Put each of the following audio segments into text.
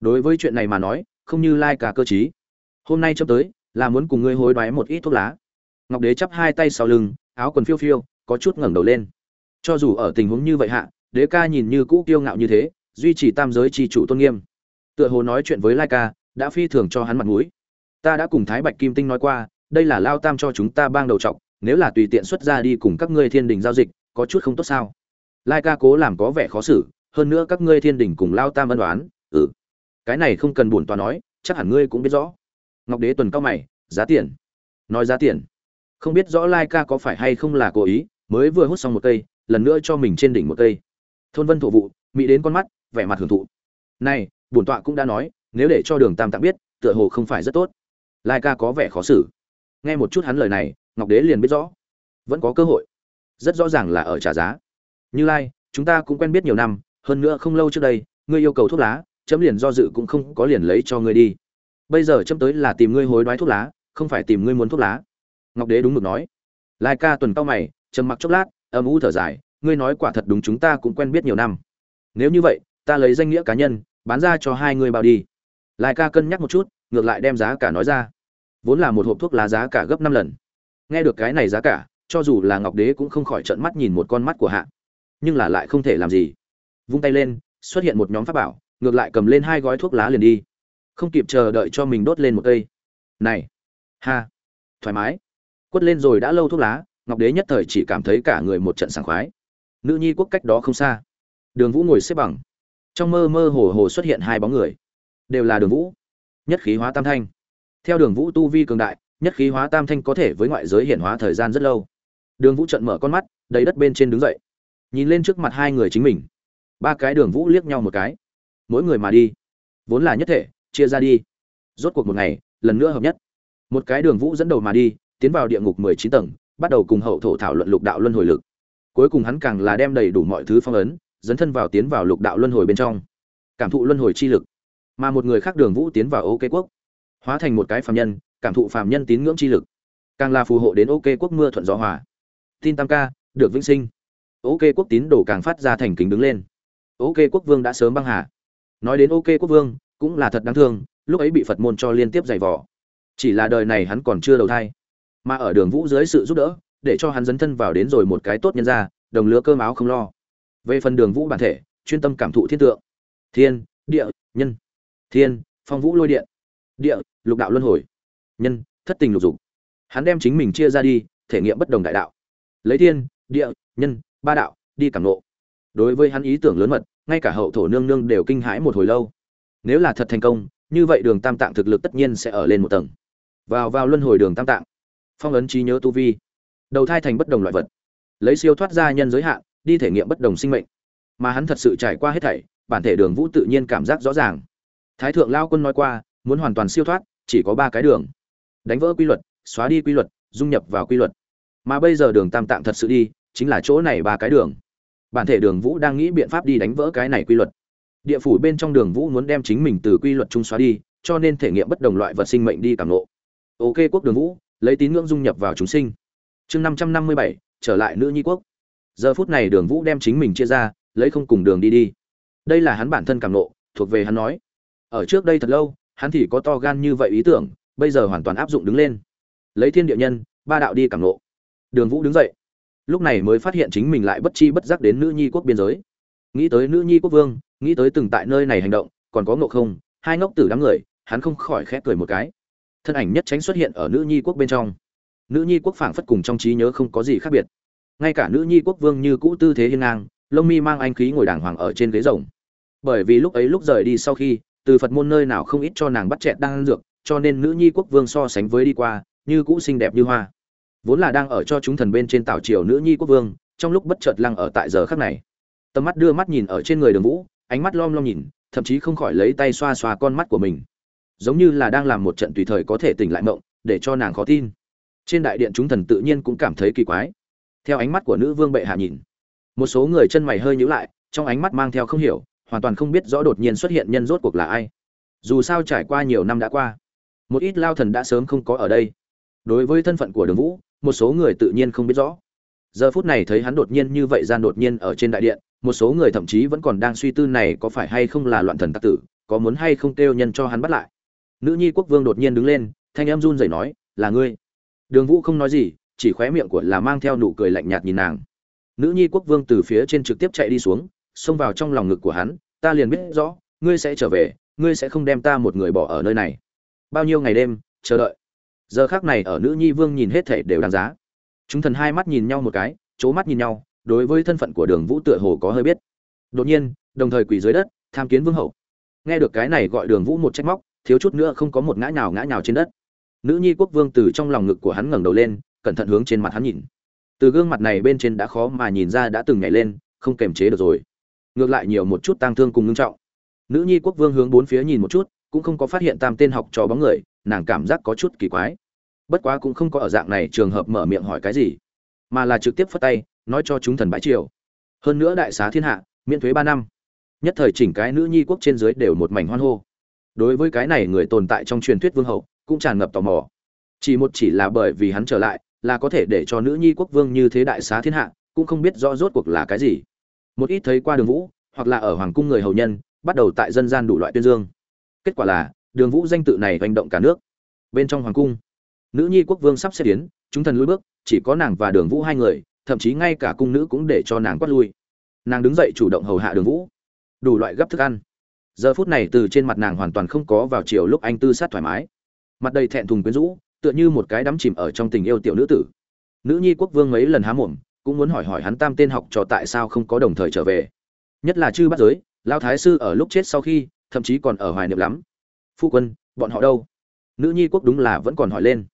đối với chuyện này mà nói, không như lai cả cơ chí. Hôm nay chấm tới, là muốn cùng ngươi hối đoái một ít thuốc lá. Ngọc đế chắp hai tay sau lưng, áo quần phiêu phiêu, có chút ngẩng đầu lên. Cho dù ở tình huống như vậy hạ, đế ca nhìn như cũ kiêu ngạo như thế, duy trì tam giới tri chủ tôn nghiêm. Tựa hồ nói chuyện với lai ca đã phi thường cho hắn mặt mũi. Ta đã cùng thái bạch kim tinh nói qua, đây là lao tam cho chúng ta bang đầu trọc nếu là tùy tiện xuất ra đi cùng các ngươi thiên đình giao dịch, có chút không tốt sao? Lai ca cố làm có vẻ khó xử, hơn nữa các ngươi thiên đình cùng lao tam ân đoán ừ cái này không cần buồn tòa nói, chắc hẳn ngươi cũng biết rõ. Ngọc đế tuần cao mày, giá tiền. Nói giá tiền. Không biết rõ lai ca có phải hay không là cố ý, mới vừa hút xong một cây, lần nữa cho mình trên đỉnh một cây. Thôn vân thổ vụ, mỹ đến con mắt, vẻ mặt hưởng thụ. Này bổn tọa cũng đã nói, nếu để cho đường tam tạng biết, tựa hồ không phải rất tốt. Lai ca có vẻ khó xử. Nghe một chút hắn lời này, ngọc đế liền biết rõ. Vẫn có cơ hội. Rất rõ ràng là ở trả giá. Như lai, chúng ta cũng quen biết nhiều năm, hơn nữa không lâu trước đây, ngươi yêu cầu thuốc lá chấm liền do dự cũng không có liền lấy cho ngươi đi. Bây giờ chấm tới là tìm ngươi hối đoái thuốc lá, không phải tìm ngươi muốn thuốc lá. Ngọc đế đúng mực nói. Lai ca tuần cao mày, trầm mặc chốc lát, âm u thở dài, ngươi nói quả thật đúng chúng ta cũng quen biết nhiều năm. Nếu như vậy, ta lấy danh nghĩa cá nhân, bán ra cho hai người bao đi. Lai ca cân nhắc một chút, ngược lại đem giá cả nói ra. Vốn là một hộp thuốc lá giá cả gấp năm lần. Nghe được cái này giá cả, cho dù là ngọc đế cũng không khỏi trợn mắt nhìn một con mắt của hạ. Nhưng là lại không thể làm gì. Vung tay lên, xuất hiện một nhóm pháp bảo ngược lại cầm lên hai gói thuốc lá liền đi. Không kịp chờ đợi cho mình đốt lên một cây. Này, ha, thoải mái. Quất lên rồi đã lâu thuốc lá, ngọc đế nhất thời chỉ cảm thấy cả người một trận sảng khoái. Nữ nhi quốc cách đó không xa. Đường vũ ngồi xếp bằng. Trong mơ mơ hồ hồ xuất hiện hai bóng người. Đều là đường vũ. Nhất khí hóa tam thanh. Theo đường vũ tu vi cường đại, nhất khí hóa tam thanh có thể với ngoại giới hiện hóa thời gian rất lâu. Đường vũ trận mở con mắt, đầy đất bên trên đứng dậy. Nhìn lên trước mặt hai người chính mình. Ba cái đường vũ liếc nhau một cái mỗi người mà đi. Vốn là nhất thể, chia ra đi. Rốt cuộc một ngày, lần nữa hợp nhất. Một cái đường vũ dẫn đầu mà đi, tiến vào địa ngục mười chín tầng, bắt đầu cùng hậu thổ thảo luận lục đạo luân hồi lực. Cuối cùng hắn càng là đem đầy đủ mọi thứ phong ấn, dấn thân vào tiến vào lục đạo luân hồi bên trong. Cảm thụ luân hồi chi lực. Mà một người khác đường vũ tiến vào ok quốc. Hóa thành một cái phàm nhân, cảm thụ phàm nhân tín ngưỡng chi lực. Càng là phù hộ đến ok quốc mưa thuận gió hòa. Tin tam ca, được vĩnh sinh. Ok quốc tín đồ càng phát ra thành kính đứng lên. Ok quốc vương đã sớm băng hà nói đến ok quốc vương, cũng là thật đáng thương, lúc ấy bị phật môn cho liên tiếp giày vò. Chỉ là đời này hắn còn chưa đầu thai. Mà ở đường vũ dưới sự giúp đỡ, để cho hắn dấn thân vào đến rồi một cái tốt nhân ra đồng lứa cơm áo không lo. Về phần đường vũ bản thể, chuyên tâm cảm thụ thiên tượng. Thiên, địa, nhân. Thiên, phong vũ lôi điện. Địa, lục đạo luân hồi. Nhân, thất tình lục dục. Hắn đem chính mình chia ra đi, thể nghiệm bất đồng đại đạo. Lấy thiên, địa, nhân, ba đạo, đi cảm nộ đối với hắn ý tưởng lớn mật ngay cả hậu thổ nương nương đều kinh hãi một hồi lâu. Nếu là thật thành công, như vậy đường tam tạng thực lực tất nhiên sẽ ở lên một tầng. Vào vào luân hồi đường tam tạng. Phong ấn trí nhớ tu vi. Đầu thai thành bất đồng loại vật. Lấy siêu thoát ra nhân giới hạn, đi thể nghiệm bất đồng sinh mệnh. Mà hắn thật sự trải qua hết thảy, bản thể đường vũ tự nhiên cảm giác rõ ràng. Thái thượng lao quân nói qua, muốn hoàn toàn siêu thoát, chỉ có ba cái đường. Đánh vỡ quy luật, xóa đi quy luật, dung nhập vào quy luật. Mà bây giờ đường tam tạng thật sự đi, chính là chỗ này ba cái đường bản thể đường vũ đang nghĩ biện pháp đi đánh vỡ cái này quy luật. Địa phủ bên trong đường vũ muốn đem chính mình từ quy luật trung xóa đi, cho nên thể nghiệm bất đồng loại vật sinh mệnh đi cảm nộ ok quốc đường vũ, lấy tín ngưỡng dung nhập vào chúng sinh. Chương năm trăm năm mươi bảy, trở lại nữ nhi quốc. Giờ phút này đường vũ đem chính mình chia ra, lấy không cùng đường đi đi. Đây là hắn bản thân cảm nộ thuộc về hắn nói. Ở trước đây thật lâu, hắn thì có to gan như vậy ý tưởng, bây giờ hoàn toàn áp dụng đứng lên. Lấy thiên địa nhân, ba đạo đi cảm nộ đường vũ đứng dậy lúc này mới phát hiện chính mình lại bất chi bất giác đến nữ nhi quốc biên giới. Nghĩ tới nữ nhi quốc vương, nghĩ tới từng tại nơi này hành động, còn có ngộ không, hai ngốc tử đám người, hắn không khỏi khẽ cười một cái. Thân ảnh nhất tránh xuất hiện ở nữ nhi quốc bên trong. Nữ nhi quốc phảng phất cùng trong trí nhớ không có gì khác biệt. Ngay cả nữ nhi quốc vương như cũ tư thế hiên ngang, lông mi mang anh khí ngồi đàng hoàng ở trên ghế rồng. Bởi vì lúc ấy lúc rời đi sau khi, từ phật môn nơi nào không ít cho nàng bắt chẹt đang ăn dược, cho nên nữ nhi quốc vương so sánh với đi qua, như cũ xinh đẹp như hoa vốn là đang ở cho chúng thần bên trên tảo triều nữ nhi quốc vương, trong lúc bất chợt lăng ở tại giờ khắc này. Tầm mắt đưa mắt nhìn ở trên người đường vũ, ánh mắt lom lom nhìn, thậm chí không khỏi lấy tay xoa xoa con mắt của mình. Giống như là đang làm một trận tùy thời có thể tỉnh lại mộng, để cho nàng khó tin. Trên đại điện chúng thần tự nhiên cũng cảm thấy kỳ quái. Theo ánh mắt của nữ vương bệ hạ nhìn, một số người chân mày hơi nhíu lại, trong ánh mắt mang theo không hiểu, hoàn toàn không biết rõ đột nhiên xuất hiện nhân rốt cuộc là ai. Dù sao trải qua nhiều năm đã qua, một ít lao thần đã sớm không có ở đây. Đối với thân phận của đường vũ một số người tự nhiên không biết rõ. Giờ phút này thấy hắn đột nhiên như vậy gian đột nhiên ở trên đại điện, một số người thậm chí vẫn còn đang suy tư này có phải hay không là loạn thần tắc tử, có muốn hay không kêu nhân cho hắn bắt lại. Nữ nhi quốc vương đột nhiên đứng lên, thanh em run rẩy nói, là ngươi. Đường vũ không nói gì, chỉ khóe miệng của là mang theo nụ cười lạnh nhạt nhìn nàng. Nữ nhi quốc vương từ phía trên trực tiếp chạy đi xuống, xông vào trong lòng ngực của hắn, ta liền biết rõ, ngươi sẽ trở về, ngươi sẽ không đem ta một người bỏ ở nơi này. Bao nhiêu ngày đêm, chờ đợi giờ khác này ở nữ nhi vương nhìn hết thể đều đáng giá. Chúng thần hai mắt nhìn nhau một cái c h ố mắt nhìn nhau, đối với thân phận của đường vũ tựa hồ có hơi biết. Đột nhiên, đồng thời quỳ dưới đất, tham kiến vương hậu. Nghe được cái này gọi đường vũ một trách móc, thiếu chút nữa không có một ngã nào ngã nào trên đất. Nữ nhi quốc vương từ trong lòng ngực của hắn ngẩng đầu lên, cẩn thận hướng trên mặt hắn nhìn. Từ gương mặt này bên trên đã khó mà nhìn ra đã từng nhảy lên, không kềm chế được rồi. Ngược lại nhiều một chút tang thương cùng ngưng trọng. Nữ nhi quốc vương hướng bốn phía nhìn một chút, cũng không có phát hiện tam tên học trò bóng người nàng cảm giác có chút kỳ quái. Bất quá cũng không có ở dạng này, trường hợp mở miệng hỏi cái gì, mà là trực tiếp phất tay, nói cho chúng thần bãi triều. Hơn nữa đại xá thiên hạ, miễn thuế ba năm. Nhất thời chỉnh cái nữ nhi quốc trên dưới đều một mảnh hoan hô. Đối với cái này người tồn tại trong truyền thuyết vương hậu, cũng tràn ngập tò mò. Chỉ một chỉ là bởi vì hắn trở lại, là có thể để cho nữ nhi quốc vương như thế đại xá thiên hạ, cũng không biết rõ rốt cuộc là cái gì. Một ít thấy qua đường vũ, hoặc là ở hoàng cung người hầu nhân, bắt đầu tại dân gian đủ loại tuyên dương. Kết quả là đường vũ danh tự này hành động cả nước. Bên trong hoàng cung, nữ nhi quốc vương sắp xếp tiến chúng thần lui bước, chỉ có nàng và đường vũ hai người, thậm chí ngay cả cung nữ cũng để cho nàng quát lui. Nàng đứng dậy chủ động hầu hạ đường vũ. Đủ loại gấp thức ăn. Giờ phút này từ trên mặt nàng hoàn toàn không có vào chiều lúc anh tư sát thoải mái. Mặt đầy thẹn thùng quyến rũ, tựa như một cái đắm chìm ở trong tình yêu tiểu nữ tử. Nữ nhi quốc vương mấy lần há mồm, cũng muốn hỏi hỏi hắn tam tên học trò tại sao không có đồng thời trở về. Nhất là chư bắt giới lao thái sư ở lúc chết sau khi, thậm chí còn ở hoài niệm lắm phu quân, bọn họ đâu? Nữ nhi quốc đúng là vẫn còn hỏi lên.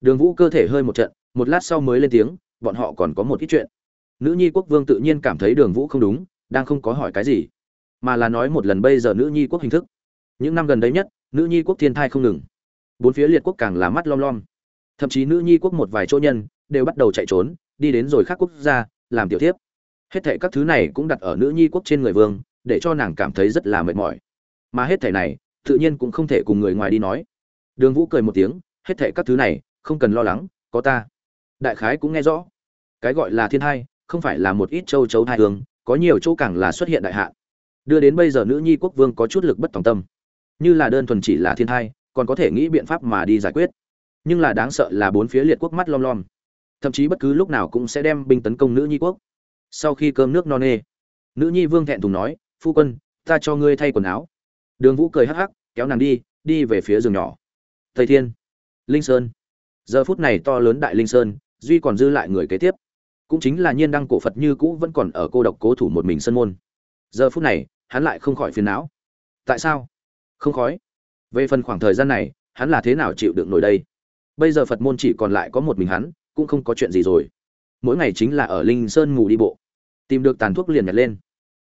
Đường vũ cơ thể hơi một trận, một lát sau mới lên tiếng, bọn họ còn có một ít chuyện. Nữ nhi quốc vương tự nhiên cảm thấy đường vũ không đúng, đang không có hỏi cái gì, mà là nói một lần bây giờ nữ nhi quốc hình thức. Những năm gần đây nhất, nữ nhi quốc thiên thai không ngừng. Bốn phía liệt quốc càng là mắt lom lom. Thậm chí nữ nhi quốc một vài chỗ nhân đều bắt đầu chạy trốn, đi đến rồi khác quốc gia, làm tiểu thiếp. Hết thệ các thứ này cũng đặt ở nữ nhi quốc trên người vương, để cho nàng cảm thấy rất là mệt mỏi. Mà hết thệ này tự nhiên cũng không thể cùng người ngoài đi nói. Đường vũ cười một tiếng hết thệ các thứ này không cần lo lắng có ta. Đại khái cũng nghe rõ. Cái gọi là thiên hai không phải là một ít châu chấu hai hương có nhiều chỗ càng là xuất hiện đại hạn. Đưa đến bây giờ nữ nhi quốc vương có chút lực bất tòng tâm. Như là đơn thuần chỉ là thiên hai, còn có thể nghĩ biện pháp mà đi giải quyết. Nhưng là đáng sợ là bốn phía liệt quốc mắt lom lom. Thậm chí bất cứ lúc nào cũng sẽ đem binh tấn công nữ nhi quốc. Sau khi cơm nước no nê nữ nhi vương thẹn thùng nói phu quân ta cho ngươi thay quần áo đường vũ cười hắc hắc, kéo nàng đi đi về phía giường nhỏ. Thầy thiên, linh sơn. Giờ phút này to lớn đại linh sơn, duy còn dư lại người kế tiếp. Cũng chính là nhiên đăng cổ phật như cũ vẫn còn ở cô độc cố thủ một mình sân môn. Giờ phút này, hắn lại không khỏi phiền não. Tại sao? Không khói về phần khoảng thời gian này, hắn là thế nào chịu đựng nổi đây? Bây giờ phật môn chỉ còn lại có một mình hắn, cũng không có chuyện gì rồi. Mỗi ngày chính là ở linh sơn ngủ đi bộ, tìm được tàn thuốc liền nhặt lên.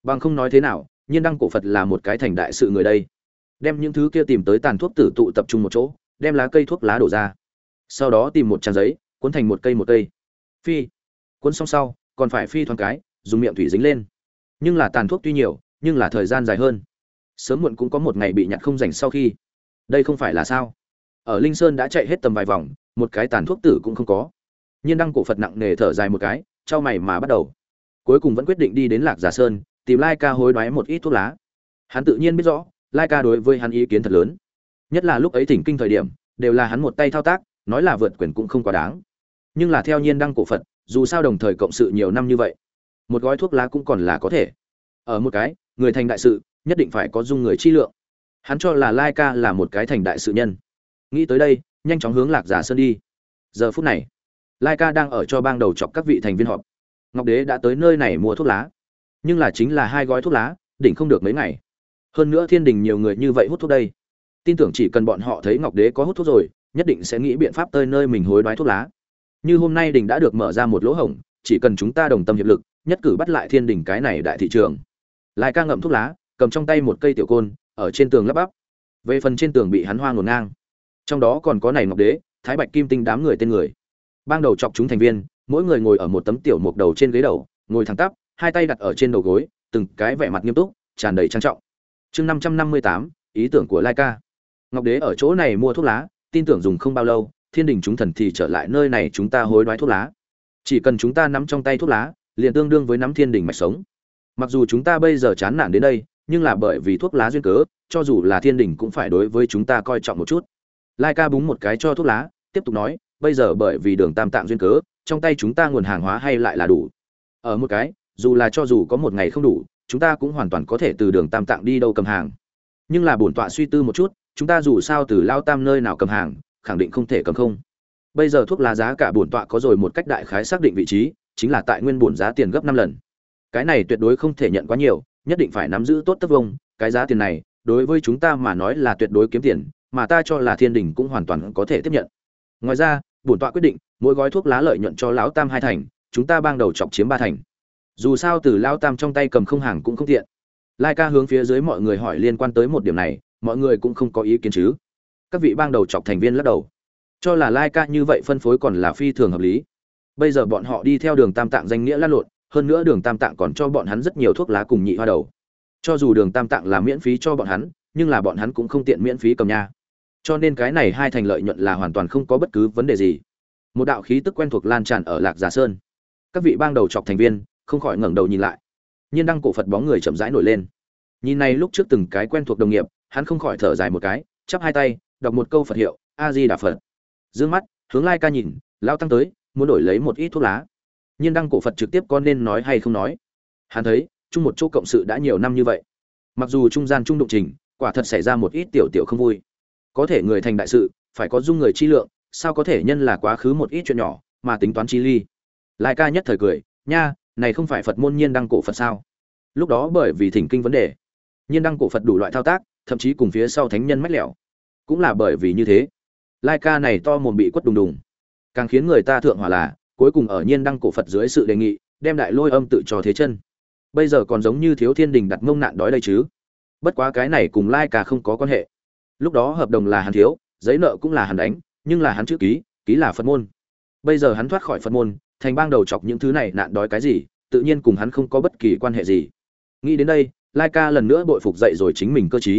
Bằng không nói thế nào nhiên đăng cổ phật là một cái thành đại sự người đây. Đem những thứ kia tìm tới tàn thuốc tử tụ tập trung một chỗ, đem lá cây thuốc lá đổ ra. Sau đó tìm một trang giấy, cuốn thành một cây một cây. Phi. Cuốn xong sau, còn phải phi thoáng cái, dùng miệng thủy dính lên. Nhưng là tàn thuốc tuy nhiều, nhưng là thời gian dài hơn. Sớm muộn cũng có một ngày bị nhặt không dành sau khi. Đây không phải là sao? Ở linh sơn đã chạy hết tầm vài vòng, một cái tàn thuốc tử cũng không có. Nhiên đăng cổ phật nặng nề thở dài một cái, trao mày mà bắt đầu. Cuối cùng vẫn quyết định đi đến lạc giả sơn tìm lai ca hối đoái một ít thuốc lá. Hắn tự nhiên biết rõ lai ca đối với hắn ý kiến thật lớn. Nhất là lúc ấy thỉnh kinh thời điểm, đều là hắn một tay thao tác, nói là vượt quyền cũng không quá đáng. Nhưng là theo nhiên đăng cổ phật, dù sao đồng thời cộng sự nhiều năm như vậy, một gói thuốc lá cũng còn là có thể. Ở một cái, người thành đại sự, nhất định phải có dung người chi lượng. Hắn cho là lai ca là một cái thành đại sự nhân. Nghĩ tới đây, nhanh chóng hướng lạc giả sơn đi. Giờ phút này lai ca đang ở cho bang đầu chọc các vị thành viên họp. Ngọc đế đã tới nơi này mua thuốc lá nhưng là chính là hai gói thuốc lá, đỉnh không được mấy ngày. Hơn nữa thiên đình nhiều người như vậy hút thuốc đây. Tin tưởng chỉ cần bọn họ thấy ngọc đế có hút thuốc rồi, nhất định sẽ nghĩ biện pháp tơi nơi mình hối đoái thuốc lá. Như hôm nay đình đã được mở ra một lỗ hổng, chỉ cần chúng ta đồng tâm hiệp lực, nhất cử bắt lại thiên đình cái này đại thị trường. Lại ca ngậm thuốc lá, cầm trong tay một cây tiểu côn, ở trên tường lắp bắp. Về phần trên tường bị hắn hoa ngổn ngang. Trong đó còn có này ngọc đế, thái bạch kim tinh đám người tên người. Ban đầu chọc chúng thành viên, mỗi người ngồi ở một tấm tiểu mục đầu trên ghế đầu, ngồi thẳng tắp hai tay đặt ở trên đầu gối, từng cái vẻ mặt nghiêm túc, tràn đầy trang trọng. Chương năm trăm năm mươi tám, ý tưởng của lai ca. Ngọc đế ở chỗ này mua thuốc lá, tin tưởng dùng không bao lâu, thiên đình chúng thần thì trở lại nơi này chúng ta hối đoái thuốc lá. Chỉ cần chúng ta nắm trong tay thuốc lá, liền tương đương với nắm thiên đình mạch sống. Mặc dù chúng ta bây giờ chán nản đến đây, nhưng là bởi vì thuốc lá duyên cớ, cho dù là thiên đình cũng phải đối với chúng ta coi trọng một chút. Lai ca búng một cái cho thuốc lá, tiếp tục nói, bây giờ bởi vì đường tam tạng duyên cớ, trong tay chúng ta nguồn hàng hóa hay lại là đủ. Ở một cái dù là cho dù có một ngày không đủ, chúng ta cũng hoàn toàn có thể từ đường tam tạng đi đâu cầm hàng. Nhưng là bổn tọa suy tư một chút, chúng ta dù sao từ lao tam nơi nào cầm hàng, khẳng định không thể cầm không. Bây giờ thuốc lá giá cả bổn tọa có rồi một cách đại khái xác định vị trí, chính là tại nguyên bổn giá tiền gấp năm lần. Cái này tuyệt đối không thể nhận quá nhiều, nhất định phải nắm giữ tốt tất vông, cái giá tiền này, đối với chúng ta mà nói là tuyệt đối kiếm tiền, mà ta cho là thiên đình cũng hoàn toàn có thể tiếp nhận. Ngoài ra, bổn tọa quyết định, mỗi gói thuốc lá lợi nhuận cho lão tam hai thành, chúng ta ban đầu chọc chiếm ba thành dù sao từ lão tam trong tay cầm không hàng cũng không tiện. Lai ca hướng phía dưới mọi người hỏi liên quan tới một điểm này, mọi người cũng không có ý kiến chứ. Các vị bang đầu chọc thành viên lắc đầu. Cho là lai ca như vậy phân phối còn là phi thường hợp lý. Bây giờ bọn họ đi theo đường tam tạng danh nghĩa lăn lộn, hơn nữa đường tam tạng còn cho bọn hắn rất nhiều thuốc lá cùng nhị hoa đầu. Cho dù đường tam tạng là miễn phí cho bọn hắn, nhưng là bọn hắn cũng không tiện miễn phí cầm nha. Cho nên cái này hai thành lợi nhuận là hoàn toàn không có bất cứ vấn đề gì. Một đạo khí tức quen thuộc lan tràn ở lạc giả sơn. Các vị bang đầu chọc thành viên không khỏi ngẩng đầu nhìn lại. Nhiên đăng cổ phật bóng người chậm rãi nổi lên. Nhìn này lúc trước từng cái quen thuộc đồng nghiệp, hắn không khỏi thở dài một cái, chắp hai tay, đọc một câu phật hiệu a di đà phật. Dương mắt, hướng lai ca nhìn lao tăng tới, muốn đổi lấy một ít thuốc lá. Nhiên đăng cổ phật trực tiếp có nên nói hay không nói. Hắn thấy, chung một chỗ cộng sự đã nhiều năm như vậy. Mặc dù trung gian trung đụng trình, quả thật xảy ra một ít tiểu tiểu không vui. Có thể người thành đại sự, phải có dung người chi lượng, sao có thể nhân là quá khứ một ít chuyện nhỏ, mà tính toán chi ly. Lai ca nhất thời cười, nha này không phải phật môn nhiên đăng cổ phật sao? Lúc đó bởi vì thỉnh kinh vấn đề, nhiên đăng cổ phật đủ loại thao tác, thậm chí cùng phía sau thánh nhân mách lẻo. Cũng là bởi vì như thế, lai ca này to mồm bị quất đùng đùng. Càng khiến người ta thượng hỏa là, cuối cùng ở nhiên đăng cổ phật dưới sự đề nghị, đem đại lôi âm tự cho thế chân. Bây giờ còn giống như thiếu thiên đình đặt mông nạn đói đây chứ. Bất quá cái này cùng lai ca không có quan hệ. Lúc đó hợp đồng là hắn thiếu, giấy nợ cũng là hắn đánh, nhưng là hắn chữ ký ký là phật môn. Bây giờ hắn thoát khỏi phật môn thành bang đầu chọc những thứ này nạn đói cái gì, tự nhiên cùng hắn không có bất kỳ quan hệ gì. Nghĩ đến đây, lai ca lần nữa bội phục dậy rồi chính mình cơ t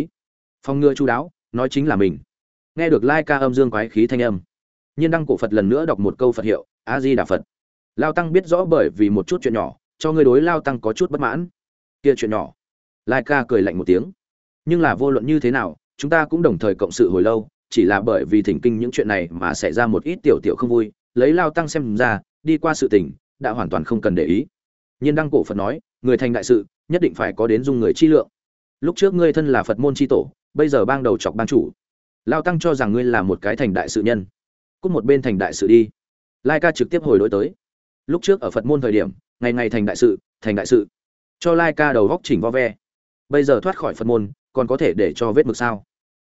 phong ngựa chú đáo, nói chính là mình. Nghe được lai ca âm dương quái khí thanh âm, nhiên đăng cổ phật lần nữa đọc một câu phật hiệu a di đà phật. Lao tăng biết rõ bởi vì một chút chuyện nhỏ, cho ngươi đối lao tăng có chút bất mãn. Kia chuyện nhỏ, lai ca cười lạnh một tiếng. Nhưng là vô luận như thế nào, chúng ta cũng đồng thời cộng sự hồi lâu, chỉ là bởi vì thỉnh kinh những chuyện này mà xảy ra một ít tiểu tiểu không vui, lấy lao tăng xem ra đi qua sự tình, đã hoàn toàn không cần để ý. Nhiên đăng cổ phật nói, người thành đại sự, nhất định phải có đến dung người chi lượng. Lúc trước ngươi thân là phật môn chi tổ, bây giờ bang đầu chọc bang chủ. Lao tăng cho rằng ngươi là một cái thành đại sự nhân. Cút một bên thành đại sự đi. Lai ca trực tiếp hồi đối tới. Lúc trước ở phật môn thời điểm, ngày ngày thành đại sự, thành đại sự. Cho lai ca đầu góc chỉnh vo ve. Bây giờ thoát khỏi phật môn, còn có thể để cho vết mực sao?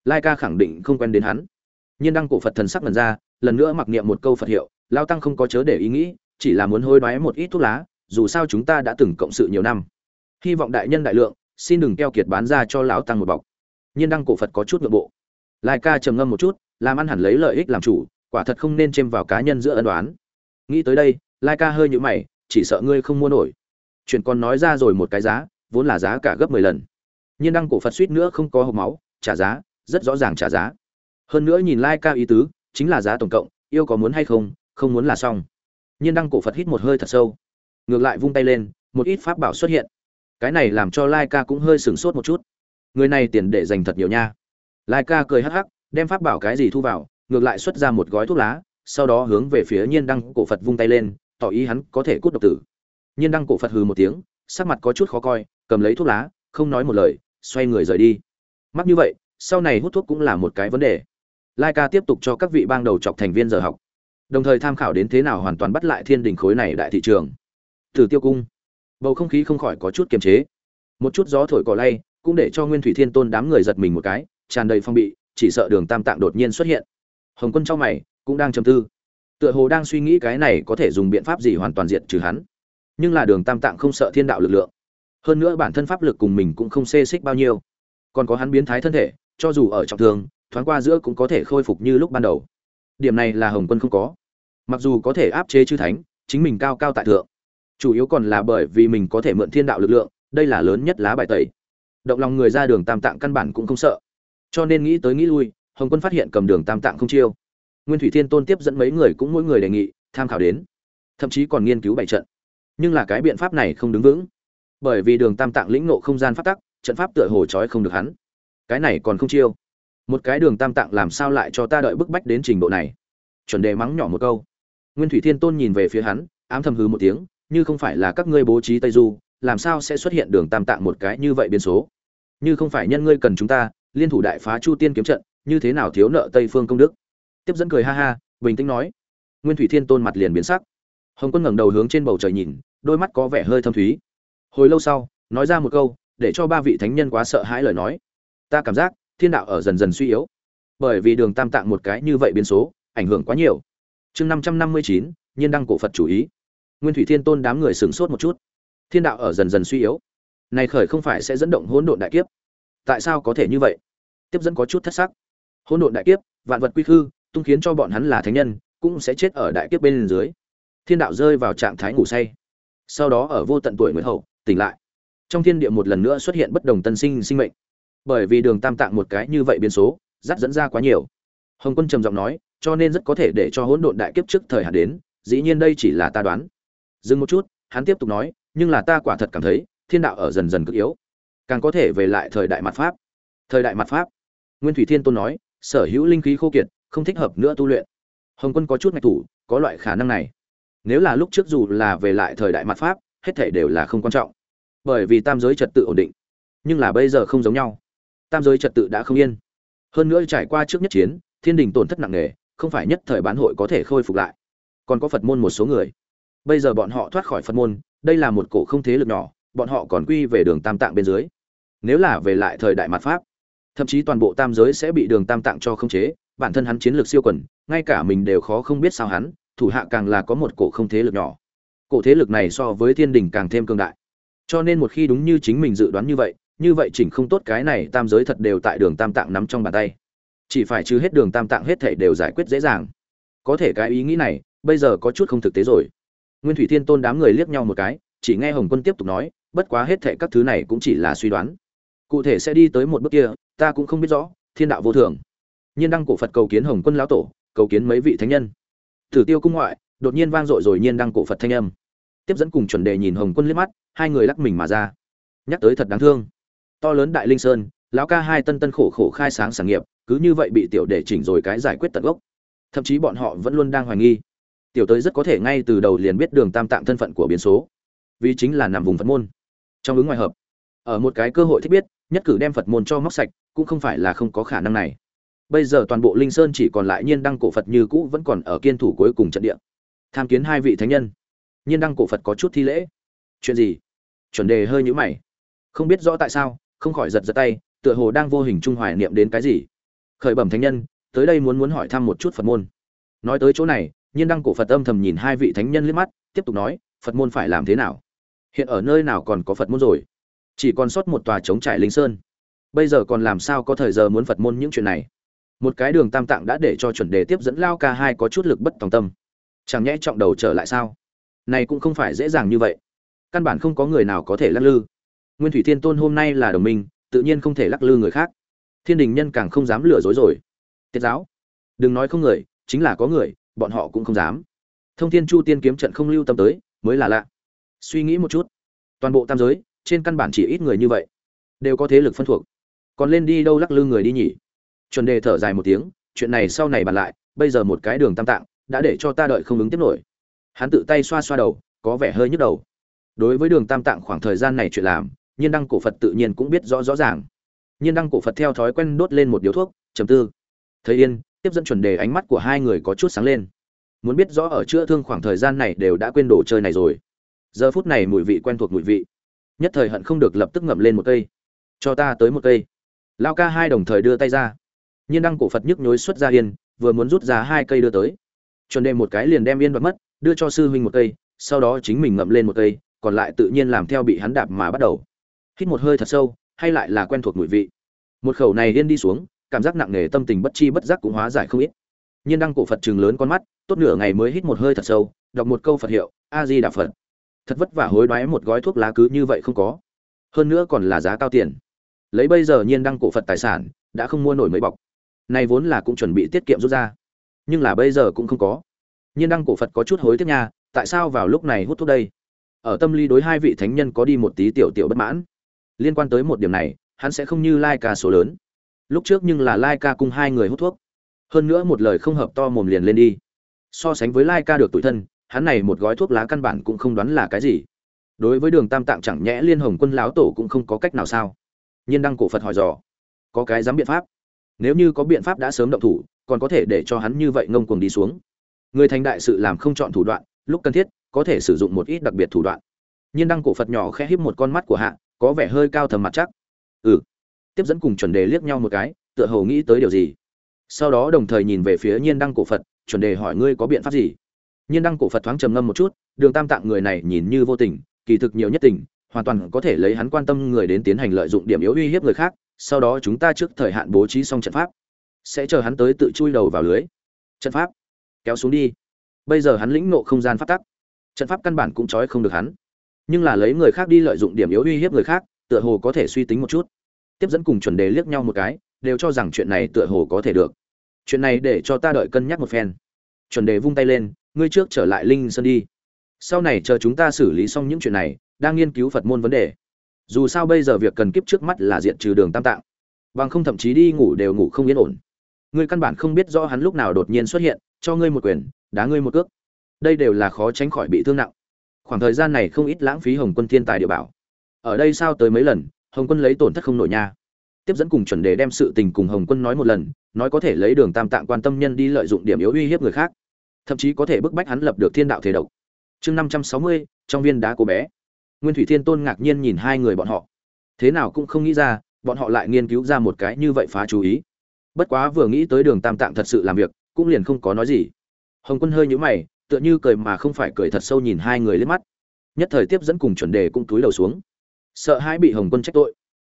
Lai ca khẳng định không quen đến hắn. Nhiên đăng cổ phật thần sắc lần ra, lần nữa mặc niệm một câu phật hiệu lao tăng không có chớ để ý nghĩ, chỉ là muốn hối đoái một ít thuốc lá, dù sao chúng ta đã từng cộng sự nhiều năm. Hy vọng đại nhân đại lượng, xin đừng keo kiệt bán ra cho lão tăng một bọc. Nhiên đăng cổ phật có chút nội bộ. Lai ca trầm ngâm một chút, làm ăn hẳn lấy lợi ích làm chủ, quả thật không nên chêm vào cá nhân giữa ân đoán nghĩ tới đây, lai ca hơi nhũ mày, chỉ sợ ngươi không mua nổi. Chuyện còn nói ra rồi một cái giá, vốn là giá cả gấp mười lần. Nhiên đăng cổ phật suýt nữa không có hộp máu, trả giá, rất rõ ràng trả giá. Hơn nữa nhìn lai ca ý tứ, chính là giá tổng cộng, yêu có muốn hay không không muốn là xong. Nhiên đăng cổ phật hít một hơi thật sâu. Ngược lại vung tay lên, một ít pháp bảo xuất hiện. Cái này làm cho lai ca cũng hơi sửng sốt một chút. Người này tiền để dành thật nhiều nha. Lai ca cười hắc hắc, đem pháp bảo cái gì thu vào, ngược lại xuất ra một gói thuốc lá, sau đó hướng về phía nhiên đăng cổ phật vung tay lên, tỏ ý hắn có thể cút độc tử. Nhiên đăng cổ phật hừ một tiếng, sắc mặt có chút khó coi, cầm lấy thuốc lá, không nói một lời, xoay người rời đi. Mắc như vậy, sau này hút thuốc cũng là một cái vấn đề. Lai ca tiếp tục cho các vị bang đầu chọc thành viên giờ học đồng thời tham khảo đến thế nào hoàn toàn bắt lại thiên đình khối này đại thị trường Từ Tiêu cung. Bầu không khí không khỏi có chút kiềm chế. Một chút gió thổi cỏ lay, cũng để cho Nguyên Thủy Thiên Tôn đám người giật mình một cái, tràn đầy phong bị, chỉ sợ Đường Tam Tạng đột nhiên xuất hiện. Hồng Quân trong mày cũng đang trầm tư. Tựa hồ đang suy nghĩ cái này có thể dùng biện pháp gì hoàn toàn diện trừ hắn. Nhưng là Đường Tam Tạng không sợ thiên đạo lực lượng. Hơn nữa bản thân pháp lực cùng mình cũng không xê xích bao nhiêu. Còn có hắn biến thái thân thể, cho dù ở trọng thương, thoáng qua giữa cũng có thể khôi phục như lúc ban đầu. Điểm này là Hồng Quân không có. Mặc dù có thể áp chế chư thánh, chính mình cao cao tại thượng chủ yếu còn là bởi vì mình có thể mượn thiên đạo lực lượng đây là lớn nhất lá bài tẩy. Động lòng người ra đường tam tạng căn bản cũng không sợ. Cho nên nghĩ tới nghĩ lui hồng quân phát hiện cầm đường tam tạng không chiêu. Nguyên thủy thiên tôn tiếp dẫn mấy người cũng mỗi người đề nghị tham khảo đến. Thậm chí còn nghiên cứu bảy trận. Nhưng là cái biện pháp này không đứng vững. Bởi vì đường tam tạng lĩnh nộ không gian phát tắc trận pháp tựa hồ trói không được hắn. Cái này còn không chiêu. Một cái đường tam tạng làm sao lại cho ta đợi bức bách đến trình độ này? Chuẩn đề mắng nhỏ một câu nguyên thủy thiên tôn nhìn về phía hắn, ám thầm hừ một tiếng, như không phải là các ngươi bố trí tây du, làm sao sẽ xuất hiện đường tam tạng một cái như vậy biến số? Như không phải nhân ngươi cần chúng ta, liên thủ đại phá chu tiên kiếm trận, như thế nào thiếu nợ tây phương công đức? Tiếp dẫn cười ha ha, bình tĩnh nói. Nguyên thủy thiên tôn mặt liền biến sắc. Hồng quân ngẩng đầu hướng trên bầu trời nhìn, đôi mắt có vẻ hơi thâm thúy. Hồi lâu sau, nói ra một câu, để cho ba vị thánh nhân quá sợ hãi lời nói. Ta cảm giác thiên đạo ở dần dần suy yếu, bởi vì đường tam tạng một cái như vậy biến số, ảnh hưởng quá nhiều chương năm trăm năm mươi chín, nhiên đăng cổ phật chủ ý. Nguyên thủy thiên tôn đám người sửng sốt một chút. Thiên đạo ở dần dần suy yếu. Này khởi không phải sẽ dẫn động hỗn độn đại kiếp. Tại sao có thể như vậy? Tiếp dẫn có chút thất sắc. Hỗn độn đại kiếp, vạn vật quy khư, tung khiến cho bọn hắn là thánh nhân, cũng sẽ chết ở đại kiếp bên dưới. Thiên đạo rơi vào trạng thái ngủ say. Sau đó ở vô tận tuổi mới hậu, tỉnh lại. Trong thiên địa một lần nữa xuất hiện bất đồng tân sinh sinh mệnh. Bởi vì đường tam tạng một cái như vậy biến số dắt dẫn ra quá nhiều. Hồng quân trầm giọng nói cho nên rất có thể để cho hỗn độn đại kiếp trước thời hạn đến, dĩ nhiên đây chỉ là ta đoán. Dừng một chút, hắn tiếp tục nói, nhưng là ta quả thật cảm thấy, thiên đạo ở dần dần cực yếu. Càng có thể về lại thời đại mặt pháp. Thời đại mặt pháp. Nguyên thủy thiên tôn nói, sở hữu linh khí khô kiệt, không thích hợp nữa tu luyện. Hồng quân có chút ngạch thủ, có loại khả năng này. Nếu là lúc trước dù là về lại thời đại mặt pháp, hết thể đều là không quan trọng. Bởi vì tam giới trật tự ổn định. Nhưng là bây giờ không giống nhau. Tam giới trật tự đã không yên. Hơn nữa trải qua trước nhất chiến, thiên đình tổn thất nặng nề không phải nhất thời bán hội có thể khôi phục lại. Còn có phật môn một số người. Bây giờ bọn họ thoát khỏi phật môn, đây là một cổ không thế lực nhỏ, bọn họ còn quy về đường tam tạng bên dưới. Nếu là về lại thời đại mặt pháp, thậm chí toàn bộ tam giới sẽ bị đường tam tạng cho khống chế, bản thân hắn chiến lược siêu quần, ngay cả mình đều khó không biết sao hắn, thủ hạ càng là có một cổ không thế lực nhỏ. Cổ thế lực này so với thiên đình càng thêm cương đại. Cho nên một khi đúng như chính mình dự đoán như vậy như vậy chỉnh không tốt cái này tam giới thật đều tại đường tam tạng nắm trong bàn tay chỉ phải trừ hết đường tam tạng hết thể đều giải quyết dễ dàng có thể cái ý nghĩ này bây giờ có chút không thực tế rồi nguyên thủy thiên tôn đám người liếc nhau một cái chỉ nghe hồng quân tiếp tục nói bất quá hết thể các thứ này cũng chỉ là suy đoán cụ thể sẽ đi tới một bước kia ta cũng không biết rõ thiên đạo vô thường nhiên đăng cổ phật cầu kiến hồng quân lão tổ cầu kiến mấy vị thánh nhân thử Tiêu cung ngoại, đột nhiên vang dội rồi nhiên đăng cổ Phật thanh âm. Tiếp dẫn cùng chuẩn đề nhìn Hồng Quân liếc mắt, hai người lắc mình mà ra. Nhắc tới thật đáng thương. To lớn Đại Linh Sơn, lão ca hai tân tân khổ khổ khai sáng sản nghiệp, cứ như vậy bị tiểu đệ chỉnh rồi cái giải quyết tận gốc. Thậm chí bọn họ vẫn luôn đang hoài nghi. Tiểu tới rất có thể ngay từ đầu liền biết đường tam tạng thân phận của biến số, vì chính là nằm vùng Phật môn. Trong ứng ngoài hợp, ở một cái cơ hội thích biết, nhất cử đem Phật môn cho móc sạch, cũng không phải là không có khả năng này. Bây giờ toàn bộ linh sơn chỉ còn lại nhiên đăng cổ phật như cũ vẫn còn ở kiên thủ cuối cùng trận địa. Tham kiến hai vị thánh nhân. Nhiên đăng cổ phật có chút thi lễ. Chuyện gì? Chuẩn đề hơi nhũ mày. Không biết rõ tại sao không khỏi giật giật tay tựa hồ đang vô hình trung hoài niệm đến cái gì khởi bẩm thánh nhân, tới đây muốn muốn hỏi thăm một chút phật môn. Nói tới chỗ này, nhiên đăng cổ phật âm thầm nhìn hai vị thánh nhân liếc mắt, tiếp tục nói, phật môn phải làm thế nào? Hiện ở nơi nào còn có phật môn rồi? Chỉ còn sót một tòa chống trải linh sơn. Bây giờ còn làm sao có thời giờ muốn phật môn những chuyện này? Một cái đường tam tạng đã để cho chuẩn đề tiếp dẫn lao ca hai có chút lực bất tòng tâm. Chẳng nhẽ trọng đầu trở lại sao? Này cũng không phải dễ dàng như vậy. Căn bản không có người nào có thể lắc lư. Nguyên thủy thiên tôn hôm nay là đồng minh, tự nhiên không thể lắc lư người khác thiên đình nhân càng không dám lừa dối rồi. Tiết giáo, đừng nói không người, chính là có người, bọn họ cũng không dám. Thông thiên chu tiên kiếm trận không lưu tâm tới, mới là lạ. Suy nghĩ một chút, toàn bộ tam giới, trên căn bản chỉ ít người như vậy, đều có thế lực phân thuộc. Còn lên đi đâu lắc lư người đi nhỉ? Chuẩn đề thở dài một tiếng, chuyện này sau này bàn lại, bây giờ một cái đường tam tạng, đã để cho ta đợi không ứng tiếp nổi. Hắn tự tay xoa xoa đầu, có vẻ hơi nhức đầu. Đối với đường tam tạng khoảng thời gian này chuyện làm, nhiên đăng cổ phật tự nhiên cũng biết rõ rõ ràng nhiên đăng cổ phật theo thói quen đốt lên một điếu thuốc chầm tư. Thấy yên, tiếp dẫn chuẩn đề ánh mắt của hai người có chút sáng lên. Muốn biết rõ ở chữa thương khoảng thời gian này đều đã quên đồ chơi này rồi. Giờ phút này mùi vị quen thuộc mùi vị. Nhất thời hận không được lập tức ngậm lên một cây. Cho ta tới một cây. Lao ca hai đồng thời đưa tay ra. Nhiên đăng cổ phật nhức nhối xuất ra yên, vừa muốn rút ra hai cây đưa tới. Chuẩn đề một cái liền đem yên bật mất, đưa cho sư huynh một cây, sau đó chính mình ngậm lên một cây, còn lại tự nhiên làm theo bị hắn đạp mà bắt đầu. Hít một hơi thật sâu hay lại là quen thuộc mùi vị. Một khẩu này yên đi xuống, cảm giác nặng nề tâm tình bất chi bất giác cũng hóa giải không ít. Nhiên đăng cổ phật chừng lớn con mắt, tốt nửa ngày mới hít một hơi thật sâu, đọc một câu phật hiệu a di đà phật. Thật vất vả hối đoái một gói thuốc lá cứ như vậy không có. Hơn nữa còn là giá cao tiền. Lấy bây giờ nhiên đăng cổ phật tài sản, đã không mua nổi mấy bọc. Này vốn là cũng chuẩn bị tiết kiệm rút ra. Nhưng là bây giờ cũng không có. Nhiên đăng cổ phật có chút hối tiếc nha, tại sao vào lúc này hút thuốc đây? Ở tâm lý đối hai vị thánh nhân có đi một tí tiểu tiểu bất mãn liên quan tới một điểm này, hắn sẽ không như lai ca số lớn. Lúc trước nhưng là lai ca cùng hai người hút thuốc. Hơn nữa một lời không hợp to mồm liền lên đi. So sánh với lai ca được tuổi thân, hắn này một gói thuốc lá căn bản cũng không đoán là cái gì. Đối với đường tam tạng chẳng nhẽ liên hồng quân lão tổ cũng không có cách nào sao? Nhiên đăng cổ phật hỏi dò. Có cái dám biện pháp? Nếu như có biện pháp đã sớm động thủ, còn có thể để cho hắn như vậy ngông cuồng đi xuống. Người thành đại sự làm không chọn thủ đoạn, lúc cần thiết, có thể sử dụng một ít đặc biệt thủ đoạn. Nhiên đăng cổ phật nhỏ khẽ híp một con mắt của hạ có vẻ hơi cao thầm mặt chắc. Ừ. Tiếp dẫn cùng chuẩn đề liếc nhau một cái, tựa hồ nghĩ tới điều gì. Sau đó đồng thời nhìn về phía nhiên đăng cổ phật, chuẩn đề hỏi ngươi có biện pháp gì? Nhiên đăng cổ phật thoáng trầm ngâm một chút, đường tam tạng người này nhìn như vô tình, kỳ thực nhiều nhất tình, hoàn toàn có thể lấy hắn quan tâm người đến tiến hành lợi dụng điểm yếu uy hiếp người khác, sau đó chúng ta trước thời hạn bố trí xong trận pháp. Sẽ chờ hắn tới tự chui đầu vào lưới. Trận pháp. Kéo xuống đi. Bây giờ hắn lĩnh nộ không gian phát tắc. Trận pháp căn bản cũng trói không được hắn nhưng là lấy người khác đi lợi dụng điểm yếu uy hiếp người khác, tựa hồ có thể suy tính một chút. Tiếp dẫn cùng chuẩn đề liếc nhau một cái, đều cho rằng chuyện này tựa hồ có thể được. Chuyện này để cho ta đợi cân nhắc một phen. Chuẩn đề vung tay lên, ngươi trước trở lại linh sơn đi. Sau này chờ chúng ta xử lý xong những chuyện này, đang nghiên cứu phật môn vấn đề. Dù sao bây giờ việc cần kiếp trước mắt là diện trừ đường tam tạng. Bằng không thậm chí đi ngủ đều ngủ không yên ổn. Ngươi căn bản không biết rõ hắn lúc nào đột nhiên xuất hiện, cho ngươi một quyền, đá ngươi một cước. Đây đều là khó tránh khỏi bị thương nặng khoảng thời gian này không ít lãng phí hồng quân thiên tài địa bảo. Ở đây sao tới mấy lần, hồng quân lấy tổn thất không nổi nha. Tiếp dẫn cùng chuẩn đề đem sự tình cùng hồng quân nói một lần, nói có thể lấy đường tam tạng quan tâm nhân đi lợi dụng điểm yếu uy hiếp người khác. Thậm chí có thể bức bách hắn lập được thiên đạo thể độc. Chương năm trăm sáu mươi, trong viên đá cô bé. Nguyên thủy thiên tôn ngạc nhiên nhìn hai người bọn họ. Thế nào cũng không nghĩ ra, bọn họ lại nghiên cứu ra một cái như vậy phá chú ý. Bất quá vừa nghĩ tới đường tam tạng thật sự làm việc, cũng liền không có nói gì. Hồng quân hơi nhũ mày tựa như cười mà không phải cười thật sâu nhìn hai người lên mắt. Nhất thời tiếp dẫn cùng chuẩn đề cũng túi đầu xuống. Sợ hãi bị hồng quân trách tội.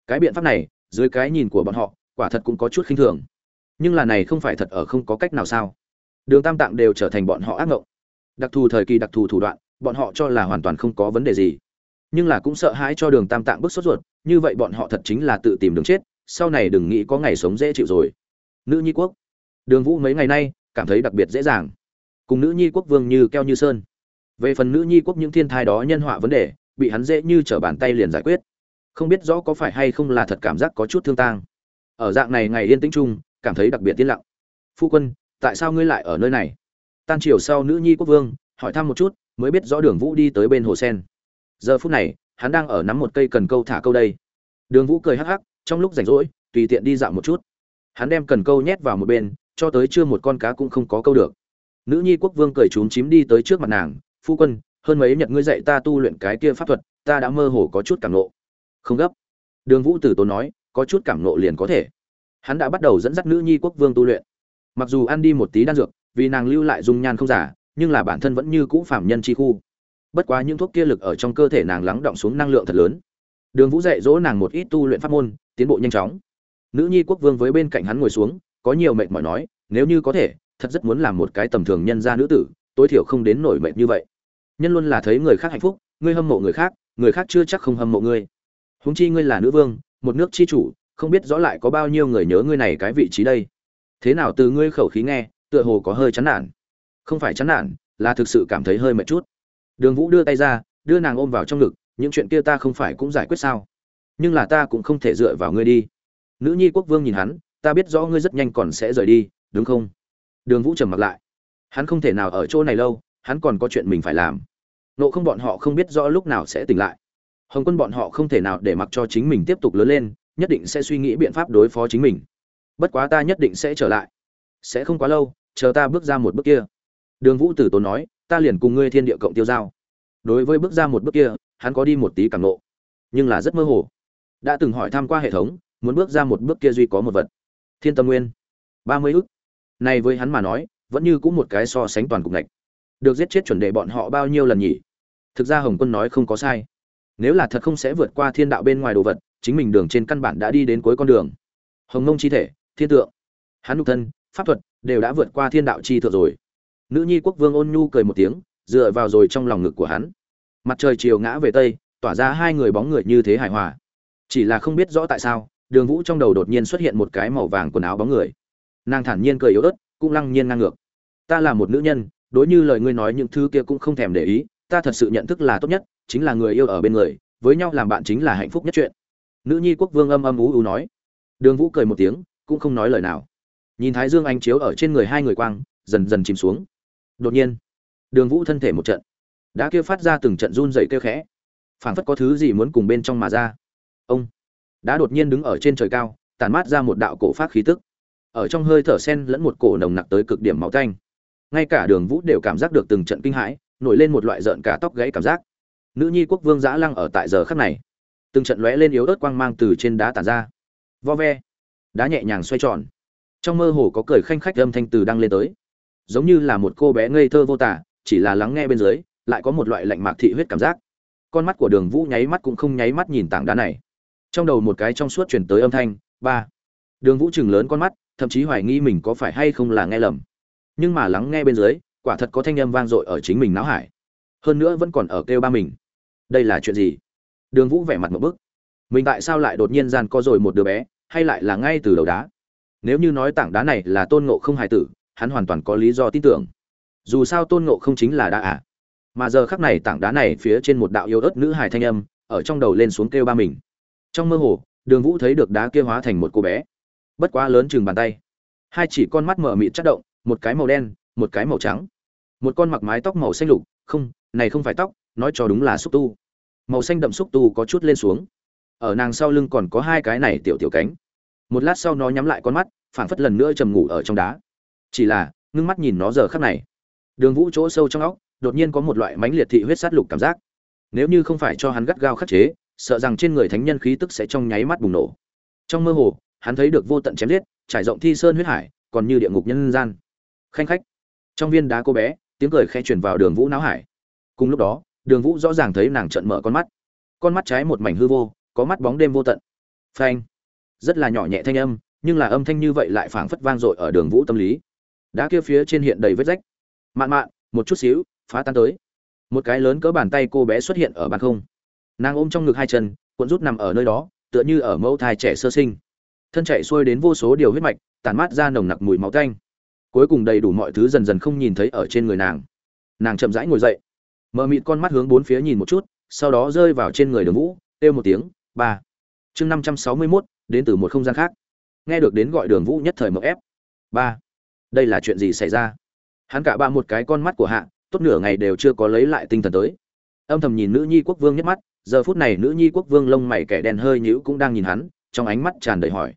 Cái biện pháp này, dưới cái nhìn của bọn họ, quả thật cũng có chút khinh thường. Nhưng là này không phải thật ở không có cách nào sao? Đường tam tạng đều trở thành bọn họ ác ngộng. Đặc thù thời kỳ đặc thù thủ đoạn, bọn họ cho là hoàn toàn không có vấn đề gì. Nhưng là cũng sợ hãi cho đường tam tạng bức sốt ruột, như vậy bọn họ thật chính là tự tìm đường chết, sau này đừng nghĩ có ngày sống dễ chịu rồi. Nữ nhi quốc. Đường vũ mấy ngày nay cảm thấy đặc biệt dễ dàng cùng nữ nhi quốc vương như keo như sơn. Về phần nữ nhi quốc những thiên thai đó nhân họa vấn đề, bị hắn dễ như trở bàn tay liền giải quyết. Không biết rõ có phải hay không là thật cảm giác có chút thương tang. Ở dạng này ngày yên tĩnh chung, cảm thấy đặc biệt yên lặng. Phu quân, tại sao ngươi lại ở nơi này? Tan chiều sau nữ nhi quốc vương, hỏi thăm một chút, mới biết rõ đường vũ đi tới bên hồ sen. Giờ phút này, hắn đang ở nắm một cây cần câu thả câu đây. Đường vũ cười hắc hắc, trong lúc rảnh rỗi, tùy tiện đi dạo một chút. Hắn đem cần câu nhét vào một bên, cho tới chưa một con cá cũng không có câu được nữ nhi quốc vương cười trúng chím đi tới trước mặt nàng, phu quân, hơn mấy nhật ngươi dạy ta tu luyện cái kia pháp thuật, ta đã mơ hồ có chút cảm nộ không gấp. Đường vũ tử tốn nói, có chút cảm nộ liền có thể. Hắn đã bắt đầu dẫn dắt nữ nhi quốc vương tu luyện. Mặc dù ăn đi một tí đan dược, vì nàng lưu lại dung nhan không giả, nhưng là bản thân vẫn như cũ phạm nhân chi khu. Bất quá những thuốc kia lực ở trong cơ thể nàng lắng động xuống năng lượng thật lớn. Đường vũ dạy dỗ nàng một ít tu luyện pháp môn, tiến bộ nhanh chóng. Nữ nhi quốc vương với bên cạnh hắn ngồi xuống, có nhiều mệt mỏi nói, nếu như có thể thật rất muốn làm một cái tầm thường nhân gia nữ tử, tối thiểu không đến nổi mệt như vậy. Nhân luôn là thấy người khác hạnh phúc, ngươi hâm mộ người khác người khác chưa chắc không hâm mộ ngươi. Huống chi ngươi là nữ vương, một nước chi chủ, không biết rõ lại có bao nhiêu người nhớ ngươi này cái vị trí đây. Thế nào từ ngươi khẩu khí nghe, tựa hồ có hơi chán nản. Không phải chán nản, là thực sự cảm thấy hơi mệt chút. Đường vũ đưa tay ra, đưa nàng ôm vào trong ngực, những chuyện kia ta không phải cũng giải quyết sao? Nhưng là ta cũng không thể dựa vào ngươi đi. Nữ nhi quốc vương nhìn hắn, ta biết rõ ngươi rất nhanh còn sẽ rời đi, đúng không? Đường vũ trầm mặc lại. Hắn không thể nào ở chỗ này lâu, hắn còn có chuyện mình phải làm. Nộ không bọn họ không biết rõ lúc nào sẽ tỉnh lại. Hồng quân bọn họ không thể nào để mặc cho chính mình tiếp tục lớn lên, nhất định sẽ suy nghĩ biện pháp đối phó chính mình. Bất quá ta nhất định sẽ trở lại. Sẽ không quá lâu, chờ ta bước ra một bước kia. Đường vũ tử tốn nói, ta liền cùng ngươi thiên địa cộng tiêu giao. Đối với bước ra một bước kia, hắn có đi một tí cảm nộ nhưng là rất mơ hồ. Đã từng hỏi tham q u a hệ thống, muốn bước ra một bước kia duy có một vật. Thiên tâm nguyên. ba mươi ức nay với hắn mà nói, vẫn như cũng một cái so sánh toàn cục ngạch. Được giết chết chuẩn đề bọn họ bao nhiêu lần nhỉ? Thực ra hồng quân nói không có sai. Nếu là thật không sẽ vượt qua thiên đạo bên ngoài đồ vật, chính mình đường trên căn bản đã đi đến cuối con đường. Hồng mông chi thể, thiên tượng. Hắn nhục thân, pháp thuật, đều đã vượt qua thiên đạo chi thượng rồi. Nữ nhi quốc vương ôn nhu cười một tiếng, dựa vào rồi trong lòng ngực của hắn. Mặt trời chiều ngã về tây, tỏa ra hai người bóng người như thế hài hòa. Chỉ là không biết rõ tại sao, đường vũ trong đầu đột nhiên xuất hiện một cái màu vàng quần áo bóng người nàng thản nhiên cười yếu ớt, cũng lăng nhiên ngang ngược. Ta là một nữ nhân, đối như lời ngươi nói những thứ kia cũng không thèm để ý, ta thật sự nhận thức là tốt nhất, chính là người yêu ở bên người, với nhau làm bạn chính là hạnh phúc nhất chuyện. Nữ nhi quốc vương âm âm ú ú nói. Đường vũ cười một tiếng, cũng không nói lời nào. Nhìn thái dương ánh chiếu ở trên người hai người quang, dần dần chìm xuống. Đột nhiên, đường vũ thân thể một trận. Đã kêu phát ra từng trận run dày kêu khẽ. Phảng phất có thứ gì muốn cùng bên trong mà ra. Ông, đã đột nhiên đứng ở trên trời cao tàn mát ra một đạo cổ phát khí tức ở trong hơi thở sen lẫn một cổ nồng nặc tới cực điểm máu tanh. Ngay cả đường vũ đều cảm giác được từng trận kinh hãi, nổi lên một loại rợn cả tóc gãy cảm giác. Nữ nhi quốc vương giã lăng ở tại giờ khắc này, từng trận lóe lên yếu ớt quang mang từ trên đá tản ra. Vo ve, đá nhẹ nhàng xoay tròn. Trong mơ hồ có cười khanh khách âm thanh từ đang lên tới. Giống như là một cô bé ngây thơ vô tả, chỉ là lắng nghe bên dưới, lại có một loại lạnh mạc thị huyết cảm giác. Con mắt của đường vũ nháy mắt cũng không nháy mắt nhìn tảng đá này. Trong đầu một cái trong suốt chuyển tới âm thanh, ba. Đường vũ chừng lớn con mắt thậm chí hoài nghi mình có phải hay không là nghe lầm. Nhưng mà lắng nghe bên dưới, quả thật có thanh âm vang dội ở chính mình não hải. Hơn nữa vẫn còn ở kêu ba mình. Đây là chuyện gì? Đường vũ vẻ mặt một bức. Mình tại sao lại đột nhiên gian co rồi một đứa bé, hay lại là ngay từ đầu đá? Nếu như nói tảng đá này là tôn ngộ không hài tử, hắn hoàn toàn có lý do tin tưởng. Dù sao tôn ngộ không chính là đá à. Mà giờ khắc này tảng đá này phía trên một đạo yêu ớt nữ hài thanh âm, ở trong đầu lên xuống kêu ba mình. Trong mơ hồ, đường vũ thấy được đá kia hóa thành một cô bé bất quá lớn chừng bàn tay. Hai chỉ con mắt mở mịt chất động, một cái màu đen, một cái màu trắng. Một con mặc mái tóc màu xanh lục, không, này không phải tóc, nói cho đúng là xúc tu. Màu xanh đậm xúc tu có chút lên xuống. Ở nàng sau lưng còn có hai cái này tiểu tiểu cánh. Một lát sau nó nhắm lại con mắt, phảng phất lần nữa trầm ngủ ở trong đá. Chỉ là, ngưng mắt nhìn nó giờ khắc này. Đường vũ chỗ sâu trong óc, đột nhiên có một loại mãnh liệt thị huyết sát lục cảm giác. Nếu như không phải cho hắn gắt gao khắc chế, sợ rằng trên người thánh nhân khí tức sẽ trong nháy mắt bùng nổ. Trong mơ hồ hắn thấy được vô tận chém giết, trải rộng thi sơn huyết hải, còn như địa ngục nhân gian. Khanh khách. Trong viên đá cô bé, tiếng cười khe truyền vào đường vũ não hải. Cùng lúc đó, đường vũ rõ ràng thấy nàng trợn mở con mắt. Con mắt trái một mảnh hư vô, có mắt bóng đêm vô tận. Phanh. Rất là nhỏ nhẹ thanh âm, nhưng là âm thanh như vậy lại phảng phất vang dội ở đường vũ tâm lý. Đá kia phía trên hiện đầy vết rách. Mạn mạn, một chút xíu, phá tan tới. Một cái lớn cỡ bàn tay cô bé xuất hiện ở bàn không. Nàng ôm trong ngực hai chân, cuộn rút nằm ở nơi đó, tựa như ở mẫu thai trẻ sơ sinh thân chạy xuôi đến vô số điều huyết mạch tàn mát ra nồng nặc mùi máu tanh. Cuối cùng đầy đủ mọi thứ dần dần không nhìn thấy ở trên người nàng. Nàng chậm rãi ngồi dậy. Mờ mịt con mắt hướng bốn phía nhìn một chút, sau đó rơi vào trên người đường vũ têu một tiếng, ba. Chương năm trăm sáu mươi mốt, đến từ một không gian khác. Nghe được đến gọi đường vũ nhất thời mậu ép. Ba, đây là chuyện gì xảy ra? Hắn cả ba một cái con mắt của hạ, tốt nửa ngày đều chưa có lấy lại tinh thần tới. Âm thầm nhìn nữ nhi quốc vương nhất mắt, giờ phút này nữ nhi quốc vương lông mày kẻ đen hơi nhữ cũng đang nhìn hắn, trong ánh mắt tràn đầy hỏi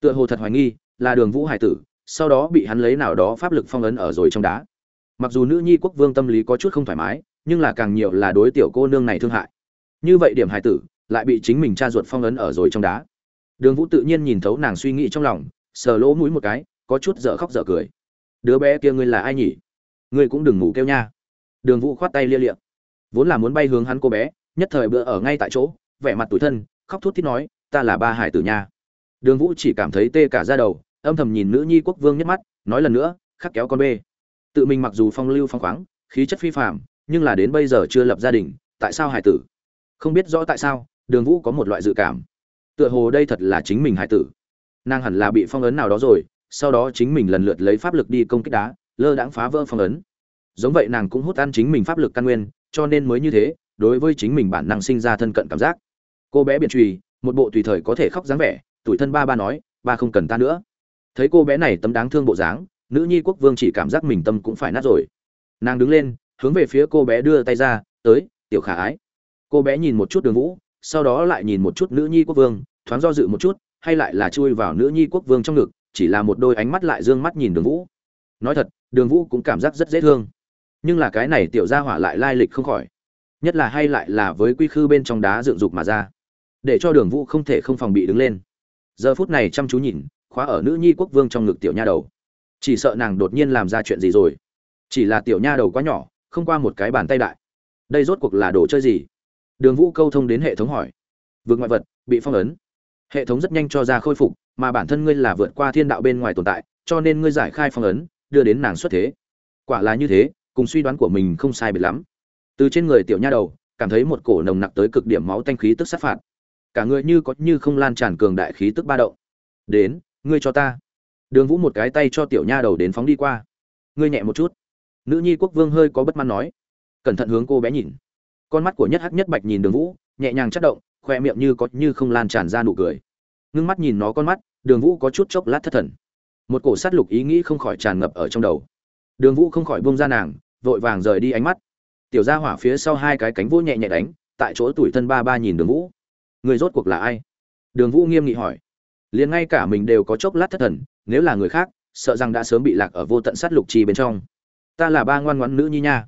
tựa hồ thật hoài nghi, là đường vũ hải tử, sau đó bị hắn lấy nào đó pháp lực phong ấn ở rồi trong đá. Mặc dù nữ nhi quốc vương tâm lý có chút không thoải mái, nhưng là càng nhiều là đối tiểu cô nương này thương hại. Như vậy điểm hải tử, lại bị chính mình cha ruột phong ấn ở rồi trong đá. Đường vũ tự nhiên nhìn thấu nàng suy nghĩ trong lòng, sờ lỗ mũi một cái, có chút dở khóc dở cười. Đứa bé kia ngươi là ai nhỉ? Ngươi cũng đừng ngủ kêu nha. Đường vũ khoát tay lia liệm vốn là muốn bay hướng hắn cô bé, nhất thời bữa ở ngay tại chỗ, vẻ mặt tủi thân, khóc thút thít nói, ta là ba hải tử nha đường vũ chỉ cảm thấy tê cả ra đầu, âm thầm nhìn nữ nhi quốc vương nhất mắt, nói lần nữa, khắc kéo con bê. Tự mình mặc dù phong lưu phong khoáng, khí chất phi phạm nhưng là đến bây giờ chưa lập gia đình, tại sao hải tử? Không biết rõ tại sao, đường vũ có một loại dự cảm. Tựa hồ đây thật là chính mình hải tử. Nàng hẳn là bị phong ấn nào đó rồi, sau đó chính mình lần lượt lấy pháp lực đi công kích đá, lơ đãng phá vỡ phong ấn. Giống vậy nàng cũng hút ăn chính mình pháp lực căn nguyên, cho nên mới như thế, đối với chính mình bản năng sinh ra thân cận cảm giác. Cô bé biện trùy một bộ tùy thời có thể khóc dáng vẻ tuổi thân ba ba nói, ba không cần ta nữa. Thấy cô bé này tấm đáng thương bộ dáng, nữ nhi quốc vương chỉ cảm giác mình tâm cũng phải nát rồi. Nàng đứng lên, hướng về phía cô bé đưa tay ra, tới, tiểu khả ái. Cô bé nhìn một chút đường vũ, sau đó lại nhìn một chút nữ nhi quốc vương, thoáng do dự một chút, hay lại là chui vào nữ nhi quốc vương trong ngực, chỉ là một đôi ánh mắt lại d ư ơ n g mắt nhìn đường vũ. Nói thật, đường vũ cũng cảm giác rất dễ thương. Nhưng là cái này tiểu ra hỏa lại lai lịch không khỏi. Nhất là hay lại là với quy khư bên trong đá dựng dục mà ra. Để cho đường vũ không thể không phòng bị đứng lên giờ phút này chăm chú nhìn, khóa ở nữ nhi quốc vương trong ngực tiểu nha đầu. Chỉ sợ nàng đột nhiên làm ra chuyện gì rồi. Chỉ là tiểu nha đầu quá nhỏ, không qua một cái bàn tay đại. Đây rốt cuộc là đồ chơi gì? Đường vũ câu thông đến hệ thống hỏi. Vượt ngoại vật, bị phong ấn. Hệ thống rất nhanh cho ra khôi phục, mà bản thân ngươi là vượt qua thiên đạo bên ngoài tồn tại, cho nên ngươi giải khai phong ấn, đưa đến nàng xuất thế. Quả là như thế, cùng suy đoán của mình không sai biệt lắm. Từ trên người tiểu nha đầu, cảm thấy một cổ nồng nặc tới cực điểm máu tanh khí tức sát phạt cả người như có như không lan tràn cường đại khí tức ba động. Đến, ngươi cho ta. Đường vũ một cái tay cho tiểu nha đầu đến phóng đi qua. Ngươi nhẹ một chút. Nữ nhi quốc vương hơi có bất mãn nói. Cẩn thận hướng cô bé nhìn. Con mắt của nhất hắc nhất bạch nhìn đường vũ, nhẹ nhàng chất động khoe miệng như có như không lan tràn ra nụ cười. Ngưng mắt nhìn nó con mắt, đường vũ có chút chốc lát thất thần. Một cổ sát lục ý nghĩ không khỏi tràn ngập ở trong đầu. Đường vũ không khỏi buông ra nàng, vội vàng rời đi ánh mắt. Tiểu gia hỏa phía sau hai cái cánh vỗ nhẹ nhẹ đánh, tại chỗ tuổi thân ba ba nhìn đường vũ người rốt cuộc là ai? Đường vũ nghiêm nghị hỏi. Liền ngay cả mình đều có chốc lát thất thần, nếu là người khác, sợ rằng đã sớm bị lạc ở vô tận sát lục chi bên trong. Ta là ba ngoan ngoãn nữ nhi nha.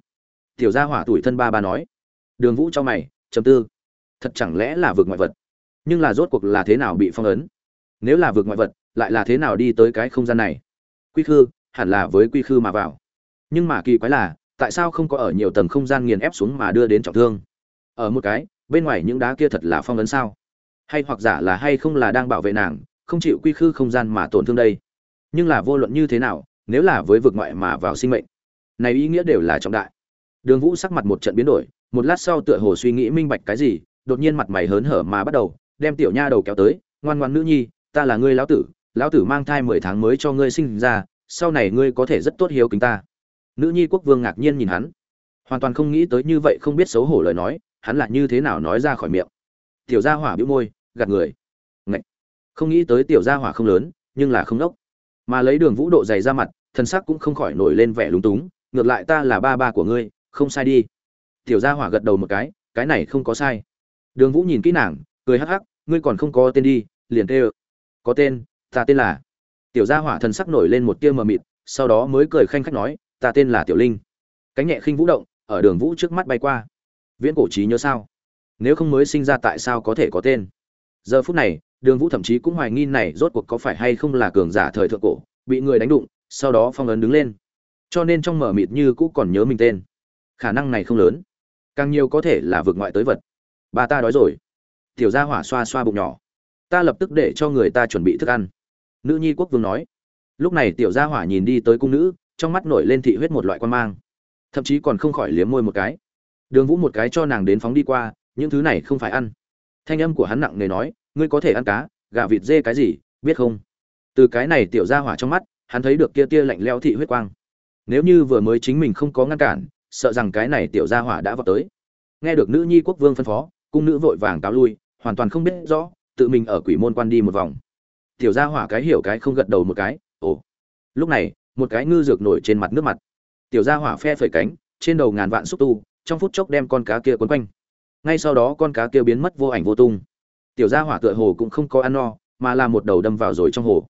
Tiểu gia hỏa tuổi thân ba ba nói. Đường vũ cho mày chầm tư. Thật chẳng lẽ là vượt ngoại vật? Nhưng là rốt cuộc là thế nào bị phong ấn? Nếu là vượt ngoại vật, lại là thế nào đi tới cái không gian này? Quy khư, hẳn là với quy khư mà vào. Nhưng mà kỳ quái là, tại sao không có ở nhiều tầng không gian nghiền ép xuống mà đưa đến trọng thương? Ở một cái bên ngoài những đá kia thật là phong ấn sao? Hay hoặc giả là hay không là đang bảo vệ nàng, không chịu quy khư không gian mà tổn thương đây? Nhưng là vô luận như thế nào, nếu là với vực ngoại mà vào sinh mệnh, này ý nghĩa đều là trọng đại. Đường vũ sắc mặt một trận biến đổi, một lát sau tựa hồ suy nghĩ minh bạch cái gì, đột nhiên mặt mày hớn hở mà bắt đầu, đem tiểu nha đầu kéo tới, ngoan ngoan nữ nhi, ta là ngươi lão tử lão tử mang thai mười tháng mới cho ngươi sinh ra, sau này ngươi có thể rất tốt hiếu kính ta. Nữ nhi quốc vương ngạc nhiên nhìn hắn, hoàn toàn không nghĩ tới như vậy không biết xấu hổ lời nói hắn là như thế nào nói ra khỏi miệng. Tiểu gia hỏa bĩu môi, gạt người. Ngậy. không nghĩ tới tiểu gia hỏa không lớn, nhưng là không đốc. Mà lấy đường vũ độ dày ra mặt thân sắc cũng không khỏi nổi lên vẻ lúng túng, ngược lại ta là ba ba của ngươi, không sai đi. Tiểu gia hỏa gật đầu một cái cái này không có sai. Đường vũ nhìn kỹ nàng, cười hắc hắc, ngươi còn không có tên đi, liền tê có tên, ta tên là. Tiểu gia hỏa thần sắc nổi lên một tia mờ mịt, sau đó mới cười khanh khách nói, ta tên là tiểu linh. Cánh nhẹ khinh vũ động, ở đường vũ trước mắt bay qua viễn cổ trí nhớ sao? Nếu không mới sinh ra tại sao có thể có tên? Giờ phút này, đường vũ thậm chí cũng hoài nghi này rốt cuộc có phải hay không là cường giả thời thượng cổ, bị người đánh đụng, sau đó phong ấn đứng lên. Cho nên trong mở mịt như cũ còn nhớ mình tên. Khả năng này không lớn. Càng nhiều có thể là vượt ngoại tới vật. Bà ta đói rồi. Tiểu gia hỏa xoa xoa bụng nhỏ. Ta lập tức để cho người ta chuẩn bị thức ăn. Nữ nhi quốc vương nói. Lúc này tiểu gia hỏa nhìn đi tới cung nữ, trong mắt nổi lên thị huyết một loại quan mang. Thậm chí còn không khỏi liếm môi một cái đường vũ một cái cho nàng đến phóng đi qua, những thứ này không phải ăn. Thanh âm của hắn nặng nề nói, ngươi có thể ăn cá, gà vịt dê cái gì, biết không? Từ cái này tiểu gia hỏa trong mắt, hắn thấy được kia tia lạnh leo thị huyết quang. Nếu như vừa mới chính mình không có ngăn cản, sợ rằng cái này tiểu gia hỏa đã vào tới. Nghe được nữ nhi quốc vương phân phó, cung nữ vội vàng cáo lui, hoàn toàn không biết rõ, tự mình ở quỷ môn quan đi một vòng. Tiểu gia hỏa cái hiểu cái không gật đầu một cái, ồ. Lúc này, một cái ngư dược nổi trên mặt nước mặt. Tiểu gia hỏa phe phẩy cánh, trên đầu ngàn vạn xúc tu trong phút chốc đem con cá kia quấn quanh. Ngay sau đó con cá kia biến mất vô ảnh vô tung. Tiểu gia hỏa tựa hồ cũng không có ăn no, mà là một đầu đâm vào rồi trong hồ.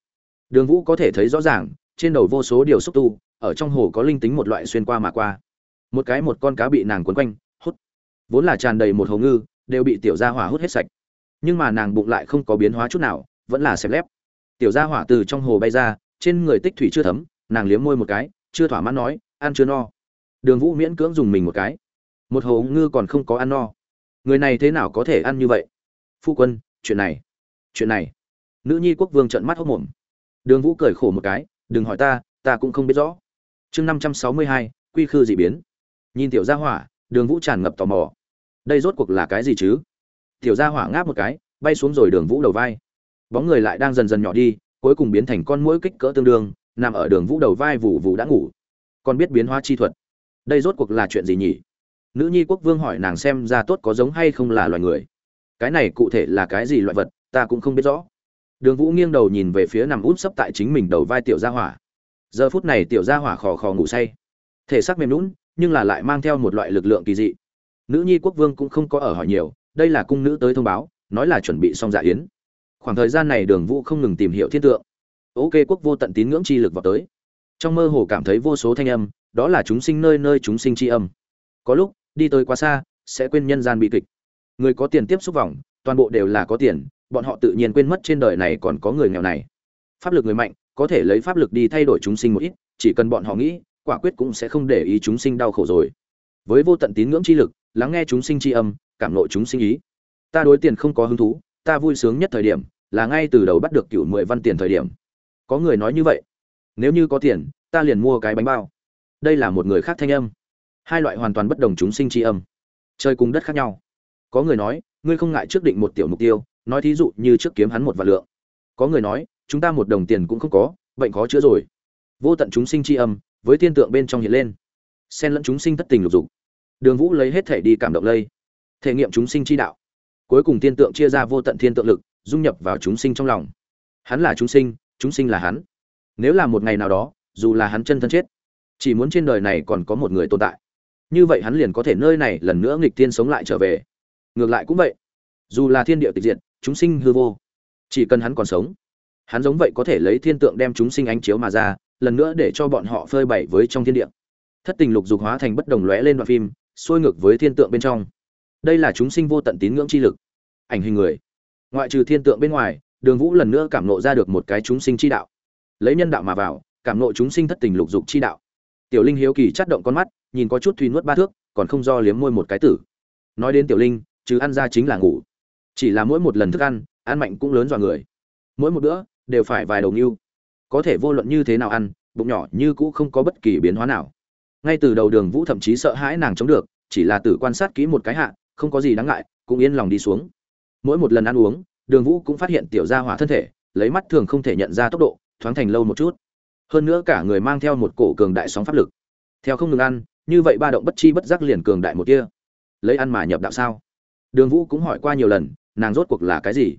Đường vũ có thể thấy rõ ràng, trên đầu vô số điều xúc tu, ở trong hồ có linh tính một loại xuyên qua mà qua. Một cái một con cá bị nàng quấn quanh, hút. Vốn là tràn đầy một hồ ngư, đều bị tiểu gia hỏa hút hết sạch. Nhưng mà nàng bụng lại không có biến hóa chút nào, vẫn là xẹp lép. Tiểu gia hỏa từ trong hồ bay ra, trên người tích thủy chưa thấm, nàng liếm môi một cái, chưa thỏa mãn nói, ăn chưa no? Đường vũ miễn cưỡng dùng mình một cái một hồ ngư còn không có ăn no. Người này thế nào có thể ăn như vậy? Phu quân, chuyện này chuyện này. Nữ nhi quốc vương trợn mắt hốc mồm. Đường vũ cười khổ một cái, đừng hỏi ta ta cũng không biết rõ. Chương năm trăm sáu mươi hai, quy khư dị biến. Nhìn tiểu gia hỏa, đường vũ tràn ngập tò mò. Đây rốt cuộc là cái gì chứ? Tiểu gia hỏa ngáp một cái, bay xuống rồi đường vũ đầu vai. Bóng người lại đang dần dần nhỏ đi, cuối cùng biến thành con mũi kích cỡ tương đương, nằm ở đường vũ đầu vai vụ vụ đã ngủ. Còn biết biến hóa chi thuật. Đây rốt cuộc là chuyện gì nhỉ? Nữ nhi quốc vương hỏi nàng xem ra tốt có giống hay không là loài người. Cái này cụ thể là cái gì loại vật, ta cũng không biết rõ. Đường vũ nghiêng đầu nhìn về phía nằm út sấp tại chính mình đầu vai tiểu gia hỏa. Giờ phút này tiểu gia hỏa khò khò ngủ say. Thể xác mềm lún nhưng là lại mang theo một loại lực lượng kỳ dị. Nữ nhi quốc vương cũng không có ở hỏi nhiều, đây là cung nữ tới thông báo, nói là chuẩn bị xong dạ yến. Khoảng thời gian này đường vũ không ngừng tìm hiểu thiên tượng. Ok, quốc vô tận tín ngưỡng chi lực vào tới. Trong mơ hồ cảm thấy vô số thanh âm, đó là chúng sinh nơi nơi chúng sinh chi âm có lúc, đi tới quá xa, sẽ quên nhân gian bị kịch. Người có tiền tiếp xúc vòng, toàn bộ đều là có tiền, bọn họ tự nhiên quên mất trên đời này còn có người nghèo này. Pháp lực người mạnh, có thể lấy pháp lực đi thay đổi chúng sinh một ít, chỉ cần bọn họ nghĩ, quả quyết cũng sẽ không để ý chúng sinh đau khổ rồi. Với vô tận tín ngưỡng chi lực, lắng nghe chúng sinh chi âm, cảm lộ chúng sinh ý. Ta đối tiền không có hứng thú, ta vui sướng nhất thời điểm, là ngay từ đầu bắt được cựu mười văn tiền thời điểm. Có người nói như vậy. Nếu như có tiền, ta liền mua cái bánh bao. Đây là một người khác thanh âm hai loại hoàn toàn bất đồng chúng sinh tri âm. Chơi cùng đất khác nhau. Có người nói, ngươi không ngại trước định một tiểu mục tiêu, nói thí dụ như trước kiếm hắn một vạn lượng. Có người nói, chúng ta một đồng tiền cũng không có, bệnh khó chữa rồi. Vô tận chúng sinh tri âm, với tiên tượng bên trong hiện lên. Xen lẫn chúng sinh thất tình lục dục. Đường vũ lấy hết thể đi cảm động lây. Thể nghiệm chúng sinh chi đạo. Cuối cùng tiên tượng chia ra vô tận thiên tượng lực, dung nhập vào chúng sinh trong lòng. Hắn là chúng sinh chúng sinh là hắn. Nếu là một ngày nào đó, dù là hắn chân thân chết, chỉ muốn trên đời này còn có một người tồn tại như vậy hắn liền có thể nơi này lần nữa nghịch tiên sống lại trở về. Ngược lại cũng vậy. Dù là thiên địa tịch diệt, chúng sinh hư vô. Chỉ cần hắn còn sống, hắn giống vậy có thể lấy thiên tượng đem chúng sinh ánh chiếu mà ra, lần nữa để cho bọn họ phơi bày với trong thiên địa. Thất tình lục dục hóa thành bất đồng lóe lên đoạn phim, xuôi ngược với thiên tượng bên trong. Đây là chúng sinh vô tận tín ngưỡng chi lực. Ảnh hình người. Ngoại trừ thiên tượng bên ngoài, đường vũ lần nữa cảm nộ ra được một cái chúng sinh chi đạo. Lấy nhân đạo mà vào, cảm nộ chúng sinh thất tình lục dục chi đạo tiểu linh hiếu kỳ chát động con mắt, nhìn có chút thùy nuốt ba thước, còn không do liếm môi một cái tử. Nói đến tiểu linh, chứ ăn ra chính là ngủ. Chỉ là mỗi một lần thức ăn ăn mạnh cũng lớn dọa người. Mỗi một bữa, đều phải vài đầu nghiêu. Có thể vô luận như thế nào ăn, bụng nhỏ như cũ không có bất kỳ biến hóa nào. Ngay từ đầu đường vũ thậm chí sợ hãi nàng chống được, chỉ là tử quan sát kỹ một cái hạ, không có gì đáng ngại, cũng yên lòng đi xuống. Mỗi một lần ăn uống, đường vũ cũng phát hiện tiểu gia hỏa thân thể, lấy mắt thường không thể nhận ra tốc độ, thoáng thành lâu một chút hơn nữa cả người mang theo một cổ cường đại sóng pháp lực. Theo không ngừng ăn, như vậy ba động bất chi bất giác liền cường đại một kia lấy ăn mà nhập đạo sao? Đường vũ cũng hỏi qua nhiều lần, nàng rốt cuộc là cái gì?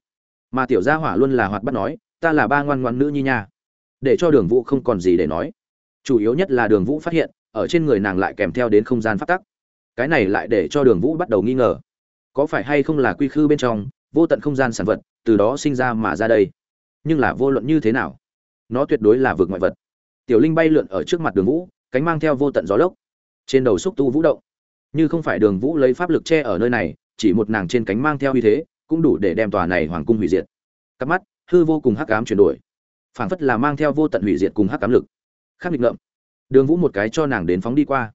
Mà tiểu gia hỏa luôn là hoạt bắt nói, ta là ba ngoan ngoan nữ nhi nha. Để cho đường vũ không còn gì để nói. Chủ yếu nhất là đường vũ phát hiện, ở trên người nàng lại kèm theo đến không gian phát tắc. Cái này lại để cho đường vũ bắt đầu nghi ngờ. Có phải hay không là quy khư bên trong, vô tận không gian sản vật, từ đó sinh ra mà ra đây? Nhưng là vô luận như thế nào? Nó tuyệt đối là vực ngoại vật. Tiểu linh bay lượn ở trước mặt đường vũ, cánh mang theo vô tận gió lốc. Trên đầu xúc tu vũ động. Như không phải đường vũ lấy pháp lực che ở nơi này, chỉ một nàng trên cánh mang theo uy thế, cũng đủ để đem tòa này hoàng cung hủy diệt. Cặp mắt, hư vô cùng hắc ám chuyển đổi. Phảng phất là mang theo vô tận hủy diệt cùng hắc ám lực. Khắc nghịch ngợm. Đường vũ một cái cho nàng đến phóng đi qua.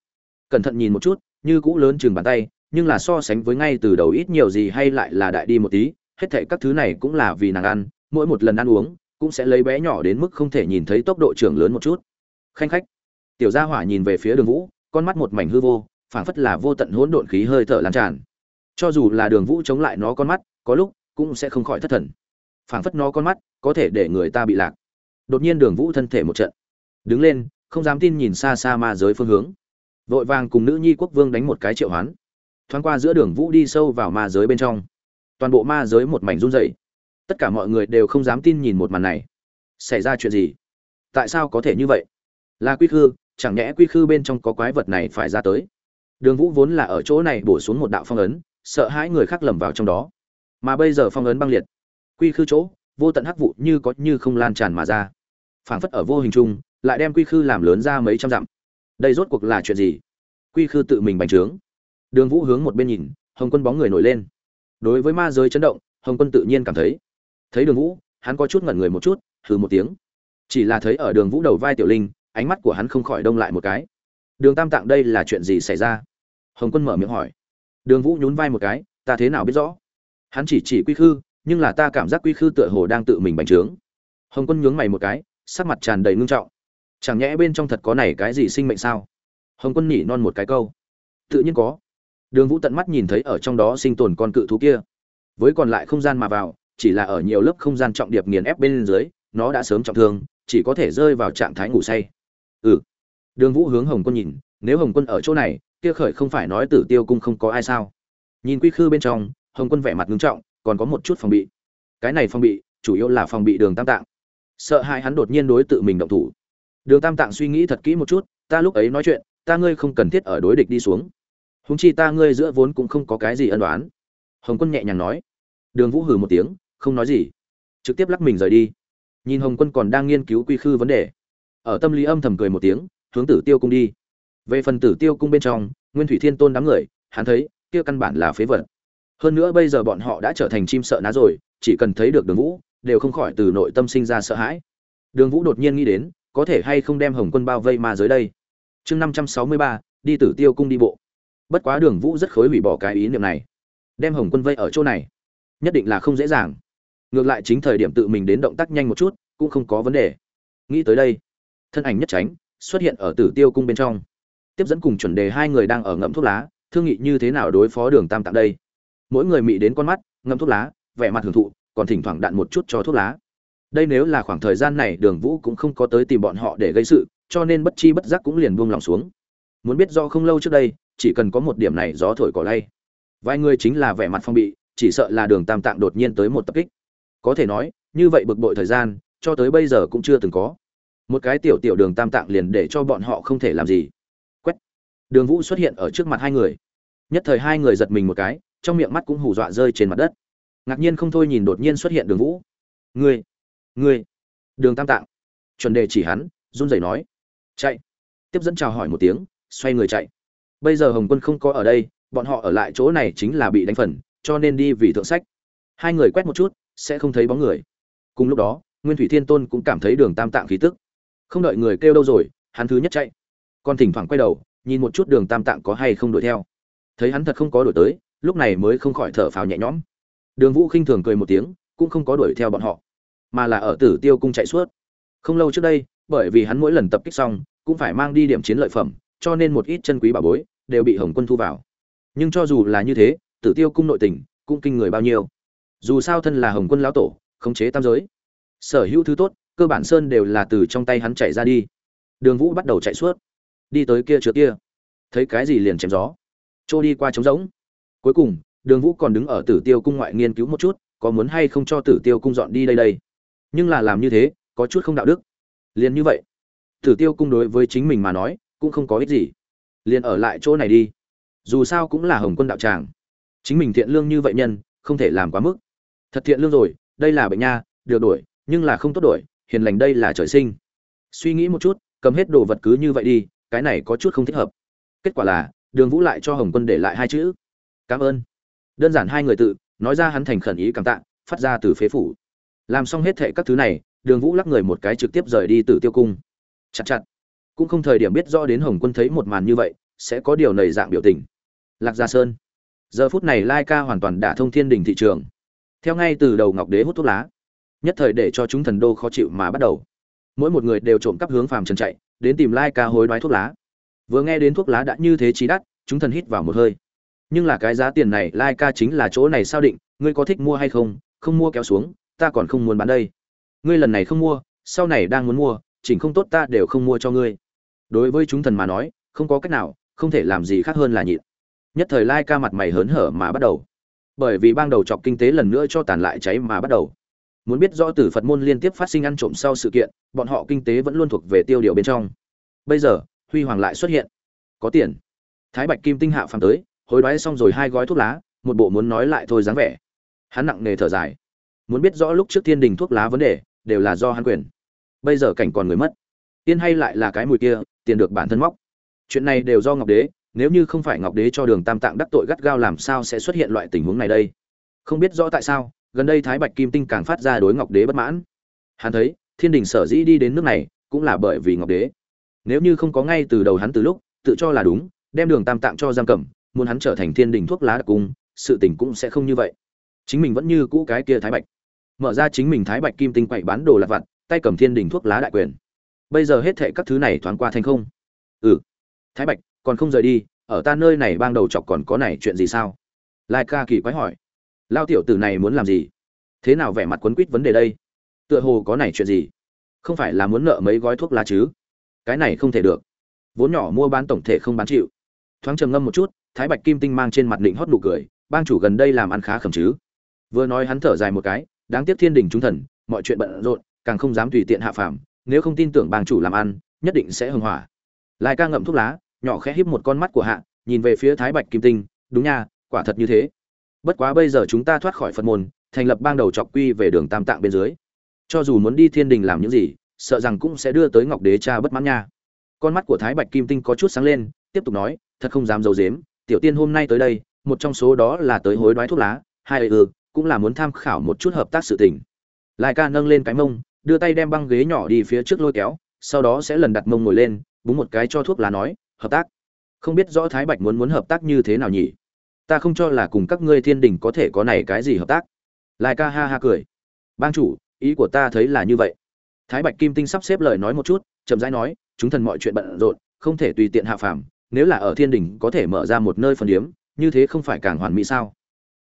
Cẩn thận nhìn một chút, như cũ lớn chừng bàn tay, nhưng là so sánh với ngay từ đầu ít nhiều gì hay lại là đại đi một tí, hết thệ các thứ này cũng là vì nàng ăn, mỗi một lần ăn uống cũng sẽ lấy bé nhỏ đến mức không thể nhìn thấy tốc độ trưởng lớn một chút. Khanh khách. Tiểu gia hỏa nhìn về phía đường vũ, con mắt một mảnh hư vô, phảng phất là vô tận hỗn độn khí hơi thở lan tràn. Cho dù là đường vũ chống lại nó con mắt, có lúc cũng sẽ không khỏi thất thần. Phảng phất nó con mắt có thể để người ta bị lạc. Đột nhiên đường vũ thân thể một trận. Đứng lên, không dám tin nhìn xa xa ma giới phương hướng. Vội vàng cùng nữ nhi quốc vương đánh một cái triệu hoán. Thoáng qua giữa đường vũ đi sâu vào ma giới bên trong. Toàn bộ ma giới một mảnh run rẩy tất cả mọi người đều không dám tin nhìn một màn này. Xảy ra chuyện gì? Tại sao có thể như vậy? Là quy khư, chẳng nhẽ quy khư bên trong có quái vật này phải ra tới? Đường vũ vốn là ở chỗ này bổ xuống một đạo phong ấn, sợ hãi người khác lầm vào trong đó. Mà bây giờ phong ấn băng liệt. Quy khư chỗ, vô tận hắc vụ như có như không lan tràn mà ra. Phảng phất ở vô hình chung, lại đem quy khư làm lớn ra mấy trăm dặm. Đây rốt cuộc là chuyện gì? Quy khư tự mình bành trướng. Đường vũ hướng một bên nhìn, hồng quân bóng người nổi lên. Đối với ma giới chấn động, hồng quân tự nhiên cảm thấy thấy đường vũ, hắn có chút ngẩn người một chút, hừ một tiếng. Chỉ là thấy ở đường vũ đầu vai tiểu linh, ánh mắt của hắn không khỏi đông lại một cái. Đường tam tạng đây là chuyện gì xảy ra? Hồng quân mở miệng hỏi. Đường vũ nhún vai một cái, ta thế nào biết rõ? Hắn chỉ chỉ quy khư, nhưng là ta cảm giác quy khư tựa hồ đang tự mình bành trướng. Hồng quân nhướng mày một cái, sắc mặt tràn đầy ngưng trọng. Chẳng nhẽ bên trong thật có này cái gì sinh mệnh sao? Hồng quân nhỉ non một cái câu. Tự nhiên có. Đường vũ tận mắt nhìn thấy ở trong đó sinh tồn con cự thú kia. Với còn lại không gian mà vào chỉ là ở nhiều lớp không gian trọng điệp nghiền ép bên dưới, nó đã sớm trọng thương, chỉ có thể rơi vào trạng thái ngủ say. Ừ. Đường vũ hướng hồng quân nhìn, nếu hồng quân ở chỗ này, kia khởi không phải nói tử tiêu cung không có ai sao? Nhìn quy khư bên trong, hồng quân vẻ mặt nghiêm trọng, còn có một chút phòng bị. Cái này phòng bị, chủ yếu là phòng bị đường tam tạng. Sợ hai hắn đột nhiên đối tự mình động thủ. Đường tam tạng suy nghĩ thật kỹ một chút, ta lúc ấy nói chuyện, ta ngươi không cần thiết ở đối địch đi xuống. Huống chi ta ngươi giữa vốn cũng không có cái gì ân oán. Hồng quân nhẹ nhàng nói. Đường vũ hừ một tiếng không nói gì. Trực tiếp lắc mình rời đi. Nhìn hồng quân còn đang nghiên cứu quy khư vấn đề. Ở tâm lý âm thầm cười một tiếng, hướng tử tiêu cung đi. Về phần tử tiêu cung bên trong, nguyên thủy thiên tôn đám người, hắn thấy, kia căn bản là phế vật. Hơn nữa bây giờ bọn họ đã trở thành chim sợ ná rồi, chỉ cần thấy được đường vũ, đều không khỏi từ nội tâm sinh ra sợ hãi. Đường vũ đột nhiên nghĩ đến, có thể hay không đem hồng quân bao vây ma dưới đây? Chương năm trăm sáu mươi ba, đi tử tiêu cung đi bộ. Bất quá đường vũ rất khối hủy bỏ cái ý niệm này. Đem hồng quân vây ở chỗ này, nhất định là không dễ dàng ngược lại chính thời điểm tự mình đến động tác nhanh một chút, cũng không có vấn đề. Nghĩ tới đây, thân ảnh nhất tránh xuất hiện ở tử tiêu cung bên trong. Tiếp dẫn cùng chuẩn đề hai người đang ở ngậm thuốc lá, thương nghị như thế nào đối phó đường tam tạng đây? Mỗi người mị đến con mắt, ngậm thuốc lá, vẻ mặt hưởng thụ, còn thỉnh thoảng đạn một chút cho thuốc lá. Đây nếu là khoảng thời gian này đường vũ cũng không có tới tìm bọn họ để gây sự, cho nên bất chi bất giác cũng liền buông lòng xuống. Muốn biết do không lâu trước đây, chỉ cần có một điểm này gió thổi cỏ lay. Vài người chính là vẻ mặt phong bị, chỉ sợ là đường tam tạng đột nhiên tới một tập kích có thể nói, như vậy bực bội thời gian, cho tới bây giờ cũng chưa từng có. Một cái tiểu tiểu đường tam tạng liền để cho bọn họ không thể làm gì. Quét. Đường vũ xuất hiện ở trước mặt hai người. Nhất thời hai người giật mình một cái, trong miệng mắt cũng hù dọa rơi trên mặt đất. Ngạc nhiên không thôi nhìn đột nhiên xuất hiện đường vũ. Ngươi ngươi, đường tam tạng. Chuẩn đề chỉ hắn, run rẩy nói. Chạy. Tiếp dẫn chào hỏi một tiếng, xoay người chạy. Bây giờ hồng quân không có ở đây, bọn họ ở lại chỗ này chính là bị đánh phần, cho nên đi vì thượng sách. Hai người quét một chút sẽ không thấy bóng người. Cùng lúc đó, nguyên thủy thiên tôn cũng cảm thấy đường tam tạng khí tức. Không đợi người kêu đâu rồi, hắn thứ nhất chạy. Còn thỉnh thoảng quay đầu, nhìn một chút đường tam tạng có hay không đuổi theo. Thấy hắn thật không có đuổi tới, lúc này mới không khỏi thở phào nhẹ nhõm. Đường vũ khinh thường cười một tiếng, cũng không có đuổi theo bọn họ, mà là ở tử tiêu cung chạy suốt. Không lâu trước đây, bởi vì hắn mỗi lần tập kích xong, cũng phải mang đi điểm chiến lợi phẩm, cho nên một ít chân quý bảo bối đều bị hồng quân thu vào. Nhưng cho dù là như thế, tử tiêu cung nội tình cũng kinh người bao nhiêu dù sao thân là hồng quân lão tổ, khống chế tam giới. Sở hữu thứ tốt, cơ bản sơn đều là từ trong tay hắn chạy ra đi. Đường vũ bắt đầu chạy suốt. Đi tới kia chứa kia. Thấy cái gì liền chém gió. Trôi đi qua trống rỗng. Cuối cùng, đường vũ còn đứng ở tử tiêu cung ngoại nghiên cứu một chút, có muốn hay không cho tử tiêu cung dọn đi đây đây. Nhưng là làm như thế, có chút không đạo đức. Liền như vậy, tử tiêu cung đối với chính mình mà nói, cũng không có ích gì. Liền ở lại chỗ này đi. Dù sao cũng là hồng quân đạo tràng. Chính mình thiện lương như vậy nhân, không thể làm quá mức thật thiện lương rồi, đây là bệnh nha, được đổi, nhưng là không tốt đổi, hiền lành đây là trời sinh. Suy nghĩ một chút, cầm hết đồ vật cứ như vậy đi, cái này có chút không thích hợp. Kết quả là, đường vũ lại cho hồng quân để lại hai chữ. Cảm ơn. Đơn giản hai người tự, nói ra hắn thành khẩn ý cảm tạ, phát ra từ phế phủ. Làm xong hết thệ các thứ này, đường vũ lắc người một cái trực tiếp rời đi từ tiêu cung. Chặt chặt. Cũng không thời điểm biết rõ đến hồng quân thấy một màn như vậy, sẽ có điều nầy dạng biểu tình. Lạc gia sơn. Giờ phút này lai ca hoàn toàn đả thông thiên đình thị trường theo ngay từ đầu ngọc đế hút thuốc lá, nhất thời để cho chúng thần đô khó chịu mà bắt đầu. Mỗi một người đều trộm cắp hướng phàm trần chạy, đến tìm lai ca hối đoái thuốc lá. Vừa nghe đến thuốc lá đã như thế trí đắt, chúng thần hít vào một hơi. Nhưng là cái giá tiền này, lai ca chính là chỗ này sao định, ngươi có thích mua hay không? Không mua kéo xuống, ta còn không muốn bán đây. Ngươi lần này không mua, sau này đang muốn mua, chỉnh không tốt ta đều không mua cho ngươi. Đối với chúng thần mà nói, không có cách nào, không thể làm gì khác hơn là nhịn. Nhất thời lai ca mặt mày hớn hở mà bắt đầu bởi vì ban đầu chọc kinh tế lần nữa cho tàn lại cháy mà bắt đầu. Muốn biết rõ tử phật môn liên tiếp phát sinh ăn trộm sau sự kiện, bọn họ kinh tế vẫn luôn thuộc về tiêu điều bên trong. Bây giờ, huy hoàng lại xuất hiện. Có tiền. Thái bạch kim tinh hạ phàm tới, hối đoái xong rồi hai gói thuốc lá, một bộ muốn nói lại thôi dáng vẻ. Hắn nặng nề thở dài. Muốn biết rõ lúc trước thiên đình thuốc lá vấn đề, đều là do hắn quyền. Bây giờ cảnh còn người mất. Tiên hay lại là cái mùi kia, tiền được bản thân móc. Chuyện này đều do ngọc đế nếu như không phải ngọc đế cho đường tam tạng đắc tội gắt gao làm sao sẽ xuất hiện loại tình huống này đây? Không biết rõ tại sao, gần đây thái bạch kim tinh càng phát ra đối ngọc đế bất mãn. Hắn thấy, thiên đình sở dĩ đi đến nước này, cũng là bởi vì ngọc đế. Nếu như không có ngay từ đầu hắn từ lúc, tự cho là đúng, đem đường tam tạng cho giam cầm, muốn hắn trở thành thiên đình thuốc lá đặc cung, sự tình cũng sẽ không như vậy. Chính mình vẫn như cũ cái kia thái bạch. Mở ra chính mình thái bạch kim tinh quậy bán đồ lặt vặt, tay cầm thiên đình thuốc lá đại quyền. Bây giờ hết thệ các thứ này thoáng qua thành không? Ừ. Thái bạch còn không rời đi, ở ta nơi này bang đầu chọc còn có này chuyện gì sao? Lai ca kỳ quái hỏi. Lao tiểu tử này muốn làm gì? Thế nào vẻ mặt quấn quýt vấn đề đây? Tựa hồ có này chuyện gì? Không phải là muốn nợ mấy gói thuốc lá chứ? Cái này không thể được. Vốn nhỏ mua bán tổng thể không bán chịu. Thoáng trầm ngâm một chút, thái bạch kim tinh mang trên mặt định hót nụ cười, bang chủ gần đây làm ăn khá khẩm chứ? Vừa nói hắn thở dài một cái, đáng tiếc thiên đình trung thần, mọi chuyện bận rộn, càng không dám tùy tiện hạ phàm, nếu không tin tưởng bang chủ làm ăn, nhất định sẽ hưng hỏa. Lai ca ngậm thuốc lá nhỏ khẽ híp một con mắt của hạ nhìn về phía thái bạch kim tinh đúng nha quả thật như thế. Bất quá bây giờ chúng ta thoát khỏi phật môn thành lập bang đầu chọc quy về đường tam tạng bên dưới. Cho dù muốn đi thiên đình làm những gì sợ rằng cũng sẽ đưa tới ngọc đế cha bất mãn nha. Con mắt của thái bạch kim tinh có chút sáng lên tiếp tục nói thật không dám giấu giếm, tiểu tiên hôm nay tới đây một trong số đó là tới hối đoái thuốc lá hai ừ cũng là muốn tham khảo một chút hợp tác sự tình. Lai ca nâng lên cái mông đưa tay đem băng ghế nhỏ đi phía trước lôi kéo sau đó sẽ lần đặt mông ngồi lên búng một cái cho thuốc lá nói hợp tác. Không biết rõ thái bạch muốn muốn hợp tác như thế nào nhỉ? Ta không cho là cùng các ngươi thiên đình có thể có này cái gì hợp tác. Lai ca ha ha cười. Bang chủ, ý của ta thấy là như vậy. Thái bạch kim tinh sắp xếp lời nói một chút, chậm rãi nói, chúng thần mọi chuyện bận rộn, không thể tùy tiện hạ phàm, nếu là ở thiên đình có thể mở ra một nơi phần điếm, như thế không phải càng hoàn mỹ sao?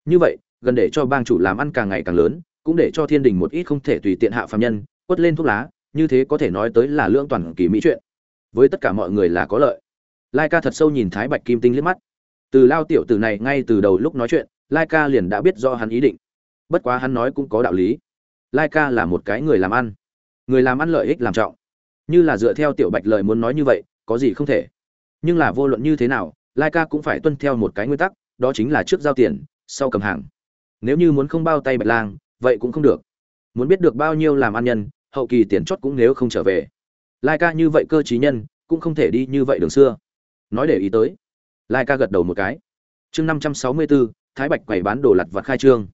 Như vậy, gần để cho bang chủ làm ăn càng ngày càng lớn, cũng để cho thiên đình một ít không thể tùy tiện hạ phàm nhân, quất lên thuốc lá, như thế có thể nói tới là lương toàn kỳ mỹ chuyện. Với tất cả mọi người là có lợi lai ca thật sâu nhìn thái bạch kim tinh liếc mắt. Từ lao tiểu tử này ngay từ đầu lúc nói chuyện lai ca liền đã biết do hắn ý định. Bất quá hắn nói cũng có đạo lý. Lai ca là một cái người làm ăn. Người làm ăn lợi ích làm trọng. Như là dựa theo tiểu bạch lời muốn nói như vậy, có gì không thể. Nhưng là vô luận như thế nào lai ca cũng phải tuân theo một cái nguyên tắc, đó chính là trước giao tiền, sau cầm hàng. Nếu như muốn không bao tay bạch lang, vậy cũng không được. Muốn biết được bao nhiêu làm ăn nhân, hậu kỳ tiền chót cũng nếu không trở về. Lai ca như vậy cơ trí nhân, cũng không thể đi như vậy đường xưa nói để ý tới. Lai ca gật đầu một cái. Chương năm trăm sáu mươi bốn thái bạch quầy bán đồ lặt vặt khai trương.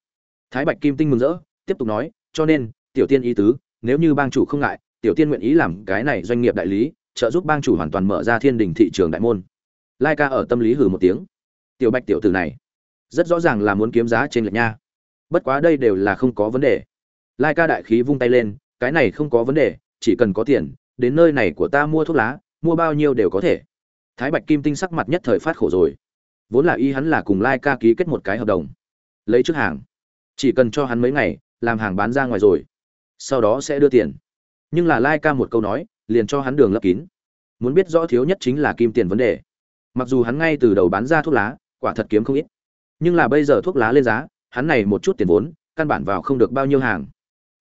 Thái bạch kim tinh mừng rỡ, tiếp tục nói, cho nên, tiểu tiên ý tứ, nếu như bang chủ không ngại, tiểu tiên nguyện ý làm cái này doanh nghiệp đại lý, trợ giúp bang chủ hoàn toàn mở ra thiên đình thị trường đại môn. Lai ca ở tâm lý hử một tiếng. Tiểu bạch tiểu tử này, rất rõ ràng là muốn kiếm giá trên lệch nha. Bất quá đây đều là không có vấn đề. Lai ca đại khí vung tay lên, cái này không có vấn đề, chỉ cần có tiền, đến nơi này của ta mua thuốc lá, mua bao nhiêu đều có thể thái bạch kim tinh sắc mặt nhất thời phát khổ rồi. Vốn là y hắn là cùng lai ca ký kết một cái hợp đồng. Lấy trước hàng. Chỉ cần cho hắn mấy ngày, làm hàng bán ra ngoài rồi. Sau đó sẽ đưa tiền. Nhưng là lai ca một câu nói, liền cho hắn đường lấp kín. Muốn biết rõ thiếu nhất chính là kim tiền vấn đề. Mặc dù hắn ngay từ đầu bán ra thuốc lá, quả thật kiếm không ít. Nhưng là bây giờ thuốc lá lên giá, hắn này một chút tiền vốn, căn bản vào không được bao nhiêu hàng.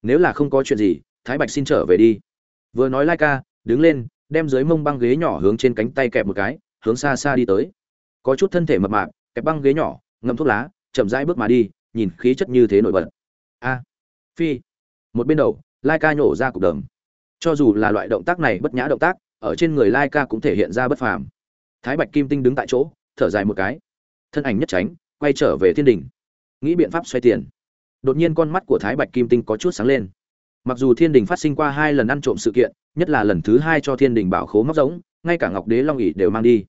Nếu là không có chuyện gì, thái bạch xin trở về đi. Vừa nói lai ca, đứng lên đem dưới mông băng ghế nhỏ hướng trên cánh tay kẹp một cái, hướng xa xa đi tới. Có chút thân thể mập mạp, kẹp băng ghế nhỏ, ngậm thuốc lá, chậm rãi bước mà đi, nhìn khí chất như thế nổi bật. A, phi. Một bên đầu lai ca nhổ ra cục đầm. Cho dù là loại động tác này bất nhã động tác, ở trên người lai ca cũng thể hiện ra bất phàm. Thái bạch kim tinh đứng tại chỗ, thở dài một cái. Thân ảnh nhất tránh, quay trở về thiên đình nghĩ biện pháp xoay tiền. Đột nhiên con mắt của thái bạch kim tinh có chút sáng lên. Mặc dù thiên đình phát sinh qua hai lần ăn trộm sự kiện nhất là lần thứ hai cho thiên đình bảo khố móc giống ngay cả ngọc đế long ỉ đều mang đi.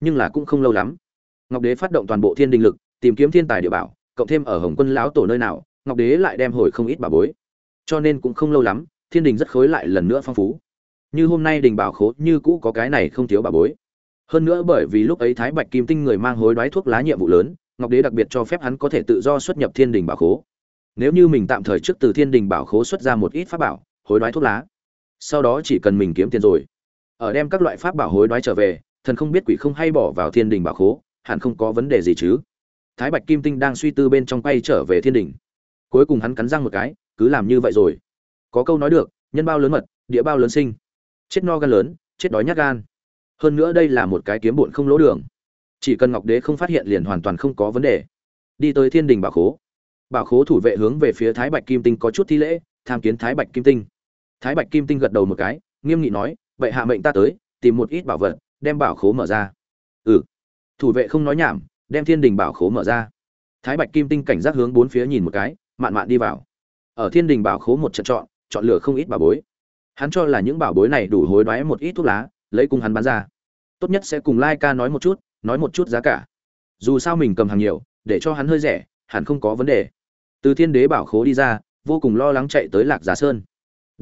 Nhưng là cũng không lâu lắm, ngọc đế phát động toàn bộ thiên đình lực, tìm kiếm thiên tài địa bảo, cộng thêm ở hồng quân lão tổ nơi nào, ngọc đế lại đem hồi không ít bà bối. Cho nên cũng không lâu lắm, thiên đình rất khối lại lần nữa phong phú. Như hôm nay đình bảo khố như cũ có cái này không thiếu bà bối. Hơn nữa bởi vì lúc ấy thái bạch kim tinh người mang hối đoái thuốc lá nhiệm vụ lớn, ngọc đế đặc biệt cho phép hắn có thể tự do xuất nhập thiên đình bảo khố. Nếu như mình tạm thời trước từ thiên đình bảo khố xuất ra một ít pháp bảo, hối đoái thuốc lá sau đó chỉ cần mình kiếm tiền rồi. Ở đem các loại pháp bảo hối đoái trở về, thần không biết quỷ không hay bỏ vào thiên đình bảo khố, hẳn không có vấn đề gì chứ. Thái bạch kim tinh đang suy tư bên trong quay trở về thiên đình. Cuối cùng hắn cắn răng một cái, cứ làm như vậy rồi. Có câu nói được, nhân bao lớn mật, địa bao lớn sinh. Chết no gan lớn, chết đói nhát gan. Hơn nữa đây là một cái kiếm bụn không lỗ đường. Chỉ cần ngọc đế không phát hiện liền hoàn toàn không có vấn đề. Đi tới thiên đình bảo khố. Bảo khố thủ vệ hướng về phía thái bạch kim tinh có chút thi lễ, tham kiến thái bạch kim tinh thái bạch kim tinh gật đầu một cái, nghiêm nghị nói, vậy hạ mệnh ta tới, tìm một ít bảo vật, đem bảo khố mở ra. Ừ. Thủ vệ không nói nhảm, đem thiên đình bảo khố mở ra. Thái bạch kim tinh cảnh giác hướng bốn phía nhìn một cái, mạn mạn đi vào. Ở thiên đình bảo khố một trận chọn chọn lựa không ít bảo bối. Hắn cho là những bảo bối này đủ hối đoái một ít thuốc lá, lấy cùng hắn bán ra. Tốt nhất sẽ cùng lai ca nói một chút, nói một chút giá cả. Dù sao mình cầm hàng nhiều, để cho hắn hơi rẻ, hẳn không có vấn đề. Từ thiên đế bảo khố đi ra, vô cùng lo lắng chạy tới lạc giá sơn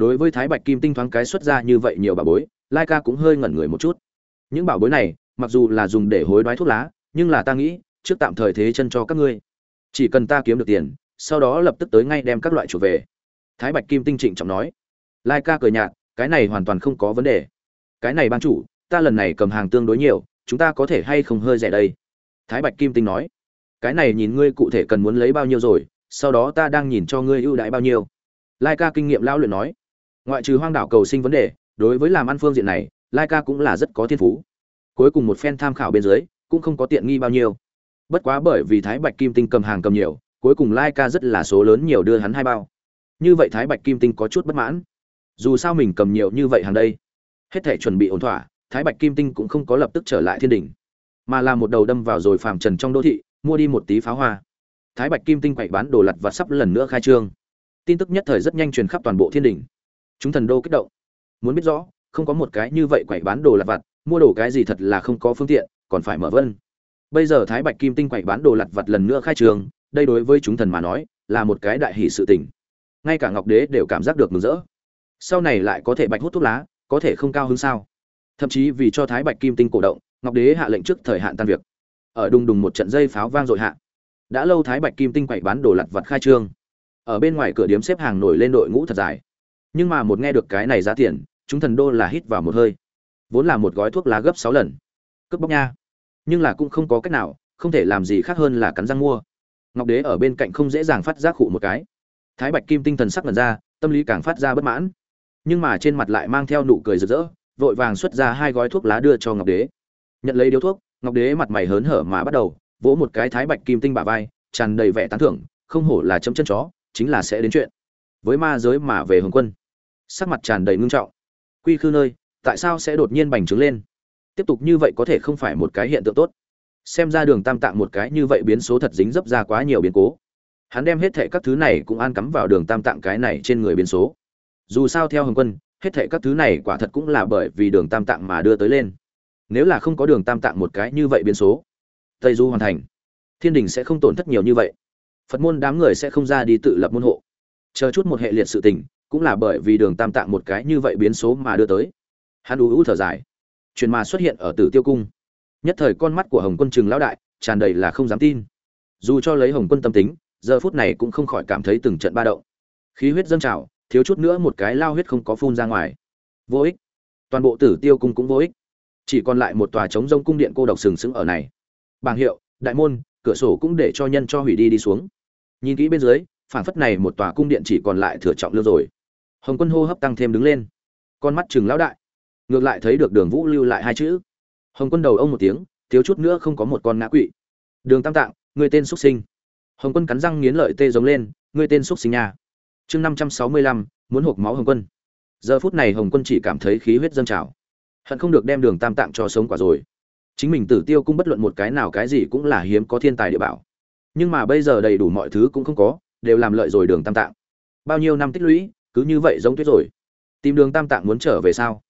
đối với thái bạch kim tinh thoáng cái xuất ra như vậy nhiều bảo bối, lai ca cũng hơi ngẩn người một chút. Những bảo bối này, mặc dù là dùng để hối đoái thuốc lá, nhưng là ta nghĩ, trước tạm thời thế chân cho các ngươi. Chỉ cần ta kiếm được tiền, sau đó lập tức tới ngay đem các loại chủ về. Thái bạch kim tinh trịnh trọng nói. Lai ca cười nhạt, cái này hoàn toàn không có vấn đề. Cái này ban chủ, ta lần này cầm hàng tương đối nhiều, chúng ta có thể hay không hơi rẻ đây? Thái bạch kim tinh nói. Cái này nhìn ngươi cụ thể cần muốn lấy bao nhiêu rồi, sau đó ta đang nhìn cho ngươi ưu đãi bao nhiêu. Lai ca kinh nghiệm lao luyện nói ngoại trừ hoang đảo cầu sinh vấn đề, đối với làm ăn phương diện này, lai ca cũng là rất có thiên phú. Cuối cùng một phen tham khảo bên dưới, cũng không có tiện nghi bao nhiêu. Bất quá bởi vì thái bạch kim tinh cầm hàng cầm nhiều, cuối cùng lai ca rất là số lớn nhiều đưa hắn hai bao. Như vậy thái bạch kim tinh có chút bất mãn. Dù sao mình cầm nhiều như vậy hàng đây, hết thể chuẩn bị ổn thỏa, thái bạch kim tinh cũng không có lập tức trở lại thiên đình mà là một đầu đâm vào rồi phàm trần trong đô thị, mua đi một tí pháo hoa. Thái bạch kim tinh quậy bán đồ lặt và sắp lần nữa khai trương. Tin tức nhất thời rất nhanh truyền khắp toàn bộ thiên đình chúng thần đô kích động. Muốn biết rõ không có một cái như vậy quậy bán đồ lặt vặt mua đồ cái gì thật là không có phương tiện còn phải mở vân. Bây giờ thái bạch kim tinh quậy bán đồ lặt vặt lần nữa khai trường, đây đối với chúng thần mà nói là một cái đại hỷ sự tình. Ngay cả ngọc đế đều cảm giác được mừng rỡ. Sau này lại có thể bạch hút thuốc lá có thể không cao hơn sao? Thậm chí vì cho thái bạch kim tinh cổ động ngọc đế hạ lệnh trước thời hạn tan việc. Ở đùng đùng một trận dây pháo vang dội hạ đã lâu thái bạch kim tinh quậy bán đồ lặt vặt khai trương. Ở bên ngoài cửa điếm xếp hàng nổi lên đội ngũ thật dài nhưng mà một nghe được cái này giá tiền, chúng thần đô là hít vào một hơi. Vốn là một gói thuốc lá gấp sáu lần. Cướp bóc nha. Nhưng là cũng không có cách nào, không thể làm gì khác hơn là cắn răng mua. Ngọc đế ở bên cạnh không dễ dàng phát giác khụ một cái. Thái bạch kim tinh thần sắc lần ra, tâm lý càng phát ra bất mãn. Nhưng mà trên mặt lại mang theo nụ cười rực rỡ, vội vàng xuất ra hai gói thuốc lá đưa cho ngọc đế. Nhận lấy điếu thuốc, ngọc đế mặt mày hớn hở mà bắt đầu, vỗ một cái thái bạch kim tinh bả vai, tràn đầy vẻ tán thưởng, không hổ là chấm chân chó, chính là sẽ đến chuyện. Với ma giới mà về hồng quân sắc mặt tràn đầy ngưng trọng. Quy khư nơi, tại sao sẽ đột nhiên bành trướng lên? Tiếp tục như vậy có thể không phải một cái hiện tượng tốt. Xem ra đường tam tạng một cái như vậy biến số thật dính dấp ra quá nhiều biến cố. Hắn đem hết thệ các thứ này cũng an cắm vào đường tam tạng cái này trên người biến số. Dù sao theo hồng quân, hết thệ các thứ này quả thật cũng là bởi vì đường tam tạng mà đưa tới lên. Nếu là không có đường tam tạng một cái như vậy biến số, tây du hoàn thành. Thiên đình sẽ không tổn thất nhiều như vậy. Phật môn đám người sẽ không ra đi tự lập môn hộ. Chờ chút một hệ liệt sự tình cũng là bởi vì đường tam tạng một cái như vậy biến số mà đưa tới. Hắn ú ú thở dài. Truyền mà xuất hiện ở tử tiêu cung. Nhất thời con mắt của hồng quân trường lão đại tràn đầy là không dám tin. Dù cho lấy hồng quân tâm tính, giờ phút này cũng không khỏi cảm thấy từng trận ba động. Khí huyết dâng trào, thiếu chút nữa một cái lao huyết không có phun ra ngoài. Vô ích. Toàn bộ tử tiêu cung cũng vô ích. Chỉ còn lại một tòa trống rông cung điện cô độc sừng sững ở này. Bảng hiệu, đại môn, cửa sổ cũng để cho nhân cho hủy đi đi xuống. Nhìn kỹ bên dưới, phảng phất này một tòa cung điện chỉ còn lại thừa trọng lương rồi hồng quân hô hấp tăng thêm đứng lên. Con mắt chừng lão đại. Ngược lại thấy được đường vũ lưu lại hai chữ. Hồng quân đầu ông một tiếng, thiếu chút nữa không có một con ngã quỵ. Đường tam tạng, người tên xuất sinh. Hồng quân cắn răng nghiến lợi tê giống lên, người tên xuất sinh nhà chương năm trăm sáu mươi lăm, muốn hộp máu hồng quân. Giờ phút này hồng quân chỉ cảm thấy khí huyết dâng trào. Hận không được đem đường tam tạng cho sống quả rồi. Chính mình tử tiêu cũng bất luận một cái nào cái gì cũng là hiếm có thiên tài địa bảo. Nhưng mà bây giờ đầy đủ mọi thứ cũng không có, đều làm lợi rồi đường tam tạng. Bao nhiêu năm tích lũy cứ như vậy giống tuyết rồi. Tìm đường tam tạng muốn trở về sao?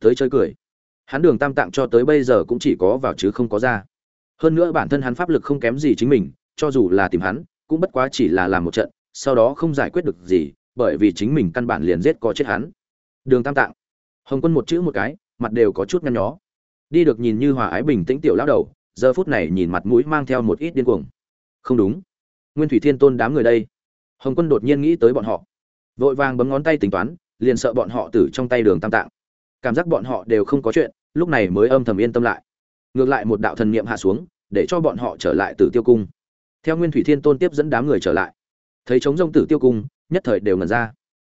Tới chơi cười. Hắn đường tam tạng cho tới bây giờ cũng chỉ có vào chứ không có ra. Hơn nữa bản thân hắn pháp lực không kém gì chính mình, cho dù là tìm hắn, cũng bất quá chỉ là làm một trận, sau đó không giải quyết được gì, bởi vì chính mình căn bản liền giết có chết hắn. Đường tam tạng. Hồng quân một chữ một cái, mặt đều có chút nhăn nhó. Đi được nhìn như hòa ái bình tĩnh tiểu lão đầu, giờ phút này nhìn mặt mũi mang theo một ít điên cuồng. Không đúng. Nguyên thủy thiên tôn đám người đây. Hồng quân đột nhiên nghĩ tới bọn họ vội vàng bấm ngón tay tính toán, liền sợ bọn họ tử trong tay đường tam tạng. Cảm giác bọn họ đều không có chuyện, lúc này mới âm thầm yên tâm lại. Ngược lại một đạo thần niệm hạ xuống, để cho bọn họ trở lại tử tiêu cung. Theo nguyên thủy thiên tôn tiếp dẫn đám người trở lại, thấy trống rông tử tiêu cung, nhất thời đều ngẩn ra.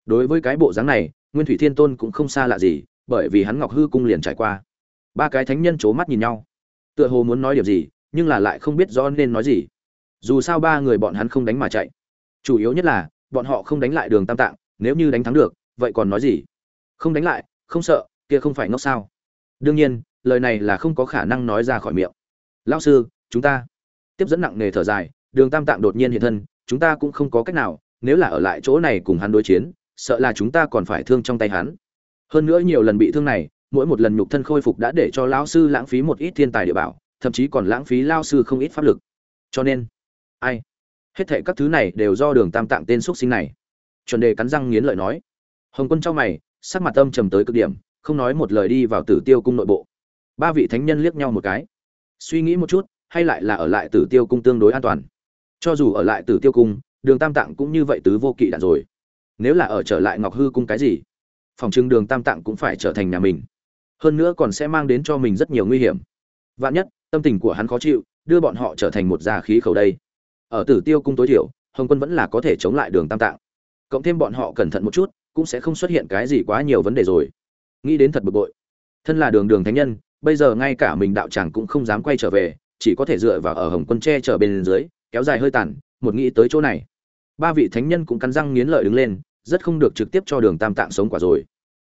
Đối với cái bộ dáng này, nguyên thủy thiên tôn cũng không xa lạ gì, bởi vì hắn ngọc hư cung liền trải qua. Ba cái thánh nhân c h ố mắt nhìn nhau. Tựa hồ muốn nói điều gì, nhưng là lại không biết rõ nên nói gì. Dù sao ba người bọn hắn không đánh mà chạy. Chủ yếu nhất là bọn họ không đánh lại đường tam tạng, nếu như đánh thắng được, vậy còn nói gì? Không đánh lại, không sợ, kia không phải ngốc sao? Đương nhiên, lời này là không có khả năng nói ra khỏi miệng. Lao sư, chúng ta. Tiếp dẫn nặng nề thở dài, đường tam tạng đột nhiên hiện thân, chúng ta cũng không có cách nào, nếu là ở lại chỗ này cùng hắn đối chiến, sợ là chúng ta còn phải thương trong tay hắn. Hơn nữa nhiều lần bị thương này, mỗi một lần nhục thân khôi phục đã để cho lão sư lãng phí một ít thiên tài địa bảo, thậm chí còn lãng phí lao sư không ít pháp lực. Cho nên, ai? Hết thệ các thứ này đều do đường tam tạng tên x sinh này. Chuẩn đề cắn răng nghiến lợi nói. Hồng quân trong mày, sắc mặt âm trầm tới cực điểm, không nói một lời đi vào tử tiêu cung nội bộ. Ba vị thánh nhân liếc nhau một cái. Suy nghĩ một chút, hay lại là ở lại tử tiêu cung tương đối an toàn. Cho dù ở lại tử tiêu cung, đường tam tạng cũng như vậy tứ vô kỵ đạn rồi. Nếu là ở trở lại ngọc hư cung cái gì, phòng trưng đường tam tạng cũng phải trở thành nhà mình. Hơn nữa còn sẽ mang đến cho mình rất nhiều nguy hiểm. Vạn nhất, tâm tình của hắn khó chịu, đưa bọn họ trở thành một gia khí khẩu đây ở tử tiêu cung tối thiểu, hồng quân vẫn là có thể chống lại đường tam tạng. Cộng thêm bọn họ cẩn thận một chút, cũng sẽ không xuất hiện cái gì quá nhiều vấn đề rồi. Nghĩ đến thật bực bội. Thân là đường đường thánh nhân, bây giờ ngay cả mình đạo tràng cũng không dám quay trở về, chỉ có thể dựa vào ở hồng quân che chở bên dưới, kéo dài hơi tàn, một nghĩ tới chỗ này. Ba vị thánh nhân cũng cắn răng nghiến lợi đứng lên, rất không được trực tiếp cho đường tam tạng sống quả rồi.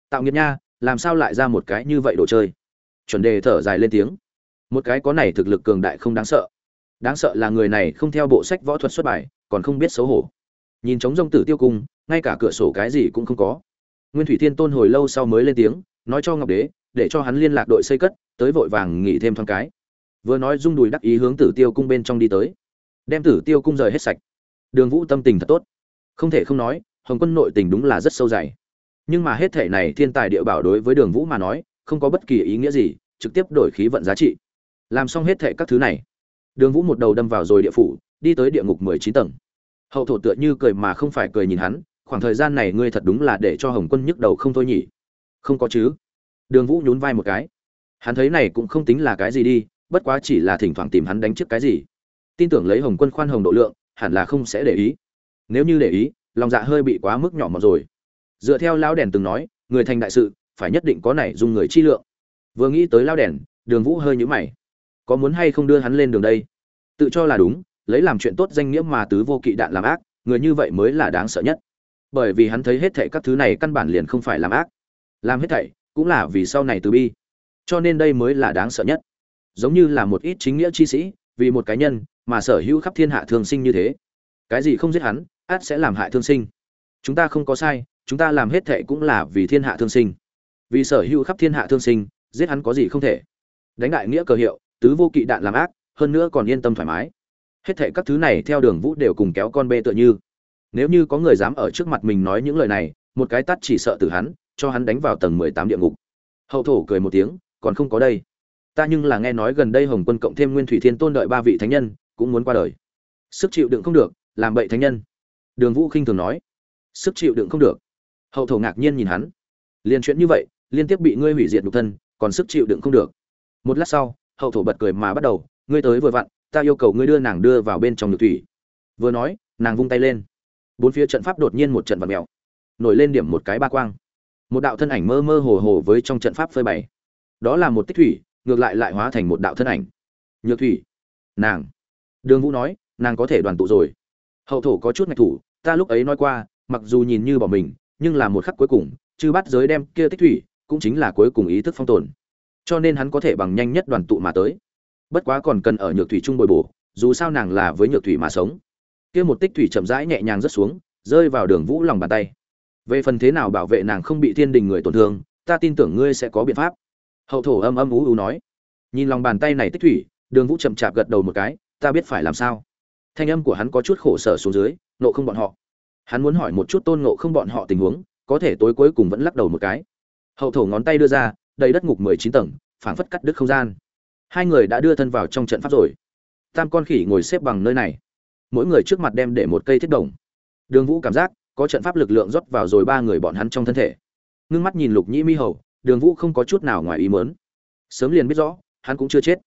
Tạo nghiệp nha, làm sao lại ra một cái như vậy đồ chơi? Chuẩn đề thở dài lên tiếng. Một cái có này thực lực cường đại không đáng sợ đáng sợ là người này không theo bộ sách võ thuật xuất bài, còn không biết xấu hổ. Nhìn trống rông tử tiêu cung ngay cả cửa sổ cái gì cũng không có. Nguyên thủy thiên tôn hồi lâu sau mới lên tiếng, nói cho ngọc đế, để cho hắn liên lạc đội xây cất, tới vội vàng nghỉ thêm thoáng cái. Vừa nói rung đùi đắc ý hướng tử tiêu cung bên trong đi tới. Đem tử tiêu cung rời hết sạch. Đường vũ tâm tình thật tốt. Không thể không nói, hồng quân nội tình đúng là rất sâu dày. Nhưng mà hết thể này thiên tài địa bảo đối với đường vũ mà nói, không có bất kỳ ý nghĩa gì, trực tiếp đổi khí vận giá trị. Làm xong hết thể các thứ này đường vũ một đầu đâm vào rồi địa phủ, đi tới địa ngục mười chín tầng. Hậu thổ tựa như cười mà không phải cười nhìn hắn, khoảng thời gian này ngươi thật đúng là để cho hồng quân nhức đầu không thôi nhỉ? Không có chứ. Đường vũ nhún vai một cái. Hắn thấy này cũng không tính là cái gì đi, bất quá chỉ là thỉnh thoảng tìm hắn đánh trước cái gì. Tin tưởng lấy hồng quân khoan hồng độ lượng, hẳn là không sẽ để ý. Nếu như để ý, lòng dạ hơi bị quá mức nhỏ mọt rồi. Dựa theo lão đèn từng nói, người thành đại sự, phải nhất định có này dùng người chi lượng. Vừa nghĩ tới lão đèn, đường vũ hơi nhũ mày có muốn hay không đưa hắn lên đường đây? Tự cho là đúng, lấy làm chuyện tốt danh nghĩa mà tứ vô kỵ đạn làm ác, người như vậy mới là đáng sợ nhất. Bởi vì hắn thấy hết thảy các thứ này căn bản liền không phải làm ác. Làm hết thảy cũng là vì sau này từ bi. Cho nên đây mới là đáng sợ nhất. Giống như là một ít chính nghĩa chi sĩ, vì một cá nhân mà sở hữu khắp thiên hạ thương sinh như thế. Cái gì không giết hắn át sẽ làm hại thương sinh. Chúng ta không có sai, chúng ta làm hết thệ cũng là vì thiên hạ thương sinh. Vì sở hữu khắp thiên hạ thương sinh, giết hắn có gì không thể. Đánh đại nghĩa cờ hiệu tứ vô kỵ đạn làm ác, hơn nữa còn yên tâm thoải mái. Hết thệ các thứ này theo đường vũ đều cùng kéo con bê tựa như. Nếu như có người dám ở trước mặt mình nói những lời này, một cái tắt chỉ sợ từ hắn, cho hắn đánh vào tầng mười tám địa ngục. Hậu thổ cười một tiếng, còn không có đây. Ta nhưng là nghe nói gần đây hồng quân cộng thêm nguyên thủy thiên tôn đợi ba vị thánh nhân, cũng muốn qua đời. Sức chịu đựng không được, làm bậy thánh nhân. Đường vũ khinh thường nói. Sức chịu đựng không được. Hậu thổ ngạc nhiên nhìn hắn. Liền chuyện như vậy, liên tiếp bị ngươi hủy diệt nhục thân, còn sức chịu đựng không được. Một lát sau hậu thổ bật cười mà bắt đầu, ngươi tới vừa vặn, ta yêu cầu ngươi đưa nàng đưa vào bên trong nhược thủy. Vừa nói, nàng vung tay lên. Bốn phía trận pháp đột nhiên một trận vật mèo, nổi lên điểm một cái ba quang. Một đạo thân ảnh mơ mơ hồ hồ với trong trận pháp phơi bày. Đó là một tích thủy, ngược lại lại hóa thành một đạo thân ảnh. Nhược thủy, nàng. Đường vũ nói, nàng có thể đoàn tụ rồi. Hậu thổ có chút ngạch thủ, ta lúc ấy nói qua, mặc dù nhìn như bỏ mình, nhưng là một khắc cuối cùng, chư bắt giới đem kia tích thủy, cũng chính là cuối cùng ý thức phong tồn cho nên hắn có thể bằng nhanh nhất đoàn tụ mà tới. Bất quá còn cần ở nhược thủy trung bồi bổ, dù sao nàng là với nhược thủy mà sống. Kia một tích thủy chậm rãi nhẹ nhàng rớt xuống, rơi vào đường vũ lòng bàn tay. Về phần thế nào bảo vệ nàng không bị thiên đình người tổn thương, ta tin tưởng ngươi sẽ có biện pháp. Hậu thổ âm âm ú ú nói. Nhìn lòng bàn tay này tích thủy, đường vũ chậm chạp gật đầu một cái, ta biết phải làm sao. Thanh âm của hắn có chút khổ sở xuống dưới nộ không bọn họ. Hắn muốn hỏi một chút tôn nộ không bọn họ tình huống, có thể tối cuối cùng vẫn lắc đầu một cái. Hậu thổ ngón tay đưa ra đầy đất ngục mười chín tầng, phảng phất cắt đứt không gian. Hai người đã đưa thân vào trong trận pháp rồi. Tam con khỉ ngồi xếp bằng nơi này. Mỗi người trước mặt đem để một cây thiết đồng. Đường vũ cảm giác có trận pháp lực lượng rót vào rồi ba người bọn hắn trong thân thể. Ngưng mắt nhìn lục nhĩ mi hầu, đường vũ không có chút nào ngoài ý mớn sớm liền biết rõ, hắn cũng chưa chết.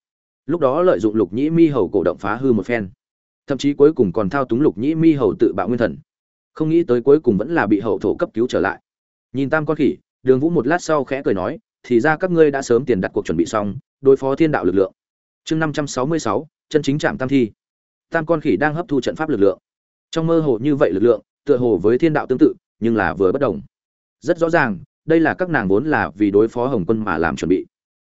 Lúc đó lợi dụng lục nhĩ mi hầu cổ động phá hư một phen. Thậm chí cuối cùng còn thao túng lục nhĩ mi hầu tự bạo nguyên thần. Không nghĩ tới cuối cùng vẫn là bị hậu thổ cấp cứu trở lại. Nhìn tam con khỉ, đường vũ một lát sau khẽ cười nói thì ra các ngươi đã sớm tiền đặt cuộc chuẩn bị xong, đối phó thiên đạo lực lượng. Chương năm trăm sáu mươi sáu, chân chính trạm tam thi. Tam con khỉ đang hấp thu trận pháp lực lượng. Trong mơ hồ như vậy lực lượng, tựa hồ với thiên đạo tương tự, nhưng là vừa bất đồng. Rất rõ ràng, đây là các nàng vốn là vì đối phó hồng quân mà làm chuẩn bị.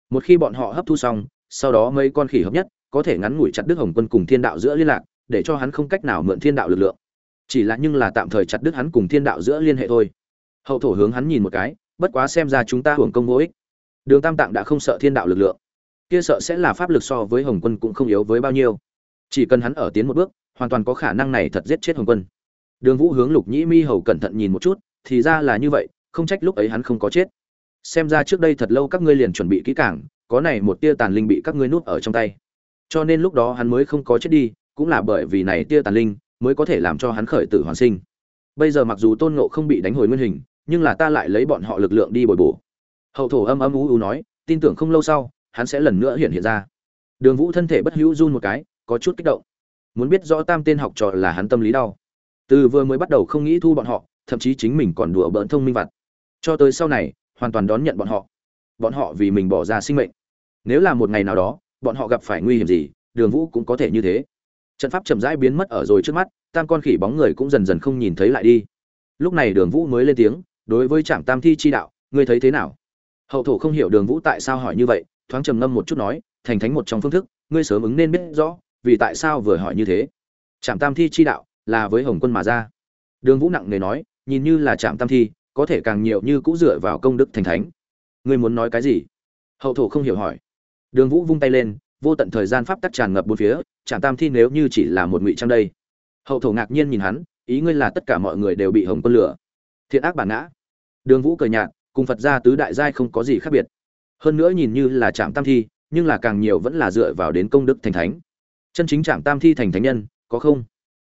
Một khi bọn họ hấp thu xong, sau đó mấy con khỉ hợp nhất, có thể ngắn ngủi chặt đứt hồng quân cùng thiên đạo giữa liên lạc, để cho hắn không cách nào mượn thiên đạo lực lượng. Chỉ là nhưng là tạm thời chặt đứt hắn cùng thiên đạo giữa liên hệ thôi. Hậu thổ hướng hắn nhìn một cái, bất quá xem ra chúng ta hưởng công vô ích đường tam tạng đã không sợ thiên đạo lực lượng. Kia sợ sẽ là pháp lực so với hồng quân cũng không yếu với bao nhiêu. Chỉ cần hắn ở tiến một bước, hoàn toàn có khả năng này thật giết chết hồng quân. Đường vũ hướng lục nhĩ mi hầu cẩn thận nhìn một chút, thì ra là như vậy, không trách lúc ấy hắn không có chết. Xem ra trước đây thật lâu các ngươi liền chuẩn bị kỹ càng, có này một tia tàn linh bị các ngươi nuốt ở trong tay. Cho nên lúc đó hắn mới không có chết đi, cũng là bởi vì này tia tàn linh mới có thể làm cho hắn khởi tử hoàn sinh. Bây giờ mặc dù tôn ngộ không bị đánh hồi nguyên hình, nhưng là ta lại lấy bọn họ lực lượng đi bồi bổ hậu thổ âm âm u u nói, tin tưởng không lâu sau, hắn sẽ lần nữa hiện hiện ra. Đường vũ thân thể bất hữu run một cái, có chút kích động. Muốn biết rõ tam tên học trò là hắn tâm lý đau. Từ vừa mới bắt đầu không nghĩ thu bọn họ, thậm chí chính mình còn đùa bỡn thông minh vặt. Cho tới sau này, hoàn toàn đón nhận bọn họ. Bọn họ vì mình bỏ ra sinh mệnh. Nếu là một ngày nào đó, bọn họ gặp phải nguy hiểm gì, đường vũ cũng có thể như thế. Trận pháp chậm rãi biến mất ở rồi trước mắt, tam con khỉ bóng người cũng dần dần không nhìn thấy lại đi. Lúc này đường vũ mới lên tiếng, đối với trạm tam thi chi đạo, ngươi thấy thế nào? Hậu thổ không hiểu đường vũ tại sao hỏi như vậy, thoáng trầm ngâm một chút nói, thành thánh một trong phương thức, ngươi sớm ứng nên biết rõ, vì tại sao vừa hỏi như thế. Trạm tam thi chi đạo là với hồng quân mà ra. Đường vũ nặng nề nói, nhìn như là trạm tam thi, có thể càng nhiều như cũng dựa vào công đức thành thánh. Ngươi muốn nói cái gì? Hậu thổ không hiểu hỏi. Đường vũ vung tay lên, vô tận thời gian pháp tắc tràn ngập bốn phía, trạm tam thi nếu như chỉ là một ngụy trang đây. Hậu thổ ngạc nhiên nhìn hắn, ý ngươi là tất cả mọi người đều bị hồng quân lửa thiện ác bản ngã. Đường vũ cười nhạt cùng phật gia tứ đại giai không có gì khác biệt. Hơn nữa nhìn như là trạm tam thi, nhưng là càng nhiều vẫn là dựa vào đến công đức thành thánh. Chân chính trạm tam thi thành thánh nhân, có không?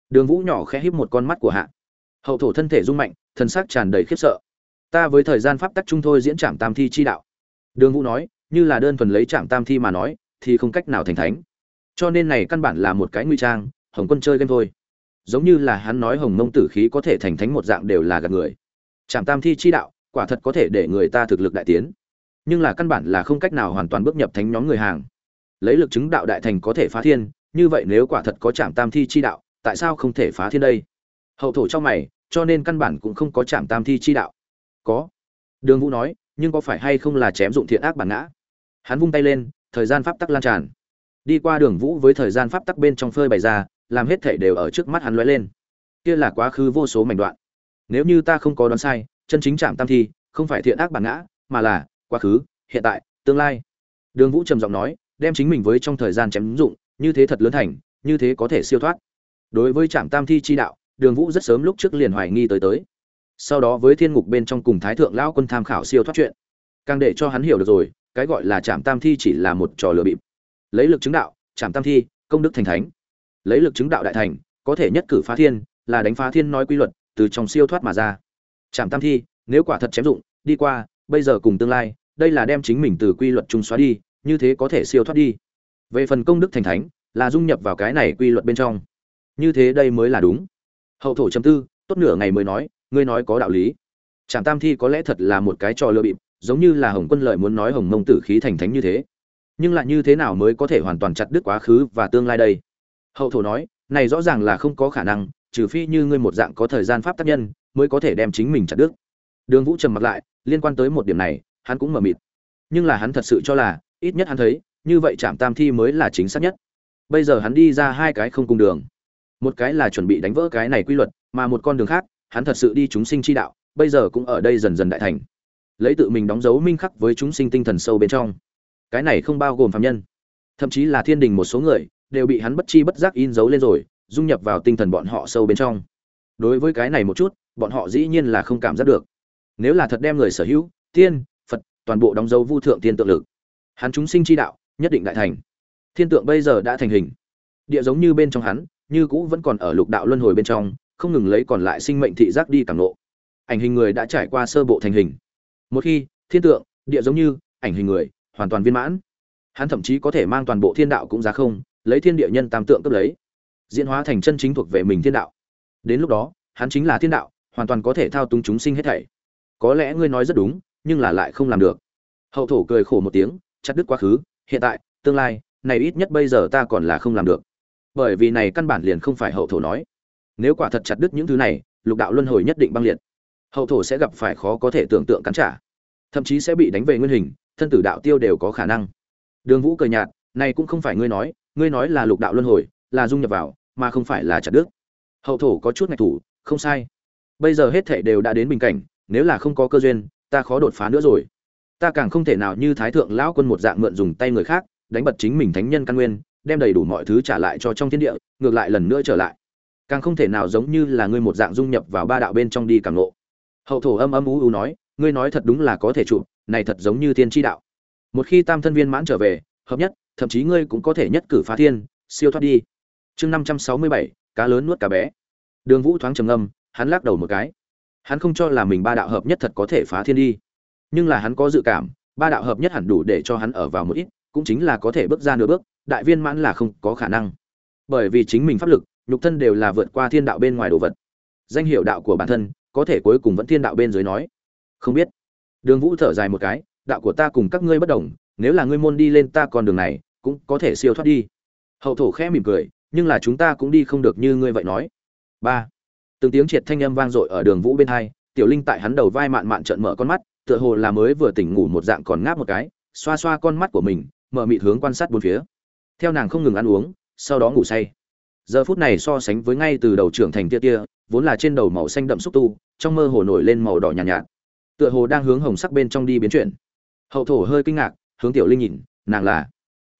Đường vũ nhỏ khẽ híp một con mắt của hạ. Hậu thổ thân thể rung mạnh thân xác tràn đầy khiếp sợ. Ta với thời gian pháp tắc trung thôi diễn trạm tam thi chi đạo. Đường vũ nói, như là đơn thuần lấy trạm tam thi mà nói, thì không cách nào thành thánh. Cho nên này căn bản là một cái nguy trang, hồng quân chơi game thôi. Giống như là hắn nói hồng mông tử khí có thể thành thánh một dạng đều là gạt người. Trạm tam thi chi đạo quả thật có thể để người ta thực lực đại tiến. Nhưng là căn bản là không cách nào hoàn toàn bước nhập thánh nhóm người hàng. Lấy lực chứng đạo đại thành có thể phá thiên, như vậy nếu quả thật có trạm tam thi chi đạo, tại sao không thể phá thiên đây? Hậu thổ trong mày, cho nên căn bản cũng không có trạm tam thi chi đạo. Có. Đường vũ nói, nhưng có phải hay không là chém dụng thiện ác bản ngã? Hắn vung tay lên, thời gian pháp tắc lan tràn. Đi qua đường vũ với thời gian pháp tắc bên trong phơi bày ra, làm hết thể đều ở trước mắt hắn lóe lên. Kia là quá khứ vô số mảnh đoạn. Nếu như ta không có đoán sai chân chính trạm tam thi, không phải thiện ác bản ngã, mà là quá khứ, hiện tại, tương lai. Đường vũ trầm giọng nói, đem chính mình với trong thời gian chém dụng, như thế thật lớn thành, như thế có thể siêu thoát. Đối với trạm tam thi chi đạo, đường vũ rất sớm lúc trước liền hoài nghi tới tới. Sau đó với thiên ngục bên trong cùng thái thượng lão quân tham khảo siêu thoát chuyện. Càng để cho hắn hiểu được rồi, cái gọi là trạm tam thi chỉ là một trò lừa bịp. Lấy lực chứng đạo, trạm tam thi, công đức thành thánh. Lấy lực chứng đạo đại thành, có thể nhất cử phá thiên, là đánh phá thiên nói quy luật, từ trong siêu thoát mà ra. Trảm tam thi, nếu quả thật chém dụng, đi qua, bây giờ cùng tương lai, đây là đem chính mình từ quy luật trung xóa đi, như thế có thể siêu thoát đi. Về phần công đức thành thánh, là dung nhập vào cái này quy luật bên trong. Như thế đây mới là đúng. Hậu thổ chấm tư, tốt nửa ngày mới nói, ngươi nói có đạo lý. Trảm tam thi có lẽ thật là một cái trò lừa bịp, giống như là hồng quân lợi muốn nói hồng mông tử khí thành thánh như thế. Nhưng lại như thế nào mới có thể hoàn toàn chặt đứt quá khứ và tương lai đây? Hậu thổ nói, này rõ ràng là không có khả năng, trừ phi như ngươi một dạng có thời gian pháp tác nhân mới có thể đem chính mình chặt đứt. Đường vũ trầm mặc lại, liên quan tới một điểm này, hắn cũng mờ mịt. Nhưng là hắn thật sự cho là, ít nhất hắn thấy, như vậy trạm tam thi mới là chính xác nhất. Bây giờ hắn đi ra hai cái không cùng đường. Một cái là chuẩn bị đánh vỡ cái này quy luật, mà một con đường khác, hắn thật sự đi chúng sinh chi đạo, bây giờ cũng ở đây dần dần đại thành. Lấy tự mình đóng dấu minh khắc với chúng sinh tinh thần sâu bên trong. Cái này không bao gồm phạm nhân. Thậm chí là thiên đình một số người, đều bị hắn bất chi bất giác in dấu lên rồi, dung nhập vào tinh thần bọn họ sâu bên trong. Đối với cái này một chút bọn họ dĩ nhiên là không cảm giác được. Nếu là thật đem người sở hữu, tiên, phật, toàn bộ đóng dấu vu thượng tiên tượng lực, hắn chúng sinh chi đạo, nhất định đại thành. Thiên tượng bây giờ đã thành hình. Địa giống như bên trong hắn, như cũ vẫn còn ở lục đạo luân hồi bên trong, không ngừng lấy còn lại sinh mệnh thị giác đi cảm lộ. ảnh hình người đã trải qua sơ bộ thành hình. Một khi, thiên tượng, địa giống như, ảnh hình người, hoàn toàn viên mãn, hắn thậm chí có thể mang toàn bộ thiên đạo cũng ra không, lấy thiên địa nhân tam tượng cấp lấy, diễn hóa thành chân chính thuộc về mình thiên đạo. Đến lúc đó, hắn chính là thiên đạo hoàn toàn có thể thao túng chúng sinh hết thảy. Có lẽ ngươi nói rất đúng, nhưng là lại không làm được. Hậu thổ cười khổ một tiếng, chặt đứt quá khứ, hiện tại, tương lai, này ít nhất bây giờ ta còn là không làm được. Bởi vì này căn bản liền không phải hậu thổ nói. Nếu quả thật chặt đứt những thứ này, lục đạo luân hồi nhất định băng liệt. Hậu thổ sẽ gặp phải khó có thể tưởng tượng cắn trả. Thậm chí sẽ bị đánh về nguyên hình, thân tử đạo tiêu đều có khả năng. Đường vũ cười nhạt, này cũng không phải ngươi nói ngươi nói là lục đạo luân hồi, là dung nhập vào, mà không phải là chặt đứt. Hậu thổ có chút ngạch thủ, không sai bây giờ hết thể đều đã đến bình cảnh, nếu là không có cơ duyên, ta khó đột phá nữa rồi. Ta càng không thể nào như thái thượng lão quân một dạng mượn dùng tay người khác, đánh bật chính mình thánh nhân căn nguyên, đem đầy đủ mọi thứ trả lại cho trong thiên địa, ngược lại lần nữa trở lại. Càng không thể nào giống như là ngươi một dạng dung nhập vào ba đạo bên trong đi càng lộ. Hậu thổ âm âm ú ú nói, ngươi nói thật đúng là có thể chụp này thật giống như thiên tri đạo. Một khi tam thân viên mãn trở về, hợp nhất, thậm chí ngươi cũng có thể nhất cử phá thiên, siêu thoát đi. Chương năm trăm sáu mươi bảy, cá lớn nuốt cá bé. Đường vũ thoáng trầm ngâm hắn lắc đầu một cái. Hắn không cho là mình ba đạo hợp nhất thật có thể phá thiên đi. Nhưng là hắn có dự cảm, ba đạo hợp nhất hẳn đủ để cho hắn ở vào một ít, cũng chính là có thể bước ra nửa bước, đại viên mãn là không có khả năng. Bởi vì chính mình pháp lực, nhục thân đều là vượt qua thiên đạo bên ngoài đồ vật. Danh hiệu đạo của bản thân, có thể cuối cùng vẫn thiên đạo bên dưới nói. Không biết. Đường vũ thở dài một cái, đạo của ta cùng các ngươi bất đồng, nếu là ngươi môn đi lên ta con đường này, cũng có thể siêu thoát đi. Hậu thổ khẽ mỉm cười, nhưng là chúng ta cũng đi không được như ngươi vậy nói. Ba từng tiếng triệt thanh âm vang dội ở đường vũ bên hai tiểu linh tại hắn đầu vai mạn mạn trợn mở con mắt tựa hồ là mới vừa tỉnh ngủ một dạng còn ngáp một cái xoa xoa con mắt của mình mở mịt hướng quan sát bốn phía. Theo nàng không ngừng ăn uống sau đó ngủ say. Giờ phút này so sánh với ngay từ đầu trưởng thành tia tia vốn là trên đầu màu xanh đậm xúc tu trong mơ hồ nổi lên màu đỏ nhạt, nhạt. Tựa hồ đang hướng hồng sắc bên trong đi biến chuyển. Hậu thổ hơi kinh ngạc hướng tiểu linh nhìn nàng là.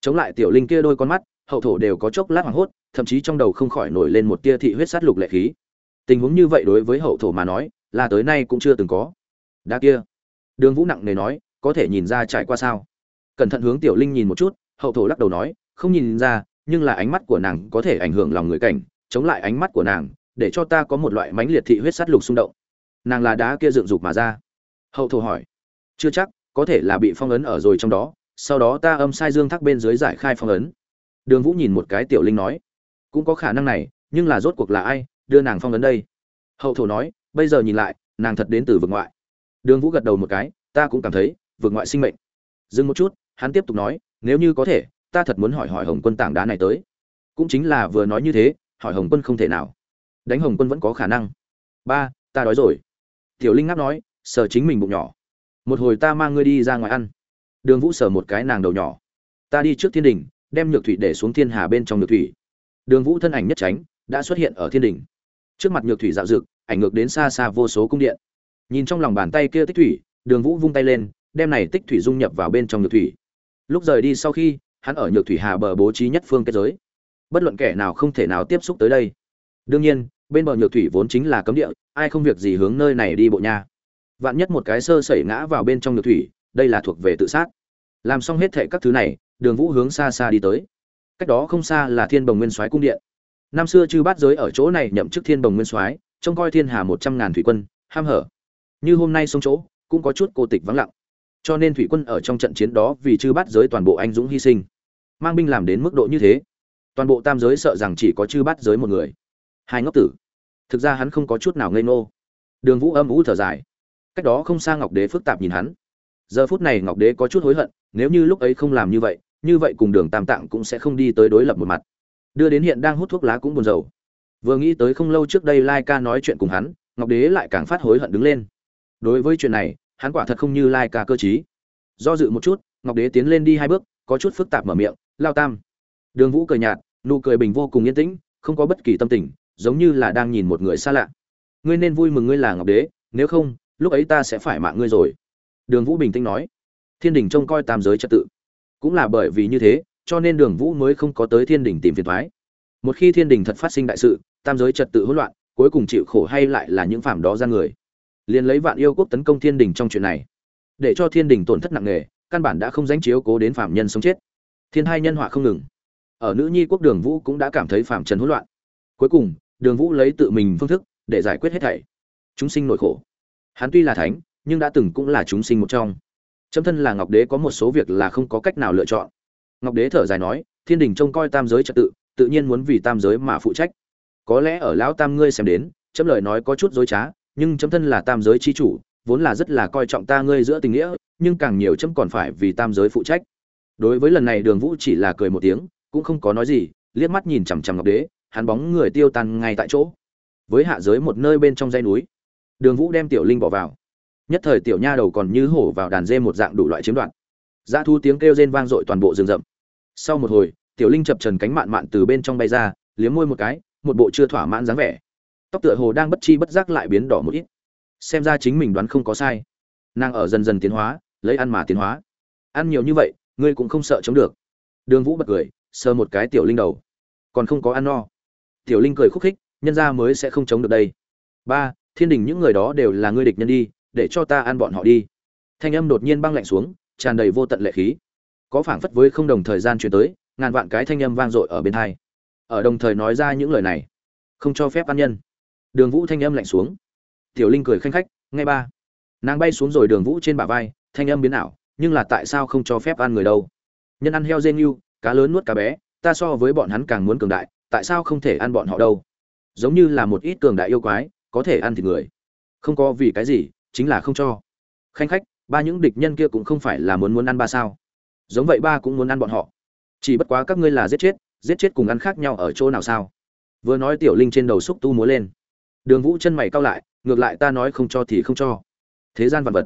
Chống lại tiểu linh kia đôi con mắt hậu thổ đều có chốc lát hoảng hốt thậm chí trong đầu không khỏi nổi lên một tia thị huyết sát lục lệ khí tình huống như vậy đối với hậu thổ mà nói, là tới nay cũng chưa từng có. Đa kia. Đường vũ nặng nề nói, có thể nhìn ra trải qua sao? Cẩn thận hướng tiểu linh nhìn một chút, hậu thổ lắc đầu nói, không nhìn ra, nhưng là ánh mắt của nàng có thể ảnh hưởng lòng người cảnh, chống lại ánh mắt của nàng, để cho ta có một loại mãnh liệt thị huyết sát lục xung động. Nàng là đá kia dựng dục mà ra. Hậu thổ hỏi, chưa chắc, có thể là bị phong ấn ở rồi trong đó, sau đó ta âm sai dương thác bên dưới giải khai phong ấn. Đường vũ nhìn một cái tiểu linh nói, cũng có khả năng này, nhưng là rốt cuộc là ai đưa nàng phong ấn đây. Hậu thổ nói, bây giờ nhìn lại, nàng thật đến từ vực ngoại. Đường vũ gật đầu một cái, ta cũng cảm thấy, vực ngoại sinh mệnh. Dừng một chút, hắn tiếp tục nói, nếu như có thể, ta thật muốn hỏi hỏi hồng quân tảng đá này tới. Cũng chính là vừa nói như thế, hỏi hồng quân không thể nào. Đánh hồng quân vẫn có khả năng. Ba, ta đói rồi. Tiểu linh ngáp nói, sờ chính mình bụng nhỏ. Một hồi ta mang ngươi đi ra ngoài ăn. Đường vũ sờ một cái nàng đầu nhỏ. Ta đi trước thiên đình đem nhược thủy để xuống thiên hà bên trong nhược thủy. Đường vũ thân ảnh nhất tránh, đã xuất hiện ở thiên đình trước mặt nhược thủy dạo dực ảnh ngược đến xa xa vô số cung điện. Nhìn trong lòng bàn tay kia tích thủy, đường vũ vung tay lên, đem này tích thủy dung nhập vào bên trong nhược thủy. Lúc rời đi sau khi, hắn ở nhược thủy hà bờ bố trí nhất phương kết giới. Bất luận kẻ nào không thể nào tiếp xúc tới đây. Đương nhiên, bên bờ nhược thủy vốn chính là cấm địa, ai không việc gì hướng nơi này đi bộ nha. Vạn nhất một cái sơ sẩy ngã vào bên trong nhược thủy, đây là thuộc về tự sát. Làm xong hết thệ các thứ này, đường vũ hướng xa xa đi tới. Cách đó không xa là thiên bồng nguyên soái cung điện năm xưa chư bát giới ở chỗ này nhậm chức thiên bồng nguyên soái, trông coi thiên hà một trăm ngàn thủy quân, ham hở. Như hôm nay sông chỗ, cũng có chút cô tịch vắng lặng. Cho nên thủy quân ở trong trận chiến đó vì chư bát giới toàn bộ anh dũng hy sinh. Mang binh làm đến mức độ như thế. Toàn bộ tam giới sợ rằng chỉ có chư bát giới một người. Hai ngốc tử. Thực ra hắn không có chút nào ngây ngô. Đường vũ âm ú thở dài. Cách đó không xa ngọc đế phức tạp nhìn hắn. Giờ phút này ngọc đế có chút hối hận, nếu như lúc ấy không làm như vậy như vậy cùng đường tam tạng cũng sẽ không đi tới đối lập một mặt đưa đến hiện đang hút thuốc lá cũng buồn rầu. Vừa nghĩ tới không lâu trước đây lai ca nói chuyện cùng hắn, ngọc đế lại càng phát hối hận đứng lên. Đối với chuyện này, hắn quả thật không như lai ca cơ t do dự một chút, ngọc đế tiến lên đi hai bước, có chút phức tạp mở miệng, lao tam. Đường vũ cười nhạt, nụ cười bình vô cùng yên tĩnh, không có bất kỳ tâm tình, giống như là đang nhìn một người xa lạ. Ngươi nên vui mừng ngươi là ngọc đế, nếu không, lúc ấy ta sẽ phải mạng ngươi rồi. Đường vũ bình tĩnh nói. Thiên đình trông coi tam giới trật tự. Cũng là bởi vì như thế cho nên đường vũ mới không có tới thiên đình tìm phiền thoái. Một khi thiên đình thật phát sinh đại sự, tam giới trật tự hỗn loạn, cuối cùng chịu khổ hay lại là những phàm đó ra người. Liền lấy vạn yêu quốc tấn công thiên đình trong chuyện này. Để cho thiên đình tổn thất nặng nề, căn bản đã không dánh chiếu cố đến phạm nhân sống chết. Thiên hai nhân họa không ngừng. Ở nữ nhi quốc đường vũ cũng đã cảm thấy phạm trần hỗn loạn. Cuối cùng, đường vũ lấy tự mình phương thức để giải quyết hết thảy. Chúng sinh nội khổ. Hắn tuy là thánh, nhưng đã từng cũng là chúng sinh một trong. Chấm thân là ngọc đế có một số việc là không có cách nào lựa chọn ngọc đế thở dài nói, thiên đình trông coi tam giới trật tự tự nhiên muốn vì tam giới mà phụ trách. Có lẽ ở lão tam ngươi xem đến, chấm lời nói có chút dối trá, nhưng chấm thân là tam giới chi chủ, vốn là rất là coi trọng ta ngươi giữa tình nghĩa, nhưng càng nhiều chấm còn phải vì tam giới phụ trách. Đối với lần này đường vũ chỉ là cười một tiếng, cũng không có nói gì, liếc mắt nhìn chằm chằm ngọc đế, hắn bóng người tiêu tan ngay tại chỗ. Với hạ giới một nơi bên trong dãy núi, đường vũ đem tiểu linh bỏ vào. Nhất thời tiểu nha đầu còn như hổ vào đàn dê một dạng đủ loại chiếm đoạt dã thu tiếng kêu rên vang dội toàn bộ rừng rậm. Sau một hồi, tiểu linh chập trần cánh mạn mạn từ bên trong bay ra, liếm môi một cái, một bộ chưa thỏa mãn dáng vẻ. Tóc tựa hồ đang bất chi bất giác lại biến đỏ một ít. Xem ra chính mình đoán không có sai. Nàng ở dần dần tiến hóa, lấy ăn mà tiến hóa. Ăn nhiều như vậy, ngươi cũng không sợ chống được. Đường vũ bật cười, sờ một cái tiểu linh đầu. Còn không có ăn no. Tiểu linh cười khúc khích, nhân ra mới sẽ không chống được đây. Ba, thiên đình những người đó đều là ngươi địch nhân đi, để cho ta ăn bọn họ đi. Thanh âm đột nhiên băng lạnh xuống tràn đầy vô tận lệ khí. Có phảng phất với không đồng thời gian chuyển tới, ngàn vạn cái thanh âm vang dội ở bên hai. Ở đồng thời nói ra những lời này, không cho phép ăn nhân. Đường vũ thanh âm lạnh xuống. Tiểu linh cười khanh khách ngay ba. Nàng bay xuống rồi đường vũ trên bả vai, thanh âm biến ảo, nhưng là tại sao không cho phép ăn người đâu? Nhân ăn heo dê yêu cá lớn nuốt cá bé, ta so với bọn hắn càng muốn cường đại, tại sao không thể ăn bọn họ đâu? Giống như là một ít cường đại yêu quái, có thể ăn thịt người. Không có vì cái gì, chính là không cho. Khanh khách ba những địch nhân kia cũng không phải là muốn muốn ăn ba sao. Giống vậy ba cũng muốn ăn bọn họ. Chỉ bất quá các ngươi là giết chết giết chết cùng ăn khác nhau ở chỗ nào sao? Vừa nói tiểu linh trên đầu xúc tu múa lên. Đường vũ chân mày cao lại, ngược lại ta nói không cho thì không cho. Thế gian vật vật,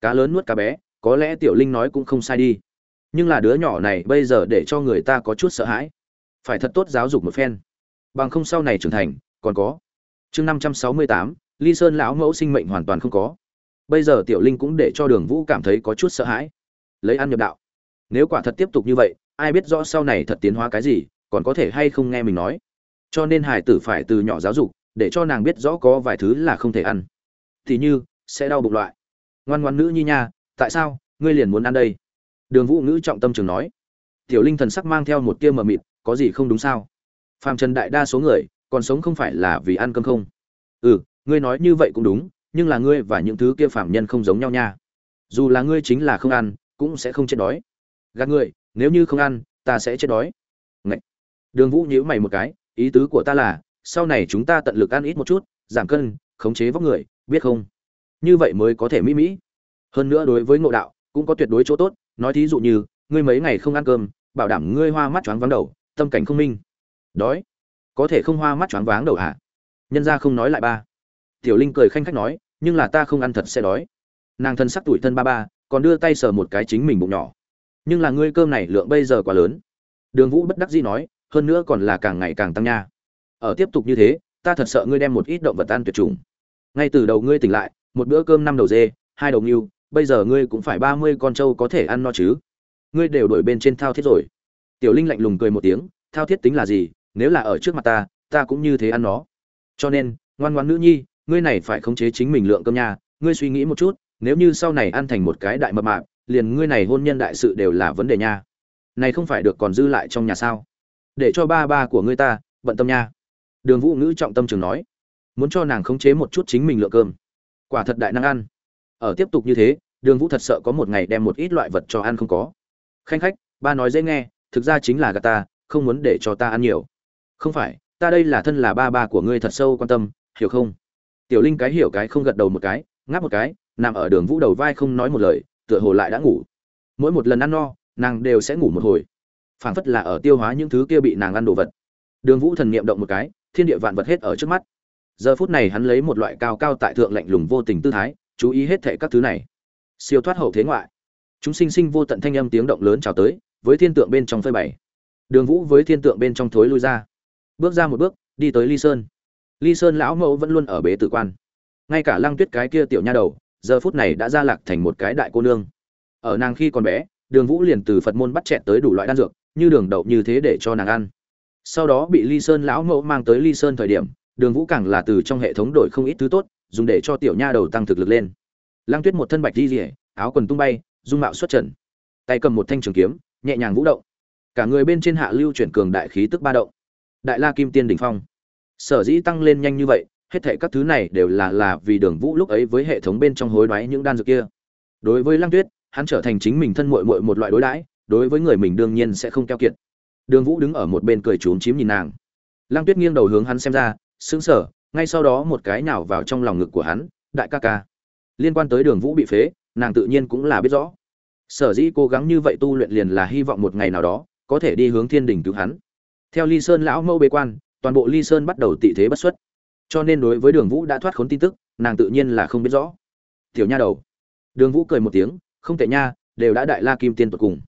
cá lớn nuốt cá bé, có lẽ tiểu linh nói cũng không sai đi. Nhưng là đứa nhỏ này bây giờ để cho người ta có chút sợ hãi. Phải thật tốt giáo dục một phen. Bằng không sau này trưởng thành, còn có. Chương năm trăm sáu mươi tám, ly sơn lão mẫu sinh mệnh hoàn toàn không có bây giờ tiểu linh cũng để cho đường vũ cảm thấy có chút sợ hãi. Lấy ăn nhập đạo. Nếu quả thật tiếp tục như vậy, ai biết rõ sau này thật tiến hóa cái gì, còn có thể hay không nghe mình nói. Cho nên hải tử phải từ nhỏ giáo dục, để cho nàng biết rõ có vài thứ là không thể ăn. Thì như, sẽ đau bụng loại. Ngoan ngoan nữ nhi nha, tại sao, ngươi liền muốn ăn đây? Đường vũ ngữ trọng tâm trường nói. Tiểu linh thần sắc mang theo một tia mờ mịt, có gì không đúng sao? Phàm trần đại đa số người, còn sống không phải là vì ăn cơm không? Ừ ngươi nói như vậy cũng đúng nhưng là ngươi và những thứ kia phạm nhân không giống nhau nha. Dù là ngươi chính là không ăn, cũng sẽ không chết đói. Gạt ngươi, nếu như không ăn, ta sẽ chết đói. Ngậy. đường vũ nhíu mày một cái, ý tứ của ta là, sau này chúng ta tận lực ăn ít một chút, giảm cân, khống chế vóc người, biết không? Như vậy mới có thể mỹ mỹ. Hơn nữa đối với ngộ đạo, cũng có tuyệt đối chỗ tốt. Nói thí dụ như, ngươi mấy ngày không ăn cơm, bảo đảm ngươi hoa mắt choáng váng đầu, tâm cảnh không minh. Đói. Có thể không hoa mắt choáng váng đầu hả? Nhân ra không nói lại ba tiểu linh cười khanh khách nói, nhưng là ta không ăn thật sẽ đói. Nàng thân sắc tuổi thân ba ba, còn đưa tay sờ một cái chính mình bụng nhỏ. Nhưng là ngươi cơm này lượng bây giờ quá lớn. Đường vũ bất đắc dĩ nói, hơn nữa còn là càng ngày càng tăng nha. Ở tiếp tục như thế, ta thật sợ ngươi đem một ít động vật ăn tuyệt chủng. Ngay từ đầu ngươi tỉnh lại, một bữa cơm năm đầu dê, hai đầu ngưu, bây giờ ngươi cũng phải ba mươi con trâu có thể ăn no chứ. Ngươi đều đổi bên trên thao thiết rồi. Tiểu linh lạnh lùng cười một tiếng, thao thiết tính là gì? Nếu là ở trước mặt ta ta cũng như thế ăn nó. Cho nên, ngoan ngoan nữ nhi ngươi này phải khống chế chính mình lượng cơm nha, ngươi suy nghĩ một chút, nếu như sau này ăn thành một cái đại mập mạp, liền ngươi này hôn nhân đại sự đều là vấn đề nha. Này không phải được còn dư lại trong nhà sao? Để cho ba ba của ngươi ta, bận tâm nha. Đường vũ ngữ trọng tâm trường nói, muốn cho nàng khống chế một chút chính mình lượng cơm. Quả thật đại năng ăn. Ở tiếp tục như thế, đường vũ thật sợ có một ngày đem một ít loại vật cho ăn không có. Khanh khách, ba nói dễ nghe, thực ra chính là gà ta, không muốn để cho ta ăn nhiều. Không phải, ta đây là thân là ba ba của ngươi thật sâu quan tâm, hiểu không? Tiểu linh cái hiểu cái không gật đầu một cái, ngáp một cái, nằm ở đường vũ đầu vai không nói một lời, tựa hồ lại đã ngủ. Mỗi một lần ăn no, nàng đều sẽ ngủ một hồi. Phảng phất là ở tiêu hóa những thứ kia bị nàng ăn đồ vật. Đường vũ thần niệm động một cái, thiên địa vạn vật hết ở trước mắt. Giờ phút này hắn lấy một loại cao cao tại thượng lạnh lùng vô tình tư thái, chú ý hết thệ các thứ này. Siêu thoát hậu thế ngoại. Chúng sinh sinh vô tận thanh âm tiếng động lớn chào tới, với thiên tượng bên trong phơi bày. Đường vũ với thiên tượng bên trong thối lui ra. Bước ra một bước, đi tới ly sơn ly sơn lão mẫu vẫn luôn ở bế tử quan. Ngay cả lăng tuyết cái kia tiểu nha đầu, giờ phút này đã ra lạc thành một cái đại cô nương. Ở nàng khi còn bé, đường vũ liền từ phật môn bắt chẹn tới đủ loại đan dược, như đường đậu như thế để cho nàng ăn. Sau đó bị ly sơn lão mẫu mang tới ly sơn thời điểm, đường vũ càng là từ trong hệ thống đổi không ít thứ tốt, dùng để cho tiểu nha đầu tăng thực lực lên. Lăng tuyết một thân bạch di rỉa áo quần tung bay, dung mạo xuất trần. Tay cầm một thanh trường kiếm, nhẹ nhàng vũ động. Cả người bên trên hạ lưu chuyển cường đại khí tức ba động. Đại la kim tiên đỉnh phong sở dĩ tăng lên nhanh như vậy, hết thệ các thứ này đều là là vì đường vũ lúc ấy với hệ thống bên trong hối đoái những đan dược kia. Đối với lăng tuyết, hắn trở thành chính mình thân mội mội một loại đối đãi, đối với người mình đương nhiên sẽ không keo kiệt. Đường vũ đứng ở một bên cười trốn chím nhìn nàng. Lăng tuyết nghiêng đầu hướng hắn xem ra xứng sở, ngay sau đó một cái nào vào trong lòng ngực của hắn, đại ca ca. Liên quan tới đường vũ bị phế, nàng tự nhiên cũng là biết rõ. Sở dĩ cố gắng như vậy tu luyện liền là hy vọng một ngày nào đó, có thể đi hướng thiên đình cứu hắn. Theo ly sơn lão mẫu bế quan toàn bộ ly sơn bắt đầu tị thế bất xuất. Cho nên đối với đường vũ đã thoát khốn tin tức, nàng tự nhiên là không biết rõ. Tiểu nha đầu. Đường vũ cười một tiếng, không tệ nha, đều đã đại la kim tiên tột cùng.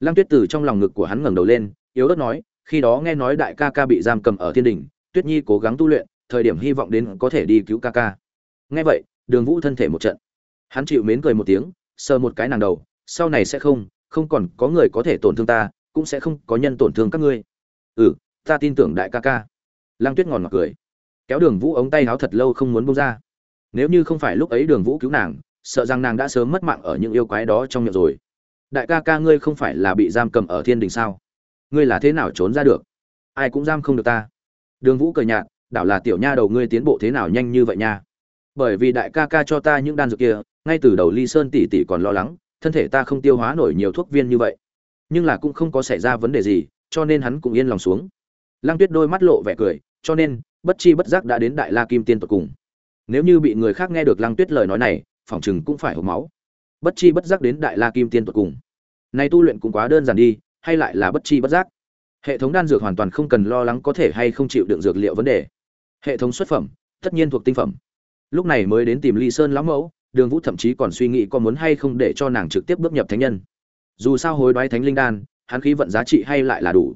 Lăng tuyết từ trong lòng ngực của hắn ngẩng đầu lên, yếu ớt nói, khi đó nghe nói đại ca ca bị giam cầm ở thiên đình, tuyết nhi cố gắng tu luyện, thời điểm hy vọng đến có thể đi cứu ca ca. Nghe vậy, đường vũ thân thể một trận. Hắn chịu mến cười một tiếng, sờ một cái nàng đầu, sau này sẽ không không còn có người có thể tổn thương ta, cũng sẽ không có nhân tổn thương các ngươi. Ừ ta tin tưởng đại ca ca lăng tuyết ngòn ngọt cười. Kéo đường vũ ống tay háo thật lâu không muốn bông ra. Nếu như không phải lúc ấy đường vũ cứu nàng, sợ rằng nàng đã sớm mất mạng ở những yêu quái đó trong miệng rồi. Đại ca ca ngươi không phải là bị giam cầm ở thiên đình sao? Ngươi là thế nào trốn ra được? Ai cũng giam không được ta. Đường vũ cười nhạt, đảo là tiểu nha đầu ngươi tiến bộ thế nào nhanh như vậy nha? Bởi vì đại ca ca cho ta những đan dược kia, ngay từ đầu ly sơn tỷ tỷ còn lo lắng, thân thể ta không tiêu hóa nổi nhiều thuốc viên như vậy. Nhưng là cũng không có xảy ra vấn đề gì, cho nên hắn cũng yên lòng xuống. Lăng tuyết đôi mắt lộ vẻ cười cho nên, bất chi bất giác đã đến đại la kim tiên tột cùng. Nếu như bị người khác nghe được lăng tuyết lời nói này, phỏng chừng cũng phải hộp máu. Bất chi bất giác đến đại la kim tiên tột cùng. Này tu luyện cũng quá đơn giản đi, hay lại là bất chi bất giác? Hệ thống đan dược hoàn toàn không cần lo lắng có thể hay không chịu đựng dược liệu vấn đề. Hệ thống xuất phẩm, tất nhiên thuộc tinh phẩm. Lúc này mới đến tìm ly sơn lão mẫu, đường vũ thậm chí còn suy nghĩ có muốn hay không để cho nàng trực tiếp bước nhập thánh nhân. Dù sao hối đoái thánh linh đan, hắn khí vận giá trị hay lại là đủ.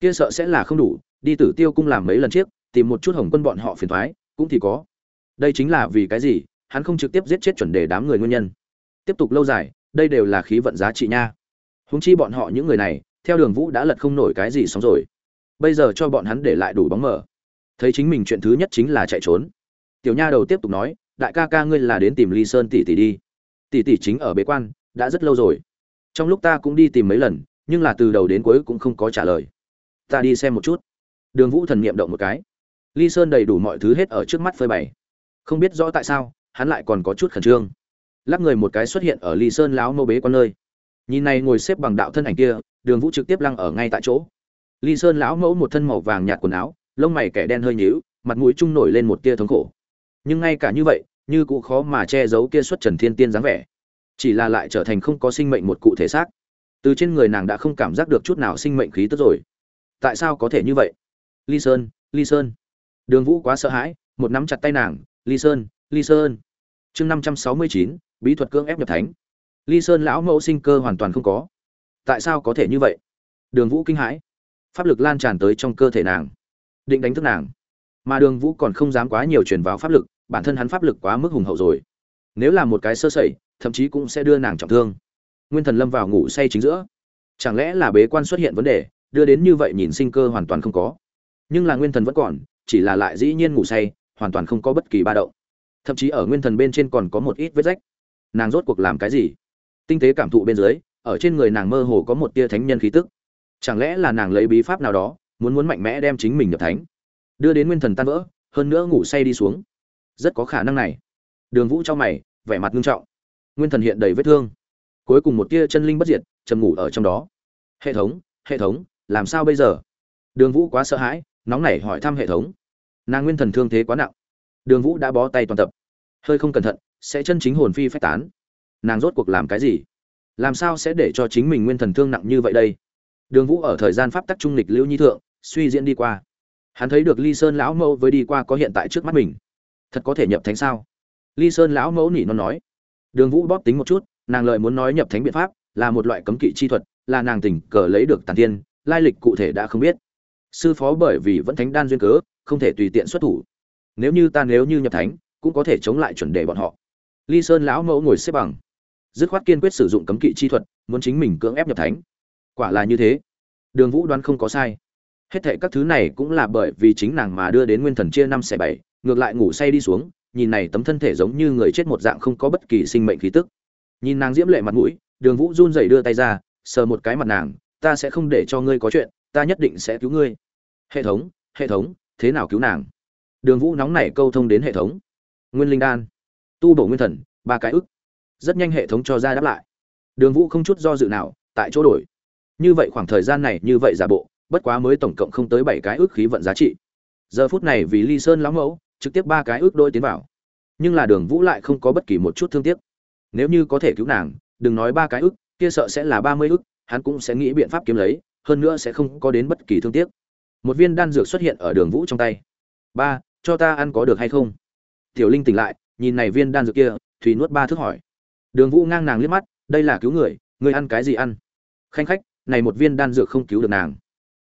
Kia sợ sẽ là không đủ đi tử tiêu cung làm mấy lần trước tìm một chút hồng quân bọn họ phiền thoái, cũng thì có. Đây chính là vì cái gì? Hắn không trực tiếp giết chết chuẩn đề đám người nguyên nhân. Tiếp tục lâu dài, đây đều là khí vận giá trị nha. Húng chi bọn họ những người này, theo đường vũ đã lật không nổi cái gì sóng rồi. Bây giờ cho bọn hắn để lại đủ bóng mở thấy chính mình chuyện thứ nhất chính là chạy trốn. Tiểu nha đầu tiếp tục nói, đại ca ca ngươi là đến tìm ly sơn tỷ tỷ đi. Tỷ tỷ chính ở bế quan, đã rất lâu rồi. Trong lúc ta cũng đi tìm mấy lần, nhưng là từ đầu đến cuối cũng không có trả lời. Ta đi xem một chút đường vũ thần niệm động một cái. Ly sơn đầy đủ mọi thứ hết ở trước mắt phơi bày. Không biết rõ tại sao, hắn lại còn có chút khẩn trương. Lắp người một cái xuất hiện ở ly sơn láo mô bế con nơi. Nhìn này ngồi xếp bằng đạo thân ảnh kia, đường vũ trực tiếp lăng ở ngay tại chỗ. Ly sơn lão mẫu một thân màu vàng nhạt quần áo, lông mày kẻ đen hơi nhíu, mặt mũi trung nổi lên một tia thống khổ. Nhưng ngay cả như vậy, như cụ khó mà che giấu kia xuất trần thiên tiên dáng vẻ. Chỉ là lại trở thành không có sinh mệnh một cụ thể xác. Từ trên người nàng đã không cảm giác được chút nào sinh mệnh khí tức rồi. Tại sao có thể như vậy? Ly sơn ly sơn. Đường vũ quá sợ hãi, một nắm chặt tay nàng, ly sơn ly sơn. Chương năm trăm sáu mươi chín, bí thuật cưỡng ép nhập thánh. Ly sơn lão mẫu sinh cơ hoàn toàn không có. Tại sao có thể như vậy? Đường vũ kinh hãi. Pháp lực lan tràn tới trong cơ thể nàng. Định đánh thức nàng. Mà đường vũ còn không dám quá nhiều truyền vào pháp lực, bản thân hắn pháp lực quá mức hùng hậu rồi. Nếu là một cái sơ sẩy, thậm chí cũng sẽ đưa nàng trọng thương. Nguyên thần lâm vào ngủ say chính giữa. Chẳng lẽ là bế quan xuất hiện vấn đề, đưa đến như vậy nhìn sinh cơ hoàn toàn không có? Nhưng là nguyên thần vẫn còn, chỉ là lại dĩ nhiên ngủ say, hoàn toàn không có bất kỳ ba động. Thậm chí ở nguyên thần bên trên còn có một ít vết rách. Nàng rốt cuộc làm cái gì? Tinh tế cảm thụ bên dưới, ở trên người nàng mơ hồ có một tia thánh nhân khí tức. Chẳng lẽ là nàng lấy bí pháp nào đó, muốn muốn mạnh mẽ đem chính mình nhập thánh? Đưa đến nguyên thần tan vỡ, hơn nữa ngủ say đi xuống. Rất có khả năng này. Đường vũ trong mày, vẻ mặt ngưng trọng. Nguyên thần hiện đầy vết thương. Cuối cùng một tia chân linh bất diệt, trầm ngủ ở trong đó. Hệ thống hệ thống, làm sao bây giờ? Đường vũ quá sợ hãi nóng nảy hỏi thăm hệ thống. Nàng nguyên thần thương thế quá nặng. Đường vũ đã bó tay toàn tập. Hơi không cẩn thận, sẽ chân chính hồn phi phách tán. Nàng rốt cuộc làm cái gì? Làm sao sẽ để cho chính mình nguyên thần thương nặng như vậy đây? Đường vũ ở thời gian pháp tắc trung lịch lưu nhi thượng, suy diễn đi qua. Hắn thấy được ly sơn lão mẫu với đi qua có hiện tại trước mắt mình. Thật có thể nhập thánh sao? Ly sơn lão mẫu nỉ non nói. Đường vũ bóp tính một chút, nàng lợi muốn nói nhập thánh biện pháp là một loại cấm kỵ chi thuật, là nàng tình cờ lấy được tàn tiên lai lịch cụ thể đã không biết sư phó bởi vì vẫn thánh đan duyên cớ, không thể tùy tiện xuất thủ. Nếu như ta nếu như nhập thánh, cũng có thể chống lại chuẩn đề bọn họ. Ly sơn lão mẫu ngồi xếp bằng. Dứt khoát kiên quyết sử dụng cấm kỵ chi thuật, muốn chính mình cưỡng ép nhập thánh. Quả là như thế. Đường vũ đoán không có sai. Hết thệ các thứ này cũng là bởi vì chính nàng mà đưa đến nguyên thần chia năm xẻ bảy, ngược lại ngủ say đi xuống, nhìn này tấm thân thể giống như người chết một dạng không có bất kỳ sinh mệnh khí tức. Nhìn nàng diễm lệ mặt mũi, đường vũ run rẩy đưa tay ra, sờ một cái mặt nàng, ta sẽ không để cho ngươi có chuyện, ta nhất định sẽ cứu ngươi hệ thống hệ thống, thế nào cứu nàng? Đường vũ nóng nảy câu thông đến hệ thống. Nguyên linh đan. Tu bổ nguyên thần, ba cái ức. Rất nhanh hệ thống cho ra đáp lại. Đường vũ không chút do dự nào, tại chỗ đổi. Như vậy khoảng thời gian này như vậy giả bộ, bất quá mới tổng cộng không tới bảy cái ước khí vận giá trị. Giờ phút này vì ly sơn lão mẫu, trực tiếp ba cái ước đôi tiến vào. Nhưng là đường vũ lại không có bất kỳ một chút thương tiếc. Nếu như có thể cứu nàng, đừng nói ba cái ước kia sợ sẽ là ba mươi ước hắn cũng sẽ nghĩ biện pháp kiếm lấy, hơn nữa sẽ không có đến bất kỳ thương tiếc một viên đan dược xuất hiện ở đường vũ trong tay. Ba, cho ta ăn có được hay không? Tiểu linh tỉnh lại, nhìn này viên đan dược kia, thùy nuốt ba thước hỏi. Đường vũ ngang nàng liếc mắt, đây là cứu người người ăn cái gì ăn? Khanh khách, này một viên đan dược không cứu được nàng.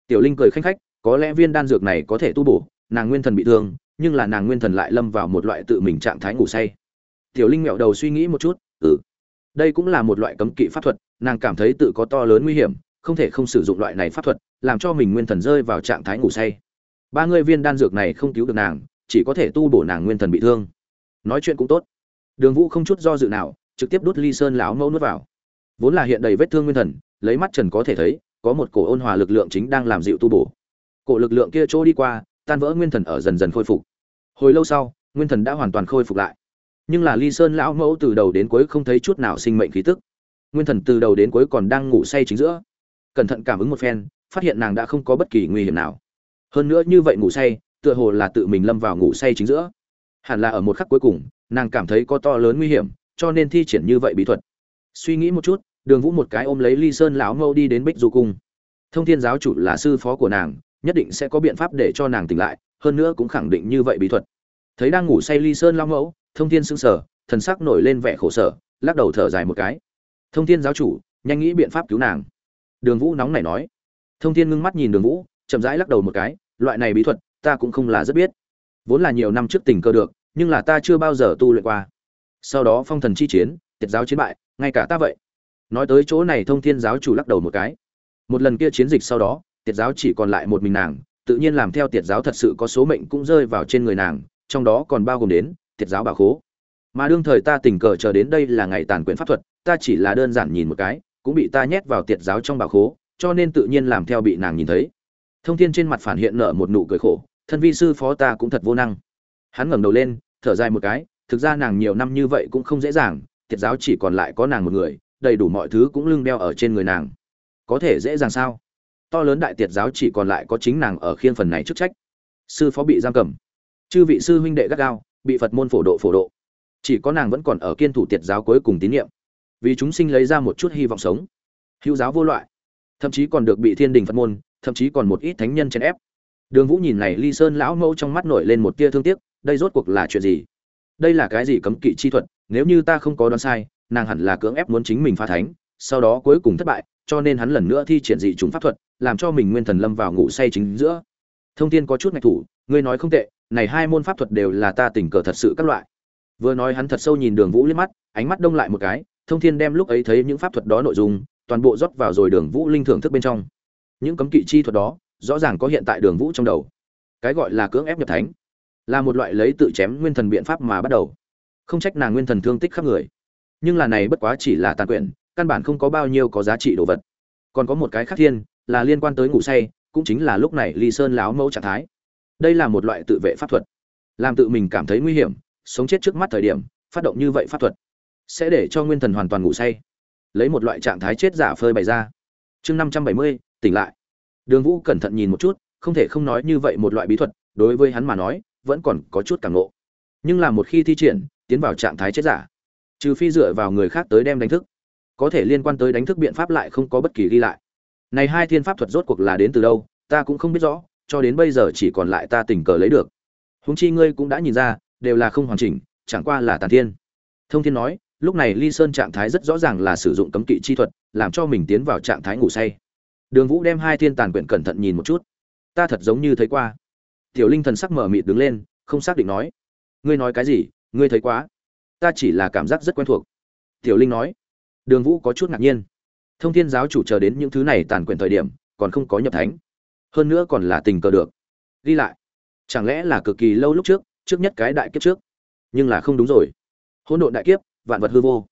Tiểu linh cười khanh khách, có lẽ viên đan dược này có thể tu bổ, nàng nguyên thần bị thương, nhưng là nàng nguyên thần lại lâm vào một loại tự mình trạng thái ngủ say. Tiểu linh mẹo đầu suy nghĩ một chút ừ đây cũng là một loại cấm kỵ pháp thuật, nàng cảm thấy tự có to lớn nguy hiểm không thể không sử dụng loại này pháp thuật, làm cho mình nguyên thần rơi vào trạng thái ngủ say. Ba người viên đan dược này không cứu được nàng, chỉ có thể tu bổ nàng nguyên thần bị thương. Nói chuyện cũng tốt. Đường vũ không chút do dự nào, trực tiếp đút ly sơn lão mẫu nuốt vào. Vốn là hiện đầy vết thương nguyên thần, lấy mắt trần có thể thấy, có một cổ ôn hòa lực lượng chính đang làm dịu tu bổ. Cổ lực lượng kia trôi đi qua, tan vỡ nguyên thần ở dần dần khôi phục. Hồi lâu sau, nguyên thần đã hoàn toàn khôi phục lại. Nhưng là ly sơn lão mẫu từ đầu đến cuối không thấy chút nào sinh mệnh khí tức. Nguyên thần từ đầu đến cuối còn đang ngủ say chính giữa cẩn thận cảm ứng một phen, phát hiện nàng đã không có bất kỳ nguy hiểm nào. Hơn nữa như vậy ngủ say, tựa hồ là tự mình lâm vào ngủ say chính giữa. Hẳn là ở một khắc cuối cùng, nàng cảm thấy có to lớn nguy hiểm, cho nên thi triển như vậy bí thuật. Suy nghĩ một chút, đường vũ một cái ôm lấy ly sơn lão mẫu đi đến bích du cung. Thông thiên giáo chủ là sư phó của nàng, nhất định sẽ có biện pháp để cho nàng tỉnh lại, hơn nữa cũng khẳng định như vậy bí thuật. Thấy đang ngủ say ly sơn lão mẫu thông thiên sững sờ, thần sắc nổi lên vẻ khổ sở, lắc đầu thở dài một cái. Thông thiên giáo chủ, nhanh nghĩ biện pháp cứu nàng đường vũ nóng nảy nói. Thông thiên ngưng mắt nhìn đường vũ, chậm rãi lắc đầu một cái, loại này bí thuật, ta cũng không là rất biết. Vốn là nhiều năm trước tình cơ được, nhưng là ta chưa bao giờ tu luyện qua. Sau đó phong thần chi chiến, tiệt giáo chiến bại, ngay cả ta vậy. Nói tới chỗ này thông thiên giáo chủ lắc đầu một cái. Một lần kia chiến dịch sau đó, tiệt giáo chỉ còn lại một mình nàng, tự nhiên làm theo tiệt giáo thật sự có số mệnh cũng rơi vào trên người nàng, trong đó còn bao gồm đến tiệt giáo bà khố. Mà đương thời ta tình cờ chờ đến đây là ngày tàn quyền pháp thuật, ta chỉ là đơn giản nhìn một cái cũng bị ta nhét vào tiệt giáo trong bà khố, cho nên tự nhiên làm theo bị nàng nhìn thấy. Thông thiên trên mặt phản hiện nở một nụ cười khổ, thân vi sư phó ta cũng thật vô năng. Hắn ngẩng đầu lên, thở dài một cái, thực ra nàng nhiều năm như vậy cũng không dễ dàng, tiệt giáo chỉ còn lại có nàng một người, đầy đủ mọi thứ cũng lưng đeo ở trên người nàng. Có thể dễ dàng sao? To lớn đại tiệt giáo chỉ còn lại có chính nàng ở khiên phần này chức trách. Sư phó bị giam cầm. Chư vị sư huynh đệ gắt gao, bị phật môn phổ độ phổ độ. Chỉ có nàng vẫn còn ở kiên thủ tiệt giáo cuối cùng tín nhiệm vì chúng sinh lấy ra một chút hy vọng sống. Hữu giáo vô loại, thậm chí còn được bị thiên đình phật môn, thậm chí còn một ít thánh nhân chèn ép. Đường vũ nhìn này ly sơn lão mẫu trong mắt nổi lên một tia thương tiếc, đây rốt cuộc là chuyện gì? Đây là cái gì cấm kỵ chi thuật? Nếu như ta không có đoán sai, nàng hẳn là cưỡng ép muốn chính mình phá thánh, sau đó cuối cùng thất bại, cho nên hắn lần nữa thi triển dị chúng pháp thuật, làm cho mình nguyên thần lâm vào ngủ say chính giữa. Thông thiên có chút ngạch thủ, ngươi nói không tệ, này hai môn pháp thuật đều là ta tình cờ thật sự các loại. Vừa nói hắn thật sâu nhìn đường vũ liếc mắt, ánh mắt đông lại một cái thông thiên đem lúc ấy thấy những pháp thuật đó nội dung, toàn bộ rót vào rồi đường vũ linh thưởng thức bên trong. Những cấm kỵ chi thuật đó, rõ ràng có hiện tại đường vũ trong đầu. Cái gọi là cưỡng ép nhập thánh, là một loại lấy tự chém nguyên thần biện pháp mà bắt đầu. Không trách nàng nguyên thần thương tích khắp người. Nhưng là này bất quá chỉ là tàn quyển, căn bản không có bao nhiêu có giá trị đồ vật. Còn có một cái khác thiên, là liên quan tới ngủ say, cũng chính là lúc này ly sơn láo mẫu trạng thái. Đây là một loại tự vệ pháp thuật. Làm tự mình cảm thấy nguy hiểm, sống chết trước mắt thời điểm, phát động như vậy pháp thuật sẽ để cho nguyên thần hoàn toàn ngủ say. Lấy một loại trạng thái chết giả phơi bày ra. Chương năm trăm bảy mươi, tỉnh lại. Đường vũ cẩn thận nhìn một chút, không thể không nói như vậy một loại bí thuật, đối với hắn mà nói, vẫn còn có chút càng ngộ. Nhưng là một khi thi triển, tiến vào trạng thái chết giả. Trừ phi dựa vào người khác tới đem đánh thức. Có thể liên quan tới đánh thức biện pháp lại không có bất kỳ ghi lại. Này hai thiên pháp thuật rốt cuộc là đến từ đâu, ta cũng không biết rõ, cho đến bây giờ chỉ còn lại ta tình cờ lấy được. Húng chi ngươi cũng đã nhìn ra, đều là không hoàn chỉnh, chẳng qua là tàn thiên. Thông thiên nói lúc này ly sơn trạng thái rất rõ ràng là sử dụng cấm kỵ chi thuật, làm cho mình tiến vào trạng thái ngủ say. Đường vũ đem hai thiên tàn quyển cẩn thận nhìn một chút. Ta thật giống như thấy qua. Tiểu linh thần sắc mở mịt đứng lên, không xác định nói, ngươi nói cái gì? Ngươi thấy quá. Ta chỉ là cảm giác rất quen thuộc. Tiểu linh nói. Đường vũ có chút ngạc nhiên. Thông thiên giáo chủ chờ đến những thứ này tàn quyển thời điểm, còn không có nhập thánh. Hơn nữa còn là tình cờ được. Ghi lại. Chẳng lẽ là cực kỳ lâu lúc trước trước nhất cái đại kiếp trước? Nhưng là không đúng rồi. Hỗn độn đại kiếp vạn vật hư vô.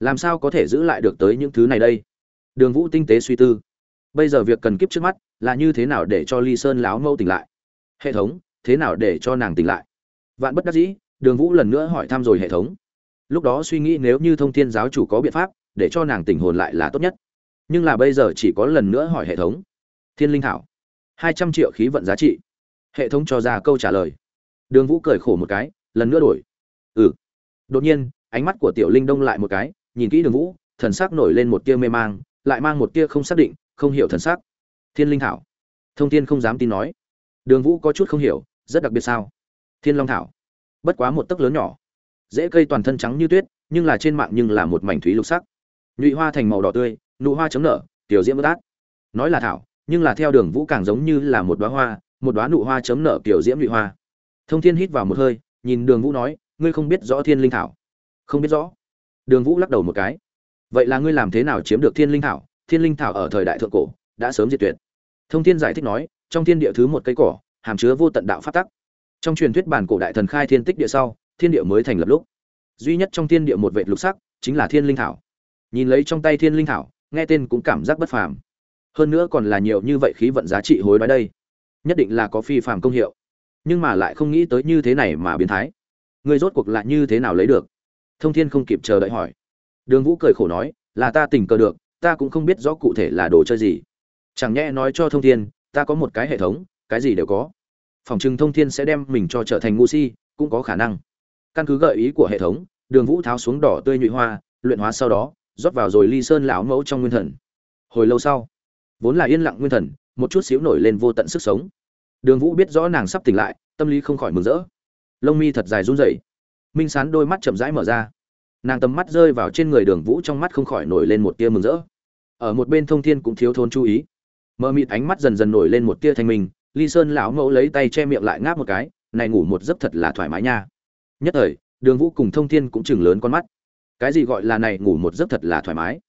Làm sao có thể giữ lại được tới những thứ này đây? Đường vũ tinh tế suy tư. Bây giờ việc cần kiếp trước mắt là như thế nào để cho ly sơn láo mâu tỉnh lại? Hệ thống, thế nào để cho nàng tỉnh lại? Vạn bất đắc dĩ, đường vũ lần nữa hỏi thăm rồi hệ thống. Lúc đó suy nghĩ nếu như thông thiên giáo chủ có biện pháp để cho nàng tỉnh hồn lại là tốt nhất. Nhưng là bây giờ chỉ có lần nữa hỏi hệ thống. Thiên linh thảo, hai trăm triệu khí vận giá trị. Hệ thống cho ra câu trả lời. Đường vũ cười khổ một cái, lần nữa đổi. Ừ. Đột nhiên ánh mắt của tiểu linh đông lại một cái, nhìn kỹ đường vũ, thần sắc nổi lên một tia mê mang, lại mang một tia không xác định, không hiểu thần sắc. Thiên linh thảo. Thông tin không dám tin nói. Đường vũ có chút không hiểu, rất đặc biệt sao? Thiên long thảo. Bất quá một tấc lớn nhỏ. Dễ cây toàn thân trắng như tuyết, nhưng là trên mạng nhưng là một mảnh thúy lục sắc. Nhụy hoa thành màu đỏ tươi, nụ hoa chấm nở, tiểu diễm bất át. Nói là thảo, nhưng là theo đường vũ càng giống như là một đoá hoa, một đoá nụ hoa chấm nở kiểu diễm nhụy hoa. Thông thiên hít vào một hơi, nhìn đường vũ nói, ngươi không biết rõ thiên linh thảo không biết rõ. Đường vũ lắc đầu một cái. Vậy là ngươi làm thế nào chiếm được thiên linh thảo? Thiên linh thảo ở thời đại thượng cổ, đã sớm diệt tuyệt. Thông thiên giải thích nói, trong thiên địa thứ một cây cỏ, hàm chứa vô tận đạo phát tắc. Trong truyền thuyết bản cổ đại thần khai thiên tích địa sau, thiên địa mới thành lập lúc. Duy nhất trong thiên địa một vệ lục sắc, chính là thiên linh thảo. Nhìn lấy trong tay thiên linh thảo, nghe tên cũng cảm giác bất phàm. Hơn nữa còn là nhiều như vậy khí vận giá trị hối đoái đây. Nhất định là có phi phàm công hiệu. Nhưng mà lại không nghĩ tới như thế này mà biến thái. Người rốt cuộc lại như thế nào lấy được? Thông thiên không kịp chờ đợi hỏi. Đường vũ cười khổ nói, là ta tình cờ được, ta cũng không biết rõ cụ thể là đồ chơi gì. Chẳng nhẽ nói cho thông thiên, ta có một cái hệ thống, cái gì đều có. Phòng chừng thông thiên sẽ đem mình cho trở thành ngu si, cũng có khả năng. Căn cứ gợi ý của hệ thống, đường vũ tháo xuống đỏ tươi nhụy hoa, luyện hóa sau đó, rót vào rồi ly sơn lão mẫu trong nguyên thần. Hồi lâu sau, vốn là yên lặng nguyên thần, một chút xíu nổi lên vô tận sức sống. Đường vũ biết rõ nàng sắp tỉnh lại, tâm lý không khỏi mừng rỡ. Lông mi thật dài run rẩy minh sán đôi mắt chậm rãi mở ra. Nàng tầm mắt rơi vào trên người đường vũ trong mắt không khỏi nổi lên một tia mừng rỡ. Ở một bên thông thiên cũng thiếu thốn chú ý. Mờ mịt ánh mắt dần dần nổi lên một tia thanh minh, ly sơn lão mẫu lấy tay che miệng lại ngáp một cái, này ngủ một giấc thật là thoải mái nha. Nhất thời, đường vũ cùng thông thiên cũng chừng lớn con mắt. Cái gì gọi là này ngủ một giấc thật là thoải mái?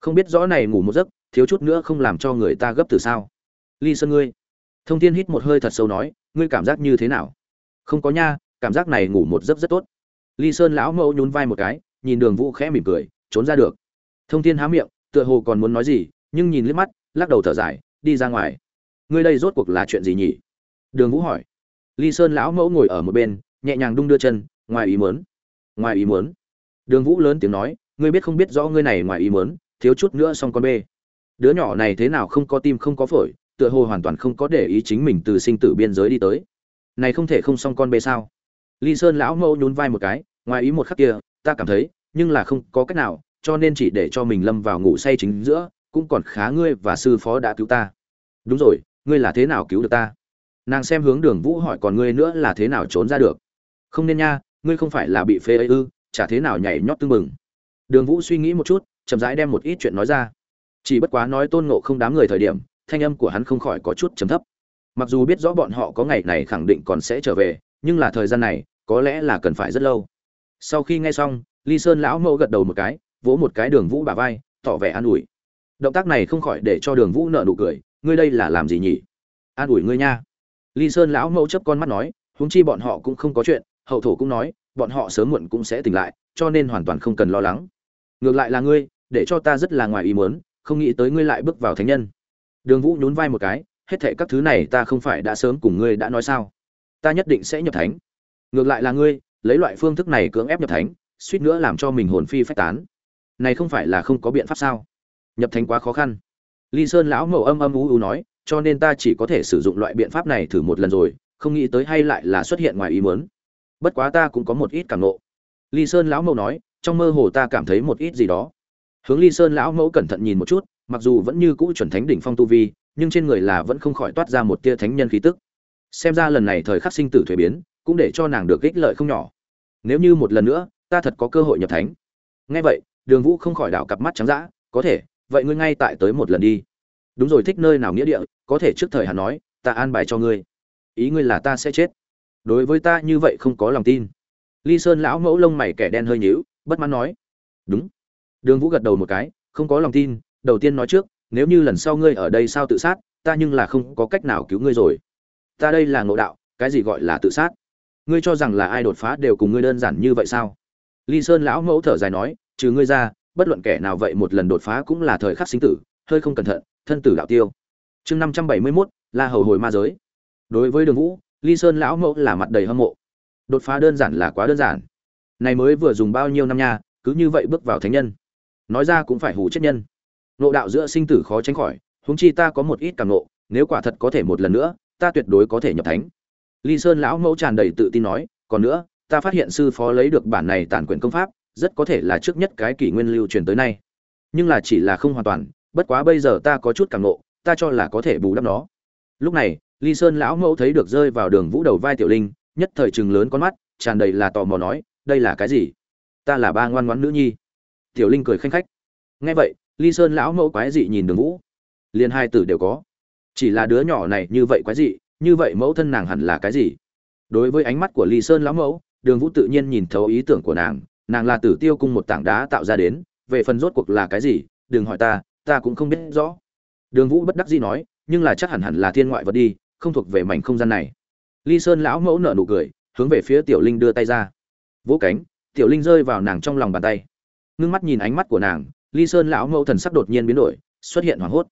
Không biết rõ này ngủ một giấc, thiếu chút nữa không làm cho người ta gấp từ sao? Ly sơn ngươi. Thông thiên hít một hơi thật sâu nói, ngươi cảm giác như thế nào? Không có nha, cảm giác này ngủ một giấc rất tốt ly sơn lão mẫu nhún vai một cái, nhìn đường vũ khẽ mỉm cười, trốn ra được. Thông thiên há miệng, tựa hồ còn muốn nói gì, nhưng nhìn liếc mắt, lắc đầu thở dài, đi ra ngoài. Ngươi đây rốt cuộc là chuyện gì nhỉ? Đường vũ hỏi. Ly sơn lão mẫu ngồi ở một bên, nhẹ nhàng đung đưa chân, ngoài ý muốn. Ngoài ý muốn. Đường vũ lớn tiếng nói, ngươi biết không biết rõ ngươi này ngoài ý muốn, thiếu chút nữa xong con bê. Đứa nhỏ này thế nào không có tim không có phổi, tựa hồ hoàn toàn không có để ý chính mình từ sinh tử biên giới đi tới. Này không thể không xong con bê sao? Ly sơn lão mẫu nhún vai một cái ngoài ý một khắc kia, ta cảm thấy, nhưng là không có cách nào, cho nên chỉ để cho mình lâm vào ngủ say chính giữa, cũng còn khá ngươi và sư phó đã cứu ta. Đúng rồi, ngươi là thế nào cứu được ta? Nàng xem hướng đường vũ hỏi còn ngươi nữa là thế nào trốn ra được? Không nên nha, ngươi không phải là bị phê ấy ư, chả thế nào nhảy nhót tưng mừng đường vũ suy nghĩ một chút, chậm rãi đem một ít chuyện nói ra. Chỉ bất quá nói tôn ngộ không đám người thời điểm, thanh âm của hắn không khỏi có chút chấm thấp. Mặc dù biết rõ bọn họ có ngày này khẳng định còn sẽ trở về, nhưng là thời gian này, có lẽ là cần phải rất lâu sau khi nghe xong, ly sơn lão mẫu gật đầu một cái, vỗ một cái đường vũ bà vai, tỏ vẻ an ủi. Động tác này không khỏi để cho đường vũ nợ nụ cười, ngươi đây là làm gì nhỉ? An ủi ngươi nha. Ly sơn lão mẫu chấp con mắt nói, huống chi bọn họ cũng không có chuyện, hậu thổ cũng nói, bọn họ sớm muộn cũng sẽ tỉnh lại, cho nên hoàn toàn không cần lo lắng. Ngược lại là ngươi, để cho ta rất là ngoài ý muốn, không nghĩ tới ngươi lại bước vào thánh nhân. Đường vũ nhún vai một cái, hết thệ các thứ này ta không phải đã sớm cùng ngươi đã nói sao? Ta nhất định sẽ nhập thánh. Ngược lại là ngươi lấy loại phương thức này cưỡng ép nhập thánh, suýt nữa làm cho mình hồn phi phách tán. Này không phải là không có biện pháp sao? Nhập thánh quá khó khăn. Ly sơn lão mậu âm âm ú ú nói, cho nên ta chỉ có thể sử dụng loại biện pháp này thử một lần rồi, không nghĩ tới hay lại là xuất hiện ngoài ý muốn. Bất quá ta cũng có một ít cảm nộ ly sơn lão mậu nói, trong mơ hồ ta cảm thấy một ít gì đó. Hướng ly sơn lão mẫu cẩn thận nhìn một chút, mặc dù vẫn như cũ chuẩn thánh đỉnh phong tu vi, nhưng trên người là vẫn không khỏi toát ra một tia thánh nhân khí tức. Xem ra lần này thời khắc sinh tử thuế biến cũng để cho nàng được ích lợi không nhỏ. Nếu như một lần nữa, ta thật có cơ hội nhập thánh. Ngay vậy, đường vũ không khỏi đảo cặp mắt trắng d có thể, vậy ngươi ngay tại tới một lần đi. Đúng rồi, thích nơi nào nghĩa địa, có thể trước thời hắn nói, ta an bài cho ngươi. Ý ngươi là ta sẽ chết. Đối với ta như vậy không có lòng tin. Ly sơn lão mẫu lông mày kẻ đen hơi nhíu, bất mãn nói, đúng. Đường vũ gật đầu một cái, không có lòng tin, đầu tiên nói trước, nếu như lần sau ngươi ở đây sao tự sát, ta nhưng là không có cách nào cứu ngươi rồi. Ta đây là ngộ đạo, cái gì gọi là tự sát? Ngươi cho rằng là ai đột phá đều cùng ngươi đơn giản như vậy sao? Ly sơn lão mẫu thở dài nói, trừ ngươi ra, bất luận kẻ nào vậy một lần đột phá cũng là thời khắc sinh tử, hơi không cẩn thận, thân tử đạo tiêu. Chương năm trăm bảy mươi mốt là hầu hồi ma giới. Đối với đường vũ ly sơn lão mẫu là mặt đầy hâm mộ. Đột phá đơn giản là quá đơn giản. Này mới vừa dùng bao nhiêu năm nha, cứ như vậy bước vào thánh nhân. Nói ra cũng phải hủ chết nhân. Nộ đạo giữa sinh tử khó tránh khỏi, huống chi ta có một ít cảm nộ nếu quả thật có thể một lần nữa, ta tuyệt đối có thể nhập thánh ly sơn lão mẫu tràn đầy tự tin nói còn nữa ta phát hiện sư phó lấy được bản này tản quyền công pháp rất có thể là trước nhất cái kỷ nguyên lưu truyền tới nay. Nhưng là chỉ là không hoàn toàn bất quá bây giờ ta có chút cảm ngộ, ta cho là có thể bù đắp nó. Lúc này ly sơn lão mẫu thấy được rơi vào đường vũ đầu vai tiểu linh nhất thời chừng lớn con mắt tràn đầy là tò mò nói đây là cái gì? Ta là ba ngoan ngoãn nữ nhi. Tiểu linh cười khanh khách. Nghe vậy ly sơn lão mẫu quái dị nhìn đường vũ. Liền hai tử đều có. Chỉ là đứa nhỏ này như vậy quái dị như vậy mẫu thân nàng hẳn là cái gì? Đối với ánh mắt của Lý sơn lão mẫu, đường vũ tự nhiên nhìn thấu ý tưởng của nàng nàng là tử tiêu cung một tảng đá tạo ra đến, về phần rốt cuộc là cái gì, đừng hỏi ta ta cũng không biết rõ. Đường vũ bất đắc dĩ nói, nhưng là chắc hẳn hẳn là thiên ngoại vật đi, không thuộc về mảnh không gian này. Ly sơn lão mẫu nở nụ cười, hướng về phía tiểu linh đưa tay ra. Vỗ cánh, tiểu linh rơi vào nàng trong lòng bàn tay. Ngưng mắt nhìn ánh mắt của nàng ly sơn lão mẫu thần sắc đột nhiên biến đổi, xuất hiện hoảng hốt.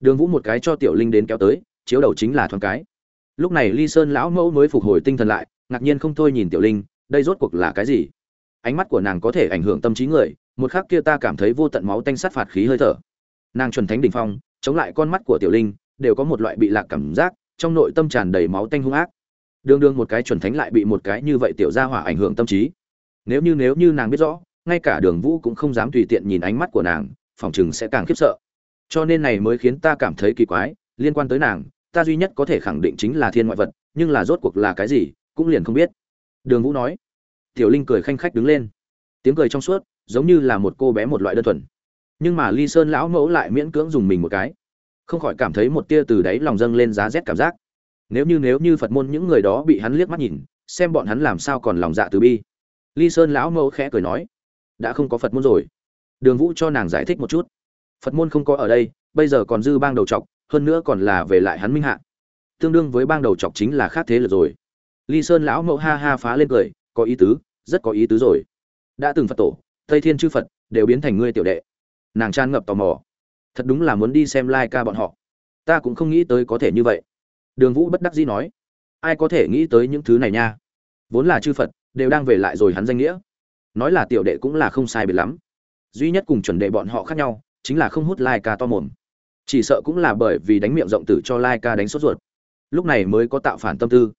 Đường vũ một cái cho tiểu linh đến kéo tới, chiếu đầu chính là thoáng cái lúc này ly sơn lão mẫu mới phục hồi tinh thần lại, ngạc nhiên không thôi nhìn tiểu linh, đây rốt cuộc là cái gì? Ánh mắt của nàng có thể ảnh hưởng tâm trí người, một khắc kia ta cảm thấy vô tận máu tanh sát phạt khí hơi thở. Nàng chuẩn thánh đỉnh phong, chống lại con mắt của tiểu linh, đều có một loại bị lạc cảm giác, trong nội tâm tràn đầy máu tanh hung ác. Đương đương một cái chuẩn thánh lại bị một cái như vậy tiểu gia hỏa ảnh hưởng tâm trí. Nếu như nếu như nàng biết rõ, ngay cả đường vũ cũng không dám tùy tiện nhìn ánh mắt của nàng, phòng chừng sẽ càng khiếp sợ. Cho nên này mới khiến ta cảm thấy kỳ quái, liên quan tới nàng ta duy nhất có thể khẳng định chính là thiên ngoại vật, nhưng là rốt cuộc là cái gì, cũng liền không biết. Đường vũ nói. Tiểu linh cười khanh khách đứng lên. Tiếng cười trong suốt, giống như là một cô bé một loại đơn thuần. Nhưng mà ly sơn lão mẫu lại miễn cưỡng dùng mình một cái. Không khỏi cảm thấy một tia từ đáy lòng dâng lên giá rét cảm giác. Nếu như nếu như phật môn những người đó bị hắn liếc mắt nhìn, xem bọn hắn làm sao còn lòng dạ từ bi. Ly sơn lão mẫu khẽ cười nói. Đã không có phật môn rồi. Đường vũ cho nàng giải thích một chút. Phật môn không có ở đây, bây giờ còn dư bang đầu trọc hơn nữa còn là về lại hắn minh hạ. Tương đương với bang đầu chọc chính là khác thế lực rồi. Ly sơn lão mẫu ha ha phá lên cười, có ý tứ, rất có ý tứ rồi. Đã từng phật tổ, tây thiên chư phật, đều biến thành ngươi tiểu đệ. Nàng tràn ngập tò mò. Thật đúng là muốn đi xem lai、like、ca bọn họ. Ta cũng không nghĩ tới có thể như vậy. Đường vũ bất đắc dĩ nói. Ai có thể nghĩ tới những thứ này nha? Vốn là chư phật, đều đang về lại rồi hắn danh nghĩa. Nói là tiểu đệ cũng là không sai biệt lắm. Duy nhất cùng chuẩn đệ bọn họ khác nhau, chính là không hút lai ca to mồm chỉ sợ cũng là bởi vì đánh miệng rộng tử cho lai ca đánh sốt ruột. Lúc này mới có tạo phản tâm tư.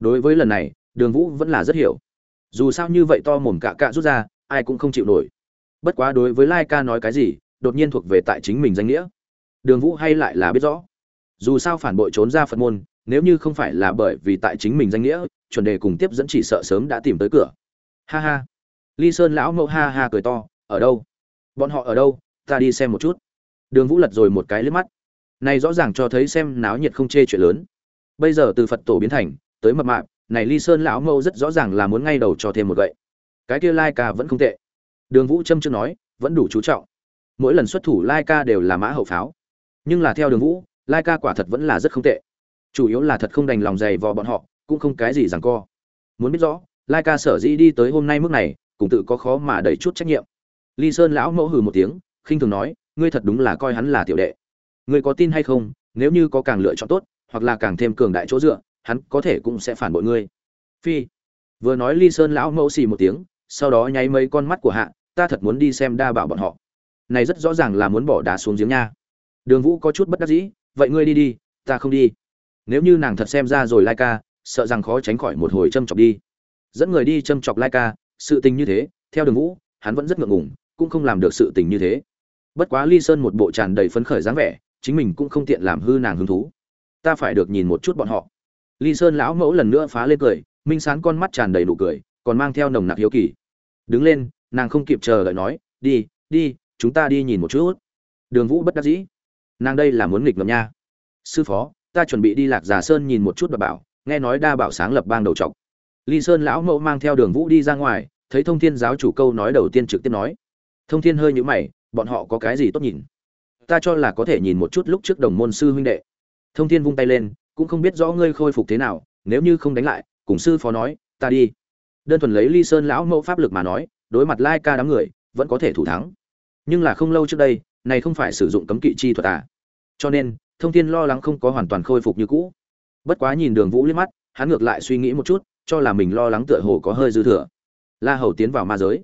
Đối với lần này, đường vũ vẫn là rất hiểu. Dù sao như vậy to mồm cạ cạ rút ra, ai cũng không chịu nổi. Bất quá đối với lai ca nói cái gì, đột nhiên thuộc về tại chính mình danh nghĩa. Đường vũ hay lại là biết rõ. Dù sao phản bội trốn ra phật môn, nếu như không phải là bởi vì tại chính mình danh nghĩa, chuẩn đề cùng tiếp dẫn chỉ sợ sớm đã tìm tới cửa. Ha ha. Ly sơn lão mẫu ha ha cười to, ở đâu? Bọn họ ở đâu? Ta đi xem một chút đường vũ lật rồi một cái liếc mắt. Này rõ ràng cho thấy xem náo nhiệt không chê chuyện lớn. Bây giờ từ phật tổ biến thành, tới mập mạp, này ly sơn lão mẫu rất rõ ràng là muốn ngay đầu cho thêm một gậy. Cái kia lai ca vẫn không tệ. Đường vũ châm chưa nói, vẫn đủ chú trọng. Mỗi lần xuất thủ lai ca đều là mã hậu pháo. Nhưng là theo đường vũ, lai ca quả thật vẫn là rất không tệ. Chủ yếu là thật không đành lòng dày vò bọn họ, cũng không cái gì rằng co. Muốn biết rõ, lai ca sở dĩ đi tới hôm nay mức này, cũng tự có khó mà đẩy chút trách nhiệm. Ly sơn lão mẫu hừ một tiếng, khinh thường nói ngươi thật đúng là coi hắn là tiểu đệ. Ngươi có tin hay không? Nếu như có càng lựa chọn tốt, hoặc là càng thêm cường đại chỗ dựa, hắn có thể cũng sẽ phản bội ngươi. Phi. Vừa nói ly sơn lão mẫu xì một tiếng, sau đó nháy mấy con mắt của hạ, ta thật muốn đi xem đa bảo bọn họ. Này rất rõ ràng là muốn bỏ đá xuống giếng nha. Đường vũ có chút bất đắc dĩ, vậy ngươi đi đi, ta không đi. Nếu như nàng thật xem ra rồi lai ca, sợ rằng khó tránh khỏi một hồi châm chọc đi. Dẫn người đi châm chọc lai ca, sự tình như thế, theo đường vũ, hắn vẫn rất ngượng ngùng, cũng không làm được sự tình như thế bất quá ly sơn một bộ tràn đầy phấn khởi dáng vẻ, chính mình cũng không tiện làm hư nàng hứng thú. Ta phải được nhìn một chút bọn họ. Ly sơn lão mẫu lần nữa phá lên cười, minh sán con mắt tràn đầy nụ cười, còn mang theo nồng nặc hiếu kỳ. Đứng lên, nàng không kịp chờ đợi nói, đi đi, chúng ta đi nhìn một chút. Đường vũ bất đắc dĩ. Nàng đây là muốn nghịch ngầm nha. Sư phó, ta chuẩn bị đi lạc già sơn nhìn một chút và bảo, nghe nói đa bảo sáng lập bang đầu trọc. Ly sơn lão mẫu mang theo đường vũ đi ra ngoài, thấy thông thiên giáo chủ câu nói đầu tiên trực tiếp nói. Thông thiên hơi nhữ mày bọn họ có cái gì tốt nhìn? Ta cho là có thể nhìn một chút lúc trước đồng môn sư huynh đệ. Thông thiên vung tay lên, cũng không biết rõ ngươi khôi phục thế nào, nếu như không đánh lại, cùng sư phó nói, ta đi. Đơn thuần lấy ly sơn lão mẫu pháp lực mà nói, đối mặt lai ca đám người, vẫn có thể thủ thắng. Nhưng là không lâu trước đây, này không phải sử dụng cấm kỵ chi thuật à? Cho nên, thông thiên lo lắng không có hoàn toàn khôi phục như cũ. Bất quá nhìn đường vũ liếc mắt, hắn ngược lại suy nghĩ một chút, cho là mình lo lắng tựa hồ có hơi dư thừa. La hầu tiến vào ma giới.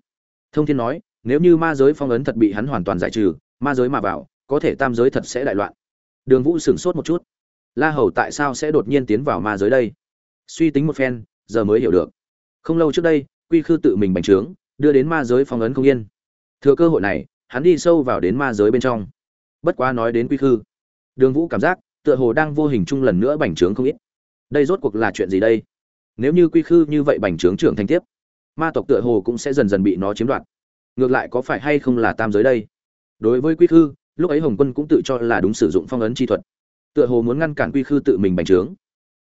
Thông thiên nói nếu như ma giới phong ấn thật bị hắn hoàn toàn giải trừ, ma giới mà vào, có thể tam giới thật sẽ đại loạn. Đường vũ sửng sốt một chút. La hầu tại sao sẽ đột nhiên tiến vào ma giới đây? Suy tính một phen, giờ mới hiểu được. Không lâu trước đây, quy khư tự mình bành trướng, đưa đến ma giới phong ấn không yên. Thừa cơ hội này, hắn đi sâu vào đến ma giới bên trong. Bất quá nói đến quy khư, đường vũ cảm giác, tựa hồ đang vô hình chung lần nữa bành trướng không ít. Đây rốt cuộc là chuyện gì đây? Nếu như quy khư như vậy bành trướng trưởng thành tiếp, ma tộc tựa hồ cũng sẽ dần dần bị nó chiếm đoạt ngược lại có phải hay không là tam giới đây? Đối với quy khư, lúc ấy hồng quân cũng tự cho là đúng sử dụng phong ấn chi thuật. Tựa hồ muốn ngăn cản quy khư tự mình bành trướng,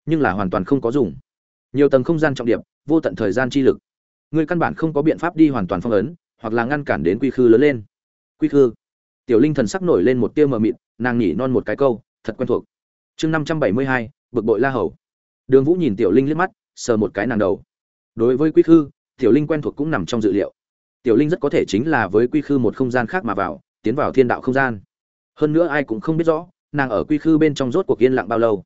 nhưng là hoàn toàn không có dùng. Nhiều tầng không gian trọng điểm vô tận thời gian chi lực. Người căn bản không có biện pháp đi hoàn toàn phong ấn, hoặc là ngăn cản đến quy khư lớn lên. Quy khư. Tiểu linh thần sắc nổi lên một tia mờ mịt, nàng nhỉ non một cái câu, thật quen thuộc. Chương năm trăm bảy mươi hai, bực bội la hầu. Đường vũ nhìn tiểu linh liếc mắt, sờ một cái nàng đầu. Đối với quy khư, tiểu linh quen thuộc cũng nằm trong dự liệu tiểu linh rất có thể chính là với quy khư một không gian khác mà vào, tiến vào thiên đạo không gian. Hơn nữa ai cũng không biết rõ, nàng ở quy khư bên trong rốt cuộc yên lặng bao lâu.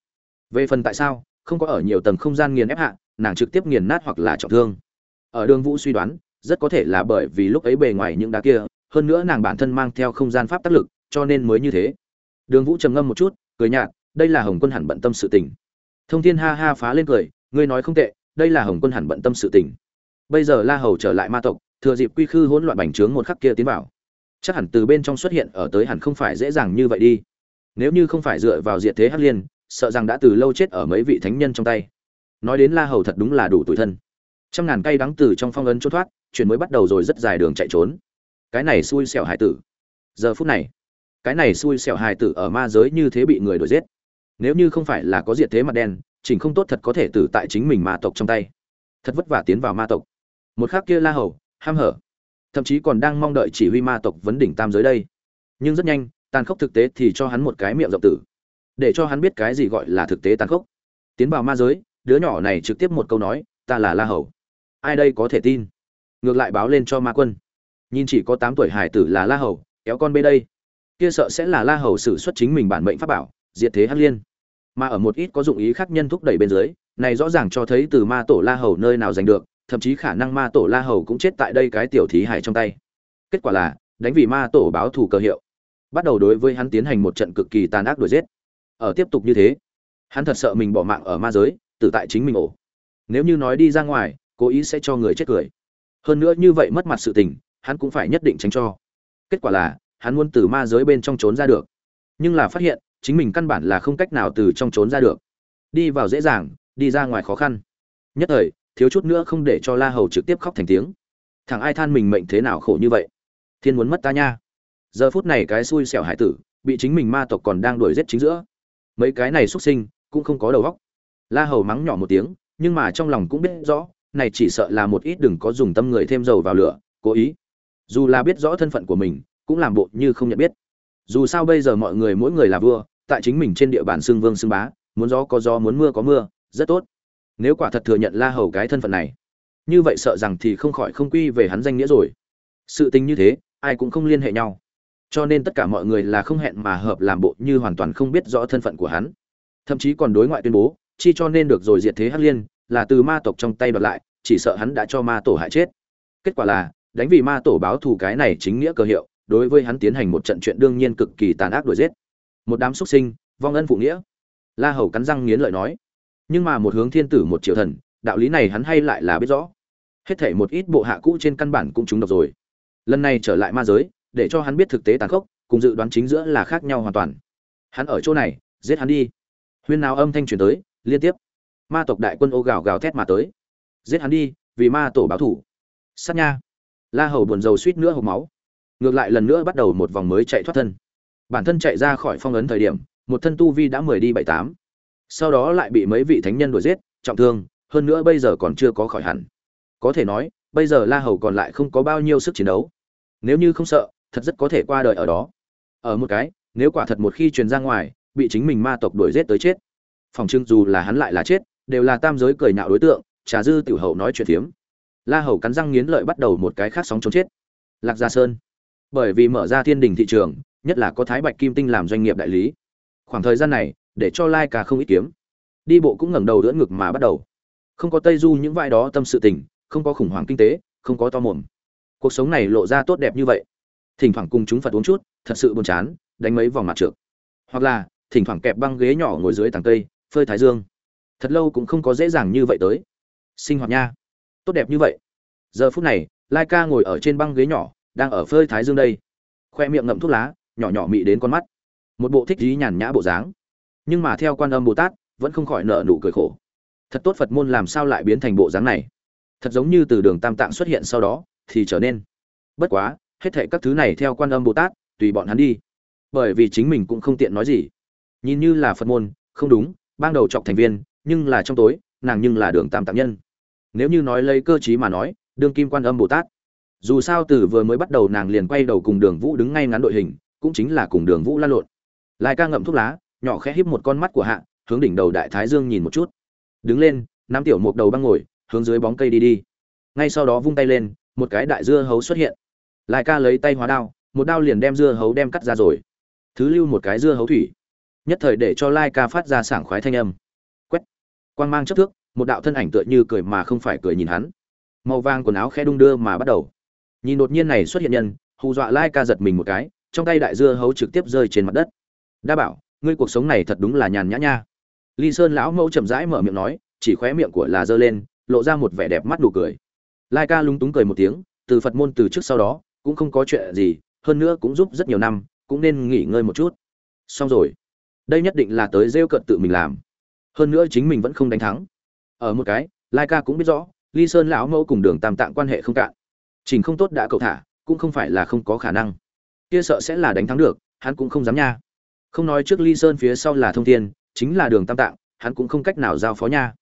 Về phần tại sao, không có ở nhiều tầng không gian nghiền ép hạ, nàng trực tiếp nghiền nát hoặc là trọng thương. Ở đường vũ suy đoán, rất có thể là bởi vì lúc ấy bề ngoài những đá kia, hơn nữa nàng bản thân mang theo không gian pháp tác lực, cho nên mới như thế. Đường vũ trầm ngâm một chút, cười nhạt, đây là hồng quân hẳn bận tâm sự tình. Thông thiên ha ha phá lên cười, ngươi nói không tệ, đây là hồng quân hẳn bận tâm sự tình. Bây giờ la hầu trở lại ma tộc thừa dịp quy khư hỗn loạn bành trướng một khắc kia tiến vào. Chắc hẳn từ bên trong xuất hiện ở tới hẳn không phải dễ dàng như vậy đi. Nếu như không phải dựa vào diệt thế hắc liên, sợ rằng đã từ lâu chết ở mấy vị thánh nhân trong tay. Nói đến la hầu thật đúng là đủ tuổi thân. Trăm ngàn cây đắng từ trong phong ấn trốn thoát, chuyện mới bắt đầu rồi rất dài đường chạy trốn. Cái này xui xẻo hải tử. Giờ phút này, cái này xui xẻo hải tử ở ma giới như thế bị người đuổi giết. Nếu như không phải là có diệt thế mặt đen, chỉnh không tốt thật có thể tử tại chính mình ma tộc trong tay. Thật vất vả tiến vào ma tộc. Một khác kia la hầu ham hở. Thậm chí còn đang mong đợi chỉ huy ma tộc vấn đỉnh tam giới đây. Nhưng rất nhanh, tàn khốc thực tế thì cho hắn một cái miệng rộng tử. Để cho hắn biết cái gì gọi là thực tế tàn khốc. Tiến vào ma giới, đứa nhỏ này trực tiếp một câu nói, ta là la hầu. Ai đây có thể tin? Ngược lại báo lên cho ma quân. Nhìn chỉ có tám tuổi hải tử là la hầu, kéo con bê đây. Kia sợ sẽ là la hầu xử xuất chính mình bản mệnh pháp bảo, diệt thế hắc liên. Mà ở một ít có dụng ý khác nhân thúc đẩy bên dưới, này rõ ràng cho thấy từ ma tổ la hầu nơi nào giành được thậm chí khả năng ma tổ la hầu cũng chết tại đây cái tiểu thí hải trong tay. Kết quả là, đánh vì ma tổ báo thù cơ hiệu. Bắt đầu đối với hắn tiến hành một trận cực kỳ tàn ác đuổi giết. Ở tiếp tục như thế, hắn thật sợ mình bỏ mạng ở ma giới tự tại chính mình ổ. Nếu như nói đi ra ngoài, cố ý sẽ cho người chết cười. Hơn nữa như vậy mất mặt sự tình, hắn cũng phải nhất định tránh cho. Kết quả là, hắn muốn từ ma giới bên trong trốn ra được. Nhưng là phát hiện, chính mình căn bản là không cách nào từ trong trốn ra được. Đi vào dễ dàng, đi ra ngoài khó khăn. Nhất thời thiếu chút nữa không để cho la hầu trực tiếp khóc thành tiếng. Thằng ai than mình mệnh thế nào khổ như vậy? Thiên muốn mất ta nha. Giờ phút này cái xui xẻo hải tử, bị chính mình ma tộc còn đang đuổi giết chính giữa. Mấy cái này xuất sinh, cũng không có đầu óc. La hầu mắng nhỏ một tiếng, nhưng mà trong lòng cũng biết rõ, này chỉ sợ là một ít đừng có dùng tâm người thêm dầu vào lửa, cố ý. Dù là biết rõ thân phận của mình, cũng làm bộ như không nhận biết. Dù sao bây giờ mọi người mỗi người là vua, tại chính mình trên địa bàn xưng vương xưng bá, muốn gió có gió, muốn mưa có mưa, rất tốt nếu quả thật thừa nhận la hầu cái thân phận này, như vậy sợ rằng thì không khỏi không quy về hắn danh nghĩa rồi. Sự tình như thế, ai cũng không liên hệ nhau. Cho nên tất cả mọi người là không hẹn mà hợp làm bộ như hoàn toàn không biết rõ thân phận của hắn. Thậm chí còn đối ngoại tuyên bố, chi cho nên được rồi diệt thế hắc liên, là từ ma tộc trong tay bật lại, chỉ sợ hắn đã cho ma tổ hại chết. Kết quả là, đánh vì ma tổ báo thù cái này chính nghĩa cơ hiệu, đối với hắn tiến hành một trận chuyện đương nhiên cực kỳ tàn ác đuổi giết. Một đám xuất sinh, vong ân phụ nghĩa. La hầu cắn răng nghiến lợi nói nhưng mà một hướng thiên tử một triệu thần, đạo lý này hắn hay lại là biết rõ. Hết thể một ít bộ hạ cũ trên căn bản cũng trúng độc rồi. Lần này trở lại ma giới, để cho hắn biết thực tế tàn khốc, cùng dự đoán chính giữa là khác nhau hoàn toàn. Hắn ở chỗ này, giết hắn đi. Huyên nào âm thanh truyền tới, liên tiếp. Ma tộc đại quân ô gào gào thét mà tới. Giết hắn đi, vì ma tổ báo thủ. Sát nha. La hầu buồn rầu suýt nữa hộp máu. Ngược lại lần nữa bắt đầu một vòng mới chạy thoát thân. Bản thân chạy ra khỏi phong ấn thời điểm, một thân tu vi đã mười đi bảy tám sau đó lại bị mấy vị thánh nhân đuổi giết, trọng thương, hơn nữa bây giờ còn chưa có khỏi hẳn. Có thể nói, bây giờ la hầu còn lại không có bao nhiêu sức chiến đấu. Nếu như không sợ, thật rất có thể qua đời ở đó. Ở một cái, nếu quả thật một khi truyền ra ngoài, bị chính mình ma tộc đuổi giết tới chết. Phòng trưng dù là hắn lại là chết, đều là tam giới cười nhạo đối tượng, trà dư tiểu hậu nói chuyện phiếm. La hầu cắn răng nghiến lợi bắt đầu một cái khác sóng chống chết. Lạc gia sơn. Bởi vì mở ra thiên đình thị trường, nhất là có thái bạch kim tinh làm doanh nghiệp đại lý. Khoảng thời gian này để cho lai ca không ít kiếm. Đi bộ cũng ngẩng đầu đỡ ngực mà bắt đầu. Không có tây du những vai đó tâm sự tình, không có khủng hoảng kinh tế, không có to mồm. Cuộc sống này lộ ra tốt đẹp như vậy. Thỉnh thoảng cùng chúng phật uống chút, thật sự buồn chán, đánh mấy vòng mặt trượt. Hoặc là, thỉnh thoảng kẹp băng ghế nhỏ ngồi dưới tàng cây, phơi thái dương. Thật lâu cũng không có dễ dàng như vậy tới. Sinh hoạt nha. Tốt đẹp như vậy. Giờ phút này, lai ca ngồi ở trên băng ghế nhỏ, đang ở phơi thái dương đây. Khoe miệng ngậm thuốc lá, nhỏ nhỏ mị đến con mắt. Một bộ thích trí nhàn nhã bộ dáng nhưng mà theo quan âm bồ tát, vẫn không khỏi nợ nụ cười khổ. Thật tốt phật môn làm sao lại biến thành bộ dáng này? Thật giống như từ đường tam tạng xuất hiện sau đó, thì trở nên. Bất quá, hết thệ các thứ này theo quan âm bồ tát, tùy bọn hắn đi. Bởi vì chính mình cũng không tiện nói gì. Nhìn như là phật môn, không đúng, ban đầu chọc thành viên, nhưng là trong tối, nàng nhưng là đường tam tạng nhân. Nếu như nói lấy cơ chí mà nói, đương kim quan âm bồ tát. Dù sao từ vừa mới bắt đầu nàng liền quay đầu cùng đường vũ đứng ngay ngắn đội hình, cũng chính là cùng đường vũ lan lộn. Lại ca ngậm thuốc lá nhỏ khẽ híp một con mắt của hạ, hướng đỉnh đầu đại thái dương nhìn một chút. Đứng lên, nắm tiểu mục đầu băng ngồi, hướng dưới bóng cây đi đi. Ngay sau đó vung tay lên, một cái đại dưa hấu xuất hiện. Lai ca lấy tay hóa đao, một đao liền đem dưa hấu đem cắt ra rồi. Thứ lưu một cái dưa hấu thủy. Nhất thời để cho lai ca phát ra sảng khoái thanh âm. Quét. Quang mang chớp thước, một đạo thân ảnh tựa như cười mà không phải cười nhìn hắn. Màu vàng quần áo khẽ đung đưa mà bắt đầu. Nhìn đột nhiên này xuất hiện nhân, hù dọa lai ca giật mình một cái, trong tay đại dưa hấu trực tiếp rơi trên mặt đất. Đa bảo ngươi cuộc sống này thật đúng là nhàn nhã nha. Ly sơn lão mẫu chậm rãi mở miệng nói, chỉ khóe miệng của là giơ lên, lộ ra một vẻ đẹp mắt nụ cười. Lai ca lúng túng cười một tiếng, từ phật môn từ trước sau đó, cũng không có chuyện gì, hơn nữa cũng giúp rất nhiều năm, cũng nên nghỉ ngơi một chút. Xong rồi. Đây nhất định là tới rêu cận tự mình làm. Hơn nữa chính mình vẫn không đánh thắng. Ở một cái, lai ca cũng biết rõ, ly sơn lão mẫu cùng đường tam tạng quan hệ không cạn. Trình không tốt đã cậu thả, cũng không phải là không có khả năng. Kia sợ sẽ là đánh thắng được, hắn cũng không dám nha không nói trước ly sơn phía sau là thông thiên, chính là đường tam tạng, hắn cũng không cách nào giao phó nha.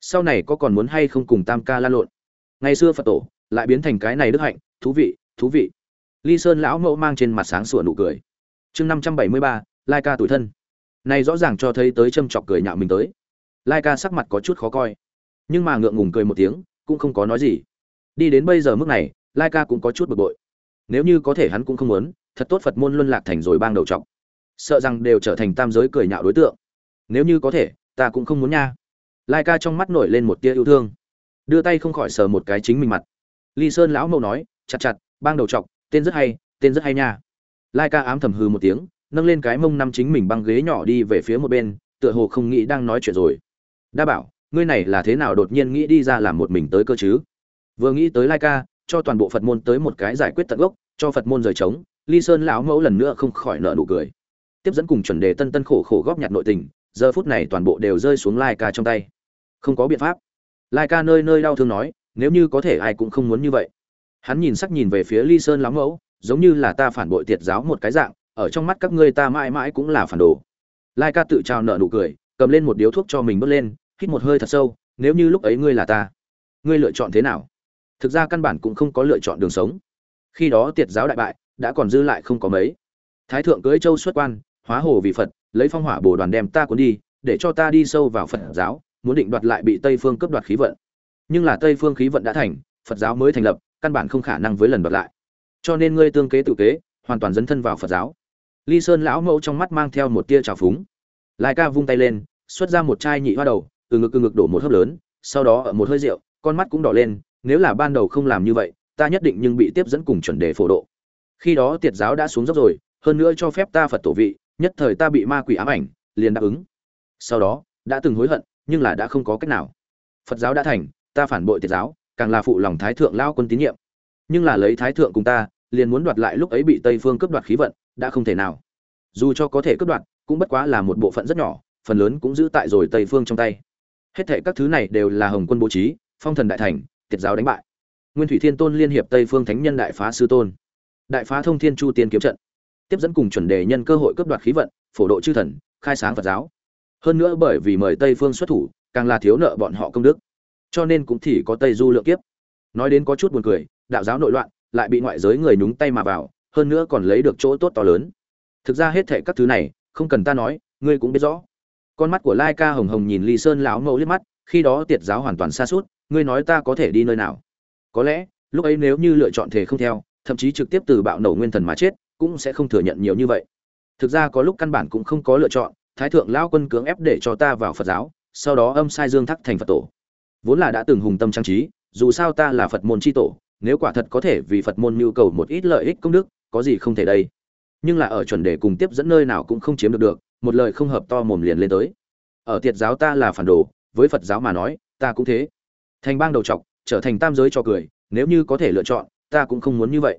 Sau này có còn muốn hay không cùng tam ca lan lộn? Ngày xưa phật tổ lại biến thành cái này đức hạnh, thú vị thú vị. Ly sơn lão mẫu mang trên mặt sáng sủa nụ cười. Chương năm trăm bảy mươi ba, lai ca tuổi thân. Này rõ ràng cho thấy tới châm chọc cười nhạo mình tới. Lai ca sắc mặt có chút khó coi. Nhưng mà ngượng ngùng cười một tiếng, cũng không có nói gì. Đi đến bây giờ mức này, lai ca cũng có chút bực bội. Nếu như có thể hắn cũng không muốn, thật tốt phật môn luân lạc thành rồi bang đầu trọng sợ rằng đều trở thành tam giới cười nhạo đối tượng. Nếu như có thể, ta cũng không muốn nha. Lai ca trong mắt nổi lên một tia yêu thương. Đưa tay không khỏi sờ một cái chính mình mặt. Ly sơn lão mẫu nói, chặt chặt, bang đầu trọc tên rất hay, tên rất hay nha. Lai ca ám thầm hư một tiếng, nâng lên cái mông năm chính mình băng ghế nhỏ đi về phía một bên, tựa hồ không nghĩ đang nói chuyện rồi. Đa bảo, ngươi này là thế nào đột nhiên nghĩ đi ra làm một mình tới cơ chứ? Vừa nghĩ tới lai ca, cho toàn bộ phật môn tới một cái giải quyết tận gốc, cho phật môn rời trống, ly sơn lão mẫu lần nữa không khỏi nợ nụ cười tiếp dẫn cùng chuẩn đề tân tân khổ khổ góp nhặt nội tình, giờ phút này toàn bộ đều rơi xuống lai ca trong tay. Không có biện pháp. Lai ca nơi nơi đau thương nói, nếu như có thể ai cũng không muốn như vậy. Hắn nhìn sắc nhìn về phía ly sơn lắm mẫu, giống như là ta phản bội tiệt giáo một cái dạng, ở trong mắt các ngươi ta mãi mãi cũng là phản đồ. Lai ca tự trào nợ nụ cười, cầm lên một điếu thuốc cho mình bớt lên, hít một hơi thật sâu, nếu như lúc ấy ngươi là ta, ngươi lựa chọn thế nào? Thực ra căn bản cũng không có lựa chọn đường sống. Khi đó tiệt giáo đại bại, đã còn dư lại không có mấy. Thái thượng cưới châu xuất quan hóa hồ vì phật, lấy phong hỏa bồ đoàn đem ta cuốn đi, để cho ta đi sâu vào phật giáo, muốn định đoạt lại bị tây phương cướp đoạt khí vận. Nhưng là tây phương khí vận đã thành, phật giáo mới thành lập, căn bản không khả năng với lần đoạt lại. Cho nên ngươi tương kế tự kế, hoàn toàn dấn thân vào phật giáo. Ly sơn lão mẫu trong mắt mang theo một tia trào phúng. Lai ca vung tay lên, xuất ra một chai nhị hoa đầu, từ ngực từ ngực đổ một hớp lớn, sau đó ở một hơi rượu, con mắt cũng đỏ lên, nếu là ban đầu không làm như vậy, ta nhất định nhưng bị tiếp dẫn cùng chuẩn đề phổ độ. Khi đó tiệt giáo đã xuống dốc rồi, hơn nữa cho phép ta phật tổ vị nhất thời ta bị ma quỷ ám ảnh, liền đáp ứng. Sau đó, đã từng hối hận, nhưng là đã không có cách nào. Phật giáo đã thành, ta phản bội tiệt giáo, càng là phụ lòng thái thượng lao quân tín nhiệm. Nhưng là lấy thái thượng cùng ta, liền muốn đoạt lại lúc ấy bị tây phương cướp đoạt khí vận, đã không thể nào. Dù cho có thể cướp đoạt, cũng bất quá là một bộ phận rất nhỏ, phần lớn cũng giữ tại rồi tây phương trong tay. Hết thệ các thứ này đều là hồng quân bố trí, phong thần đại thành, tiệt giáo đánh bại. Nguyên thủy thiên tôn liên hiệp tây phương thánh nhân đại phá sư tôn. Đại phá thông thiên chu tiên kiếm trận tiếp dẫn cùng chuẩn đề nhân cơ hội cướp đoạt khí vận, phổ độ chư thần, khai sáng phật giáo. Hơn nữa bởi vì mời tây phương xuất thủ, càng là thiếu nợ bọn họ công đức. Cho nên cũng thì có tây du lượng kiếp. Nói đến có chút buồn cười, đạo giáo nội loạn, lại bị ngoại giới người nhúng tay mà vào, hơn nữa còn lấy được chỗ tốt to lớn. Thực ra hết thệ các thứ này, không cần ta nói, ngươi cũng biết rõ. Con mắt của lai ca hồng hồng nhìn ly sơn lão mẫu liếc mắt, khi đó tiệt giáo hoàn toàn xa suốt, ngươi nói ta có thể đi nơi nào? Có lẽ, lúc ấy nếu như lựa chọn thể không theo, thậm chí trực tiếp từ bạo nổ nguyên thần mà chết cũng sẽ không thừa nhận nhiều như vậy. Thực ra có lúc căn bản cũng không có lựa chọn, thái thượng lão quân cưỡng ép để cho ta vào phật giáo, sau đó âm sai dương thắc thành phật tổ. Vốn là đã từng hùng tâm trang trí, dù sao ta là phật môn c h i tổ, nếu quả thật có thể vì phật môn nhu cầu một ít lợi ích công đức, có gì không thể đây. Nhưng là ở chuẩn đề cùng tiếp dẫn nơi nào cũng không chiếm được được, một lời không hợp to mồm liền lên tới. Ở tiệt giáo ta là phản đồ, với phật giáo mà nói, ta cũng thế. Thành bang đầu trọc trở thành tam giới cho cười, nếu như có thể lựa chọn, ta cũng không muốn như vậy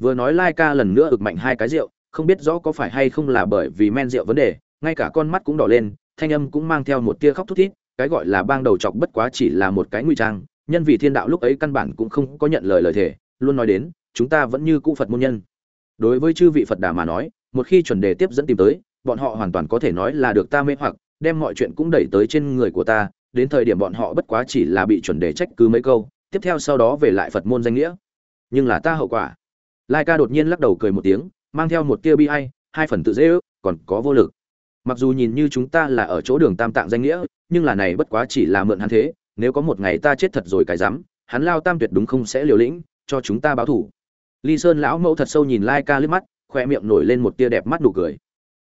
vừa nói lai ca lần nữa ực mạnh hai cái rượu, không biết rõ có phải hay không là bởi vì men rượu vấn đề, ngay cả con mắt cũng đỏ lên, thanh âm cũng mang theo một tia khóc thút thít, cái gọi là bang đầu chọc bất quá chỉ là một cái nguy trang, nhân vì thiên đạo lúc ấy căn bản cũng không có nhận lời lời thể luôn nói đến, chúng ta vẫn như cụ phật môn nhân. Đối với chư vị phật đà mà nói, một khi chuẩn đề tiếp dẫn tìm tới, bọn họ hoàn toàn có thể nói là được ta mê hoặc, đem mọi chuyện cũng đẩy tới trên người của ta, đến thời điểm bọn họ bất quá chỉ là bị chuẩn đề trách cứ mấy câu, tiếp theo sau đó về lại phật môn danh nghĩa. Nhưng là ta hậu quả lai ca đột nhiên lắc đầu cười một tiếng, mang theo một tia bi ai, hai phần tự dễ ước, còn có vô lực. Mặc dù nhìn như chúng ta là ở chỗ đường tam tạng danh nghĩa, nhưng là này bất quá chỉ là mượn hắn thế, nếu có một ngày ta chết thật rồi cái dám, hắn lao tam tuyệt đúng không sẽ liều lĩnh, cho chúng ta báo thủ. Ly sơn lão mẫu thật sâu nhìn lai ca liếc mắt, khoe miệng nổi lên một tia đẹp mắt nụ cười.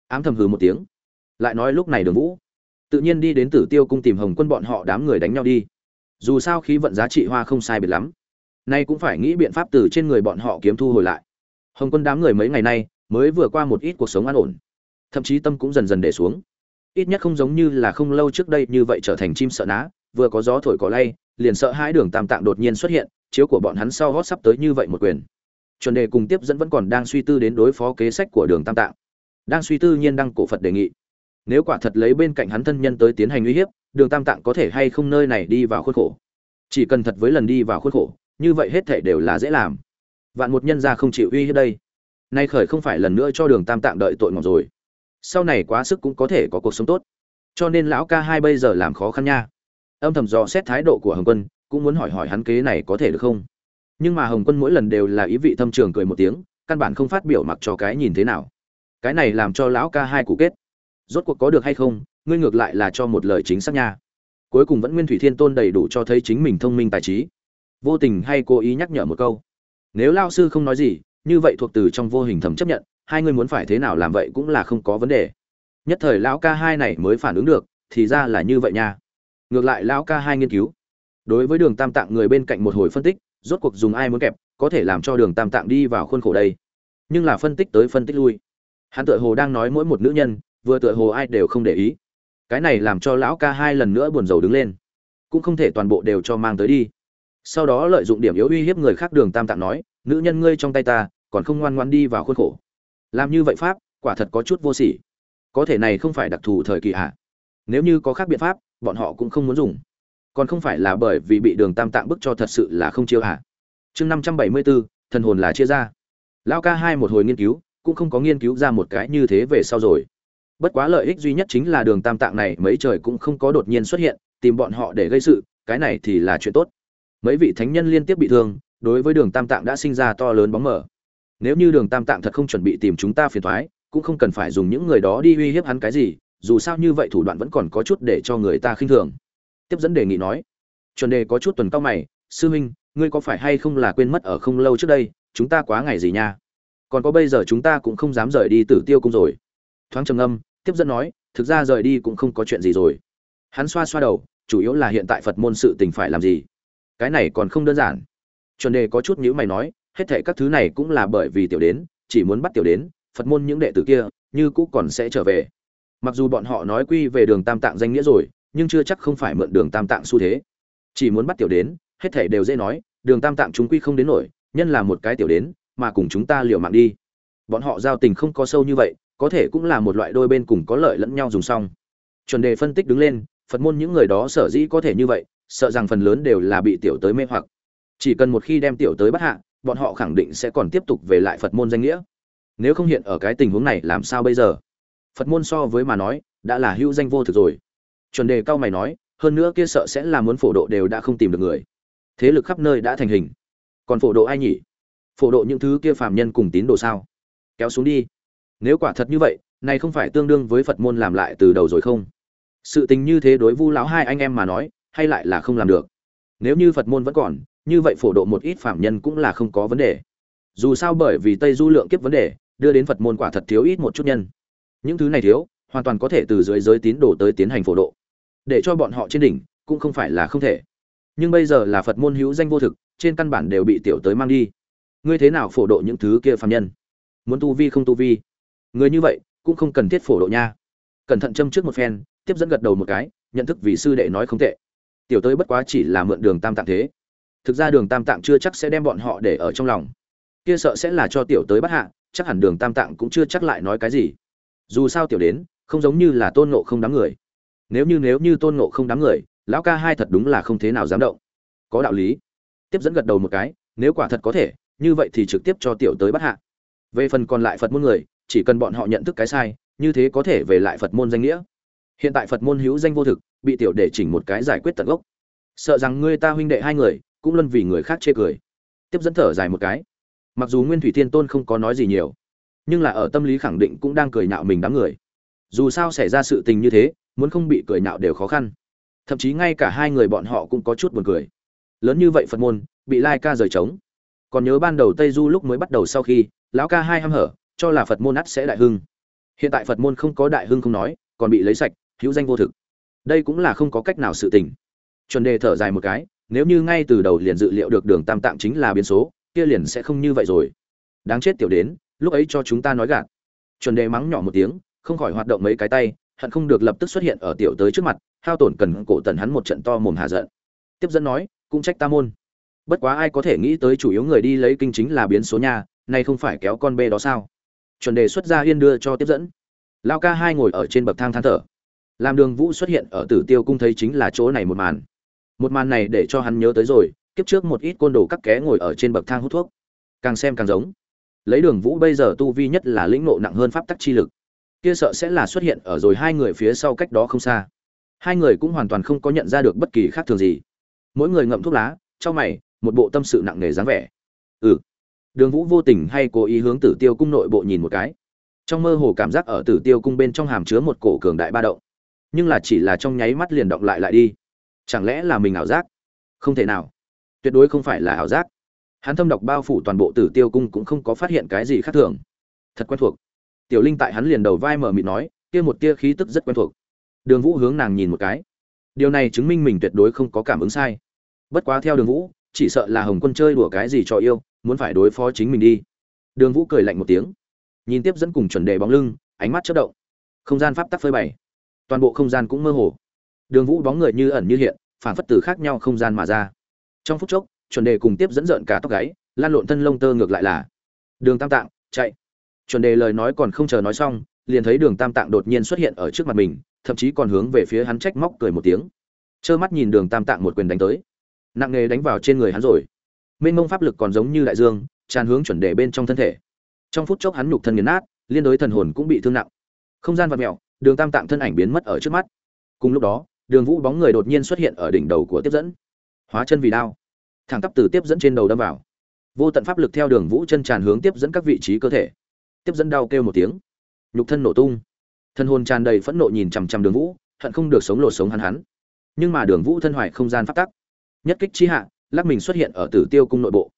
Ám thầm hừ một tiếng. Lại nói lúc này đường vũ. Tự nhiên đi đến tử tiêu cung tìm hồng quân bọn họ đám người đánh nhau đi. Dù sao khí vận giá trị hoa không sai biệt lắm nay cũng phải nghĩ biện pháp từ trên người bọn họ kiếm thu hồi lại. Hồng quân đám người mấy ngày nay mới vừa qua một ít cuộc sống an ổn. Thậm chí tâm cũng dần dần để xuống. Ít nhất không giống như là không lâu trước đây như vậy trở thành chim sợ ná, vừa có gió thổi cỏ lay, liền sợ hai đường tam tạng đột nhiên xuất hiện, chiếu của bọn hắn sau gót sắp tới như vậy một quyền. Chuẩn đề cùng tiếp dẫn vẫn còn đang suy tư đến đối phó kế sách của đường tam tạng. Đang suy tư nhiên đăng cổ phật đề nghị. Nếu quả thật lấy bên cạnh hắn thân nhân tới tiến hành uy hiếp, đường tam tạng có thể hay không nơi này đi vào khuôn khổ? Chỉ cần thật với lần đi vào khuôn khổ như vậy hết thể đều là dễ làm. Vạn một nhân ra không chịu uy hiếp đây. Nay khởi không phải lần nữa cho đường tam tạng đợi tội ngọc rồi. Sau này quá sức cũng có thể có cuộc sống tốt. Cho nên lão ca hai bây giờ làm khó khăn nha. Âm thầm dò xét thái độ của hồng quân, cũng muốn hỏi hỏi hắn kế này có thể được không. Nhưng mà hồng quân mỗi lần đều là ý vị thâm trường cười một tiếng, căn bản không phát biểu mặc cho cái nhìn thế nào. Cái này làm cho lão ca hai cụ kết. Rốt cuộc có được hay không, ngươi ngược lại là cho một lời chính xác nha. Cuối cùng vẫn nguyên thủy thiên tôn đầy đủ cho thấy chính mình thông minh tài trí vô tình hay cố ý nhắc nhở một câu. Nếu lao sư không nói gì, như vậy thuộc từ trong vô hình thầm chấp nhận, hai người muốn phải thế nào làm vậy cũng là không có vấn đề. Nhất thời lão ca hai này mới phản ứng được, thì ra là như vậy nha. Ngược lại lão ca hai nghiên cứu. Đối với đường tam tạng người bên cạnh một hồi phân tích, rốt cuộc dùng ai muốn kẹp, có thể làm cho đường tam tạng đi vào khuôn khổ đây. Nhưng là phân tích tới phân tích lui. Hắn tựa hồ đang nói mỗi một nữ nhân, vừa tựa hồ ai đều không để ý. Cái này làm cho lão ca hai lần nữa buồn rầu đứng lên. Cũng không thể toàn bộ đều cho mang tới đi sau đó lợi dụng điểm yếu uy hiếp người khác đường tam tạng nói, nữ nhân ngươi trong tay ta, còn không ngoan ngoan đi vào khuôn khổ. Làm như vậy pháp, quả thật có chút vô sỉ. Có thể này không phải đặc thù thời kỳ hạ nếu như có khác biện pháp, bọn họ cũng không muốn dùng. Còn không phải là bởi vì bị đường tam tạng bức cho thật sự là không chiêu hạ chương năm trăm bảy mươi bốn thần hồn là chia ra. Lão ca hai một hồi nghiên cứu, cũng không có nghiên cứu ra một cái như thế về sau rồi. Bất quá lợi ích duy nhất chính là đường tam tạng này, mấy trời cũng không có đột nhiên xuất hiện, tìm bọn họ để gây sự, cái này thì là chuyện tốt mấy vị thánh nhân liên tiếp bị thương, đối với đường tam tạng đã sinh ra to lớn bóng mở nếu như đường tam tạng thật không chuẩn bị tìm chúng ta phiền thoái, cũng không cần phải dùng những người đó đi uy hiếp hắn cái gì, dù sao như vậy thủ đoạn vẫn còn có chút để cho người ta khinh thường. Tiếp dẫn đề nghị nói, chuẩn đề có chút tuần cao mày, sư huynh, ngươi có phải hay không là quên mất ở không lâu trước đây, chúng ta quá ngày gì nha? Còn có bây giờ chúng ta cũng không dám rời đi tử tiêu cung rồi. Thoáng trầm âm tiếp dẫn nói, thực ra rời đi cũng không có chuyện gì rồi. Hắn xoa xoa đầu, chủ yếu là hiện tại phật môn sự tình phải làm gì? Cái này còn không đơn giản. Chuẩn đề có chút nhữ mày nói, hết thệ các thứ này cũng là bởi vì tiểu đến, chỉ muốn bắt tiểu đến, phật môn những đệ tử kia, như cũ còn sẽ trở về. Mặc dù bọn họ nói quy về đường tam tạng danh nghĩa rồi, nhưng chưa chắc không phải mượn đường tam tạng xu thế. Chỉ muốn bắt tiểu đến, hết thảy đều dễ nói, đường tam tạng chúng quy không đến nổi, nhân là một cái tiểu đến, mà cùng chúng ta liều mạng đi. Bọn họ giao tình không có sâu như vậy, có thể cũng là một loại đôi bên cùng có lợi lẫn nhau dùng xong. Chuẩn đề phân tích đứng lên, phật môn những người đó sở dĩ có thể như vậy sợ rằng phần lớn đều là bị tiểu tới mê hoặc. Chỉ cần một khi đem tiểu tới bắt hạ, bọn họ khẳng định sẽ còn tiếp tục về lại phật môn danh nghĩa. Nếu không hiện ở cái tình huống này làm sao bây giờ? Phật môn so với mà nói, đã là hữu danh vô thực rồi. Chuẩn đề cao mày nói, hơn nữa kia sợ sẽ là muốn phổ độ đều đã không tìm được người. Thế lực khắp nơi đã thành hình. Còn phổ độ ai nhỉ? Phổ độ những thứ kia phàm nhân cùng tín đồ sao? Kéo xuống đi. Nếu quả thật như vậy, này không phải tương đương với phật môn làm lại từ đầu rồi không? Sự tình như thế đối vu lão hai anh em mà nói hay lại là không làm được? Nếu như phật môn vẫn còn, như vậy phổ độ một ít phạm nhân cũng là không có vấn đề. Dù sao bởi vì tây du lượng kiếp vấn đề, đưa đến phật môn quả thật thiếu ít một chút nhân. Những thứ này thiếu, hoàn toàn có thể từ dưới giới tín đồ tới tiến hành phổ độ. Để cho bọn họ trên đỉnh, cũng không phải là không thể. Nhưng bây giờ là phật môn hữu danh vô thực, trên căn bản đều bị tiểu tới mang đi. Ngươi thế nào phổ độ những thứ kia phạm nhân? Muốn tu vi không tu vi? Người như vậy, cũng không cần thiết phổ độ nha. Cẩn thận châm trước một phen, tiếp dẫn gật đầu một cái, nhận thức vì sư đệ nói không tệ tiểu tới bất quá chỉ là mượn đường tam tạng thế. Thực ra đường tam tạng chưa chắc sẽ đem bọn họ để ở trong lòng. Kia sợ sẽ là cho tiểu tới bắt hạ, chắc hẳn đường tam tạng cũng chưa chắc lại nói cái gì. Dù sao tiểu đến, không giống như là tôn nộ không đám người. Nếu như nếu như tôn nộ không đám người, lão ca hai thật đúng là không thế nào dám động. Có đạo lý. Tiếp dẫn gật đầu một cái, nếu quả thật có thể, như vậy thì trực tiếp cho tiểu tới bắt hạ. Về phần còn lại phật môn người, chỉ cần bọn họ nhận thức cái sai, như thế có thể về lại phật môn danh nghĩa. Hiện tại phật môn hữu danh vô thực bị tiểu để chỉnh một cái giải quyết tận gốc. Sợ rằng ngươi ta huynh đệ hai người, cũng luân vì người khác chê cười. Tiếp dẫn thở dài một cái. Mặc dù nguyên thủy thiên tôn không có nói gì nhiều, nhưng là ở tâm lý khẳng định cũng đang cười nhạo mình đám người. Dù sao xảy ra sự tình như thế, muốn không bị cười nhạo đều khó khăn. Thậm chí ngay cả hai người bọn họ cũng có chút buồn cười. Lớn như vậy phật môn, bị lai ca rời trống. Còn nhớ ban đầu tây du lúc mới bắt đầu sau khi, lão ca hai hăm hở, cho là phật môn ắt sẽ đại hưng. Hiện tại phật môn không có đại hưng không nói, còn bị lấy sạch, hữu danh vô thực đây cũng là không có cách nào sự tình. Chuẩn đề thở dài một cái, nếu như ngay từ đầu liền dự liệu được đường tam tạm chính là biến số, kia liền sẽ không như vậy rồi. Đáng chết tiểu đến, lúc ấy cho chúng ta nói gạt. Chuẩn đề mắng nhỏ một tiếng, không khỏi hoạt động mấy cái tay, hận không được lập tức xuất hiện ở tiểu tới trước mặt, hao tổn cần cổ tần hắn một trận to mồm hạ giận. Tiếp dẫn nói, cũng trách ta môn. Bất quá ai có thể nghĩ tới chủ yếu người đi lấy kinh chính là biến số nhà nay không phải kéo con bê đó sao? Chuẩn đề xuất ra yên đưa cho tiếp dẫn. Lao ca hai ngồi ở trên bậc thang than thở làm đường vũ xuất hiện ở tử tiêu cung thấy chính là chỗ này một màn. Một màn này để cho hắn nhớ tới rồi, kiếp trước một ít côn đồ cắt ké ngồi ở trên bậc thang hút thuốc. Càng xem càng giống. Lấy đường vũ bây giờ tu vi nhất là lĩnh nộ nặng hơn pháp tắc chi lực. Kia sợ sẽ là xuất hiện ở rồi hai người phía sau cách đó không xa. Hai người cũng hoàn toàn không có nhận ra được bất kỳ khác thường gì. Mỗi người ngậm thuốc lá trong mày, một bộ tâm sự nặng nề dáng vẻ. Ừ. Đường vũ vô tình hay cố ý hướng tử tiêu cung nội bộ nhìn một cái. Trong mơ hồ cảm giác ở tử tiêu cung bên trong hàm chứa một cổ cường đại ba động nhưng là chỉ là trong nháy mắt liền động lại lại đi. Chẳng lẽ là mình ảo giác? Không thể nào. Tuyệt đối không phải là ảo giác. Hắn thâm độc bao phủ toàn bộ tử tiêu cung cũng không có phát hiện cái gì khác thường. Thật quen thuộc. Tiểu linh tại hắn liền đầu vai mở mịt nói, kia một tia khí tức rất quen thuộc. Đường vũ hướng nàng nhìn một cái. Điều này chứng minh mình tuyệt đối không có cảm ứng sai. Bất quá theo đường vũ, chỉ sợ là hồng quân chơi đùa cái gì cho yêu, muốn phải đối phó chính mình đi. Đường vũ cười lạnh một tiếng. Nhìn tiếp dẫn cùng chuẩn đề bóng lưng, ánh mắt chất động. Không gian pháp tắc phơi bày toàn bộ không gian cũng mơ hồ. Đường vũ bóng người như ẩn như hiện, phản phất từ khác nhau không gian mà ra. Trong phút chốc, chuẩn đề cùng tiếp dẫn dợn cả tóc gáy, lan lộn thân lông tơ ngược lại là. Đường tam tạng, chạy. Chuẩn đề lời nói còn không chờ nói xong, liền thấy đường tam tạng đột nhiên xuất hiện ở trước mặt mình, thậm chí còn hướng về phía hắn trách móc cười một tiếng. Trơ mắt nhìn đường tam tạng một quyền đánh tới. Nặng nề đánh vào trên người hắn rồi. Mênh mông pháp lực còn giống như đại dương, tràn hướng chuẩn đề bên trong thân thể. Trong phút chốc hắn nhục thân nghiền nát, liên đối thần hồn cũng bị thương nặng. Không gian vật mẹo đường tam tạng thân ảnh biến mất ở trước mắt. Cùng lúc đó, đường vũ bóng người đột nhiên xuất hiện ở đỉnh đầu của tiếp dẫn. Hóa chân vì đao. Thẳng tắp từ tiếp dẫn trên đầu đâm vào. Vô tận pháp lực theo đường vũ chân tràn hướng tiếp dẫn các vị trí cơ thể. Tiếp dẫn đau kêu một tiếng. Nhục thân nổ tung. Thân hồn tràn đầy phẫn nộ nhìn chằm chằm đường vũ, hận không được sống lột sống hắn hắn. Nhưng mà đường vũ thân hoài không gian phát tắc. Nhất kích chi hạ, lắc mình xuất hiện ở tử tiêu cung nội bộ.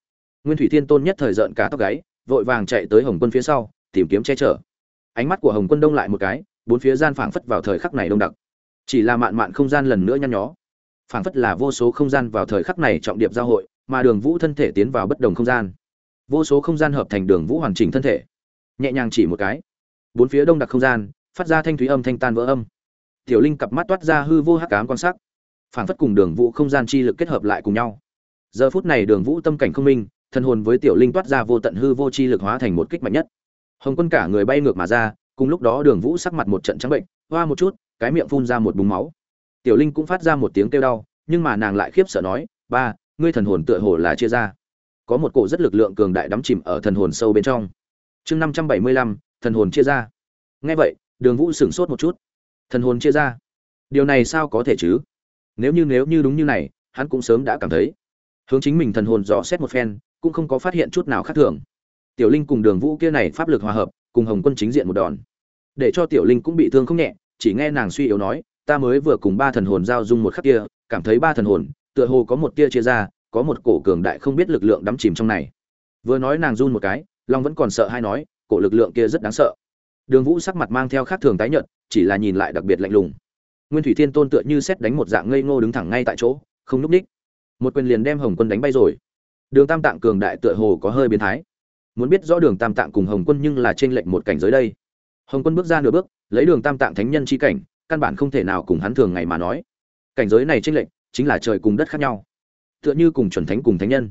Nguyên thủy thiên tôn nhất thời giận cả tóc gáy, vội vàng chạy tới hồng quân phía sau, tìm kiếm che chở. Ánh mắt của hồng quân đông lại một cái bốn phía gian phảng phất vào thời khắc này đông đặc. Chỉ là mạn mạn không gian lần nữa nhăn nhó. Phảng phất là vô số không gian vào thời khắc này trọng điệp giao hội, mà đường vũ thân thể tiến vào bất đồng không gian. Vô số không gian hợp thành đường vũ hoàn chỉnh thân thể. Nhẹ nhàng chỉ một cái. Bốn phía đông đặc không gian, phát ra thanh thúy âm thanh tan vỡ âm. Tiểu linh cặp mắt toát ra hư vô hắc ám quan sát phảng phất cùng đường vũ không gian chi lực kết hợp lại cùng nhau. Giờ phút này đường vũ tâm cảnh không minh, thân hồn với tiểu linh toát ra vô tận hư vô chi lực hóa thành một kích mạnh nhất. Hồng quân cả người bay ngược mà ra cùng lúc đó đường vũ sắc mặt một trận trắng bệnh, hoa một chút, cái miệng phun ra một búng máu. Tiểu linh cũng phát ra một tiếng kêu đau, nhưng mà nàng lại khiếp sợ nói, ba, ngươi thần hồn tựa hồ là chia ra. Có một cổ rất lực lượng cường đại đắm chìm ở thần hồn sâu bên trong. Chương năm trăm bảy mươi lăm, thần hồn chia ra. Nghe vậy, đường vũ sửng sốt một chút. Thần hồn chia ra? Điều này sao có thể chứ? Nếu như nếu như đúng như này, hắn cũng sớm đã cảm thấy. Hướng chính mình thần hồn dò xét một phen, cũng không có phát hiện chút nào khác thường. Tiểu linh cùng đường vũ kia này pháp lực hòa hợp, cùng hồng quân chính diện một đòn để cho tiểu linh cũng bị thương không nhẹ, chỉ nghe nàng suy yếu nói, ta mới vừa cùng ba thần hồn giao dung một khắc kia, cảm thấy ba thần hồn, tựa hồ có một tia chia ra, có một cổ cường đại không biết lực lượng đắm chìm trong này. Vừa nói nàng run một cái, long vẫn còn sợ hay nói, cổ lực lượng kia rất đáng sợ. Đường vũ sắc mặt mang theo khác thường tái nhợt, chỉ là nhìn lại đặc biệt lạnh lùng. Nguyên thủy thiên tôn tựa như xét đánh một dạng ngây ngô đứng thẳng ngay tại chỗ, không núp ních. Một quyền liền đem hồng quân đánh bay rồi. Đường tam tạng cường đại tựa hồ có hơi biến thái. Muốn biết rõ đường tam tạng cùng hồng quân nhưng là trên lệnh một cảnh giới đây hồng quân bước ra nửa bước, lấy đường tam tạng thánh nhân chi cảnh, căn bản không thể nào cùng hắn thường ngày mà nói. Cảnh giới này trên lệnh chính là trời cùng đất khác nhau. Tựa như cùng chuẩn thánh cùng thánh nhân.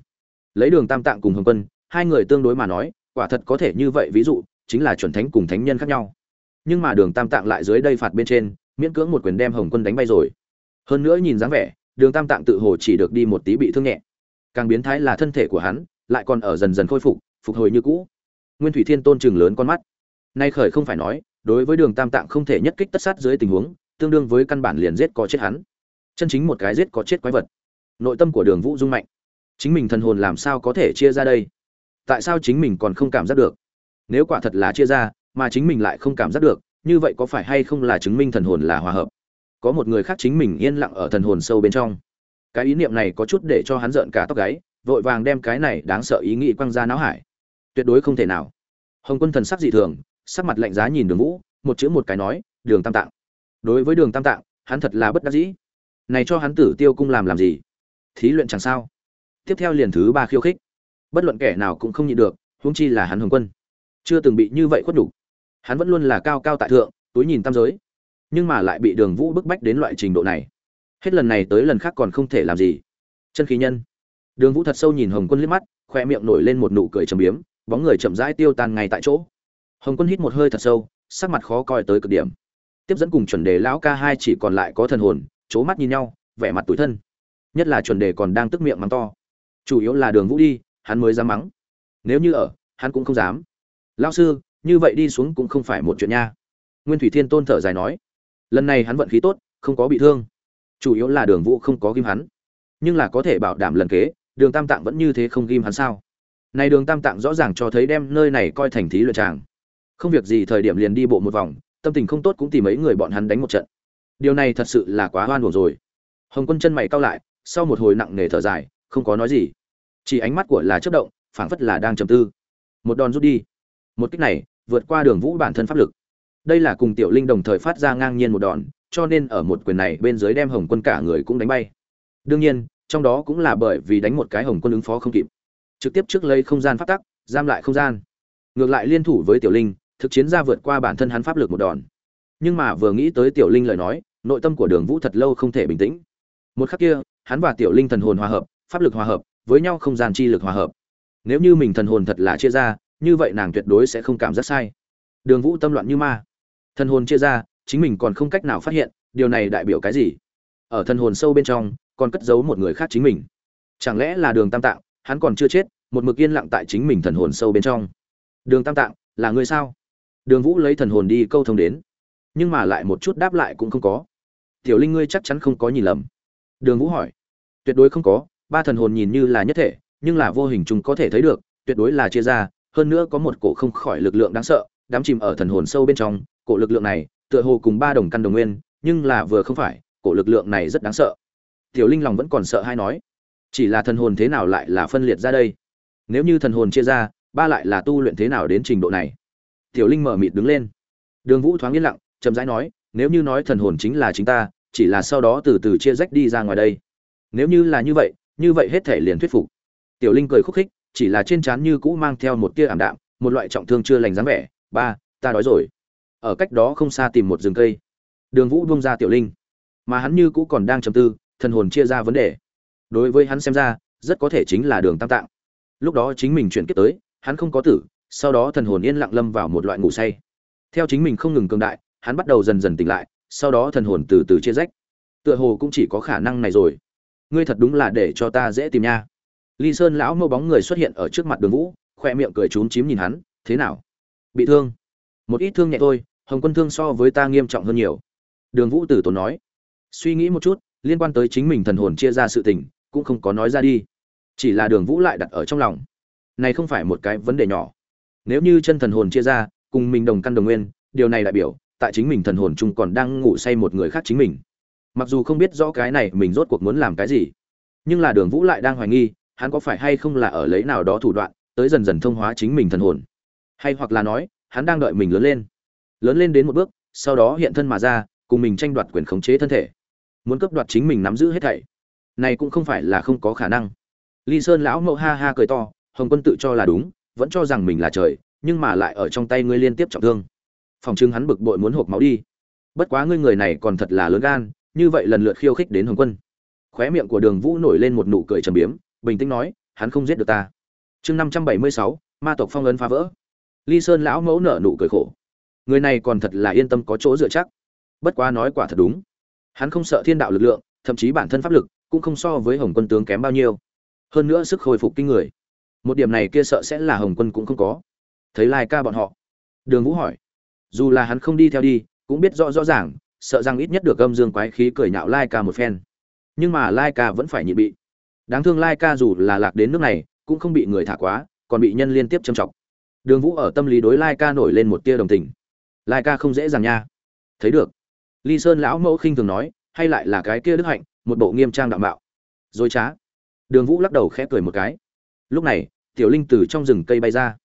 Lấy đường tam tạng cùng hồng quân, hai người tương đối mà nói, quả thật có thể như vậy, ví dụ, chính là chuẩn thánh cùng thánh nhân khác nhau. Nhưng mà đường tam tạng lại dưới đây phạt bên trên, miễn cưỡng một quyền đem hồng quân đánh bay rồi. Hơn nữa nhìn dáng vẻ, đường tam tạng tự hồ chỉ được đi một tí bị thương nhẹ. Càng biến thái là thân thể của hắn, lại còn ở dần dần khôi phục phục hồi như cũ. Nguyên thủy thiên tôn chừng lớn con mắt nay khởi không phải nói, đối với đường tam tạng không thể nhất kích tất sát dưới tình huống, tương đương với căn bản liền giết có chết hắn. Chân chính một cái giết có chết quái vật. Nội tâm của đường vũ dung mạnh. Chính mình thần hồn làm sao có thể chia ra đây? Tại sao chính mình còn không cảm giác được? Nếu quả thật là chia ra, mà chính mình lại không cảm giác được, như vậy có phải hay không là chứng minh thần hồn là hòa hợp? Có một người khác chính mình yên lặng ở thần hồn sâu bên trong. Cái ý niệm này có chút để cho hắn rợn cả tóc gáy, vội vàng đem cái này đáng sợ ý nghĩ quăng ra não hải. Tuyệt đối không thể nào. Hồng quân thần sắc dị thường sắc mặt lạnh giá nhìn đường vũ, một chữ một cái nói, đường tam tạng. Đối với đường tam tạng, hắn thật là bất đắc dĩ. Này cho hắn tử tiêu cung làm làm gì? Thí luyện chẳng sao. Tiếp theo liền thứ ba khiêu khích. Bất luận kẻ nào cũng không nhịn được, huống chi là hắn hồng quân. Chưa từng bị như vậy khuất đủ hắn vẫn luôn là cao cao tại thượng, túi nhìn tam giới. Nhưng mà lại bị đường vũ bức bách đến loại trình độ này. Hết lần này tới lần khác còn không thể làm gì. Chân khí nhân. Đường vũ thật sâu nhìn hồng quân liếc mắt, khoe miệng nổi lên một nụ cười trầm biếm, bóng người chậm rãi tiêu tan ngay tại chỗ hồng quân hít một hơi thật sâu, sắc mặt khó coi tới cực điểm. Tiếp dẫn cùng chuẩn đề lão ca hai chỉ còn lại có thần hồn, c mắt nhìn nhau, vẻ mặt tủi thân. Nhất là chuẩn đề còn đang tức miệng mắng to. Chủ yếu là đường vũ đi, hắn mới dám mắng. Nếu như ở, hắn cũng không dám. Lao sư, như vậy đi xuống cũng không phải một chuyện nha. Nguyên thủy thiên tôn thở dài nói. Lần này hắn vận khí tốt, không có bị thương. Chủ yếu là đường vũ không có ghim hắn. Nhưng là có thể bảo đảm lần kế, đường tam tạng vẫn như thế không ghim hắn sao? Này đường tam tạng rõ ràng cho thấy đem nơi này coi thành thí luyện tràng không việc gì thời điểm liền đi bộ một vòng, tâm tình không tốt cũng tìm mấy người bọn hắn đánh một trận. Điều này thật sự là quá hoan hồn rồi. Hồng quân chân mày cao lại, sau một hồi nặng nề thở dài, không có nói gì. Chỉ ánh mắt của là chất động, phảng phất là đang trầm tư. Một đòn rút đi. Một cách này, vượt qua đường vũ bản thân pháp lực. Đây là cùng tiểu linh đồng thời phát ra ngang nhiên một đòn, cho nên ở một quyền này bên dưới đem hồng quân cả người cũng đánh bay. Đương nhiên, trong đó cũng là bởi vì đánh một cái hồng quân ứng phó không kịp. Trực tiếp trước lấy không gian phát tắc, giam lại không gian. Ngược lại liên thủ với tiểu linh thực chiến ra vượt qua bản thân hắn pháp lực một đòn. Nhưng mà vừa nghĩ tới tiểu linh lời nói, nội tâm của đường vũ thật lâu không thể bình tĩnh. Một khắc kia, hắn và tiểu linh thần hồn hòa hợp, pháp lực hòa hợp, với nhau không gian chi lực hòa hợp. Nếu như mình thần hồn thật là chia ra, như vậy nàng tuyệt đối sẽ không cảm giác sai. Đường vũ tâm loạn như ma. Thần hồn chia ra, chính mình còn không cách nào phát hiện, điều này đại biểu cái gì? Ở thần hồn sâu bên trong, còn cất giấu một người khác chính mình. Chẳng lẽ là đường tam tạng, hắn còn chưa chết, một mực yên lặng tại chính mình thần hồn sâu bên trong. Đường tam tạng, là người sao? Đường vũ lấy thần hồn đi câu thông đến. Nhưng mà lại một chút đáp lại cũng không có. Tiểu linh ngươi chắc chắn không có nhìn lầm. Đường vũ hỏi. Tuyệt đối không có, ba thần hồn nhìn như là nhất thể, nhưng là vô hình chúng có thể thấy được, tuyệt đối là chia ra, hơn nữa có một cổ không khỏi lực lượng đáng sợ đám chìm ở thần hồn sâu bên trong, cổ lực lượng này, tựa hồ cùng ba đồng căn đồng nguyên, nhưng là vừa không phải, cổ lực lượng này rất đáng sợ. Tiểu linh lòng vẫn còn sợ hay nói. Chỉ là thần hồn thế nào lại là phân liệt ra đây? Nếu như thần hồn chia ra, ba lại là tu luyện thế nào đến trình độ này? Tiểu linh mở mịt đứng lên. Đường vũ thoáng yên lặng, chậm rãi nói, nếu như nói thần hồn chính là chính ta, chỉ là sau đó từ từ chia rách đi ra ngoài đây. Nếu như là như vậy như vậy hết thể liền thuyết phục. Tiểu linh cười khúc khích, chỉ là trên trán như cũ mang theo một tia ảm đạm, một loại trọng thương chưa lành dáng vẻ. Ba, ta đói rồi. Ở cách đó không xa tìm một rừng cây. Đường vũ buông ra tiểu linh. Mà hắn như cũ còn đang trầm tư, thần hồn chia ra vấn đề. Đối với hắn xem ra, rất có thể chính là đường tam tạng. Lúc đó chính mình chuyển kiếp tới, hắn không có tử sau đó thần hồn yên lặng lâm vào một loại ngủ say. Theo chính mình không ngừng cường đại, hắn bắt đầu dần dần tỉnh lại, sau đó thần hồn từ từ chia rách. Tựa hồ cũng chỉ có khả năng này rồi. Ngươi thật đúng là để cho ta dễ tìm nha. Ly sơn lão mâu bóng người xuất hiện ở trước mặt đường vũ, khoe miệng cười trúng chím nhìn hắn, thế nào? Bị thương? Một ít thương nhẹ thôi, hồng quân thương so với ta nghiêm trọng hơn nhiều. Đường vũ tử tốn nói. Suy nghĩ một chút, liên quan tới chính mình thần hồn chia ra sự tình, cũng không có nói ra đi. Chỉ là đường vũ lại đặt ở trong lòng. Này không phải một cái vấn đề nhỏ nếu như chân thần hồn chia ra, cùng mình đồng căn đồng nguyên, điều này đại biểu, tại chính mình thần hồn chung còn đang ngủ say một người khác chính mình. Mặc dù không biết rõ cái này mình rốt cuộc muốn làm cái gì, nhưng là đường vũ lại đang hoài nghi, hắn có phải hay không là ở lấy nào đó thủ đoạn, tới dần dần thông hóa chính mình thần hồn. Hay hoặc là nói, hắn đang đợi mình lớn lên. Lớn lên đến một bước, sau đó hiện thân mà ra, cùng mình tranh đoạt quyền khống chế thân thể. Muốn cấp đoạt chính mình nắm giữ hết thảy. Này cũng không phải là không có khả năng. Ly sơn lão mậu ha ha cười to, hồng quân tự cho là đúng vẫn cho rằng mình là trời, nhưng mà lại ở trong tay ngươi liên tiếp trọng thương. Phòng chứng hắn bực bội muốn hộp máu đi. Bất quá ngươi người này còn thật là lớn gan, như vậy lần lượt khiêu khích đến hồng quân. Khóe miệng của đường vũ nổi lên một nụ cười trầm biếm, bình tĩnh nói, hắn không giết được ta. Chương năm trăm bảy mươi sáu, ma tộc phong ấn phá vỡ. Ly sơn lão mẫu nở nụ cười khổ. Người này còn thật là yên tâm có chỗ dựa chắc. Bất quá nói quả thật đúng. Hắn không sợ thiên đạo lực lượng, thậm chí bản thân pháp lực, cũng không so với hồng quân tướng kém bao nhiêu. Hơn nữa sức hồi phục kinh người một điểm này kia sợ sẽ là hồng quân cũng không có. Thấy lai ca bọn họ, đường vũ hỏi. Dù là hắn không đi theo đi, cũng biết rõ rõ ràng, sợ rằng ít nhất được âm dương quái khí cười nhạo lai ca một phen. Nhưng mà lai ca vẫn phải nhịn bị. Đáng thương lai ca dù là lạc đến nước này, cũng không bị người thả quá, còn bị nhân liên tiếp châm chọc. Đường vũ ở tâm lý đối lai ca nổi lên một tia đồng tình. Lai ca không dễ dàng nha. Thấy được. Ly sơn lão mẫu khinh thường nói, hay lại là cái kia đức hạnh, một bộ nghiêm trang đạo mạo. Dối trá. Đường vũ lắc đầu khẽ cười một cái lúc này, tiểu linh từ trong rừng cây bay ra.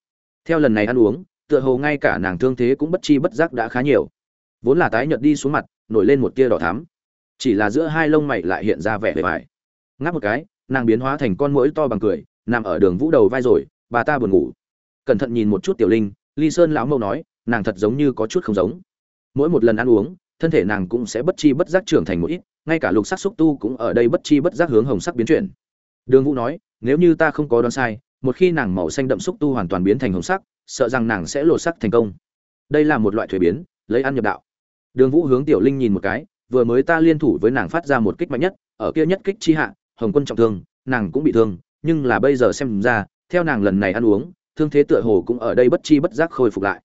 Theo lần này ăn uống, tựa hồ ngay cả nàng thương thế cũng bất chi bất giác đã khá nhiều. Vốn là tái nhợt đi xuống mặt, nổi lên một tia đỏ thắm. Chỉ là giữa hai lông mày lại hiện ra vẻ vẻ vải ngáp một cái, nàng biến hóa thành con mũi to bằng cười, nằm ở đường vũ đầu vai rồi, bà ta buồn ngủ. Cẩn thận nhìn một chút tiểu linh, ly sơn lão mâu nói, nàng thật giống như có chút không giống. Mỗi một lần ăn uống, thân thể nàng cũng sẽ bất chi bất giác trưởng thành một ít, ngay cả lục sắc xúc tu cũng ở đây bất chi bất giác hướng hồng sắc biến chuyển. Đường vũ nói nếu như ta không có đoán sai, một khi nàng màu xanh đậm xúc tu hoàn toàn biến thành hồng sắc, sợ rằng nàng sẽ lột sắc thành công. Đây là một loại thuế biến, lấy ăn nhập đạo. Đường vũ hướng tiểu linh nhìn một cái, vừa mới ta liên thủ với nàng phát ra một kích mạnh nhất, ở kia nhất kích chi hạ, hồng quân trọng thương, nàng cũng bị thương, nhưng là bây giờ xem ra, theo nàng lần này ăn uống, thương thế tựa hồ cũng ở đây bất chi bất giác khôi phục lại.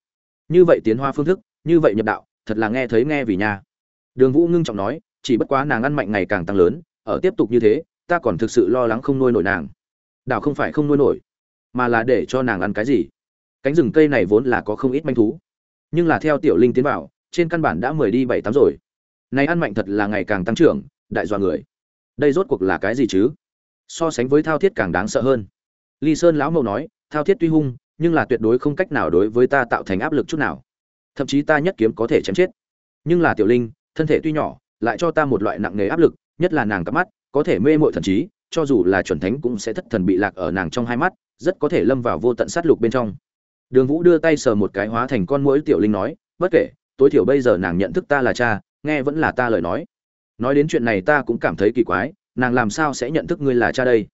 Như vậy tiến hoa phương thức, như vậy nhập đạo, thật là nghe thấy nghe vì nhà. đường vũ ngưng trọng nói, chỉ bất quá nàng ăn mạnh ngày càng tăng lớn, ở tiếp tục như thế, ta còn thực sự lo lắng không nuôi nổi nàng đảo không phải không nuôi nổi, mà là để cho nàng ăn cái gì? Cánh rừng cây này vốn là có không ít manh thú, nhưng là theo tiểu linh tiến vào, trên căn bản đã mười đi bảy tám rồi. Này ăn mạnh thật là ngày càng tăng trưởng, đại dọa người. Đây rốt cuộc là cái gì chứ? So sánh với thao thiết càng đáng sợ hơn. Ly sơn lão mẫu nói, thao thiết tuy hung, nhưng là tuyệt đối không cách nào đối với ta tạo thành áp lực chút nào. Thậm chí ta nhất kiếm có thể chém chết. Nhưng là tiểu linh, thân thể tuy nhỏ, lại cho ta một loại nặng nề áp lực, nhất là nàng cắp mắt, có thể mê mội thần trí cho dù là chuẩn thánh cũng sẽ thất thần bị lạc ở nàng trong hai mắt rất có thể lâm vào vô tận sát lục bên trong. Đường vũ đưa tay sờ một cái hóa thành con muỗi, tiểu linh nói bất kể tối thiểu bây giờ nàng nhận thức ta là cha nghe vẫn là ta lời nói. Nói đến chuyện này ta cũng cảm thấy kỳ quái nàng làm sao sẽ nhận thức ngươi là cha đây?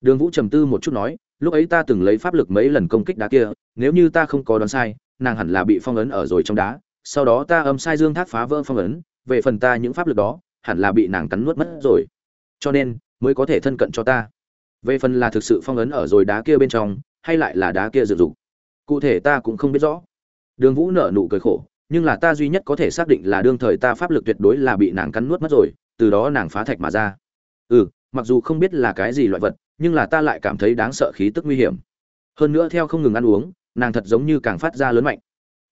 Đường vũ trầm tư một chút nói lúc ấy ta từng lấy pháp lực mấy lần công kích đá kia nếu như ta không có đoán sai nàng hẳn là bị phong ấn ở rồi trong đá sau đó ta âm sai dương thác phá vỡ phong ấn về phần ta những pháp lực đó hẳn là bị nàng cắn nuốt mất rồi. Cho nên mới có thể thân cận cho ta. Về phần là thực sự phong ấn ở rồi đá kia bên trong, hay lại là đá kia dự dục cụ thể ta cũng không biết rõ. Đường vũ nở nụ cười khổ, nhưng là ta duy nhất có thể xác định là đương thời ta pháp lực tuyệt đối là bị nàng cắn nuốt mất rồi, từ đó nàng phá thạch mà ra. Ừ mặc dù không biết là cái gì loại vật, nhưng là ta lại cảm thấy đáng sợ khí tức nguy hiểm. Hơn nữa theo không ngừng ăn uống, nàng thật giống như càng phát ra lớn mạnh.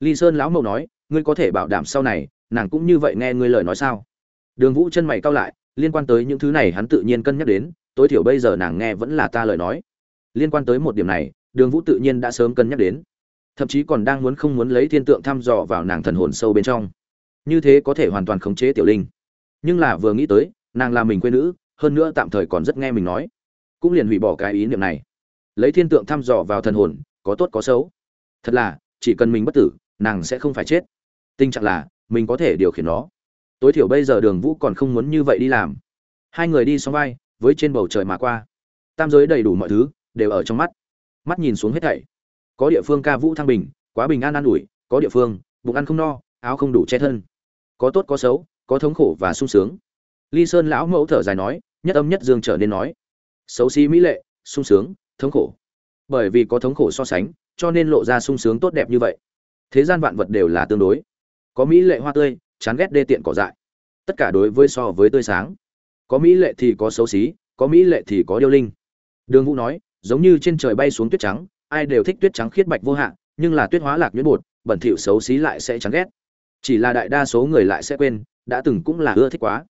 Ly sơn lão mậu nói, ngươi có thể bảo đảm sau này, nàng cũng như vậy nghe ngươi lời nói sao? Đường vũ chân mày cau lại liên quan tới những thứ này hắn tự nhiên cân nhắc đến, tối thiểu bây giờ nàng nghe vẫn là ta lời nói. Liên quan tới một điểm này, đường vũ tự nhiên đã sớm cân nhắc đến. Thậm chí còn đang muốn không muốn lấy thiên tượng thăm dò vào nàng thần hồn sâu bên trong. Như thế có thể hoàn toàn khống chế tiểu linh. Nhưng là vừa nghĩ tới, nàng là mình quê nữ, hơn nữa tạm thời còn rất nghe mình nói. Cũng liền hủy bỏ cái ý niệm này. Lấy thiên tượng thăm dò vào thần hồn, có tốt có xấu. Thật là, chỉ cần mình bất tử, nàng sẽ không phải chết. Tình trạng là, mình có thể điều khiển nó tối thiểu bây giờ đường vũ còn không muốn như vậy đi làm. Hai người đi xong vai, với trên bầu trời mà qua. Tam giới đầy đủ mọi thứ, đều ở trong mắt. Mắt nhìn xuống hết thảy. Có địa phương ca vũ thăng bình, quá bình an an ủi, có địa phương, bụng ăn không no, áo không đủ che thân. Có tốt có xấu, có thống khổ và sung sướng. Ly sơn lão mẫu thở dài nói, nhất âm nhất dương trở nên nói. Xấu xí mỹ lệ, sung sướng, thống khổ. Bởi vì có thống khổ so sánh, cho nên lộ ra sung sướng tốt đẹp như vậy. Thế gian vạn vật đều là tương đối. Có mỹ lệ hoa tươi chán ghét đê tiện cỏ dại. Tất cả đối với so với tươi sáng. Có mỹ lệ thì có xấu xí, có mỹ lệ thì có điêu linh. Đường vũ nói, giống như trên trời bay xuống tuyết trắng, ai đều thích tuyết trắng khiết bạch vô hạn, nhưng là tuyết hóa lạc nhuyễn bột, bẩn thỉu xấu xí lại sẽ chán ghét. Chỉ là đại đa số người lại sẽ quên, đã từng cũng là ưa thích quá.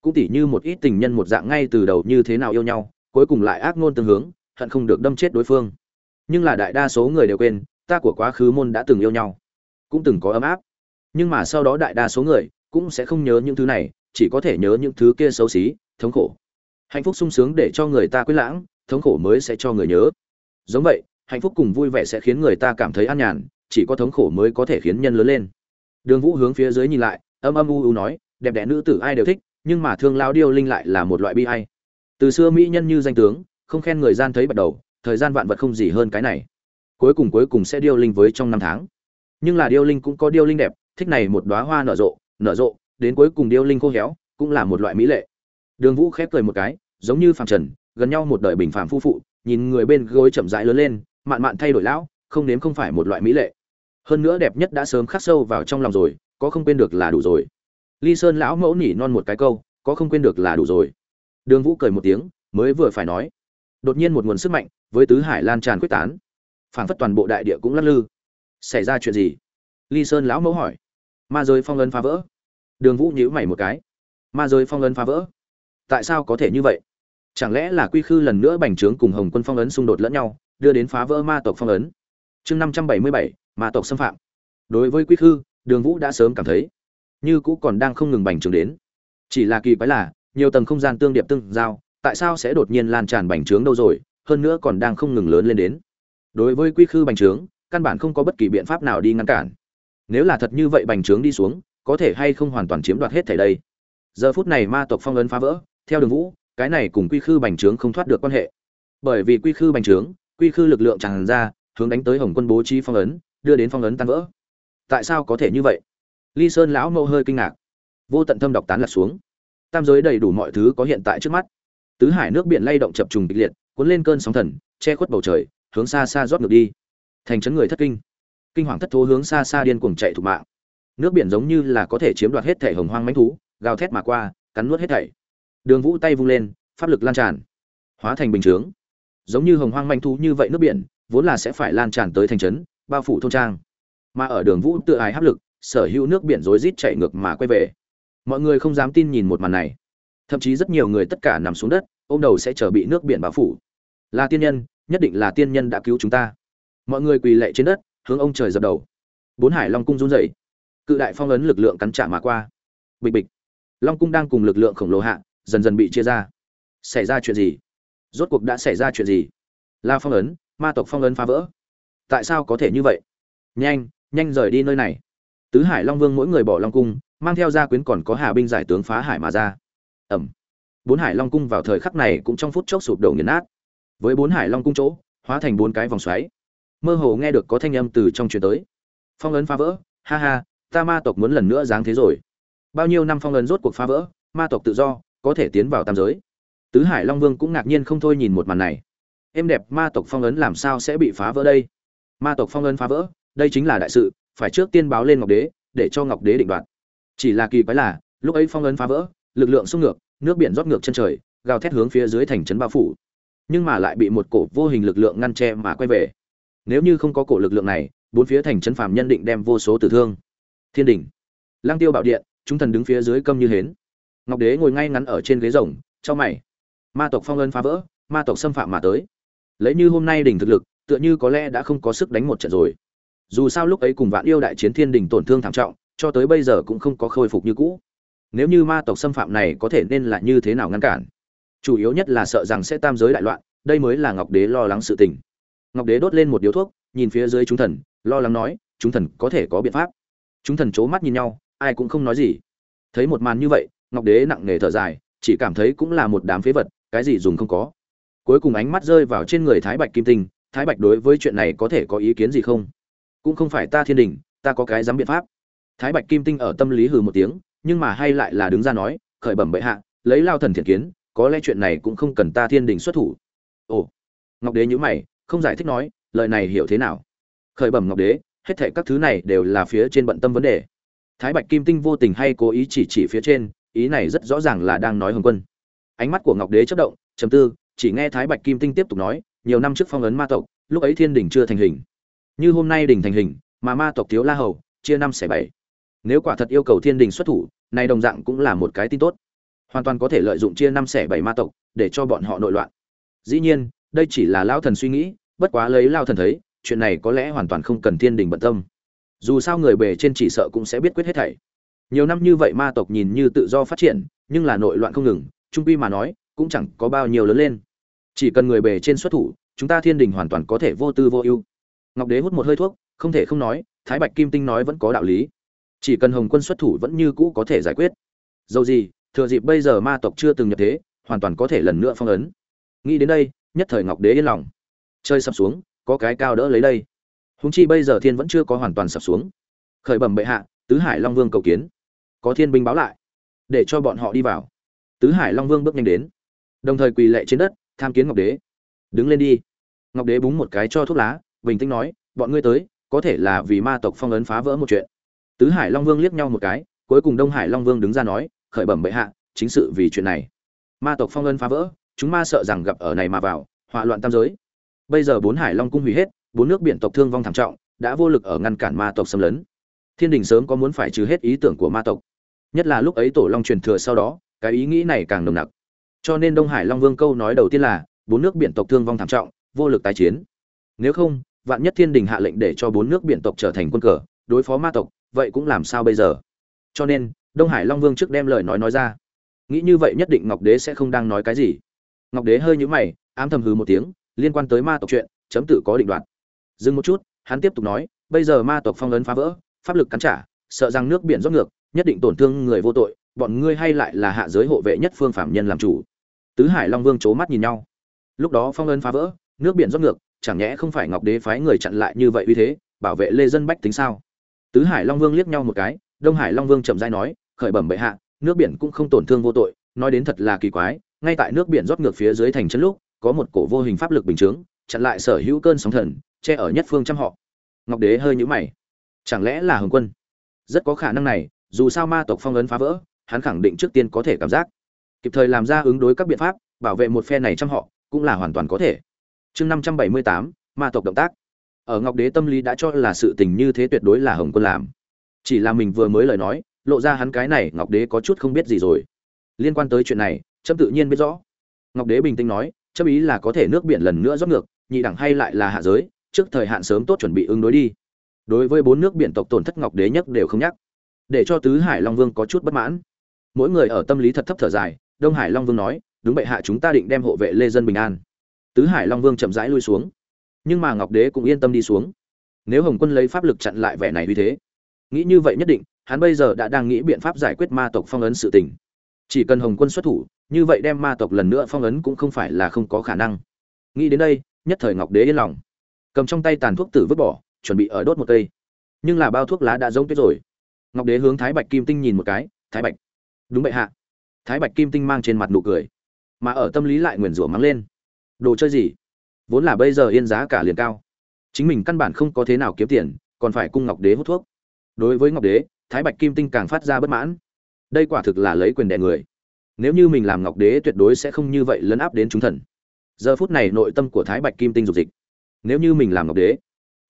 Cũng tỉ như một ít tình nhân một dạng ngay từ đầu như thế nào yêu nhau, cuối cùng lại ác ngôn tương hướng, hận không được đâm chết đối phương. Nhưng là đại đa số người đều quên, ta của quá khứ môn đã từng yêu nhau. Cũng từng có ấm áp nhưng mà sau đó đại đa số người cũng sẽ không nhớ những thứ này, chỉ có thể nhớ những thứ kia xấu xí, thống khổ. Hạnh phúc sung sướng để cho người ta quên lãng, thống khổ mới sẽ cho người nhớ. Giống vậy, hạnh phúc cùng vui vẻ sẽ khiến người ta cảm thấy an nhàn, chỉ có thống khổ mới có thể khiến nhân lớn lên. Đường vũ hướng phía dưới nhìn lại, âm âm u u nói, đẹp đẽ nữ tử ai đều thích, nhưng mà thương lao điêu linh lại là một loại bi hay từ xưa mỹ nhân như danh tướng, không khen người gian thấy bắt đầu, thời gian vạn vật không gì hơn cái này. Cuối cùng cuối cùng sẽ điêu linh với trong năm tháng. Nhưng là điêu linh cũng có điêu linh đẹp thích này một đóa hoa nở rộ nở rộ, đến cuối cùng điêu linh khô héo, cũng là một loại mỹ lệ. Đường vũ khép cười một cái, giống như phàm trần, gần nhau một đời bình phàm phu phụ, nhìn người bên gối chậm rãi lớn lên, mạn mạn thay đổi lão, không nếm không phải một loại mỹ lệ. Hơn nữa đẹp nhất đã sớm khắc sâu vào trong lòng rồi, có không quên được là đủ rồi. Ly sơn lão mẫu nỉ non một cái câu, có không quên được là đủ rồi. Đường vũ cười một tiếng, mới vừa phải nói. Đột nhiên một nguồn sức mạnh, với tứ hải lan tràn quyết tán. Phảng phất toàn bộ đại địa cũng lắc lư. Xảy ra chuyện gì? Ly sơn lão mẫu hỏi ma giới phong ấn phá vỡ. Đường vũ nhíu mày một cái. Ma giới phong ấn phá vỡ? Tại sao có thể như vậy? Chẳng lẽ là quy khư lần nữa bành trướng cùng hồng quân phong ấn xung đột lẫn nhau, đưa đến phá vỡ ma tộc phong ấn? Chương năm trăm bảy mươi bảy, ma tộc xâm phạm. Đối với quy khư, đường vũ đã sớm cảm thấy, như cũ còn đang không ngừng bành trướng đến. Chỉ là kỳ quái là, nhiều tầng không gian tương điệp tương giao, tại sao sẽ đột nhiên lan tràn bành trướng đâu rồi, hơn nữa còn đang không ngừng lớn lên đến. Đối với quy khư bành trướng, căn bản không có bất kỳ biện pháp nào đi ngăn cản nếu là thật như vậy bành trướng đi xuống, có thể hay không hoàn toàn chiếm đoạt hết thảy đây? Giờ phút này ma tộc phong ấn phá vỡ, theo đường vũ, cái này cùng quy khư bành trướng không thoát được quan hệ. Bởi vì quy khư bành trướng, quy khư lực lượng tràn ra, hướng đánh tới hồng quân bố trí phong ấn, đưa đến phong ấn tan vỡ. Tại sao có thể như vậy? Ly sơn lão mâu hơi kinh ngạc. Vô tận thâm đọc tán lạc xuống. Tam giới đầy đủ mọi thứ có hiện tại trước mắt. Tứ hải nước biển lay động chập trùng kịch liệt, cuốn lên cơn sóng thần, che khuất bầu trời, hướng xa xa rót ngược đi. Thành trấn người thất kinh kinh hoàng thất thố hướng xa xa điên cuồng chạy thục mạng. Nước biển giống như là có thể chiếm đoạt hết thể hồng hoang mãnh thú, gào thét mà qua, cắn nuốt hết thảy. Đường vũ tay vung lên, pháp lực lan tràn, hóa thành bình chướng. Giống như hồng hoang manh thú như vậy nước biển, vốn là sẽ phải lan tràn tới thành trấn, bao phủ thôn trang. Mà ở đường vũ tự ái áp lực, sở hữu nước biển rối rít chạy ngược mà quay về. Mọi người không dám tin nhìn một màn này. Thậm chí rất nhiều người tất cả nằm xuống đất, ôm đầu sẽ chờ bị nước biển bao phủ. Là tiên nhân, nhất định là tiên nhân đã cứu chúng ta. Mọi người quỳ lệ trên đất hướng ông trời dập đầu. Bốn hải long cung run rẩy. Cự đại phong ấn lực lượng cắn trả mà qua. Bịch bịch. Long cung đang cùng lực lượng khổng lồ hạ, dần dần bị chia ra. Xảy ra chuyện gì? Rốt cuộc đã xảy ra chuyện gì? La phong ấn, ma tộc phong ấn phá vỡ. Tại sao có thể như vậy? Nhanh nhanh rời đi nơi này. Tứ hải long vương mỗi người bỏ long cung, mang theo gia quyến còn có hà binh giải tướng phá hải mà ra. Ẩm. Bốn hải long cung vào thời khắc này cũng trong phút chốc sụp đổ nghiền nát. Với bốn hải long cung chỗ, hóa thành bốn cái vòng xoáy mơ hồ nghe được có thanh âm từ trong truyền tới. Phong ấn phá vỡ, ha ha, ta ma tộc muốn lần nữa giáng thế rồi. Bao nhiêu năm phong ấn rốt cuộc phá vỡ, ma tộc tự do, có thể tiến vào tam giới. Tứ hải long vương cũng ngạc nhiên không thôi nhìn một màn này. Êm đẹp, ma tộc phong ấn làm sao sẽ bị phá vỡ đây? Ma tộc phong ấn phá vỡ, đây chính là đại sự, phải trước tiên báo lên ngọc đế, để cho ngọc đế định đoạt. Chỉ là kỳ quái là, lúc ấy phong ấn phá vỡ, lực lượng xung ngược, nước biển rót ngược chân trời, gào thét hướng phía dưới thành trấn bao phủ. Nhưng mà lại bị một cổ vô hình lực lượng ngăn che mà quay về nếu như không có cổ lực lượng này, bốn phía thành trấn phàm nhân định đem vô số tử thương. Thiên đình lang tiêu bạo điện, chúng thần đứng phía dưới câm như hến. Ngọc đế ngồi ngay ngắn ở trên ghế rồng trong mày. Ma tộc phong ấn phá vỡ, ma tộc xâm phạm mà tới. Lấy như hôm nay đỉnh thực lực, tựa như có lẽ đã không có sức đánh một trận rồi. Dù sao lúc ấy cùng vạn yêu đại chiến thiên đình tổn thương thảm trọng, cho tới bây giờ cũng không có khôi phục như cũ. Nếu như ma tộc xâm phạm này có thể nên là như thế nào ngăn cản? Chủ yếu nhất là sợ rằng sẽ tam giới đại loạn, đây mới là ngọc đế lo lắng sự tình ngọc đế đốt lên một điếu thuốc, nhìn phía dưới chúng thần, lo lắng nói, chúng thần có thể có biện pháp. Chúng thần c h ố mắt nhìn nhau, ai cũng không nói gì. Thấy một màn như vậy, ngọc đế nặng nề thở dài, chỉ cảm thấy cũng là một đám phế vật, cái gì dùng không có. Cuối cùng ánh mắt rơi vào trên người thái bạch kim tinh, thái bạch đối với chuyện này có thể có ý kiến gì không? Cũng không phải ta thiên đình, ta có cái dám biện pháp. Thái bạch kim tinh ở tâm lý hừ một tiếng, nhưng mà hay lại là đứng ra nói, khởi bẩm bệ hạ, lấy lao thần thiện kiến, có lẽ chuyện này cũng không cần ta thiên đình xuất thủ. Ồ. Ngọc đế nhữ mày không giải thích nói, lời này hiểu thế nào? Khởi bẩm ngọc đế, hết thệ các thứ này đều là phía trên bận tâm vấn đề. Thái bạch kim tinh vô tình hay cố ý chỉ chỉ phía trên, ý này rất rõ ràng là đang nói hồng quân. Ánh mắt của ngọc đế chất động chấm tư, chỉ nghe thái bạch kim tinh tiếp tục nói, nhiều năm trước phong ấn ma tộc, lúc ấy thiên đình chưa thành hình. Như hôm nay đình thành hình, mà ma tộc thiếu la hầu, chia năm xẻ bảy. Nếu quả thật yêu cầu thiên đình xuất thủ, này đồng dạng cũng là một cái tin tốt. Hoàn toàn có thể lợi dụng chia năm xẻ bảy ma tộc, để cho bọn họ nội loạn. Dĩ nhiên, đây chỉ là lao thần suy nghĩ bất quá lấy lao thần thấy, chuyện này có lẽ hoàn toàn không cần thiên đình bận tâm. Dù sao người bề trên chỉ sợ cũng sẽ biết quyết hết thảy. Nhiều năm như vậy ma tộc nhìn như tự do phát triển, nhưng là nội loạn không ngừng, trung quy mà nói, cũng chẳng có bao nhiêu lớn lên. Chỉ cần người bề trên xuất thủ, chúng ta thiên đình hoàn toàn có thể vô tư vô ưu. Ngọc đế hút một hơi thuốc, không thể không nói, thái bạch kim tinh nói vẫn có đạo lý. Chỉ cần hồng quân xuất thủ vẫn như cũ có thể giải quyết. Dầu gì, thừa dịp bây giờ ma tộc chưa từng nhập thế, hoàn toàn có thể lần nữa phong ấn. Nghĩ đến đây, nhất thời ngọc đế yên lòng chơi sập xuống, có cái cao đỡ lấy đây. Húng chi bây giờ thiên vẫn chưa có hoàn toàn sập xuống. Khởi bẩm bệ hạ, tứ hải long vương cầu kiến. Có thiên binh báo lại, để cho bọn họ đi vào. Tứ hải long vương bước nhanh đến. Đồng thời quỳ lệ trên đất, tham kiến ngọc đế. Đứng lên đi. Ngọc đế búng một cái cho thuốc lá, bình tĩnh nói, bọn ngươi tới, có thể là vì ma tộc phong ấn phá vỡ một chuyện. Tứ hải long vương liếc nhau một cái, cuối cùng đông hải long vương đứng ra nói, khởi bẩm bệ hạ, chính sự vì chuyện này. Ma tộc phong ấn phá vỡ, chúng ma sợ rằng gặp ở này mà vào hỏa loạn tam giới bây giờ bốn hải long cung hủy hết, bốn nước biển tộc thương vong thảm trọng, đã vô lực ở ngăn cản ma tộc xâm lấn. Thiên đình sớm có muốn phải trừ hết ý tưởng của ma tộc. Nhất là lúc ấy tổ long truyền thừa sau đó, cái ý nghĩ này càng nồng nặc. Cho nên đông hải long vương câu nói đầu tiên là, bốn nước biển tộc thương vong thảm trọng, vô lực tái chiến. Nếu không, vạn nhất thiên đình hạ lệnh để cho bốn nước biển tộc trở thành quân cờ, đối phó ma tộc, vậy cũng làm sao bây giờ? Cho nên, đông hải long vương trước đem lời nói nói ra. Nghĩ như vậy nhất định ngọc đế sẽ không đang nói cái gì. Ngọc đế hơi nhũ mày, ám thầm hừ một tiếng liên quan tới ma tộc chuyện, chấm tự có định đoạt. Dừng một chút, hắn tiếp tục nói, bây giờ ma tộc phong ấn phá vỡ, pháp lực cắn trả, sợ rằng nước biển rót ngược, nhất định tổn thương người vô tội, bọn ngươi hay lại là hạ giới hộ vệ nhất phương phạm nhân làm chủ. Tứ hải long vương c mắt nhìn nhau. Lúc đó phong ấn phá vỡ, nước biển rót ngược, chẳng nhẽ không phải ngọc đế phái người chặn lại như vậy uy thế, bảo vệ lê dân bách tính sao? Tứ hải long vương liếc nhau một cái, đông hải long vương chậm rãi nói, khởi bẩm bệ hạ, nước biển cũng không tổn thương vô tội, nói đến thật là kỳ quái, ngay tại nước biển rót ngược phía dưới thành chân lúc có một cổ vô hình pháp lực bình chướng, chặn lại sở hữu cơn sóng thần, che ở nhất phương trăm họ. Ngọc đế hơi nhũ mày. Chẳng lẽ là hồng quân? Rất có khả năng này, dù sao ma tộc phong ấn phá vỡ, hắn khẳng định trước tiên có thể cảm giác. Kịp thời làm ra ứng đối các biện pháp, bảo vệ một phe này trăm họ, cũng là hoàn toàn có thể. Chương năm trăm bảy mươi tám, ma tộc động tác. Ở ngọc đế tâm lý đã cho là sự tình như thế tuyệt đối là hồng quân làm. Chỉ là mình vừa mới lời nói, lộ ra hắn cái này, ngọc đế có chút không biết gì rồi. Liên quan tới chuyện này, trâm tự nhiên biết rõ. Ngọc đế bình tĩnh nói Chấp ý là có thể nước biển lần nữa rót ngược, nhị đẳng hay lại là hạ giới, trước thời hạn sớm tốt chuẩn bị ứng đối đi. Đối với bốn nước biển tộc tổn thất ngọc đế nhất đều không nhắc. Để cho tứ hải long vương có chút bất mãn. Mỗi người ở tâm lý thật thấp thở dài, đông hải long vương nói, đúng bệ hạ, chúng ta định đem hộ vệ lê dân bình an. Tứ hải long vương chậm rãi lui xuống. Nhưng mà ngọc đế cũng yên tâm đi xuống. Nếu hồng quân lấy pháp lực chặn lại vẻ này như thế, nghĩ như vậy nhất định, hắn bây giờ đã đang nghĩ biện pháp giải quyết ma tộc phong ấn sự tình. Chỉ cần hồng quân xuất thủ như vậy đem ma tộc lần nữa phong ấn cũng không phải là không có khả năng. Nghĩ đến đây, nhất thời ngọc đế yên lòng. Cầm trong tay tàn thuốc tử vứt bỏ, chuẩn bị ở đốt một cây. Nhưng là bao thuốc lá đã giống tuyết rồi. Ngọc đế hướng thái bạch kim tinh nhìn một cái, thái bạch. Đúng vậy hạ. Thái bạch kim tinh mang trên mặt nụ cười, mà ở tâm lý lại nguyền rủa mắng lên. Đồ chơi gì? Vốn là bây giờ yên giá cả liền cao. Chính mình căn bản không có thế nào kiếm tiền, còn phải cung ngọc đế hút thuốc. Đối với ngọc đế, thái bạch kim tinh càng phát ra bất mãn. Đây quả thực là lấy quyền đẻ người nếu như mình làm ngọc đế tuyệt đối sẽ không như vậy lấn áp đến chúng thần. Giờ phút này nội tâm của thái bạch kim tinh dục dịch. Nếu như mình làm ngọc đế,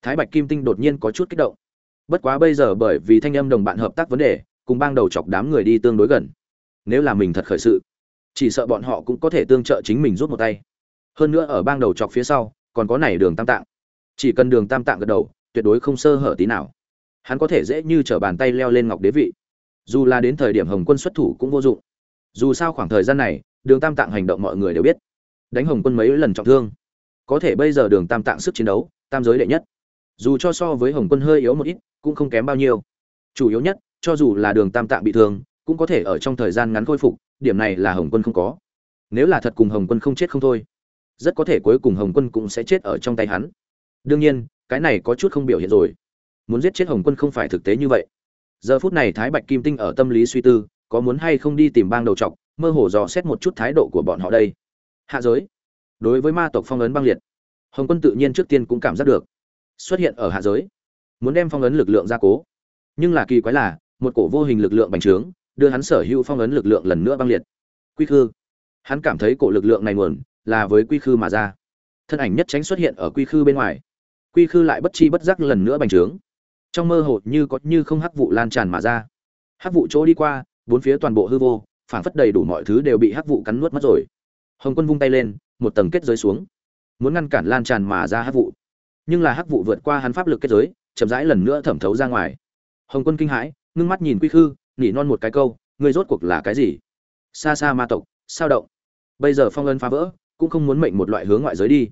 thái bạch kim tinh đột nhiên có chút kích động. Bất quá bây giờ bởi vì thanh âm đồng bạn hợp tác vấn đề, cùng bang đầu chọc đám người đi tương đối gần. Nếu là mình thật khởi sự, chỉ sợ bọn họ cũng có thể tương trợ chính mình rút một tay. Hơn nữa ở bang đầu chọc phía sau, còn có này đường tam tạng. Chỉ cần đường tam tạng gật đầu, tuyệt đối không sơ hở tí nào. Hắn có thể dễ như t r ở bàn tay leo lên ngọc đế vị. Dù là đến thời điểm hồng quân xuất thủ cũng vô dụng dù sao khoảng thời gian này, đường tam tạng hành động mọi người đều biết. Đánh hồng quân mấy lần trọng thương. Có thể bây giờ đường tam tạng sức chiến đấu, tam giới đệ nhất. Dù cho so với hồng quân hơi yếu một ít, cũng không kém bao nhiêu. Chủ yếu nhất, cho dù là đường tam tạng bị thương, cũng có thể ở trong thời gian ngắn khôi phục, điểm này là hồng quân không có. Nếu là thật cùng hồng quân không chết không thôi, rất có thể cuối cùng hồng quân cũng sẽ chết ở trong tay hắn. Đương nhiên, cái này có chút không biểu hiện rồi. Muốn giết chết hồng quân không phải thực tế như vậy. Giờ phút này thái bạch kim tinh ở tâm lý suy tư có muốn hay không đi tìm bang đầu trọc mơ hồ dò xét một chút thái độ của bọn họ đây. Hạ giới. Đối với ma tộc phong ấn băng liệt, hồng quân tự nhiên trước tiên cũng cảm giác được. Xuất hiện ở hạ giới. Muốn đem phong ấn lực lượng ra cố. Nhưng là kỳ quái là, một cổ vô hình lực lượng bành trướng, đưa hắn sở hữu phong ấn lực lượng lần nữa băng liệt. Quy khư. Hắn cảm thấy cổ lực lượng này nguồn, là với quy khư mà ra. Thân ảnh nhất tránh xuất hiện ở quy khư bên ngoài. Quy khư lại bất chi bất giác lần nữa bành trướng. Trong mơ hồ như có như không hắc vụ lan tràn mà ra. Hắc vụ chỗ đi qua bốn phía toàn bộ hư vô phản phất đầy đủ mọi thứ đều bị hắc vụ cắn nuốt mất rồi. Hồng quân vung tay lên, một tầng kết giới xuống. Muốn ngăn cản lan tràn mà ra hắc vụ. Nhưng là hắc vụ vượt qua hắn pháp lực kết giới, chậm rãi lần nữa thẩm thấu ra ngoài. Hồng quân kinh hãi, ngưng mắt nhìn quy khư nỉ non một cái câu, ngươi rốt cuộc là cái gì? Xa xa ma tộc, sao động? Bây giờ phong ân phá vỡ, cũng không muốn mệnh một loại hướng ngoại giới đi.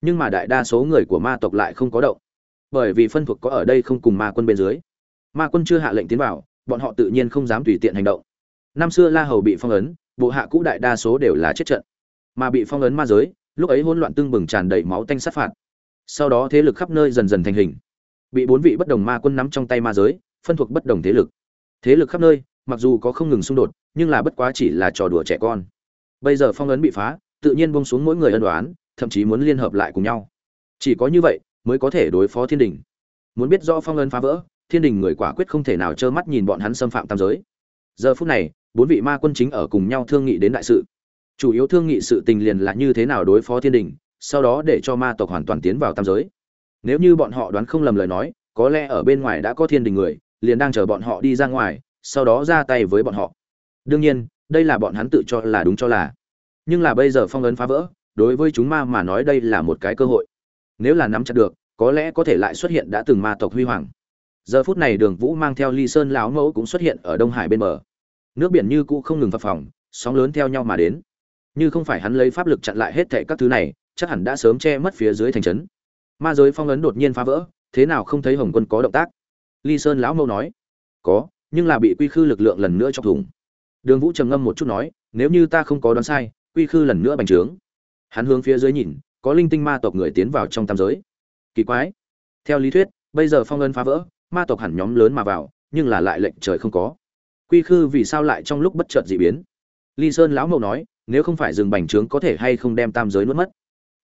Nhưng mà đại đa số người của ma tộc lại không có động. Bởi vì phân thuộc có ở đây không cùng ma quân bên dưới. Ma quân chưa hạ lệnh tiến vào bọn họ tự nhiên không dám tùy tiện hành động. Năm xưa la hầu bị phong ấn, bộ hạ cũ đại đa số đều là chết trận. Mà bị phong ấn ma giới, lúc ấy hỗn loạn tương bừng tràn đầy máu tanh sát phạt. Sau đó thế lực khắp nơi dần dần thành hình. Bị bốn vị bất đồng ma quân nắm trong tay ma giới, phân thuộc bất đồng thế lực. Thế lực khắp nơi, mặc dù có không ngừng xung đột, nhưng là bất quá chỉ là trò đùa trẻ con. Bây giờ phong ấn bị phá, tự nhiên bông xuống mỗi người ân đoán thậm chí muốn liên hợp lại cùng nhau. Chỉ có như vậy, mới có thể đối phó thiên đình. Muốn biết do phong ấn phá vỡ thiên đình người quả quyết không thể nào trơ mắt nhìn bọn hắn xâm phạm tam giới. Giờ phút này, bốn vị ma quân chính ở cùng nhau thương nghị đến đại sự. Chủ yếu thương nghị sự tình liền là như thế nào đối phó thiên đình, sau đó để cho ma tộc hoàn toàn tiến vào tam giới. Nếu như bọn họ đoán không lầm lời nói, có lẽ ở bên ngoài đã có thiên đình người, liền đang chờ bọn họ đi ra ngoài, sau đó ra tay với bọn họ. Đương nhiên, đây là bọn hắn tự cho là đúng cho là. Nhưng là bây giờ phong ấn phá vỡ, đối với chúng ma mà nói đây là một cái cơ hội. Nếu là nắm chặt được, có lẽ có thể lại xuất hiện đã từng ma tộc huy hoàng giờ phút này đường vũ mang theo ly sơn lão mẫu cũng xuất hiện ở đông hải bên bờ. Nước biển như cũ không ngừng phập phòng sóng lớn theo nhau mà đến. Như không phải hắn lấy pháp lực chặn lại hết thệ các thứ này, chắc hẳn đã sớm che mất phía dưới thành trấn. Ma giới phong ấn đột nhiên phá vỡ, thế nào không thấy hồng quân có động tác? Ly sơn lão mẫu nói. Có, nhưng là bị quy khư lực lượng lần nữa chọc thủng. Đường vũ trầm ngâm một chút nói, nếu như ta không có đoán sai, quy khư lần nữa bành trướng. Hắn hướng phía dưới nhìn, có linh tinh ma tộc người tiến vào trong tam giới. Kỳ quái. Theo lý thuyết, bây giờ phong ấn phá vỡ ma tộc hẳn nhóm lớn mà vào, nhưng là lại lệnh trời không có. Quy khư vì sao lại trong lúc bất chợt dị biến? Ly sơn lão mậu nói, nếu không phải rừng bành trướng có thể hay không đem tam giới nuốt mất.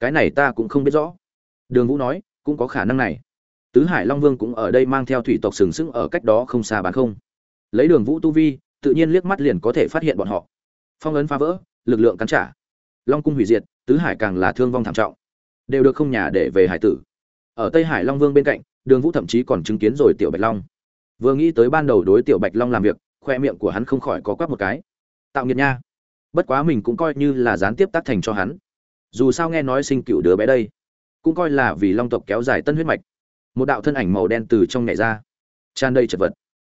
Cái này ta cũng không biết rõ. Đường vũ nói, cũng có khả năng này. Tứ hải long vương cũng ở đây mang theo thủy tộc sừng sững ở cách đó không xa bán không. Lấy đường vũ tu vi, tự nhiên liếc mắt liền có thể phát hiện bọn họ. Phong ấn phá vỡ, lực lượng cắn trả. Long cung hủy diệt, tứ hải càng là thương vong thảm trọng. Đều được không nhà để về hải tử. Ở tây hải long vương bên cạnh đường vũ thậm chí còn chứng kiến rồi tiểu bạch long. Vừa nghĩ tới ban đầu đối tiểu bạch long làm việc, khoe miệng của hắn không khỏi có quắp một cái. Tạo nghiệt nha. Bất quá mình cũng coi như là gián tiếp tác thành cho hắn. Dù sao nghe nói sinh cựu đứa bé đây, cũng coi là vì long tộc kéo dài tân huyết mạch. Một đạo thân ảnh màu đen từ trong nhảy ra, tràn đầy chật vật.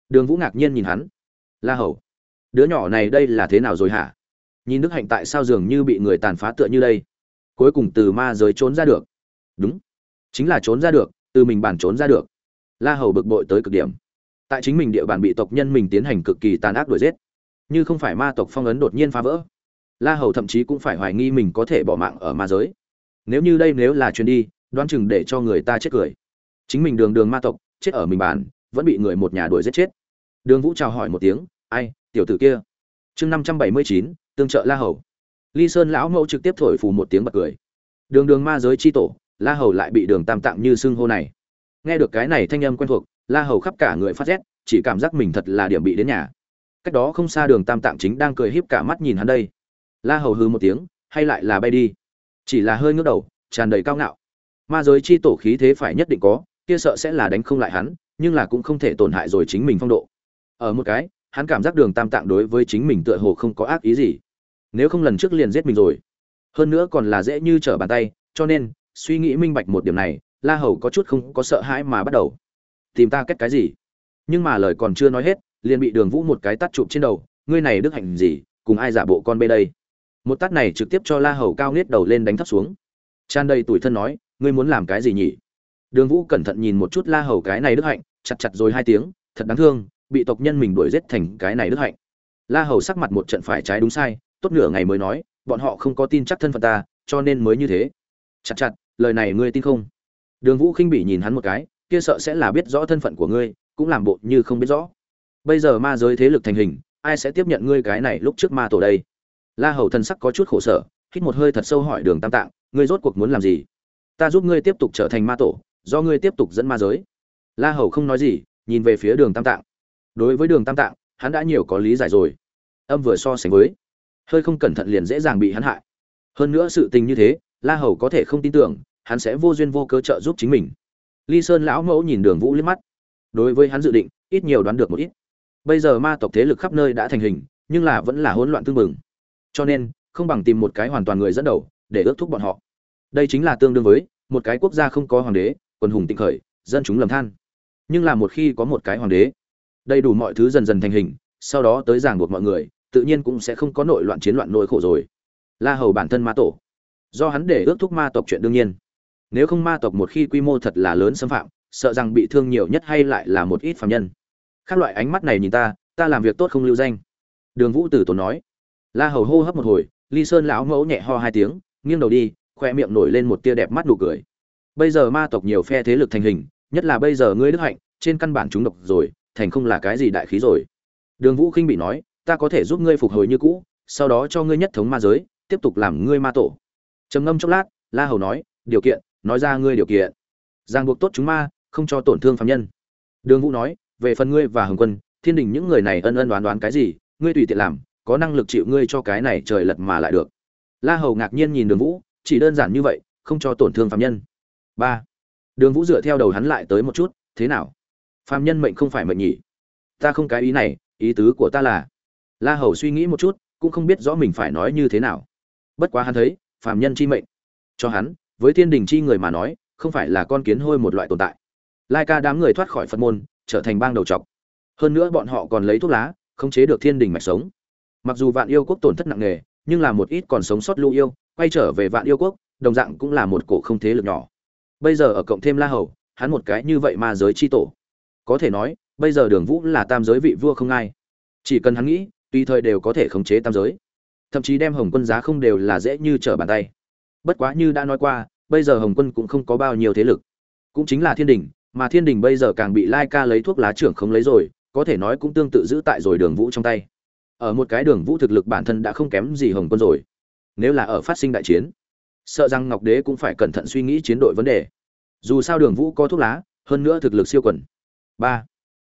Đường vũ ngạc nhiên nhìn hắn. La hầu, đứa nhỏ này đây là thế nào rồi hả? Nhìn đức hạnh tại sao dường như bị người tàn phá tựa như đây? Cuối cùng từ ma giới trốn ra được. Đúng, chính là trốn ra được từ mình bản trốn ra được. La hầu bực bội tới cực điểm. Tại chính mình địa bàn bị tộc nhân mình tiến hành cực kỳ tàn ác đuổi giết. Như không phải ma tộc phong ấn đột nhiên phá vỡ, la hầu thậm chí cũng phải hoài nghi mình có thể bỏ mạng ở ma giới. Nếu như đây nếu là chuyến đi, đoán chừng để cho người ta chết cười. Chính mình đường đường ma tộc, chết ở mình bàn, vẫn bị người một nhà đuổi giết chết. Đường vũ chào hỏi một tiếng, ai, tiểu tử kia? Chương năm trăm bảy mươi chín, tương trợ la hầu. Ly sơn lão mẫu trực tiếp thổi phù một tiếng bật cười. Đường đường ma giới c h i tổ la hầu lại bị đường tam tạng như xưng hô này. Nghe được cái này thanh âm quen thuộc, la hầu khắp cả người phát rét, chỉ cảm giác mình thật là điểm bị đến nhà. Cách đó không xa đường tam tạng chính đang cười híp cả mắt nhìn hắn đây. La hầu hư một tiếng, hay lại là bay đi. Chỉ là hơi ngước đầu, tràn đầy cao ngạo. Ma giới chi tổ khí thế phải nhất định có, kia sợ sẽ là đánh không lại hắn, nhưng là cũng không thể tổn hại rồi chính mình phong độ. Ở một cái, hắn cảm giác đường tam tạng đối với chính mình tựa hồ không có ác ý gì. Nếu không lần trước liền giết mình rồi. Hơn nữa còn là dễ như trở bàn tay, cho nên suy nghĩ minh bạch một điểm này, la hầu có chút không có sợ hãi mà bắt đầu. Tìm ta kết cái gì? Nhưng mà lời còn chưa nói hết, liền bị đường vũ một cái tắt chụp trên đầu, ngươi này đức hạnh gì, cùng ai giả bộ con bê đây? Một tắt này trực tiếp cho la hầu cao nghiết đầu lên đánh thấp xuống. Tràn đầy tủi thân nói, ngươi muốn làm cái gì nhỉ? Đường vũ cẩn thận nhìn một chút la hầu cái này đức hạnh, chặt chặt rồi hai tiếng, thật đáng thương, bị tộc nhân mình đuổi giết thành cái này đức hạnh. La hầu sắc mặt một trận phải trái đúng sai, tốt nửa ngày mới nói, bọn họ không có tin chắc thân phận ta, cho nên mới như thế. Chặt chặt lời này ngươi tin không? Đường vũ khinh bỉ nhìn hắn một cái, kia sợ sẽ là biết rõ thân phận của ngươi, cũng làm bộ như không biết rõ. Bây giờ ma giới thế lực thành hình, ai sẽ tiếp nhận ngươi cái này lúc trước ma tổ đây? La hầu thân sắc có chút khổ sở, hít một hơi thật sâu hỏi đường tam tạng, ngươi rốt cuộc muốn làm gì? Ta giúp ngươi tiếp tục trở thành ma tổ, do ngươi tiếp tục dẫn ma giới. La hầu không nói gì, nhìn về phía đường tam tạng. Đối với đường tam tạng, hắn đã nhiều có lý giải rồi. Âm vừa so sánh với, hơi không cẩn thận liền dễ dàng bị hắn hại. Hơn nữa sự tình như thế, la hầu có thể không tin tưởng hắn sẽ vô duyên vô cớ trợ giúp chính mình. Ly sơn lão mẫu nhìn đường vũ liếc mắt. Đối với hắn dự định, ít nhiều đoán được một ít. Bây giờ ma tộc thế lực khắp nơi đã thành hình, nhưng là vẫn là hỗn loạn tương mừng cho nên, không bằng tìm một cái hoàn toàn người dẫn đầu, để ước thúc bọn họ. Đây chính là tương đương với, một cái quốc gia không có hoàng đế quần hùng tịnh khởi, dân chúng lầm than. Nhưng là một khi có một cái hoàng đế, đầy đủ mọi thứ dần dần thành hình, sau đó tới giảng buộc mọi người, tự nhiên cũng sẽ không có nội loạn chiến loạn nỗi khổ rồi. La hầu bản thân ma tổ. Do hắn để ước thúc ma tộc chuyện đương nhiên nếu không ma tộc một khi quy mô thật là lớn xâm phạm, sợ rằng bị thương nhiều nhất hay lại là một ít phạm nhân. Các loại ánh mắt này nhìn ta ta làm việc tốt không lưu danh. Đường vũ tử tốn nói. La hầu hô hấp một hồi, ly sơn lão mẫu nhẹ ho hai tiếng, nghiêng đầu đi, khoe miệng nổi lên một tia đẹp mắt nụ cười. Bây giờ ma tộc nhiều phe thế lực thành hình, nhất là bây giờ ngươi đức hạnh, trên căn bản chúng độc rồi, thành không là cái gì đại khí rồi. Đường vũ khinh bị nói, ta có thể giúp ngươi phục hồi như cũ, sau đó cho ngươi nhất thống ma giới, tiếp tục làm ngươi ma tổ. Trầm ngâm chốc lát, la hầu nói, điều kiện nói ra ngươi điều kiện. Giang buộc tốt chúng ma, không cho tổn thương phạm nhân. Đường vũ nói, về phần ngươi và hồng quân, thiên đình những người này ân ân đoán đoán cái gì, ngươi tùy tiện làm, có năng lực chịu ngươi cho cái này trời lật mà lại được. La hầu ngạc nhiên nhìn đường vũ, chỉ đơn giản như vậy, không cho tổn thương phạm nhân. Ba. Đường vũ dựa theo đầu hắn lại tới một chút, thế nào? Phạm nhân mệnh không phải mệnh nhỉ? Ta không cái ý này, ý tứ của ta là, la hầu suy nghĩ một chút, cũng không biết rõ mình phải nói như thế nào. Bất quá hắn thấy, phạm nhân chi mệnh. Cho hắn với thiên đình chi người mà nói, không phải là con kiến hôi một loại tồn tại. Lai ca đám người thoát khỏi phật môn, trở thành bang đầu trọc hơn nữa bọn họ còn lấy thuốc lá, khống chế được thiên đình mạch sống. Mặc dù vạn yêu quốc tổn thất nặng nề, nhưng là một ít còn sống sót lưu yêu, quay trở về vạn yêu quốc, đồng dạng cũng là một cổ không thế lực nhỏ. Bây giờ ở cộng thêm la hầu, hắn một cái như vậy mà giới chi tổ. Có thể nói, bây giờ đường vũ là tam giới vị vua không ai. Chỉ cần hắn nghĩ, tùy thời đều có thể khống chế tam giới. Thậm chí đem hồng quân giá không đều là dễ như trở bàn tay bất quá như đã nói qua, bây giờ hồng quân cũng không có bao nhiêu thế lực. Cũng chính là thiên đình, mà thiên đình bây giờ càng bị lai ca lấy thuốc lá trưởng không lấy rồi, có thể nói cũng tương tự giữ tại rồi đường vũ trong tay. Ở một cái đường vũ thực lực bản thân đã không kém gì hồng quân rồi. Nếu là ở phát sinh đại chiến, sợ rằng ngọc đế cũng phải cẩn thận suy nghĩ chiến đội vấn đề. Dù sao đường vũ có thuốc lá, hơn nữa thực lực siêu quần. Ba.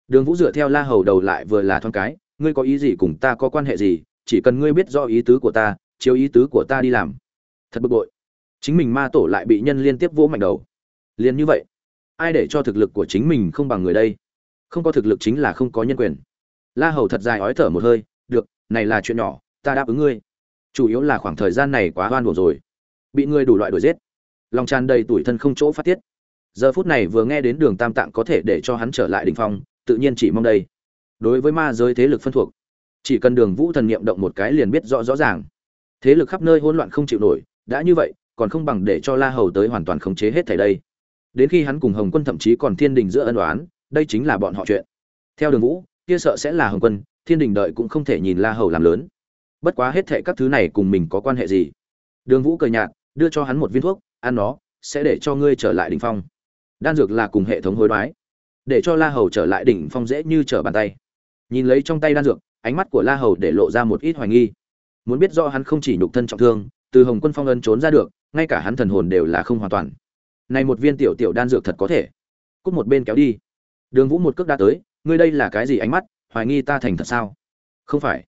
Đường vũ dựa theo la hầu đầu lại vừa là thoáng cái, ngươi có ý gì cùng ta có quan hệ gì? Chỉ cần ngươi biết rõ ý tứ của ta, chiếu ý tứ của ta đi làm. Thật bực bội chính mình ma tổ lại bị nhân liên tiếp vỗ mạnh đầu. Liền như vậy, ai để cho thực lực của chính mình không bằng người đây? Không có thực lực chính là không có nhân quyền. La hầu thật dài ói thở một hơi, được, này là chuyện nhỏ, ta đáp ứng ngươi. Chủ yếu là khoảng thời gian này quá hoan hồn rồi. Bị ngươi đủ loại đuổi giết. Lòng tràn đầy tủi thân không chỗ phát tiết. Giờ phút này vừa nghe đến đường tam tạng có thể để cho hắn trở lại đ ỉ n h phong, tự nhiên chỉ mong đây. Đối với ma giới thế lực phân thuộc, chỉ cần đường vũ thần niệm động một cái liền biết rõ rõ ràng. Thế lực khắp nơi hỗn loạn không chịu nổi, đã như vậy còn không bằng để cho la hầu tới hoàn toàn khống chế hết thảy đây. Đến khi hắn cùng hồng quân thậm chí còn thiên đình giữa ân đoán đây chính là bọn họ chuyện. Theo đường vũ, kia sợ sẽ là hồng quân, thiên đình đợi cũng không thể nhìn la hầu làm lớn. Bất quá hết thảy các thứ này cùng mình có quan hệ gì? Đường vũ cười nhạt, đưa cho hắn một viên thuốc, ăn nó, sẽ để cho ngươi trở lại đỉnh phong. Đan dược là cùng hệ thống hối đoái. Để cho la hầu trở lại đỉnh phong dễ như trở bàn tay. Nhìn lấy trong tay đan dược, ánh mắt của la hầu để lộ ra một ít hoài nghi. Muốn biết rõ hắn không chỉ nhục thân trọng thương, từ hồng quân phong ấn trốn ra được ngay cả hắn thần hồn đều là không hoàn toàn. Này một viên tiểu tiểu đan dược thật có thể. Cút một bên kéo đi. Đường vũ một cước đã tới, ngươi đây là cái gì ánh mắt, hoài nghi ta thành thật sao? Không phải.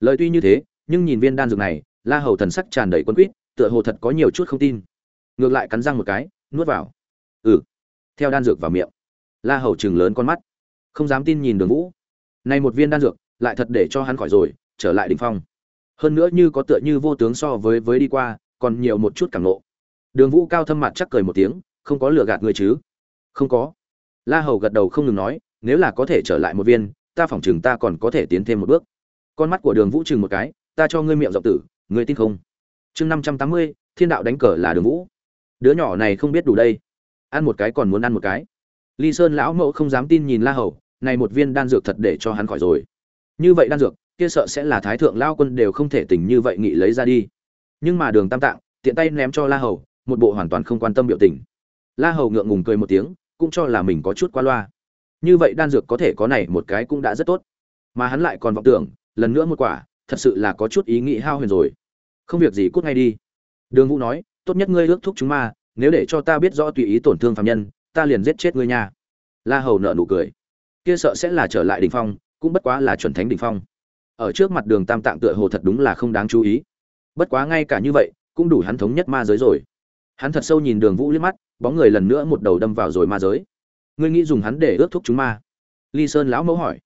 Lời tuy như thế, nhưng nhìn viên đan dược này, la hầu thần sắc tràn đầy quân quýt, tựa hồ thật có nhiều chút không tin. Ngược lại cắn răng một cái, nuốt vào. Ừ. Theo đan dược vào miệng. La hầu chừng lớn con mắt. Không dám tin nhìn đường vũ. Này một viên đan dược, lại thật để cho hắn khỏi rồi, trở lại đ ỉ n h phong. Hơn nữa như có tựa như vô tướng so với với đi qua còn nhiều một chút cảm nộ. Đường vũ cao thâm mặt chắc cười một tiếng, không có lừa gạt người chứ? Không có. La hầu gật đầu không ngừng nói, nếu là có thể trở lại một viên, ta phỏng chừng ta còn có thể tiến thêm một bước. Con mắt của đường vũ chừng một cái, ta cho ngươi miệng rộng tử, ngươi tin không? Chương năm trăm tám mươi, thiên đạo đánh cờ là đường vũ. Đứa nhỏ này không biết đủ đây. Ăn một cái còn muốn ăn một cái. Ly sơn lão mẫu không dám tin nhìn la hầu, này một viên đan dược thật để cho hắn khỏi rồi. Như vậy đan dược, kia sợ sẽ là thái thượng lao quân đều không thể tỉnh như vậy nghị lấy ra đi nhưng mà đường tam tạng, tiện tay ném cho la hầu, một bộ hoàn toàn không quan tâm biểu tình. La hầu ngượng ngùng cười một tiếng, cũng cho là mình có chút qua loa. Như vậy đan dược có thể có này một cái cũng đã rất tốt. Mà hắn lại còn vọng tưởng, lần nữa một quả, thật sự là có chút ý nghĩ hao huyền rồi. Không việc gì cút ngay đi. Đường vũ nói, tốt nhất ngươi ước thúc chúng ma, nếu để cho ta biết rõ tùy ý tổn thương phạm nhân, ta liền giết chết ngươi nha. La hầu nợ nụ cười. Kia sợ sẽ là trở lại đ ỉ n h phong, cũng bất quá là chuẩn thánh đ ỉ n h phong. Ở trước mặt đường tam tạng tựa hồ thật đúng là không đáng chú ý bất quá ngay cả như vậy, cũng đủ hắn thống nhất ma giới rồi. Hắn thật sâu nhìn đường vũ liếc mắt, bóng người lần nữa một đầu đâm vào rồi ma giới. Ngươi nghĩ dùng hắn để ước thúc chúng ma? Ly sơn lão mẫu hỏi.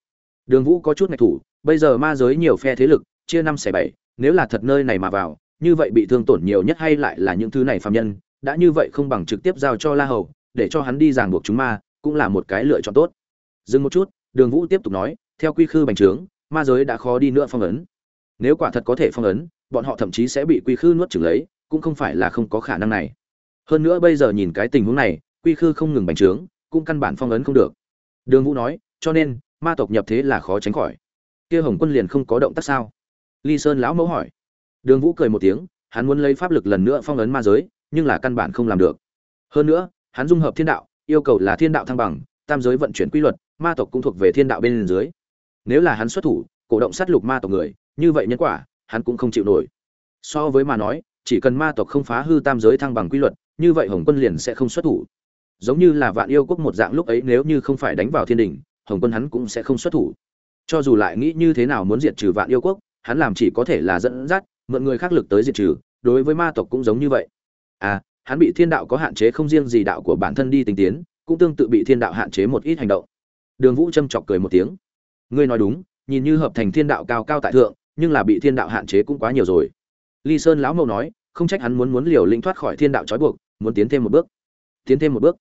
Đường vũ có chút ngạch thủ, bây giờ ma giới nhiều phe thế lực, chia năm xẻ bảy, nếu là thật nơi này mà vào, như vậy bị thương tổn nhiều nhất hay lại là những thứ này phạm nhân, đã như vậy không bằng trực tiếp giao cho la hầu, để cho hắn đi ràng buộc chúng ma, cũng là một cái lựa chọn tốt. Dừng một chút, đường vũ tiếp tục nói, theo quy khư bành trướng, ma giới đã khó đi nữa phong ấn. Nếu quả thật có thể phong ấn bọn họ thậm chí sẽ bị quy khư nuốt chửng lấy, cũng không phải là không có khả năng này. Hơn nữa bây giờ nhìn cái tình huống này, quy khư không ngừng bành trướng, cũng căn bản phong ấn không được. Đường vũ nói, cho nên, ma tộc nhập thế là khó tránh khỏi. Kia hồng quân liền không có động tác sao? Ly sơn lão mẫu hỏi. Đường vũ cười một tiếng, hắn muốn lấy pháp lực lần nữa phong ấn ma giới, nhưng là căn bản không làm được. Hơn nữa, hắn dung hợp thiên đạo, yêu cầu là thiên đạo thăng bằng, tam giới vận chuyển quy luật, ma tộc cũng thuộc về thiên đạo bên dưới. Nếu là hắn xuất thủ, cổ động sát lục ma tộc người, như vậy nhân quả hắn cũng không chịu nổi. So với mà nói, chỉ cần ma tộc không phá hư tam giới thăng bằng quy luật, như vậy hồng quân liền sẽ không xuất thủ. Giống như là vạn yêu quốc một dạng lúc ấy nếu như không phải đánh vào thiên đình, hồng quân hắn cũng sẽ không xuất thủ. Cho dù lại nghĩ như thế nào muốn diệt trừ vạn yêu quốc, hắn làm chỉ có thể là dẫn dắt, mượn người khác lực tới diệt trừ, đối với ma tộc cũng giống như vậy. À hắn bị thiên đạo có hạn chế không riêng gì đạo của bản thân đi tinh tiến, cũng tương tự bị thiên đạo hạn chế một ít hành động. Đường vũ châm chọc cười một tiếng. Ngươi nói đúng, nhìn như hợp thành thiên đạo cao cao tại thượng nhưng là bị thiên đạo hạn chế cũng quá nhiều rồi. Ly sơn lão mẫu nói, không trách hắn muốn muốn liều lĩnh thoát khỏi thiên đạo trói buộc, muốn tiến thêm một bước. Tiến thêm một bước.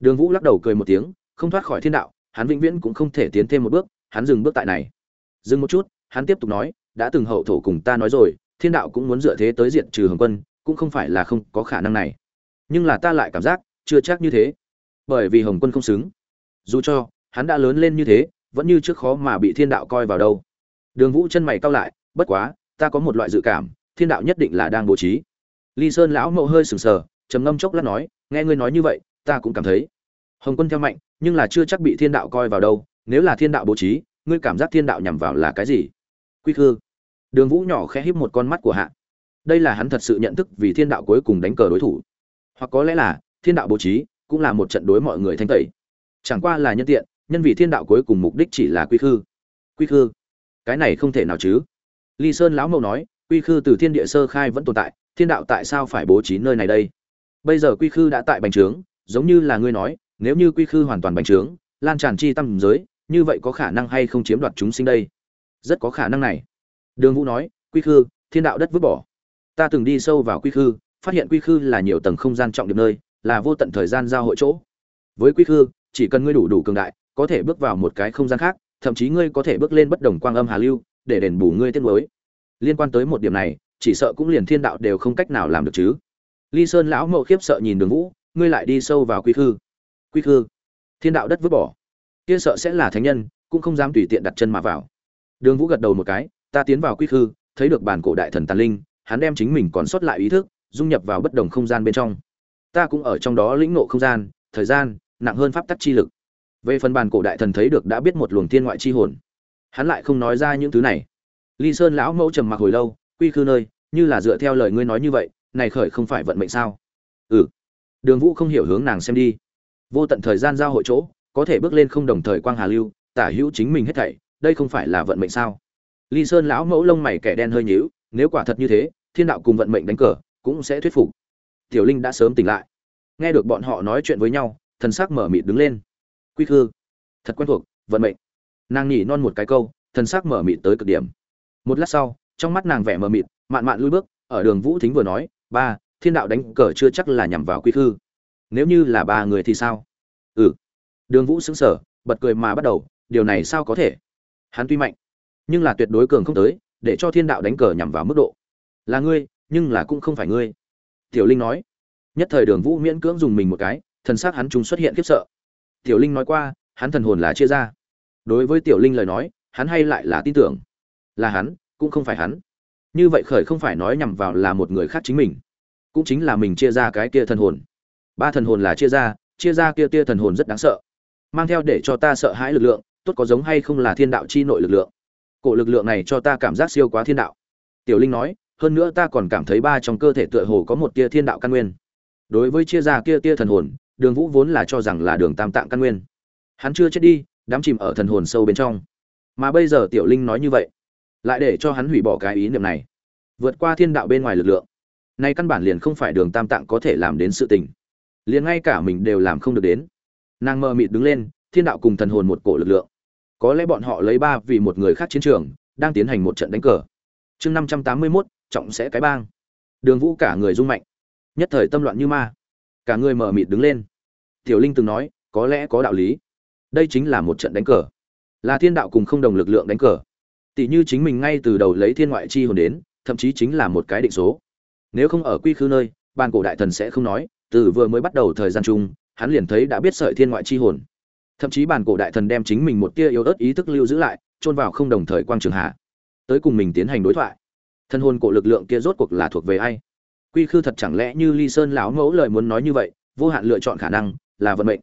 Đường vũ lắc đầu cười một tiếng, không thoát khỏi thiên đạo, hắn vĩnh viễn cũng không thể tiến thêm một bước, hắn dừng bước tại này. Dừng một chút, hắn tiếp tục nói, đã từng hậu thổ cùng ta nói rồi, thiên đạo cũng muốn dựa thế tới diện trừ hồng quân, cũng không phải là không có khả năng này. Nhưng là ta lại cảm giác, chưa chắc như thế. Bởi vì hồng quân không xứng. Dù cho, hắn đã lớn lên như thế, vẫn như trước khó mà bị thiên đạo coi vào đâu đường vũ chân mày cau lại, bất quá, ta có một loại dự cảm, thiên đạo nhất định là đang bố trí. Ly sơn lão mậu hơi sừng sờ, trầm ngâm chốc lát nói, nghe ngươi nói như vậy, ta cũng cảm thấy. Hồng quân theo mạnh, nhưng là chưa chắc bị thiên đạo coi vào đâu, nếu là thiên đạo bố trí, ngươi cảm giác thiên đạo nhằm vào là cái gì? Quy khư. Đường vũ nhỏ khẽ híp một con mắt của hạ. Đây là hắn thật sự nhận thức vì thiên đạo cuối cùng đánh cờ đối thủ. Hoặc có lẽ là, thiên đạo bố trí cũng là một trận đối mọi người thanh tẩy. Chẳng qua là nhân tiện, nhân vì thiên đạo cuối cùng mục đích chỉ là quy khư. Quy khư cái này không thể nào chứ. Ly sơn lão mẫu nói, quy khư từ thiên địa sơ khai vẫn tồn tại, thiên đạo tại sao phải bố trí nơi này đây? Bây giờ quy khư đã tại bành trướng, giống như là ngươi nói, nếu như quy khư hoàn toàn bành trướng, lan tràn chi tâm giới, như vậy có khả năng hay không chiếm đoạt chúng sinh đây? Rất có khả năng này. Đường vũ nói, quy khư, thiên đạo đất vứt bỏ. Ta từng đi sâu vào quy khư, phát hiện quy khư là nhiều tầng không gian trọng điểm nơi, là vô tận thời gian giao hội chỗ. Với quy khư, chỉ cần ngươi đủ đủ cường đại, có thể bước vào một cái không gian khác thậm chí ngươi có thể bước lên bất đồng quang âm hà lưu, để đền bù ngươi tiết mới liên quan tới một điểm này, chỉ sợ cũng liền thiên đạo đều không cách nào làm được chứ. Ly sơn lão mậu khiếp sợ nhìn đường vũ, ngươi lại đi sâu vào quy khư. Quy khư? Thiên đạo đất vứt bỏ. Kia sợ sẽ là thánh nhân, cũng không dám tùy tiện đặt chân mà vào. Đường vũ gật đầu một cái, ta tiến vào quy khư, thấy được bản cổ đại thần tàn linh, hắn đem chính mình còn sót lại ý thức, dung nhập vào bất đồng không gian bên trong. Ta cũng ở trong đó lĩnh ngộ không gian, thời gian, nặng hơn pháp tắc chi lực về phần bàn cổ đại thần thấy được đã biết một luồng thiên ngoại chi hồn. Hắn lại không nói ra những thứ này. Ly sơn lão mẫu trầm mặc hồi lâu, quy khư nơi, như là dựa theo lời ngươi nói như vậy, này khởi không phải vận mệnh sao? Ừ. Đường vũ không hiểu hướng nàng xem đi. Vô tận thời gian giao hội chỗ, có thể bước lên không đồng thời quang hà lưu, tả hữu chính mình hết thảy, đây không phải là vận mệnh sao? Ly sơn lão mẫu lông mày kẻ đen hơi nhíu, nếu quả thật như thế, thiên đạo cùng vận mệnh đánh cờ, cũng sẽ thuyết phục. Tiểu linh đã sớm tỉnh lại. Nghe được bọn họ nói chuyện với nhau, thần sắc mở mịt đứng lên quy khư. Thật quen thuộc, vận mệnh. Nàng nhỉ non một cái câu, thần sắc mở mịt tới cực điểm. Một lát sau, trong mắt nàng vẻ mờ mịt, mạn mạn lui bước, ở đường vũ thính vừa nói, ba, thiên đạo đánh cờ chưa chắc là nhằm vào quy khư. Nếu như là ba người thì sao? Ừ. Đường vũ xứng sở bật cười mà bắt đầu, điều này sao có thể? Hắn tuy mạnh, nhưng là tuyệt đối cường không tới, để cho thiên đạo đánh cờ nhằm vào mức độ. Là ngươi, nhưng là cũng không phải ngươi. Tiểu linh nói. Nhất thời đường vũ miễn cưỡng dùng mình một cái, thần xác hắn chúng xuất hiện khiếp sợ tiểu linh nói qua, hắn thần hồn là chia ra. Đối với tiểu linh lời nói, hắn hay lại là tin tưởng. Là hắn, cũng không phải hắn. Như vậy khởi không phải nói nhằm vào là một người khác chính mình, cũng chính là mình chia ra cái kia thần hồn. Ba thần hồn là chia ra chia ra kia kia thần hồn rất đáng sợ. Mang theo để cho ta sợ hãi lực lượng, tốt có giống hay không là thiên đạo chi nội lực lượng. Cổ lực lượng này cho ta cảm giác siêu quá thiên đạo. Tiểu linh nói, hơn nữa ta còn cảm thấy ba trong cơ thể tựa hồ có một tia thiên đạo căn nguyên. Đối với chia ra kia tia thần hồn đường vũ vốn là cho rằng là đường tam tạng căn nguyên. Hắn chưa chết đi đám chìm ở thần hồn sâu bên trong. Mà bây giờ tiểu linh nói như vậy, lại để cho hắn hủy bỏ cái ý niệm này. Vượt qua thiên đạo bên ngoài lực lượng, nay căn bản liền không phải đường tam tạng có thể làm đến sự tình. Liền ngay cả mình đều làm không được đến. Nàng mơ mịt đứng lên, thiên đạo cùng thần hồn một cổ lực lượng. Có lẽ bọn họ lấy ba vì một người khác chiến trường, đang tiến hành một trận đánh cờ. Chương năm trăm tám mươi mốt, trọng sẽ cái bang. Đường vũ cả người rung mạnh, nhất thời tâm loạn như ma cả người mở mịt đứng lên. Tiểu linh từng nói, có lẽ có đạo lý. Đây chính là một trận đánh cờ. Là thiên đạo cùng không đồng lực lượng đánh cờ. Tỷ như chính mình ngay từ đầu lấy thiên ngoại chi hồn đến, thậm chí chính là một cái định số. Nếu không ở quy khư nơi ban cổ đại thần sẽ không nói, từ vừa mới bắt đầu thời gian chung, hắn liền thấy đã biết sợi thiên ngoại chi hồn. Thậm chí bản cổ đại thần đem chính mình một tia yếu ớt ý thức lưu giữ lại, chôn vào không đồng thời quang trường hạ. Tới cùng mình tiến hành đối thoại. Thân hồn cổ lực lượng kia rốt cuộc là thuộc về ai? Quy khư thật chẳng lẽ như ly sơn lão mẫu lời muốn nói như vậy, vô hạn lựa chọn khả năng, là vận mệnh.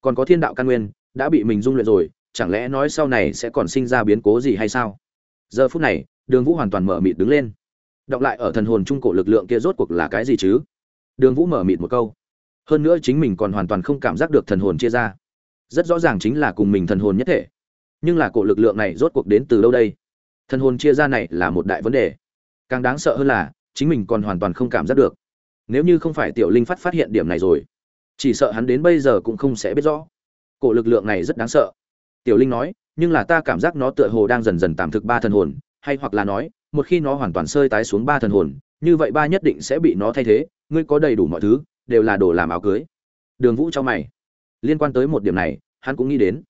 Còn có thiên đạo căn nguyên, đã bị mình dung luyện rồi, chẳng lẽ nói sau này sẽ còn sinh ra biến cố gì hay sao? Giờ phút này, đường vũ hoàn toàn mở mịt đứng lên. Đọc lại ở thần hồn trung cổ lực lượng kia rốt cuộc là cái gì chứ? Đường vũ mở mịt một câu. Hơn nữa chính mình còn hoàn toàn không cảm giác được thần hồn chia ra. Rất rõ ràng chính là cùng mình thần hồn nhất thể. Nhưng là cổ lực lượng này rốt cuộc đến từ đâu đây? Thần hồn chia ra này là một đại vấn đề. Càng đáng sợ hơn là chính mình còn hoàn toàn không cảm giác được. Nếu như không phải tiểu linh phát phát hiện điểm này rồi, chỉ sợ hắn đến bây giờ cũng không sẽ biết rõ. Cổ lực lượng này rất đáng sợ. Tiểu linh nói, nhưng là ta cảm giác nó tựa hồ đang dần dần tạm thực ba thần hồn, hay hoặc là nói, một khi nó hoàn toàn sơi tái xuống ba thần hồn, như vậy ba nhất định sẽ bị nó thay thế, ngươi có đầy đủ mọi thứ, đều là đồ làm áo cưới. Đường vũ cho mày. Liên quan tới một điểm này, hắn cũng nghĩ đến.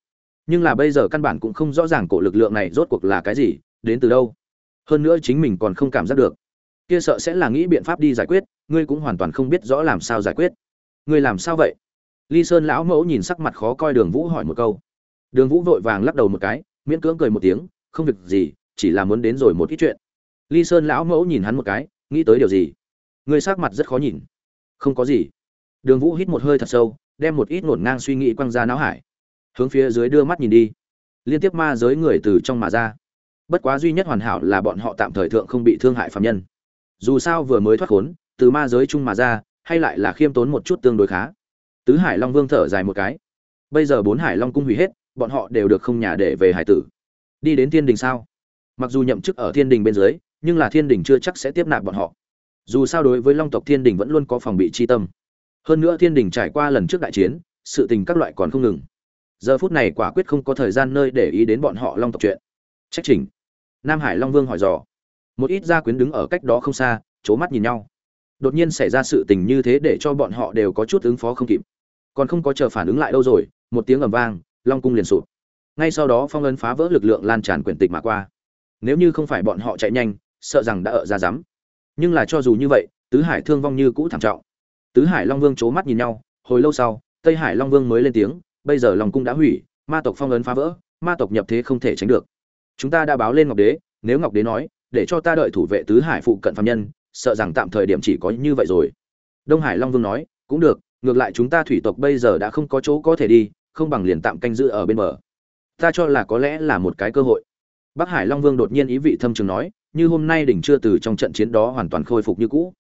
Nhưng là bây giờ căn bản cũng không rõ ràng cổ lực lượng này rốt cuộc là cái gì, đến từ đâu. Hơn nữa chính mình còn không cảm giác được kia sợ sẽ là nghĩ biện pháp đi giải quyết, ngươi cũng hoàn toàn không biết rõ làm sao giải quyết. Ngươi làm sao vậy? Ly sơn lão mẫu nhìn sắc mặt khó coi đường vũ hỏi một câu. Đường vũ vội vàng lắc đầu một cái, miễn cưỡng cười một tiếng, không việc gì, chỉ là muốn đến rồi một ít chuyện. Ly sơn lão mẫu nhìn hắn một cái, nghĩ tới điều gì? Ngươi sắc mặt rất khó nhìn. Không có gì. Đường vũ hít một hơi thật sâu, đem một ít ngổn ngang suy nghĩ quăng ra não hải. Hướng phía dưới đưa mắt nhìn đi. Liên tiếp ma giới người từ trong mà ra. Bất quá duy nhất hoàn hảo là bọn họ tạm thời thượng không bị thương hại phạm nhân dù sao vừa mới thoát khốn, từ ma giới chung mà ra, hay lại là khiêm tốn một chút tương đối khá. Tứ hải long vương thở dài một cái. Bây giờ bốn hải long cung hủy hết, bọn họ đều được không nhà để về hải tử. Đi đến thiên đình sao? Mặc dù nhậm chức ở thiên đình bên dưới, nhưng là thiên đình chưa chắc sẽ tiếp nạp bọn họ. Dù sao đối với long tộc thiên đình vẫn luôn có phòng bị chi tâm. Hơn nữa thiên đình trải qua lần trước đại chiến, sự tình các loại còn không ngừng. Giờ phút này quả quyết không có thời gian nơi để ý đến bọn họ long tộc chuyện. Trách trình. Nam hải long vương hỏi dò một ít gia quyến đứng ở cách đó không xa, c h ố mắt nhìn nhau. Đột nhiên xảy ra sự tình như thế để cho bọn họ đều có chút ứng phó không kịp. Còn không có chờ phản ứng lại đâu rồi, một tiếng ầm vang, long cung liền sụp. Ngay sau đó phong ấn phá vỡ lực lượng lan tràn quyển tịch mà qua. Nếu như không phải bọn họ chạy nhanh, sợ rằng đã ở ra rắm. Nhưng là cho dù như vậy, tứ hải thương vong như cũ thảm trọng. Tứ hải long vương c h ố mắt nhìn nhau, hồi lâu sau, tây hải long vương mới lên tiếng, bây giờ lòng cung đã hủy, ma tộc phong ấn phá vỡ, ma tộc nhập thế không thể tránh được. Chúng ta đã báo lên ngọc đế, nếu ngọc đế nói để cho ta đợi thủ vệ tứ hải phụ cận phạm nhân, sợ rằng tạm thời điểm chỉ có như vậy rồi. Đông hải long vương nói, cũng được, ngược lại chúng ta thủy tộc bây giờ đã không có chỗ có thể đi, không bằng liền tạm canh giữ ở bên bờ. Ta cho là có lẽ là một cái cơ hội. Bắc hải long vương đột nhiên ý vị thâm trường nói, như hôm nay đỉnh chưa từ trong trận chiến đó hoàn toàn khôi phục như cũ.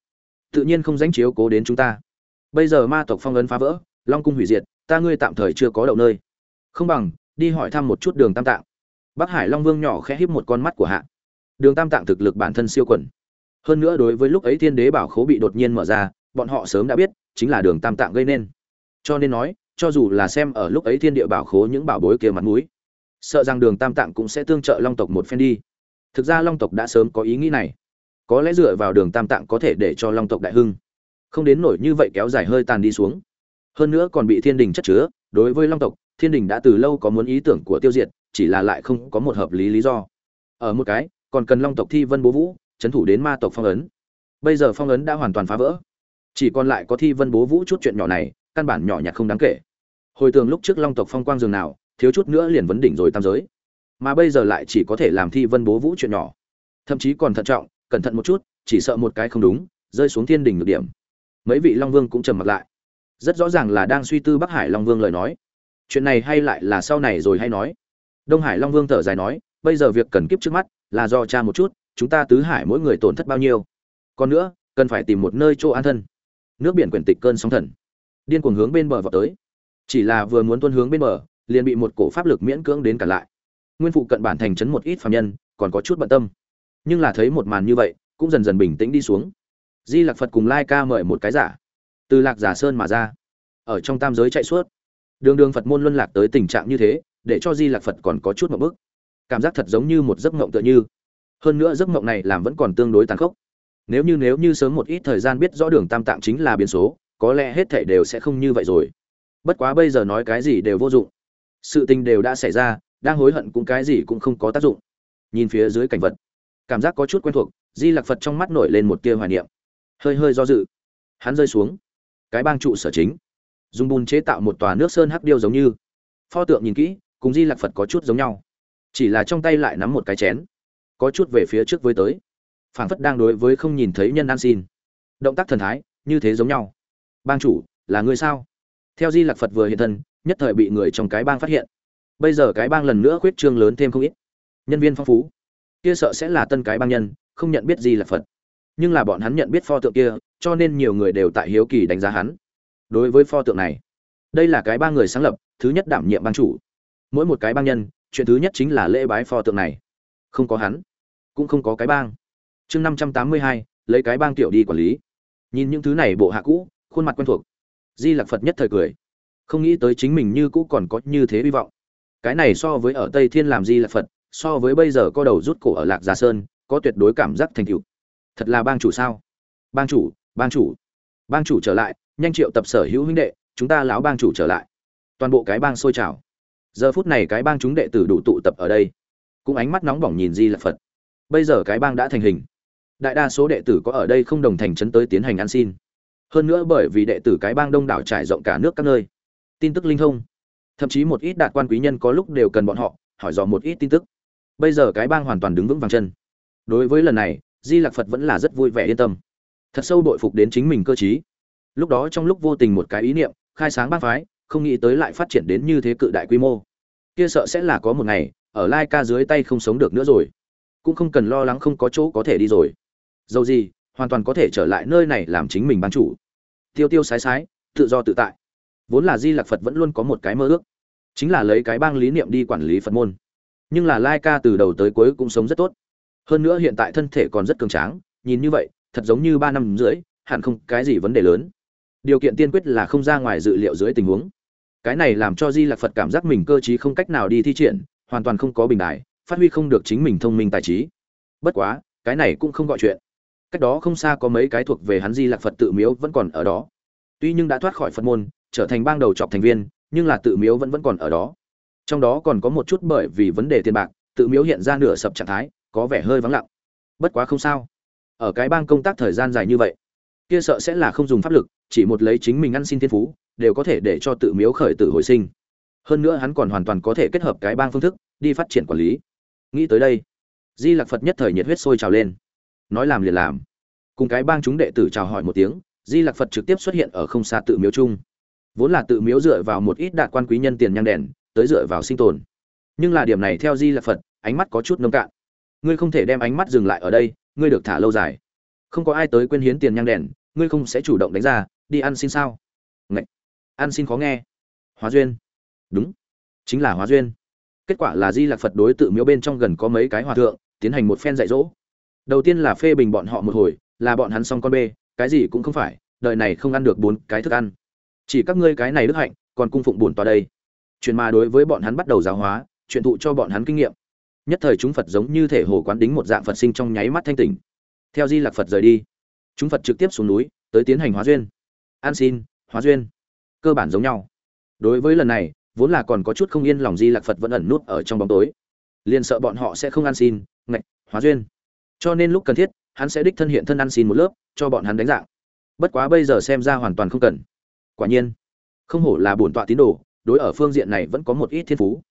Tự nhiên không dánh chiếu cố đến chúng ta. Bây giờ ma tộc phong ấn phá vỡ, long cung hủy diệt, ta ngươi tạm thời chưa có đậu nơi. Không bằng, đi hỏi thăm một chút đường tam tạng. Bắc hải long vương nhỏ khẽ híp một con mắt của hạ đường tam tạng thực lực bản thân siêu quần. Hơn nữa đối với lúc ấy thiên đế bảo khố bị đột nhiên mở ra, bọn họ sớm đã biết, chính là đường tam tạng gây nên. Cho nên nói, cho dù là xem ở lúc ấy thiên địa bảo khố những bảo bối kia mặt mũi, sợ rằng đường tam tạng cũng sẽ tương trợ long tộc một phen đi. Thực ra long tộc đã sớm có ý nghĩ này. Có lẽ dựa vào đường tam tạng có thể để cho long tộc đại hưng. Không đến nổi như vậy kéo dài hơi tàn đi xuống. Hơn nữa còn bị thiên đình chất chứa, đối với long tộc, thiên đình đã từ lâu có muốn ý tưởng của tiêu diệt, chỉ là lại không có một hợp lý lý do. Ở một cái còn cần long tộc thi vân bố vũ trấn thủ đến ma tộc phong ấn. Bây giờ phong ấn đã hoàn toàn phá vỡ. Chỉ còn lại có thi vân bố vũ chút chuyện nhỏ này, căn bản nhỏ nhặt không đáng kể. Hồi tường lúc trước long tộc phong quang dường nào, thiếu chút nữa liền vấn đỉnh rồi tam giới. Mà bây giờ lại chỉ có thể làm thi vân bố vũ chuyện nhỏ. Thậm chí còn thận trọng, cẩn thận một chút, chỉ sợ một cái không đúng, rơi xuống thiên đỉnh ngược điểm. Mấy vị long vương cũng trầm mặt lại. Rất rõ ràng là đang suy tư bắc hải long vương lời nói. Chuyện này hay lại là sau này rồi hay nói. Đông hải long vương thở dài nói, bây giờ việc cần kiếp trước mắt là do cha một chút, chúng ta tứ hải mỗi người tổn thất bao nhiêu. Còn nữa, cần phải tìm một nơi chỗ an thân. Nước biển quyển tịch cơn sóng thần. Điên cuồng hướng bên bờ vào tới. Chỉ là vừa muốn tuân hướng bên bờ, liền bị một cổ pháp lực miễn cưỡng đến cả lại. Nguyên phụ cận bản thành trấn một ít phạm nhân, còn có chút bận tâm. Nhưng là thấy một màn như vậy, cũng dần dần bình tĩnh đi xuống. Di lạc phật cùng lai ca mời một cái giả. Từ lạc giả sơn mà ra. Ở trong tam giới chạy suốt. Đường đường phật môn luân lạc tới tình trạng như thế, để cho di lạc phật còn có chút một bức cảm giác thật giống như một giấc mộng tựa như. Hơn nữa giấc mộng này làm vẫn còn tương đối tàn khốc. Nếu như nếu như sớm một ít thời gian biết rõ đường tam tạng chính là biến số, có lẽ hết thảy đều sẽ không như vậy rồi. Bất quá bây giờ nói cái gì đều vô dụng. Sự tình đều đã xảy ra, đang hối hận cũng cái gì cũng không có tác dụng. Nhìn phía dưới cảnh vật, cảm giác có chút quen thuộc, di lạc phật trong mắt nổi lên một tia hoài niệm. Hơi hơi do dự. Hắn rơi xuống. Cái bang trụ sở chính. Dùng bùn chế tạo một tòa nước sơn hắc điêu giống như. Pho tượng nhìn kỹ, cùng di lạc phật có chút giống nhau chỉ là trong tay lại nắm một cái chén. Có chút về phía trước với tới. Phảng phất đang đối với không nhìn thấy nhân ăn xin. Động tác thần thái, như thế giống nhau. Bang chủ, là người sao? Theo di lặc phật vừa hiện thân, nhất thời bị người trong cái bang phát hiện. Bây giờ cái bang lần nữa khuyết trương lớn thêm không ít. Nhân viên phong phú. Kia sợ sẽ là tân cái bang nhân, không nhận biết gì là phật. Nhưng là bọn hắn nhận biết pho tượng kia, cho nên nhiều người đều tại hiếu kỳ đánh giá hắn. Đối với pho tượng này, đây là cái ba người sáng lập, thứ nhất đảm nhiệm bang chủ. Mỗi một cái bang nhân chuyện thứ nhất chính là lễ bái pho tượng này. Không có hắn, cũng không có cái bang. Chương năm trăm tám mươi hai, lấy cái bang tiểu đi quản lý. Nhìn những thứ này bộ hạ cũ, khuôn mặt quen thuộc. Di lặc phật nhất thời cười. Không nghĩ tới chính mình như cũ còn có như thế hy vọng. Cái này so với ở tây thiên làm di lặc phật, so với bây giờ có đầu rút cổ ở lạc gia sơn, có tuyệt đối cảm giác thành tựu. Thật là bang chủ sao? Bang chủ bang chủ. Bang chủ trở lại, nhanh triệu tập sở hữu huynh đệ, chúng ta lão bang chủ trở lại. Toàn bộ cái bang sôi trào giờ phút này cái bang chúng đệ tử đủ tụ tập ở đây. Cũng ánh mắt nóng bỏng nhìn di lặc phật. Bây giờ cái bang đã thành hình. Đại đa số đệ tử có ở đây không đồng thành chấn tới tiến hành ăn xin. Hơn nữa bởi vì đệ tử cái bang đông đảo trải rộng cả nước các nơi. Tin tức linh thông. Thậm chí một ít đạt quan quý nhân có lúc đều cần bọn họ, hỏi dò một ít tin tức. Bây giờ cái bang hoàn toàn đứng vững vàng chân. Đối với lần này, di lạc phật vẫn là rất vui vẻ yên tâm. Thật sâu đội phục đến chính mình cơ t lúc đó trong lúc vô tình một cái ý niệm, khai sáng bang phái không nghĩ tới lại phát triển đến như thế cự đại quy mô. Kia sợ sẽ là có một ngày, ở lai ca dưới tay không sống được nữa rồi. Cũng không cần lo lắng không có chỗ có thể đi rồi. Dầu gì, hoàn toàn có thể trở lại nơi này làm chính mình bán chủ. Tiêu tiêu sái sái, tự do tự tại. Vốn là di lạc phật vẫn luôn có một cái mơ ước. Chính là lấy cái bang lý niệm đi quản lý phật môn. Nhưng là lai ca từ đầu tới cuối cũng sống rất tốt. Hơn nữa hiện tại thân thể còn rất cường tráng, nhìn như vậy, thật giống như ba năm rưỡi, hẳn không cái gì vấn đề lớn. Điều kiện tiên quyết là không ra ngoài dự liệu dưới tình huống cái này làm cho di lạc phật cảm giác mình cơ t không cách nào đi thi triển, hoàn toàn không có bình đại phát huy không được chính mình thông minh tài trí. Bất quá, cái này cũng không gọi chuyện. Cách đó không xa có mấy cái thuộc về hắn di lạc phật tự miếu vẫn còn ở đó. Tuy nhưng đã thoát khỏi phật môn, trở thành bang đầu trọc thành viên, nhưng là tự miếu vẫn vẫn còn ở đó. Trong đó còn có một chút bởi vì vấn đề tiền bạc, tự miếu hiện ra nửa sập trạng thái, có vẻ hơi vắng lặng. Bất quá không sao. Ở cái bang công tác thời gian dài như vậy, kia sợ sẽ là không dùng pháp lực, chỉ một lấy chính mình ăn xin thiên phú đều có thể để cho tự miếu khởi tử hồi sinh. Hơn nữa hắn còn hoàn toàn có thể kết hợp cái bang phương thức, đi phát triển quản lý. Nghĩ tới đây, di lặc phật nhất thời nhiệt huyết sôi trào lên. Nói làm liền làm. Cùng cái bang chúng đệ tử chào hỏi một tiếng, di lặc phật trực tiếp xuất hiện ở không xa tự miếu chung. Vốn là tự miếu dựa vào một ít đạt quan quý nhân tiền nhang đèn, tới dựa vào sinh tồn. Nhưng là điểm này theo di lặc phật, ánh mắt có chút nông cạn. Ngươi không thể đem ánh mắt dừng lại ở đây, ngươi được thả lâu dài. Không có ai tới quên hiến tiền nhang đèn, ngươi không sẽ chủ động đánh ra, đi ăn xin sao? Ăn xin khó nghe. Hóa duyên. Đúng. Chính là hóa duyên. Kết quả là di lạc phật đối tự miếu bên trong gần có mấy cái hòa thượng, tiến hành một phen dạy dỗ. Đầu tiên là phê bình bọn họ một hồi, là bọn hắn xong con bê, cái gì cũng không phải, đời này không ăn được bốn cái thức ăn. Chỉ các ngươi cái này đức hạnh, còn cung phụng bổn tòa đây. Chuyện mà đối với bọn hắn bắt đầu giáo hóa, chuyện thụ cho bọn hắn kinh nghiệm. Nhất thời chúng phật giống như thể hồ quán đính một dạng phật sinh trong nháy mắt thanh tỉnh. Theo di lạc phật rời đi, chúng phật trực tiếp xuống núi, tới tiến hành hóa duyên. An xin, hóa duyên cơ bản giống nhau. Đối với lần này, vốn là còn có chút không yên lòng di lạc phật vẫn ẩn nút ở trong bóng tối. Liền sợ bọn họ sẽ không ăn xin, ngạch, hóa duyên. Cho nên lúc cần thiết, hắn sẽ đích thân hiện thân ăn xin một lớp, cho bọn hắn đánh dạng. Bất quá bây giờ xem ra hoàn toàn không cần. Quả nhiên, không hổ là bổn tọa tín đồ, đối ở phương diện này vẫn có một ít thiên phú.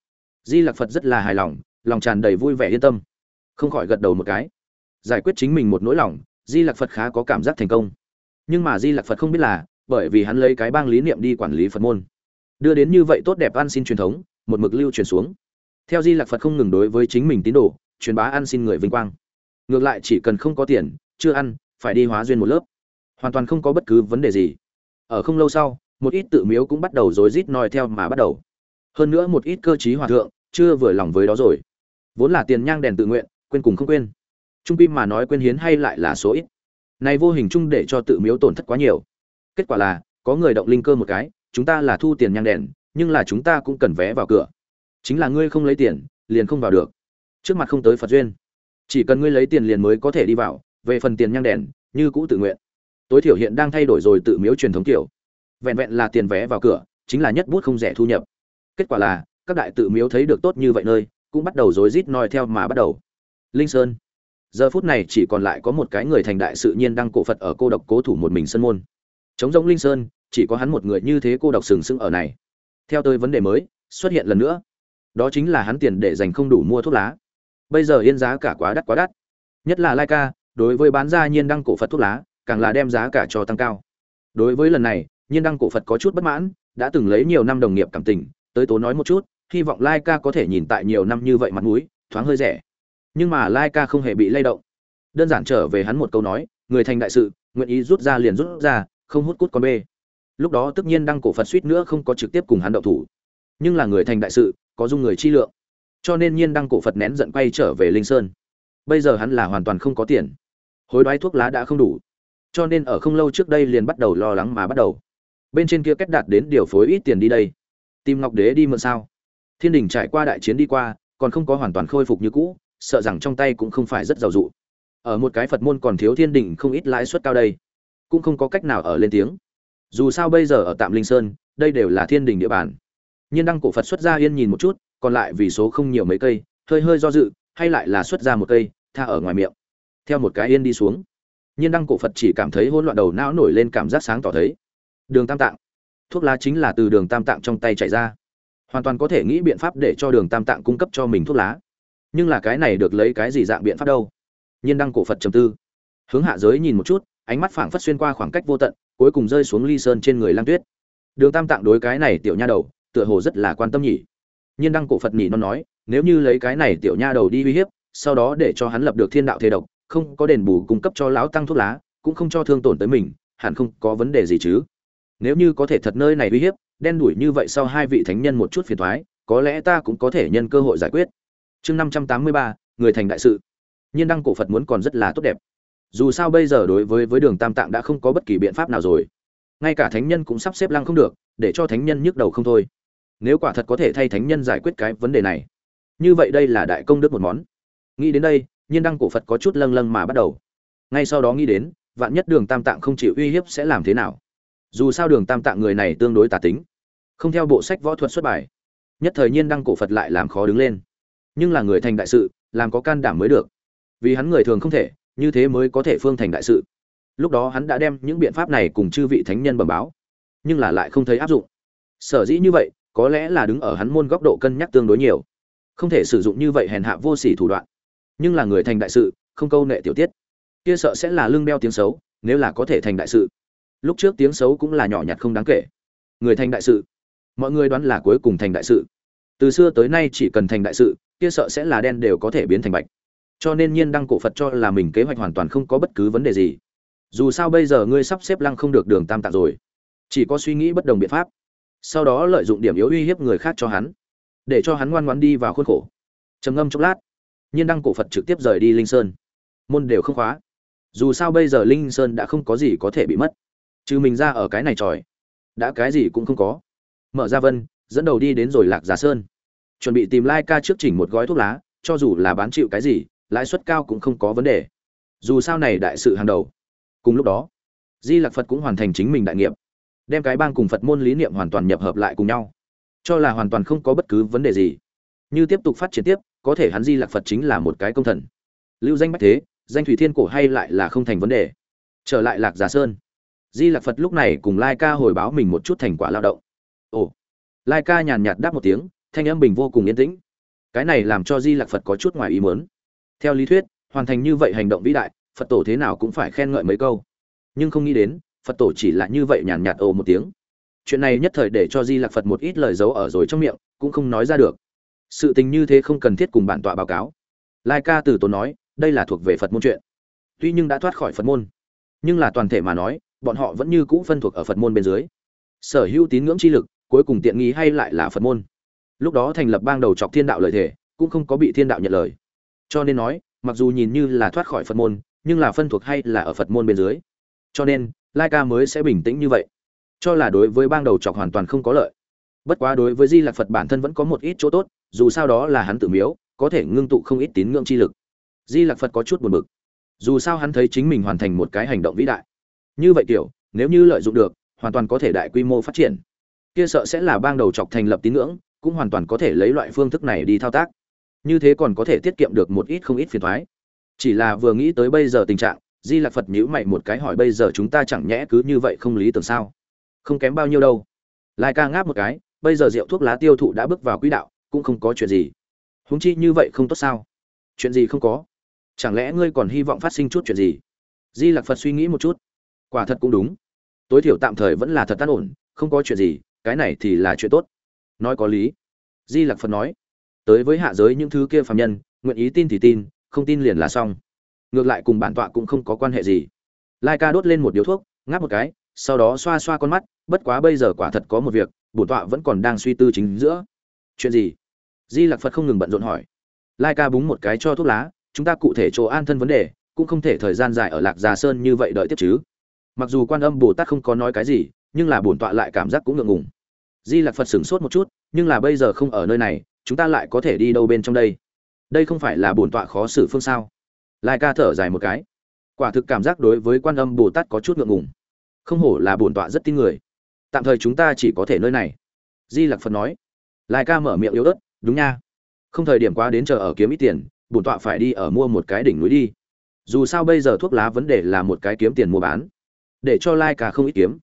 Di lạc phật rất là hài lòng lòng tràn đầy vui vẻ yên tâm. Không khỏi gật đầu một cái. Giải quyết chính mình một nỗi lòng, di lạc phật khá có cảm giác thành công. Nhưng mà di lạc phật không biết là bởi vì hắn lấy cái bang lý niệm đi quản lý phật môn. Đưa đến như vậy tốt đẹp ăn xin truyền thống, một mực lưu truyền xuống. Theo di lạc phật không ngừng đối với chính mình tín đồ, truyền bá ăn xin người vinh quang. Ngược lại chỉ cần không có tiền, chưa ăn, phải đi hóa duyên một lớp. Hoàn toàn không có bất cứ vấn đề gì. Ở không lâu sau, một ít tự miếu cũng bắt đầu rối rít nói theo mà bắt đầu. Hơn nữa một ít cơ chí hòa thượng chưa vừa lòng với đó rồi. Vốn là tiền nhang đèn tự nguyện, quên cùng không quên. Trung pim mà nói quên hiến hay lại là số ít. Này vô hình chung để cho tự miếu tổn thất quá nhiều kết quả là, có người động linh cơ một cái, chúng ta là thu tiền nhang đèn, nhưng là chúng ta cũng cần vé vào cửa. Chính là ngươi không lấy tiền, liền không vào được. Trước mặt không tới phật duyên. Chỉ cần ngươi lấy tiền liền mới có thể đi vào, về phần tiền nhang đèn, như cũ tự nguyện. Tối thiểu hiện đang thay đổi rồi tự miếu truyền thống kiểu. Vẹn vẹn là tiền vé vào cửa, chính là nhất bút không rẻ thu nhập. Kết quả là, các đại tự miếu thấy được tốt như vậy nơi, cũng bắt đầu rối rít noi theo mà bắt đầu. Linh sơn. Giờ phút này chỉ còn lại có một cái người thành đại sự nhiên đang cổ phật ở cô độc cố thủ một mình sân môn chống giống linh sơn, chỉ có hắn một người như thế cô độc sừng sững ở này. Theo tôi vấn đề mới, xuất hiện lần nữa. Đó chính là hắn tiền để dành không đủ mua thuốc lá. Bây giờ yên giá cả quá đắt quá đắt. Nhất là lai ca đối với bán ra nhiên đăng cổ phật thuốc lá, càng là đem giá cả cho tăng cao. Đối với lần này, nhiên đăng cổ phật có chút bất mãn, đã từng lấy nhiều năm đồng nghiệp cảm tình, tới tố nói một chút, hy vọng lai ca có thể nhìn tại nhiều năm như vậy mặt mũi, thoáng hơi rẻ. Nhưng mà lai ca không hề bị lay động. Đơn giản trở về hắn một câu nói, người thành đại sự, nguyện ý rút ra liền rút ra không hút cút con bê. Lúc đó tất nhiên đăng cổ phật suýt nữa không có trực tiếp cùng hắn đậu thủ. Nhưng là người thành đại sự, có dung người chi lượng. Cho nên nhiên đăng cổ phật nén giận quay trở về linh sơn. Bây giờ hắn là hoàn toàn không có tiền. Hối đoái thuốc lá đã không đủ. Cho nên ở không lâu trước đây liền bắt đầu lo lắng mà bắt đầu. Bên trên kia kết đạt đến điều phối ít tiền đi đây. Tìm ngọc đế đi mượn sao? Thiên đình trải qua đại chiến đi qua, còn không có hoàn toàn khôi phục như cũ, sợ rằng trong tay cũng không phải rất giàu dụ. Ở một cái phật môn còn thiếu thiên đình không ít lãi suất cao đây cũng không có cách nào ở lên tiếng. Dù sao bây giờ ở tạm linh sơn, đây đều là thiên đình địa bàn. Nhiên đăng cổ phật xuất ra yên nhìn một chút, còn lại vì số không nhiều mấy cây, hơi hơi do dự, hay lại là xuất ra một cây, tha ở ngoài miệng. Theo một cái yên đi xuống, nhiên đăng cổ phật chỉ cảm thấy hỗn loạn đầu não nổi lên cảm giác sáng tỏ thấy. Đường tam tạng. Thuốc lá chính là từ đường tam tạng trong tay chạy ra. Hoàn toàn có thể nghĩ biện pháp để cho đường tam tạng cung cấp cho mình thuốc lá. Nhưng là cái này được lấy cái gì dạng biện pháp đâu? Nhiên đăng cổ phật trầm tư. Hướng hạ giới nhìn một chút ánh mắt phảng phất xuyên qua khoảng cách vô tận cuối cùng rơi xuống ly sơn trên người Lăng tuyết. Đường tam tạng đối cái này tiểu nha đầu tựa hồ rất là quan tâm nhỉ. Nhiên đăng cổ phật nhỉ nó nói nếu như lấy cái này tiểu nha đầu đi uy hiếp sau đó để cho hắn lập được thiên đạo thế độc không có đền bù cung cấp cho lão tăng thuốc lá cũng không cho thương tổn tới mình hẳn không có vấn đề gì chứ. Nếu như có thể thật nơi này uy hiếp đen đuổi như vậy sau hai vị thánh nhân một chút phiền toái, có lẽ ta cũng có thể nhân cơ hội giải quyết. Chương năm trăm tám mươi ba người thành đại sự. Nhiên đăng cổ phật muốn còn rất là tốt đẹp dù sao bây giờ đối với với đường tam tạng đã không có bất kỳ biện pháp nào rồi. Ngay cả thánh nhân cũng sắp xếp lăng không được, để cho thánh nhân nhức đầu không thôi. Nếu quả thật có thể thay thánh nhân giải quyết cái vấn đề này, như vậy đây là đại công đức một món. Nghĩ đến đây, nhiên đăng cổ phật có chút lâng lâng mà bắt đầu. Ngay sau đó nghĩ đến, vạn nhất đường tam tạng không chịu uy hiếp sẽ làm thế nào? Dù sao đường tam tạng người này tương đối tà tính, không theo bộ sách võ thuật xuất bài. Nhất thời nhiên đăng cổ phật lại làm khó đứng lên. Nhưng là người thành đại sự, làm có can đảm mới được. Vì hắn người thường không thể như thế mới có thể phương thành đại sự. Lúc đó hắn đã đem những biện pháp này cùng chư vị thánh nhân bẩm báo, nhưng là lại không thấy áp dụng. Sở dĩ như vậy, có lẽ là đứng ở hắn môn góc độ cân nhắc tương đối nhiều. Không thể sử dụng như vậy hèn hạ vô sỉ thủ đoạn. Nhưng là người thành đại sự, không câu nệ tiểu tiết. Kia sợ sẽ là lương đeo tiếng xấu, nếu là có thể thành đại sự. Lúc trước tiếng xấu cũng là nhỏ nhặt không đáng kể. Người thành đại sự, mọi người đoán là cuối cùng thành đại sự. Từ xưa tới nay chỉ cần thành đại sự, kia sợ sẽ là đen đều có thể biến thành bạch cho nên nhiên đăng cổ phật cho là mình kế hoạch hoàn toàn không có bất cứ vấn đề gì. Dù sao bây giờ ngươi sắp xếp lăng không được đường tam tạng rồi. Chỉ có suy nghĩ bất đồng biện pháp. Sau đó lợi dụng điểm yếu uy hiếp người khác cho hắn. Để cho hắn ngoan ngoan đi vào khuôn khổ. Trầm ngâm chốc lát, nhiên đăng cổ phật trực tiếp rời đi linh sơn. Môn đều không khóa. Dù sao bây giờ linh sơn đã không có gì có thể bị mất. Trừ mình ra ở cái này tròi, đã cái gì cũng không có. Mở ra vân, dẫn đầu đi đến rồi lạc giả sơn. Chuẩn bị tìm lai ca trước chỉnh một gói thuốc lá, cho dù là bán chịu cái gì lãi suất cao cũng không có vấn đề. Dù sao này đại sự hàng đầu. Cùng lúc đó, di lạc phật cũng hoàn thành chính mình đại nghiệp, đem cái bang cùng phật môn lý niệm hoàn toàn nhập hợp lại cùng nhau. Cho là hoàn toàn không có bất cứ vấn đề gì. Như tiếp tục phát triển tiếp, có thể hắn di lạc phật chính là một cái công thần. Lưu danh bách thế, danh thủy thiên cổ hay lại là không thành vấn đề. Trở lại lạc giả sơn. Di lạc phật lúc này cùng lai ca hồi báo mình một chút thành quả lao động. Ồ, lai ca nhàn nhạt đáp một tiếng, thanh âm bình vô cùng yên tĩnh. Cái này làm cho di lạc phật có chút ngoài ý muốn theo lý thuyết, hoàn thành như vậy hành động vĩ đại, phật tổ thế nào cũng phải khen ngợi mấy câu. Nhưng không nghĩ đến, phật tổ chỉ là như vậy nhàn nhạt ồ một tiếng. Chuyện này nhất thời để cho di lạc phật một ít lời giấu ở rồi trong miệng, cũng không nói ra được. Sự tình như thế không cần thiết cùng bản tọa báo cáo. Lai ca từ tốn nói, đây là thuộc về phật môn chuyện. Tuy nhưng đã thoát khỏi phật môn, nhưng là toàn thể mà nói, bọn họ vẫn như cũ phân thuộc ở phật môn bên dưới. Sở hữu tín ngưỡng chi lực, cuối cùng tiện nghi hay lại là phật môn. Lúc đó thành lập bang đầu chọc thiên đạo lợi thể cũng không có bị thiên đạo nhận lời cho nên nói, mặc dù nhìn như là thoát khỏi phật môn, nhưng là phân thuộc hay là ở phật môn bên dưới. Cho nên, lai ca mới sẽ bình tĩnh như vậy. Cho là đối với bang đầu chọc hoàn toàn không có lợi. Bất quá đối với di lạc phật bản thân vẫn có một ít chỗ tốt, dù sao đó là hắn tự miếu, có thể ngưng tụ không ít tín ngưỡng chi lực. Di lạc phật có chút buồn bực. Dù sao hắn thấy chính mình hoàn thành một cái hành động vĩ đại. Như vậy kiểu nếu như lợi dụng được, hoàn toàn có thể đại quy mô phát triển. Kia sợ sẽ là bang đầu chọc thành lập tín ngưỡng, cũng hoàn toàn có thể lấy loại phương thức này đi thao tác như thế còn có thể tiết kiệm được một ít không ít phiền thoái. Chỉ là vừa nghĩ tới bây giờ tình trạng, di lạc phật nhữ mày một cái hỏi bây giờ chúng ta chẳng nhẽ cứ như vậy không lý tưởng sao? Không kém bao nhiêu đâu. Lai ca ngáp một cái, bây giờ rượu thuốc lá tiêu thụ đã bước vào quỹ đạo, cũng không có chuyện gì. Huống chi như vậy không tốt sao? Chuyện gì không có? Chẳng lẽ ngươi còn hy vọng phát sinh chút chuyện gì? Di lạc phật suy nghĩ một chút. Quả thật cũng đúng. Tối thiểu tạm thời vẫn là thật tan ổn, không có chuyện gì, cái này thì là chuyện tốt. Nói có lý. Di lạc phật nói tới với hạ giới những thứ kia phàm nhân, nguyện ý tin thì tin, không tin liền là xong. Ngược lại cùng bản tọa cũng không có quan hệ gì. Lai ca đốt lên một điếu thuốc, ngáp một cái, sau đó xoa xoa con mắt, bất quá bây giờ quả thật có một việc, bổn tọa vẫn còn đang suy tư chính giữa. Chuyện gì? Di lạc phật không ngừng bận rộn hỏi. Lai ca búng một cái cho thuốc lá, chúng ta cụ thể chỗ an thân vấn đề, cũng không thể thời gian dài ở lạc già sơn như vậy đợi tiếp chứ. Mặc dù quan âm bồ tát không có nói cái gì, nhưng là bổn tọa lại cảm giác cũng ngượng ngùng. Di lạc phật sửng sốt một chút, nhưng là bây giờ không ở nơi này chúng ta lại có thể đi đâu bên trong đây? Đây không phải là bổn tọa khó xử phương sao? Lai ca thở dài một cái. Quả thực cảm giác đối với quan âm bồ tát có chút ngượng ngùng. Không hổ là bổn tọa rất tin người. Tạm thời chúng ta chỉ có thể nơi này. Di lặc phật nói. Lai ca mở miệng yếu ớt, đúng nha. Không thời điểm quá đến chờ ở kiếm ít tiền, bổn tọa phải đi ở mua một cái đỉnh núi đi. Dù sao bây giờ thuốc lá vấn đề là một cái kiếm tiền mua bán. Để cho lai ca không ít kiếm.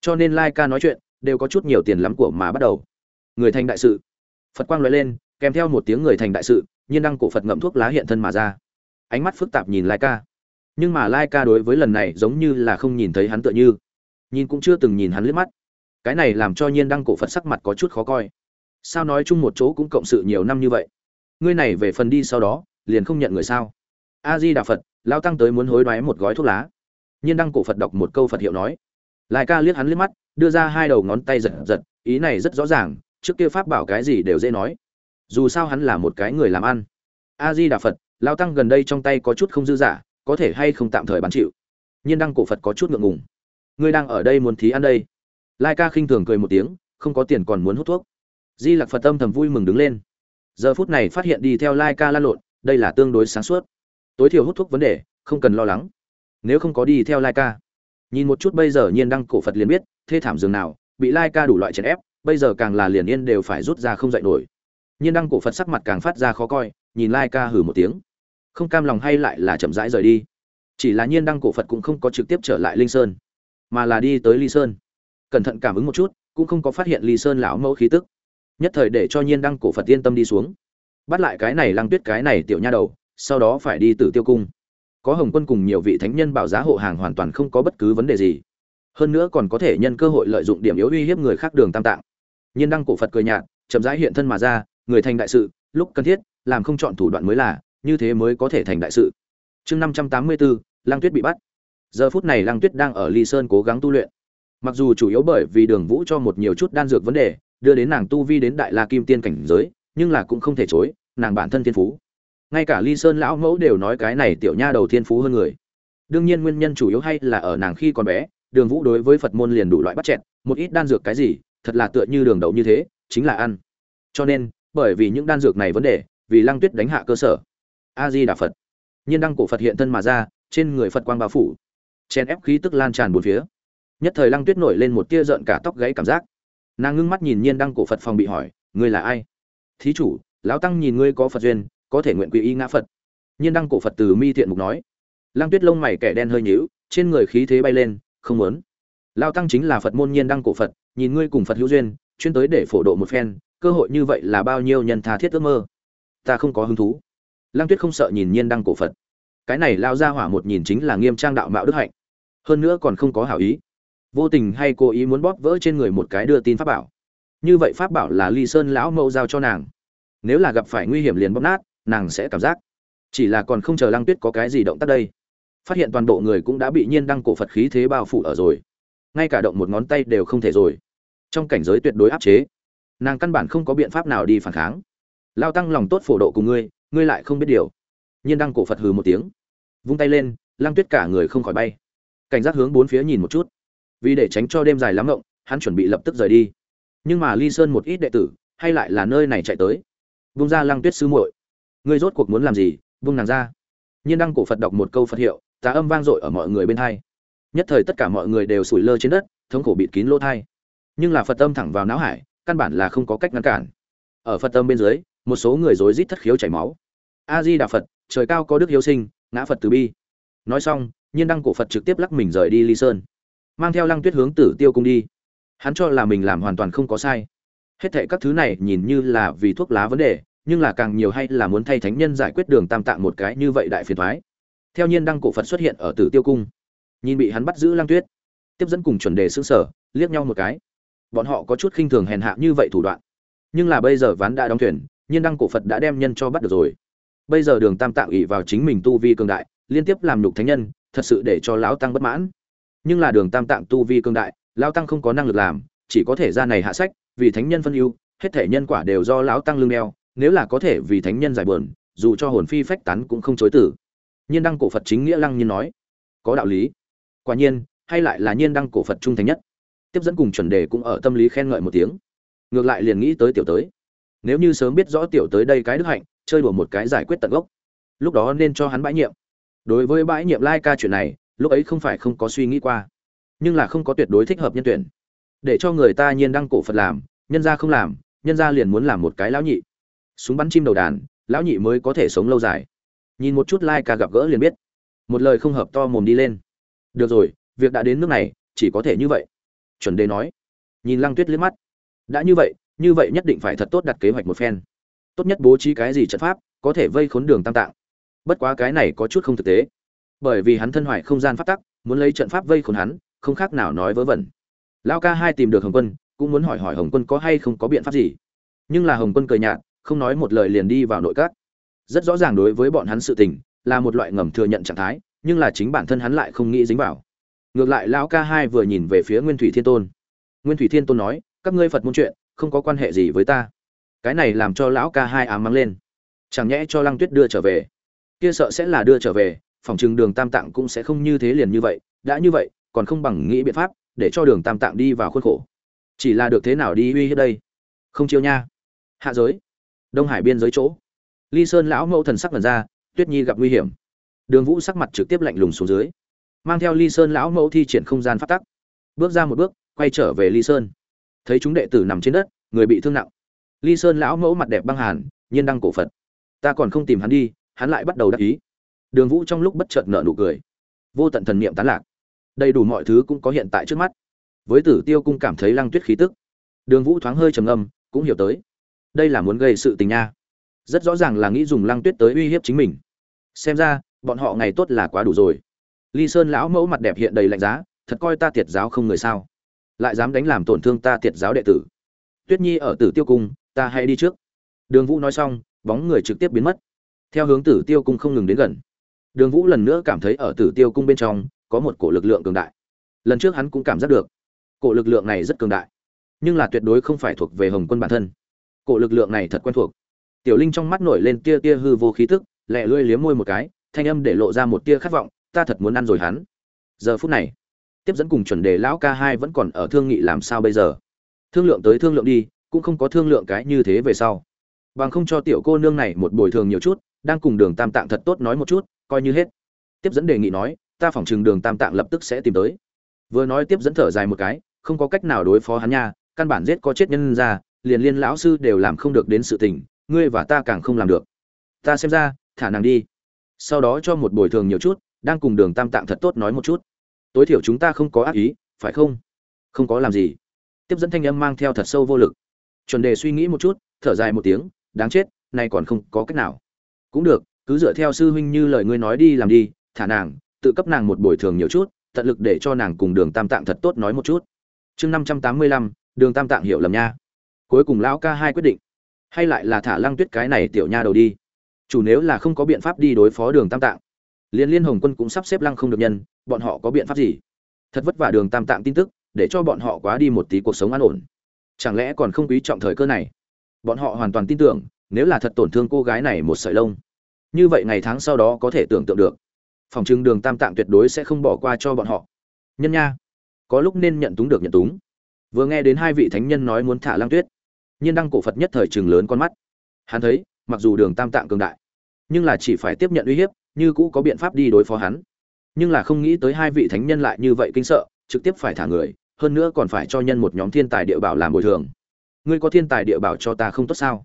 Cho nên lai ca nói chuyện, đều có chút nhiều tiền lắm của mà bắt đầu. Người thành đại sự phật quang loại lên, kèm theo một tiếng người thành đại sự, nhiên đăng cổ phật ngậm thuốc lá hiện thân mà ra. Ánh mắt phức tạp nhìn lai ca. Nhưng mà lai ca đối với lần này giống như là không nhìn thấy hắn tựa như. Nhìn cũng chưa từng nhìn hắn liếc mắt. Cái này làm cho nhiên đăng cổ phật sắc mặt có chút khó coi. Sao nói chung một chỗ cũng cộng sự nhiều năm như vậy? Ngươi này về phần đi sau đó, liền không nhận người sao? A di đà phật, lao tăng tới muốn hối đoái một gói thuốc lá. Nhiên đăng cổ phật đọc một câu phật hiệu nói. Lai ca liếc hắn liếc mắt, đưa ra hai đầu ngón tay giật giật, ý này rất rõ ràng trước kia pháp bảo cái gì đều dễ nói. Dù sao hắn là một cái người làm ăn. A di đà phật lao tăng gần đây trong tay có chút không dư giả, có thể hay không tạm thời bán chịu. Nhiên đăng cổ phật có chút ngượng ngùng. Ngươi đang ở đây muốn thí ăn đây. Lai ca khinh thường cười một tiếng, không có tiền còn muốn hút thuốc. Di lặc phật Tâm thầm vui mừng đứng lên. Giờ phút này phát hiện đi theo lai ca lan lộn, đây là tương đối sáng suốt. Tối thiểu hút thuốc vấn đề, không cần lo lắng. Nếu không có đi theo lai ca. Nhìn một chút bây giờ nhiên đăng cổ phật liền biết, thê thảm dường nào, bị lai ca đủ loại chèn ép bây giờ càng là liền yên đều phải rút ra không dậy nổi. Nhiên đăng cổ phật sắc mặt càng phát ra khó coi, nhìn lai ca hử một tiếng. Không cam lòng hay lại là chậm rãi rời đi. Chỉ là nhiên đăng cổ phật cũng không có trực tiếp trở lại linh sơn, mà là đi tới ly sơn. Cẩn thận cảm ứng một chút, cũng không có phát hiện ly sơn lão mẫu khí tức. Nhất thời để cho nhiên đăng cổ phật yên tâm đi xuống. Bắt lại cái này lăng tuyết cái này tiểu nha đầu, sau đó phải đi tử tiêu cung. Có hồng quân cùng nhiều vị thánh nhân bảo giá hộ hàng hoàn toàn không có bất cứ vấn đề gì. Hơn nữa còn có thể nhân cơ hội lợi dụng điểm yếu uy hiếp người khác đường tam tạng nhiên đăng cổ phật cười nhạt chậm rãi hiện thân mà ra người thành đại sự lúc cần thiết làm không chọn thủ đoạn mới là như thế mới có thể thành đại sự. Chương năm trăm tám mươi bốn lang tuyết bị bắt. Giờ phút này lang tuyết đang ở ly sơn cố gắng tu luyện. Mặc dù chủ yếu bởi vì đường vũ cho một nhiều chút đan dược vấn đề đưa đến nàng tu vi đến đại la kim tiên cảnh giới nhưng là cũng không thể chối nàng bản thân thiên phú. Ngay cả ly sơn lão mẫu đều nói cái này tiểu nha đầu thiên phú hơn người. Đương nhiên nguyên nhân chủ yếu hay là ở nàng khi còn bé đường vũ đối với phật môn liền đủ loại bắt chẹt, một ít đan dược cái gì thật là tựa như đường đậu như thế, chính là ăn. Cho nên, bởi vì những đan dược này vấn đề, vì lăng tuyết đánh hạ cơ sở. A di đà phật. Nhiên đăng cổ phật hiện thân mà ra, trên người phật quang bao phủ. Chen ép khí tức lan tràn bốn phía. Nhất thời lăng tuyết nổi lên một tia rợn cả tóc gáy cảm giác. Nàng ngưng mắt nhìn nhiên đăng cổ phật phòng bị hỏi, ngươi là ai? Thí chủ, lão tăng nhìn ngươi có phật duyên, có thể nguyện quy y ngã phật. Nhiên đăng cổ phật từ mi thiện mục nói. Lăng tuyết lông mày kẻ đen hơi nhíu, trên người khí thế bay lên, không muốn lao tăng chính là phật môn nhiên đăng cổ phật, nhìn ngươi cùng phật hữu duyên, chuyên tới để phổ độ một phen, cơ hội như vậy là bao nhiêu nhân tha thiết ước mơ? Ta không có hứng thú. Lăng tuyết không sợ nhìn nhiên đăng cổ phật. Cái này lao ra hỏa một nhìn chính là nghiêm trang đạo mạo đức hạnh. Hơn nữa còn không có hảo ý. Vô tình hay cố ý muốn bóp vỡ trên người một cái đưa tin pháp bảo. Như vậy pháp bảo là ly sơn lão mẫu giao cho nàng. Nếu là gặp phải nguy hiểm liền bóp nát, nàng sẽ cảm giác. Chỉ là còn không chờ lăng tuyết có cái gì động tác đây. Phát hiện toàn bộ người cũng đã bị nhiên đăng cổ phật khí thế bao phủ ở rồi ngay cả động một ngón tay đều không thể rồi. Trong cảnh giới tuyệt đối áp chế, nàng căn bản không có biện pháp nào đi phản kháng. Lao tăng lòng tốt phổ độ cùng ngươi ngươi lại không biết điều. Nhiên đăng cổ phật hừ một tiếng, vung tay lên, lăng tuyết cả người không khỏi bay. Cảnh giác hướng bốn phía nhìn một chút. Vì để tránh cho đêm dài lắm ngộng, hắn chuẩn bị lập tức rời đi. Nhưng mà ly sơn một ít đệ tử, hay lại là nơi này chạy tới. Vung ra lăng tuyết sư muội. Ngươi rốt cuộc muốn làm gì? Vung nàng ra. Nhiên đăng cổ phật đọc một câu phật hiệu, tá âm vang dội ở mọi người bên hai nhất thời tất cả mọi người đều sủi lơ trên đất, thống khổ bịt kín lỗ thai. Nhưng là phật âm thẳng vào não hải, căn bản là không có cách ngăn cản. Ở phật âm bên dưới, một số người rối rít thất khiếu chảy máu. A di đà phật, trời cao có đức hiếu sinh, ngã phật từ bi. Nói xong, nhiên đăng cổ phật trực tiếp lắc mình rời đi ly sơn. Mang theo lăng tuyết hướng tử tiêu cung đi. Hắn cho là mình làm hoàn toàn không có sai. Hết thệ các thứ này nhìn như là vì thuốc lá vấn đề, nhưng là càng nhiều hay là muốn thay thánh nhân giải quyết đường tam tạng một cái như vậy đại phiền thoái. Theo nhiên đăng cổ phật xuất hiện ở tử tiêu cung nhìn bị hắn bắt giữ lăng tuyết. Tiếp dẫn cùng chuẩn đề xương sở, liếc nhau một cái. Bọn họ có chút khinh thường hèn hạ như vậy thủ đoạn. Nhưng là bây giờ ván đã đóng thuyền, nhiên đăng cổ phật đã đem nhân cho bắt được rồi. Bây giờ đường tam tạng ỉ vào chính mình tu vi cường đại, liên tiếp làm nhục thánh nhân, thật sự để cho lão tăng bất mãn. Nhưng là đường tam tạng tu vi cường đại, lão tăng không có năng lực làm, chỉ có thể ra này hạ sách, vì thánh nhân phân ưu, hết thể nhân quả đều do lão tăng lương đeo, nếu là có thể vì thánh nhân giải bờn dù cho hồn phi phách tán cũng không chối tử nhiên đăng cổ phật chính nghĩa lăng nhiên nói, có đạo lý quả nhiên, hay lại là nhiên đăng cổ phật trung thành nhất. Tiếp dẫn cùng chuẩn đề cũng ở tâm lý khen ngợi một tiếng. Ngược lại liền nghĩ tới tiểu tới. Nếu như sớm biết rõ tiểu tới đây cái đức hạnh, chơi đùa một cái giải quyết tận gốc. Lúc đó nên cho hắn bãi nhiệm. Đối với bãi nhiệm lai ca chuyện này, lúc ấy không phải không có suy nghĩ qua. Nhưng là không có tuyệt đối thích hợp nhân tuyển. Để cho người ta nhiên đăng cổ phật làm, nhân ra không làm, nhân ra liền muốn làm một cái lão nhị. Súng bắn chim đầu đàn, lão nhị mới có thể sống lâu dài. Nhìn một chút lai ca gặp gỡ liền biết. Một lời không hợp to mồm đi lên được rồi, việc đã đến nước này, chỉ có thể như vậy. Chuẩn đề nói. Nhìn lăng tuyết liếc mắt. Đã như vậy như vậy nhất định phải thật tốt đặt kế hoạch một phen. Tốt nhất bố trí cái gì trận pháp, có thể vây khốn đường tam tạng. Bất quá cái này có chút không thực tế. Bởi vì hắn thân hoại không gian phát tắc, muốn lấy trận pháp vây khốn hắn, không khác nào nói vớ vẩn. Lao ca hai tìm được hồng quân, cũng muốn hỏi hỏi hồng quân có hay không có biện pháp gì. Nhưng là hồng quân cười nhạt, không nói một lời liền đi vào nội các. Rất rõ ràng đối với bọn hắn sự tình, là một loại ngầm thừa nhận trạng thái nhưng là chính bản thân hắn lại không nghĩ dính vào. Ngược lại lão ca hai vừa nhìn về phía nguyên thủy thiên tôn. Nguyên thủy thiên tôn nói, các ngươi phật môn chuyện, không có quan hệ gì với ta. Cái này làm cho lão ca hai ám mắng lên. Chẳng nhẽ cho lăng tuyết đưa trở về? Kia sợ sẽ là đưa trở về, phòng chừng đường tam tạng cũng sẽ không như thế liền như vậy, đã như vậy, còn không bằng nghĩ biện pháp để cho đường tam tạng đi vào khuôn khổ. Chỉ là được thế nào đi uy hiếp đây? Không chiêu nha. Hạ giới. Đông hải biên giới chỗ. Ly sơn lão mẫu thần sắc lần ra, tuyết nhi gặp nguy hiểm đường vũ sắc mặt trực tiếp lạnh lùng xuống dưới, mang theo ly sơn lão mẫu thi triển không gian phát tắc. Bước ra một bước, quay trở về ly sơn. Thấy chúng đệ tử nằm trên đất, người bị thương nặng. Ly sơn lão mẫu mặt đẹp băng hàn, nhiên đăng cổ phật. Ta còn không tìm hắn đi, hắn lại bắt đầu đắc ý. Đường vũ trong lúc bất chợt nợ nụ cười. Vô tận thần niệm tán lạc. Đầy đủ mọi thứ cũng có hiện tại trước mắt. Với tử tiêu cung cảm thấy lăng tuyết khí tức. Đường vũ thoáng hơi trầm âm cũng hiểu tới. Đây là muốn gây sự tình nha. Rất rõ ràng là nghĩ dùng lăng tuyết tới uy hiếp chính mình. Xem ra bọn họ ngày tốt là quá đủ rồi. Ly sơn lão mẫu mặt đẹp hiện đầy lạnh giá, thật coi ta tiệt giáo không người sao. Lại dám đánh làm tổn thương ta tiệt giáo đệ tử. Tuyết nhi ở tử tiêu cung, ta hãy đi trước. Đường vũ nói xong, bóng người trực tiếp biến mất. Theo hướng tử tiêu cung không ngừng đến gần. Đường vũ lần nữa cảm thấy ở tử tiêu cung bên trong, có một cổ lực lượng cường đại. Lần trước hắn cũng cảm giác được, cổ lực lượng này rất cường đại. Nhưng là tuyệt đối không phải thuộc về hồng quân bản thân. Cổ lực lượng này thật quen thuộc. Tiểu linh trong mắt nổi lên tia tia hư vô khí tức lẹ lưỡi liếm môi một cái thanh âm để lộ ra một tia khát vọng, ta thật muốn ăn rồi hắn. Giờ phút này, tiếp dẫn cùng chuẩn đề lão ca hai vẫn còn ở thương nghị làm sao bây giờ? Thương lượng tới thương lượng đi, cũng không có thương lượng cái như thế về sau. Bằng không cho tiểu cô nương này một bồi thường nhiều chút, đang cùng đường tam tạng thật tốt nói một chút, coi như hết. Tiếp dẫn đề nghị nói, ta phỏng chừng đường tam tạng lập tức sẽ tìm tới. Vừa nói tiếp dẫn thở dài một cái, không có cách nào đối phó hắn nha, căn bản giết có chết nhân ra, liền liên lão sư đều làm không được đến sự tình, ngươi và ta càng không làm được. Ta xem ra, thả nàng đi sau đó cho một bồi thường nhiều chút, đang cùng đường tam tạng thật tốt nói một chút. Tối thiểu chúng ta không có ác ý, phải không? Không có làm gì. Tiếp dẫn thanh âm mang theo thật sâu vô lực. Chuẩn đề suy nghĩ một chút, thở dài một tiếng, đáng chết, nay còn không có cách nào. Cũng được, cứ dựa theo sư huynh như lời ngươi nói đi làm đi, thả nàng, tự cấp nàng một bồi thường nhiều chút, tận lực để cho nàng cùng đường tam tạng thật tốt nói một chút. Chương năm trăm tám mươi lăm, đường tam tạng hiểu lầm nha. Cuối cùng lão ca hai quyết định. Hay lại là thả lăng tuyết cái này tiểu nha đầu đi chủ nếu là không có biện pháp đi đối phó đường tam tạng. Liên liên hồng quân cũng sắp xếp lăng không được nhân, bọn họ có biện pháp gì? Thật vất vả đường tam tạng tin tức, để cho bọn họ quá đi một tí cuộc sống an ổn. Chẳng lẽ còn không quý trọng thời cơ này? Bọn họ hoàn toàn tin tưởng, nếu là thật tổn thương cô gái này một sợi lông, như vậy ngày tháng sau đó có thể tưởng tượng được. Phòng trưng đường tam tạng tuyệt đối sẽ không bỏ qua cho bọn họ. Nhân nha, có lúc nên nhận túng được nhận túng. Vừa nghe đến hai vị thánh nhân nói muốn thả lang tuyết, nhiên đăng cổ phật nhất thời trường lớn con mắt. Hắn thấy, mặc dù đường tam tạng cường đại nhưng là chỉ phải tiếp nhận uy hiếp, như cũ có biện pháp đi đối phó hắn. Nhưng là không nghĩ tới hai vị thánh nhân lại như vậy kinh sợ, trực tiếp phải thả người, hơn nữa còn phải cho nhân một nhóm thiên tài địa bảo làm bồi thường. Ngươi có thiên tài địa bảo cho ta không tốt sao?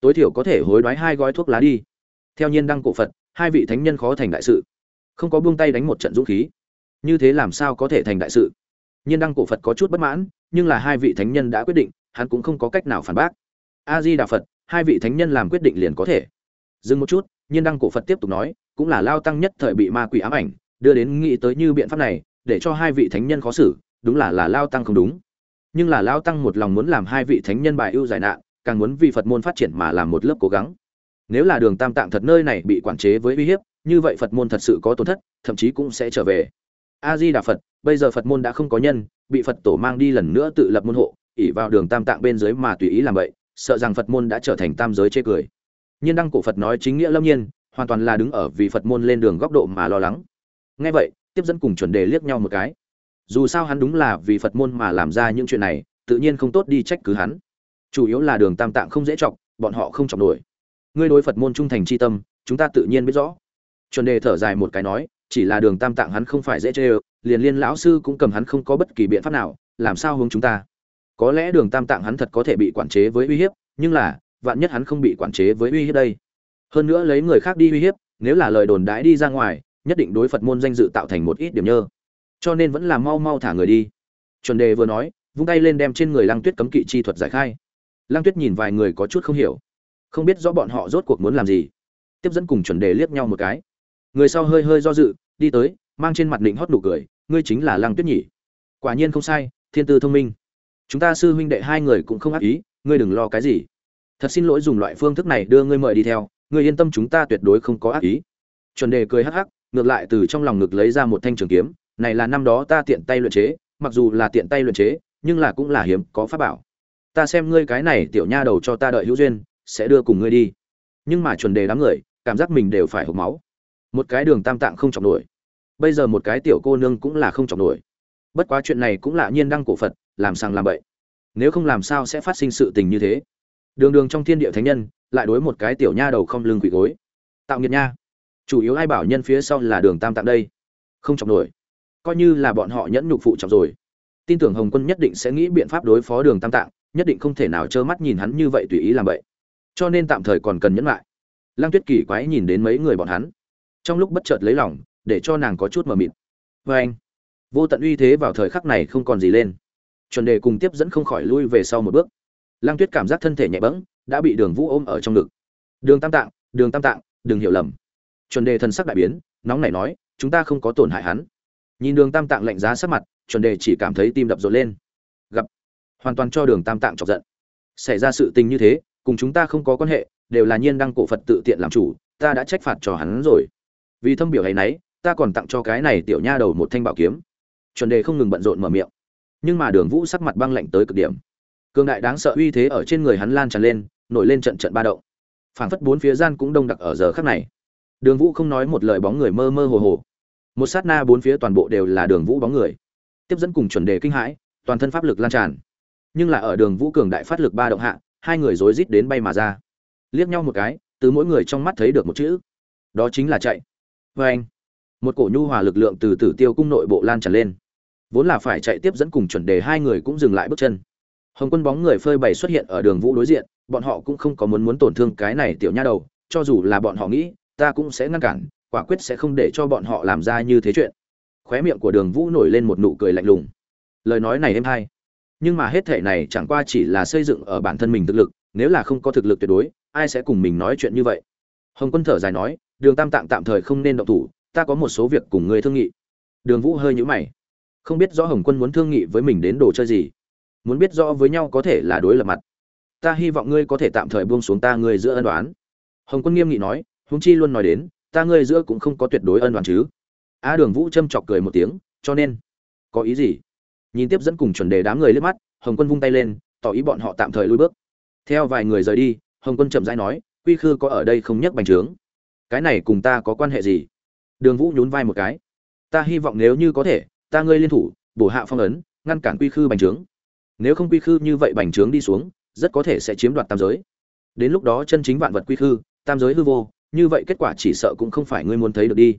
Tối thiểu có thể hối đoái hai gói thuốc lá đi. Theo nhiên đăng cổ phật, hai vị thánh nhân khó thành đại sự. Không có buông tay đánh một trận dũng khí. Như thế làm sao có thể thành đại sự? Nhiên đăng cổ phật có chút bất mãn, nhưng là hai vị thánh nhân đã quyết định, hắn cũng không có cách nào phản bác. A di đà phật, hai vị thánh nhân làm quyết định liền có thể. Dừng một chút nhiên đăng cổ phật tiếp tục nói, cũng là lao tăng nhất thời bị ma quỷ ám ảnh, đưa đến nghĩ tới như biện pháp này, để cho hai vị thánh nhân khó xử, đúng là là lao tăng không đúng. Nhưng là lao tăng một lòng muốn làm hai vị thánh nhân bài ưu giải nạn, càng muốn vì phật môn phát triển mà làm một lớp cố gắng. Nếu là đường tam tạng thật nơi này bị quản chế với uy hiếp, như vậy phật môn thật sự có tổn thất, thậm chí cũng sẽ trở về. A di đà phật, bây giờ phật môn đã không có nhân, bị phật tổ mang đi lần nữa tự lập môn hộ ỉ vào đường tam tạng bên dưới mà tùy ý làm vậy, sợ rằng phật môn đã trở thành tam giới chê cười nhiên đăng cổ phật nói chính nghĩa lâm nhiên, hoàn toàn là đứng ở vì phật môn lên đường góc độ mà lo lắng. Ngay vậy, tiếp dẫn cùng chuẩn đề liếc nhau một cái. Dù sao hắn đúng là vì phật môn mà làm ra những chuyện này, tự nhiên không tốt đi trách cứ hắn. Chủ yếu là đường tam tạng không dễ chọc, bọn họ không chọc nổi. Ngươi đối phật môn trung thành c h i tâm, chúng ta tự nhiên biết rõ. Chuẩn đề thở dài một cái nói, chỉ là đường tam tạng hắn không phải dễ chê ơ, liền liên lão sư cũng cầm hắn không có bất kỳ biện pháp nào, làm sao hướng chúng ta? Có lẽ đường tam tạng hắn thật có thể bị quản chế với uy hiếp, nhưng là vạn nhất hắn không bị quản chế với uy hiếp đây. Hơn nữa lấy người khác đi uy hiếp, nếu là lời đồn đãi đi ra ngoài, nhất định đối phật môn danh dự tạo thành một ít điểm nhơ. Cho nên vẫn là mau mau thả người đi. Chuẩn đề vừa nói, vung tay lên đem trên người lăng tuyết cấm kỵ chi thuật giải khai. Lăng tuyết nhìn vài người có chút không hiểu. Không biết rõ bọn họ rốt cuộc muốn làm gì. Tiếp dẫn cùng chuẩn đề liếc nhau một cái. Người sau hơi hơi do dự, đi tới, mang trên mặt định hót nụ cười, ngươi chính là lăng tuyết nhỉ? Quả nhiên không sai, thiên tư thông minh. Chúng ta sư huynh đệ hai người cũng không ác ý, ngươi đừng lo cái gì thật xin lỗi dùng loại phương thức này đưa ngươi mời đi theo, ngươi yên tâm chúng ta tuyệt đối không có ác ý. Chuẩn đề cười hắc hắc, ngược lại từ trong lòng ngực lấy ra một thanh trường kiếm, này là năm đó ta tiện tay luyện chế, mặc dù là tiện tay luyện chế, nhưng là cũng là hiếm có pháp bảo. Ta xem ngươi cái này tiểu nha đầu cho ta đợi hữu duyên, sẽ đưa cùng ngươi đi. Nhưng mà chuẩn đề đám người, cảm giác mình đều phải hộp máu. Một cái đường tam tạng không chọc nổi. Bây giờ một cái tiểu cô nương cũng là không chọc nổi. Bất quá chuyện này cũng là nhiên đăng cổ phật, làm sang làm bậy. Nếu không làm sao sẽ phát sinh sự tình như thế? Đường đường trong thiên địa thánh nhân, lại đối một cái tiểu nha đầu không lưng quỷ gối. Tạo nghiệt nha. Chủ yếu ai bảo nhân phía sau là đường tam tạng đây. Không chọc nổi. Coi như là bọn họ nhẫn nhục phụ trọng rồi. Tin tưởng hồng quân nhất định sẽ nghĩ biện pháp đối phó đường tam tạng, nhất định không thể nào trơ mắt nhìn hắn như vậy tùy ý làm vậy. Cho nên tạm thời còn cần nhẫn lại. Lăng tuyết kỳ quái nhìn đến mấy người bọn hắn. Trong lúc bất chợt lấy lòng, để cho nàng có chút mờ mịt. Vê anh, vô tận uy thế vào thời khắc này không còn gì lên. Chuẩn đề cùng tiếp dẫn không khỏi lui về sau một bước lăng tuyết cảm giác thân thể nhẹ bẫng, đã bị đường vũ ôm ở trong ngực. Đường tam tạng, đường tam tạng, đừng hiểu lầm. Chuẩn đề thần sắc đại biến, nóng nảy nói, chúng ta không có tổn hại hắn. Nhìn đường tam tạng lạnh giá sắc mặt, chuẩn đề chỉ cảm thấy tim đập rộn lên. Gặp, hoàn toàn cho đường tam tạng chọc giận. Xảy ra sự tình như thế, cùng chúng ta không có quan hệ, đều là nhiên đăng cổ phật tự tiện làm chủ, ta đã trách phạt cho hắn rồi. Vì thâm biểu ấy nấy ta còn tặng cho cái này tiểu nha đầu một thanh bảo kiếm. Chuẩn đề không ngừng bận rộn mở miệng. Nhưng mà đường vũ sắc mặt băng lạnh tới cực điểm cường đại đáng sợ uy thế ở trên người hắn lan tràn lên, nổi lên trận trận ba động. Phảng phất bốn phía gian cũng đông đặc ở giờ khắc này. Đường vũ không nói một lời bóng người mơ mơ hồ hồ. Một sát na bốn phía toàn bộ đều là đường vũ bóng người. Tiếp dẫn cùng chuẩn đề kinh hãi, toàn thân pháp lực lan tràn. Nhưng là ở đường vũ cường đại phát lực ba động hạ, hai người rối rít đến bay mà ra. Liếc nhau một cái, từ mỗi người trong mắt thấy được một chữ. Đó chính là chạy. Vê anh, một cổ nhu hòa lực lượng từ tử tiêu cung nội bộ lan tràn lên. Vốn là phải chạy tiếp dẫn cùng chuẩn đề, hai người cũng dừng lại bước chân hồng quân bóng người phơi bày xuất hiện ở đường vũ đối diện, bọn họ cũng không có muốn muốn tổn thương cái này tiểu nha đầu, cho dù là bọn họ nghĩ, ta cũng sẽ ngăn cản, quả quyết sẽ không để cho bọn họ làm ra như thế chuyện. Khóe miệng của đường vũ nổi lên một nụ cười lạnh lùng. Lời nói này êm hay. Nhưng mà hết thể này chẳng qua chỉ là xây dựng ở bản thân mình thực lực, nếu là không có thực lực tuyệt đối, ai sẽ cùng mình nói chuyện như vậy? Hồng quân thở dài nói, đường tam tạng tạm thời không nên động thủ, ta có một số việc cùng ngươi thương nghị. Đường vũ hơi nhũ mày. Không biết rõ hồng quân muốn thương nghị với mình đến đồ chơi gì muốn biết rõ với nhau có thể là đối lập mặt. Ta hy vọng ngươi có thể tạm thời buông xuống ta ngươi giữa ân đoán hồng quân nghiêm nghị nói, huống chi luôn nói đến, ta ngươi giữa cũng không có tuyệt đối ân đoán chứ. A đường vũ châm chọc cười một tiếng, cho nên, có ý gì? Nhìn tiếp dẫn cùng chuẩn đề đám người liếc mắt, hồng quân vung tay lên, tỏ ý bọn họ tạm thời lui bước. Theo vài người rời đi, hồng quân chậm rãi nói, quy khư có ở đây không nhắc bành trướng? Cái này cùng ta có quan hệ gì? Đường vũ nhún vai một cái, ta hy vọng nếu như có thể, ta ngươi liên thủ, bổ hạ phong ấn, ngăn cản quy khư bành trướng nếu không quy khư như vậy bành trướng đi xuống, rất có thể sẽ chiếm đoạt tam giới. Đến lúc đó chân chính vạn vật quy khư, tam giới hư vô, như vậy kết quả chỉ sợ cũng không phải ngươi muốn thấy được đi.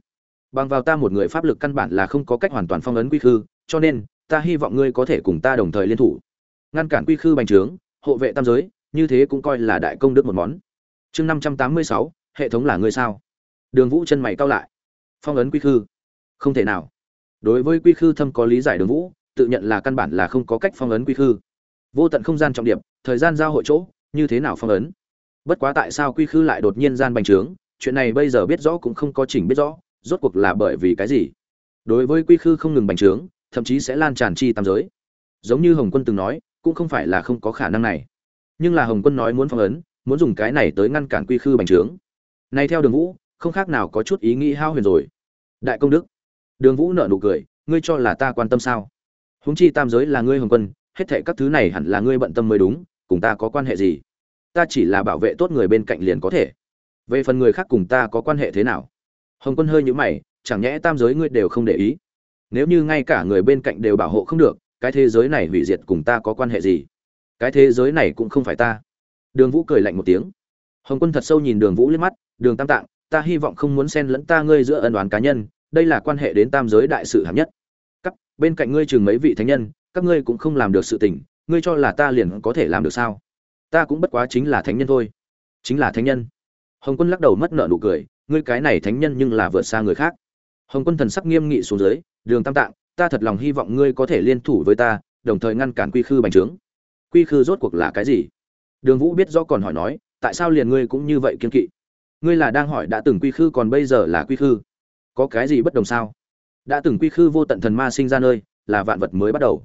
Bằng vào ta một người pháp lực căn bản là không có cách hoàn toàn phong ấn quy khư, cho nên, ta hy vọng ngươi có thể cùng ta đồng thời liên thủ. Ngăn cản quy khư bành trướng, hộ vệ tam giới, như thế cũng coi là đại công đức một món. Chương năm trăm tám mươi sáu, hệ thống là ngươi sao? Đường vũ chân mày cao lại. Phong ấn quy khư? Không thể nào. Đối với quy khư thâm có lý giải đường vũ tự nhận là căn bản là không có cách phong ấn quy khư. Vô tận không gian trọng điểm, thời gian giao hội chỗ, như thế nào phong ấn? Bất quá tại sao quy khư lại đột nhiên gian bành trướng, chuyện này bây giờ biết rõ cũng không có chỉnh biết rõ, rốt cuộc là bởi vì cái gì? Đối với quy khư không ngừng bành trướng, thậm chí sẽ lan tràn chi tam giới. Giống như hồng quân từng nói, cũng không phải là không có khả năng này. Nhưng là hồng quân nói muốn phong ấn, muốn dùng cái này tới ngăn cản quy khư bành trướng. Này theo đường vũ, không khác nào có chút ý nghĩ hao huyền rồi. Đại công đức. Đường vũ nợ nụ cười, ngươi cho là ta quan tâm sao? Huống chi tam giới là ngươi hồng quân, hết thệ các thứ này hẳn là ngươi bận tâm mới đúng, cùng ta có quan hệ gì? Ta chỉ là bảo vệ tốt người bên cạnh liền có thể. Về phần người khác cùng ta có quan hệ thế nào? Hồng quân hơi nhũ mày, chẳng nhẽ tam giới ngươi đều không để ý? Nếu như ngay cả người bên cạnh đều bảo hộ không được, cái thế giới này hủy diệt cùng ta có quan hệ gì? Cái thế giới này cũng không phải ta. Đường vũ cười lạnh một tiếng. Hồng quân thật sâu nhìn đường vũ liếc mắt, đường tam tạng, ta hy vọng không muốn xen lẫn ta ngươi giữa ân đoán cá nhân, đây là quan hệ đến tam giới đại sự hạng nhất các bên cạnh ngươi chừng mấy vị thánh nhân, các ngươi cũng không làm được sự tình, ngươi cho là ta liền có thể làm được sao? Ta cũng bất quá chính là thánh nhân thôi. Chính là thánh nhân. Hồng quân lắc đầu mất nợ nụ cười, ngươi cái này thánh nhân nhưng là vượt xa người khác. Hồng quân thần sắc nghiêm nghị xuống dưới, đường tam tạng, ta thật lòng hy vọng ngươi có thể liên thủ với ta, đồng thời ngăn cản quy khư bành trướng. Quy khư rốt cuộc là cái gì? Đường vũ biết rõ còn hỏi nói, tại sao liền ngươi cũng như vậy kiên kỵ? Ngươi là đang hỏi đã từng quy khư còn bây giờ là quy khư? Có cái gì bất đồng sao? Đã từng quy khư vô tận thần ma sinh ra nơi, là vạn vật mới bắt đầu.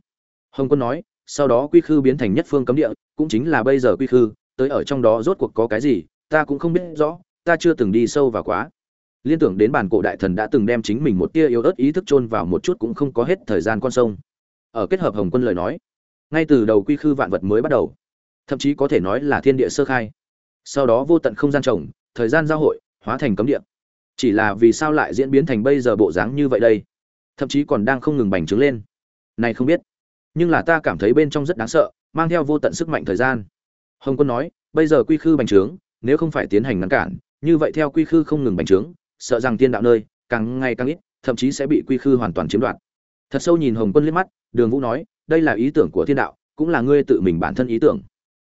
Hồng quân nói, sau đó quy khư biến thành nhất phương cấm địa, cũng chính là bây giờ quy khư, tới ở trong đó rốt cuộc có cái gì, ta cũng không biết rõ, ta chưa từng đi sâu vào quá. Liên tưởng đến bản cổ đại thần đã từng đem chính mình một tia yếu ớt ý thức chôn vào một chút cũng không có hết thời gian con sông. Ở kết hợp hồng quân lời nói, ngay từ đầu quy khư vạn vật mới bắt đầu, thậm chí có thể nói là thiên địa sơ khai. Sau đó vô tận không gian trồng, thời gian giao hội, hóa thành cấm địa. Chỉ là vì sao lại diễn biến thành bây giờ bộ dáng như vậy đây? Thậm chí còn đang không ngừng bành trướng lên. Này không biết, nhưng là ta cảm thấy bên trong rất đáng sợ, mang theo vô tận sức mạnh thời gian. Hồng quân nói, bây giờ quy khư bành trướng, nếu không phải tiến hành ngăn cản, như vậy theo quy khư không ngừng bành trướng, sợ rằng tiên đạo nơi, càng ngày càng ít, thậm chí sẽ bị quy khư hoàn toàn chiếm đoạt. Thật sâu nhìn hồng quân liếc mắt, đường vũ nói, đây là ý tưởng của thiên đạo, cũng là ngươi tự mình bản thân ý tưởng.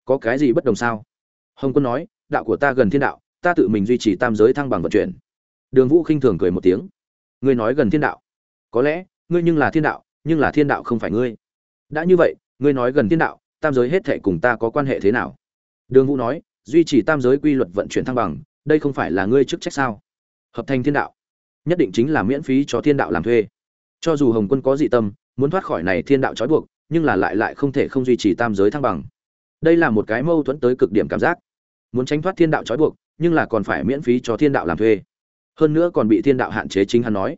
Có cái gì bất đồng sao? Hồng quân nói, đạo của ta gần thiên đạo, ta tự mình duy trì tam giới thăng bằng vận chuyển. Đường vũ khinh thường cười một tiếng. Ngươi nói gần thiên đạo có lẽ, ngươi nhưng là thiên đạo, nhưng là thiên đạo không phải ngươi. Đã như vậy, ngươi nói gần thiên đạo, tam giới hết thệ cùng ta có quan hệ thế nào? Đường vũ nói, duy trì tam giới quy luật vận chuyển thăng bằng, đây không phải là ngươi chức trách sao? Hợp thành thiên đạo, nhất định chính là miễn phí cho thiên đạo làm thuê. Cho dù hồng quân có dị tâm, muốn thoát khỏi này thiên đạo trói buộc, nhưng là lại lại không thể không duy trì tam giới thăng bằng. Đây là một cái mâu thuẫn tới cực điểm cảm giác. Muốn tránh thoát thiên đạo trói buộc, nhưng là còn phải miễn phí cho thiên đạo làm thuê. Hơn nữa còn bị thiên đạo hạn chế chính hắn nói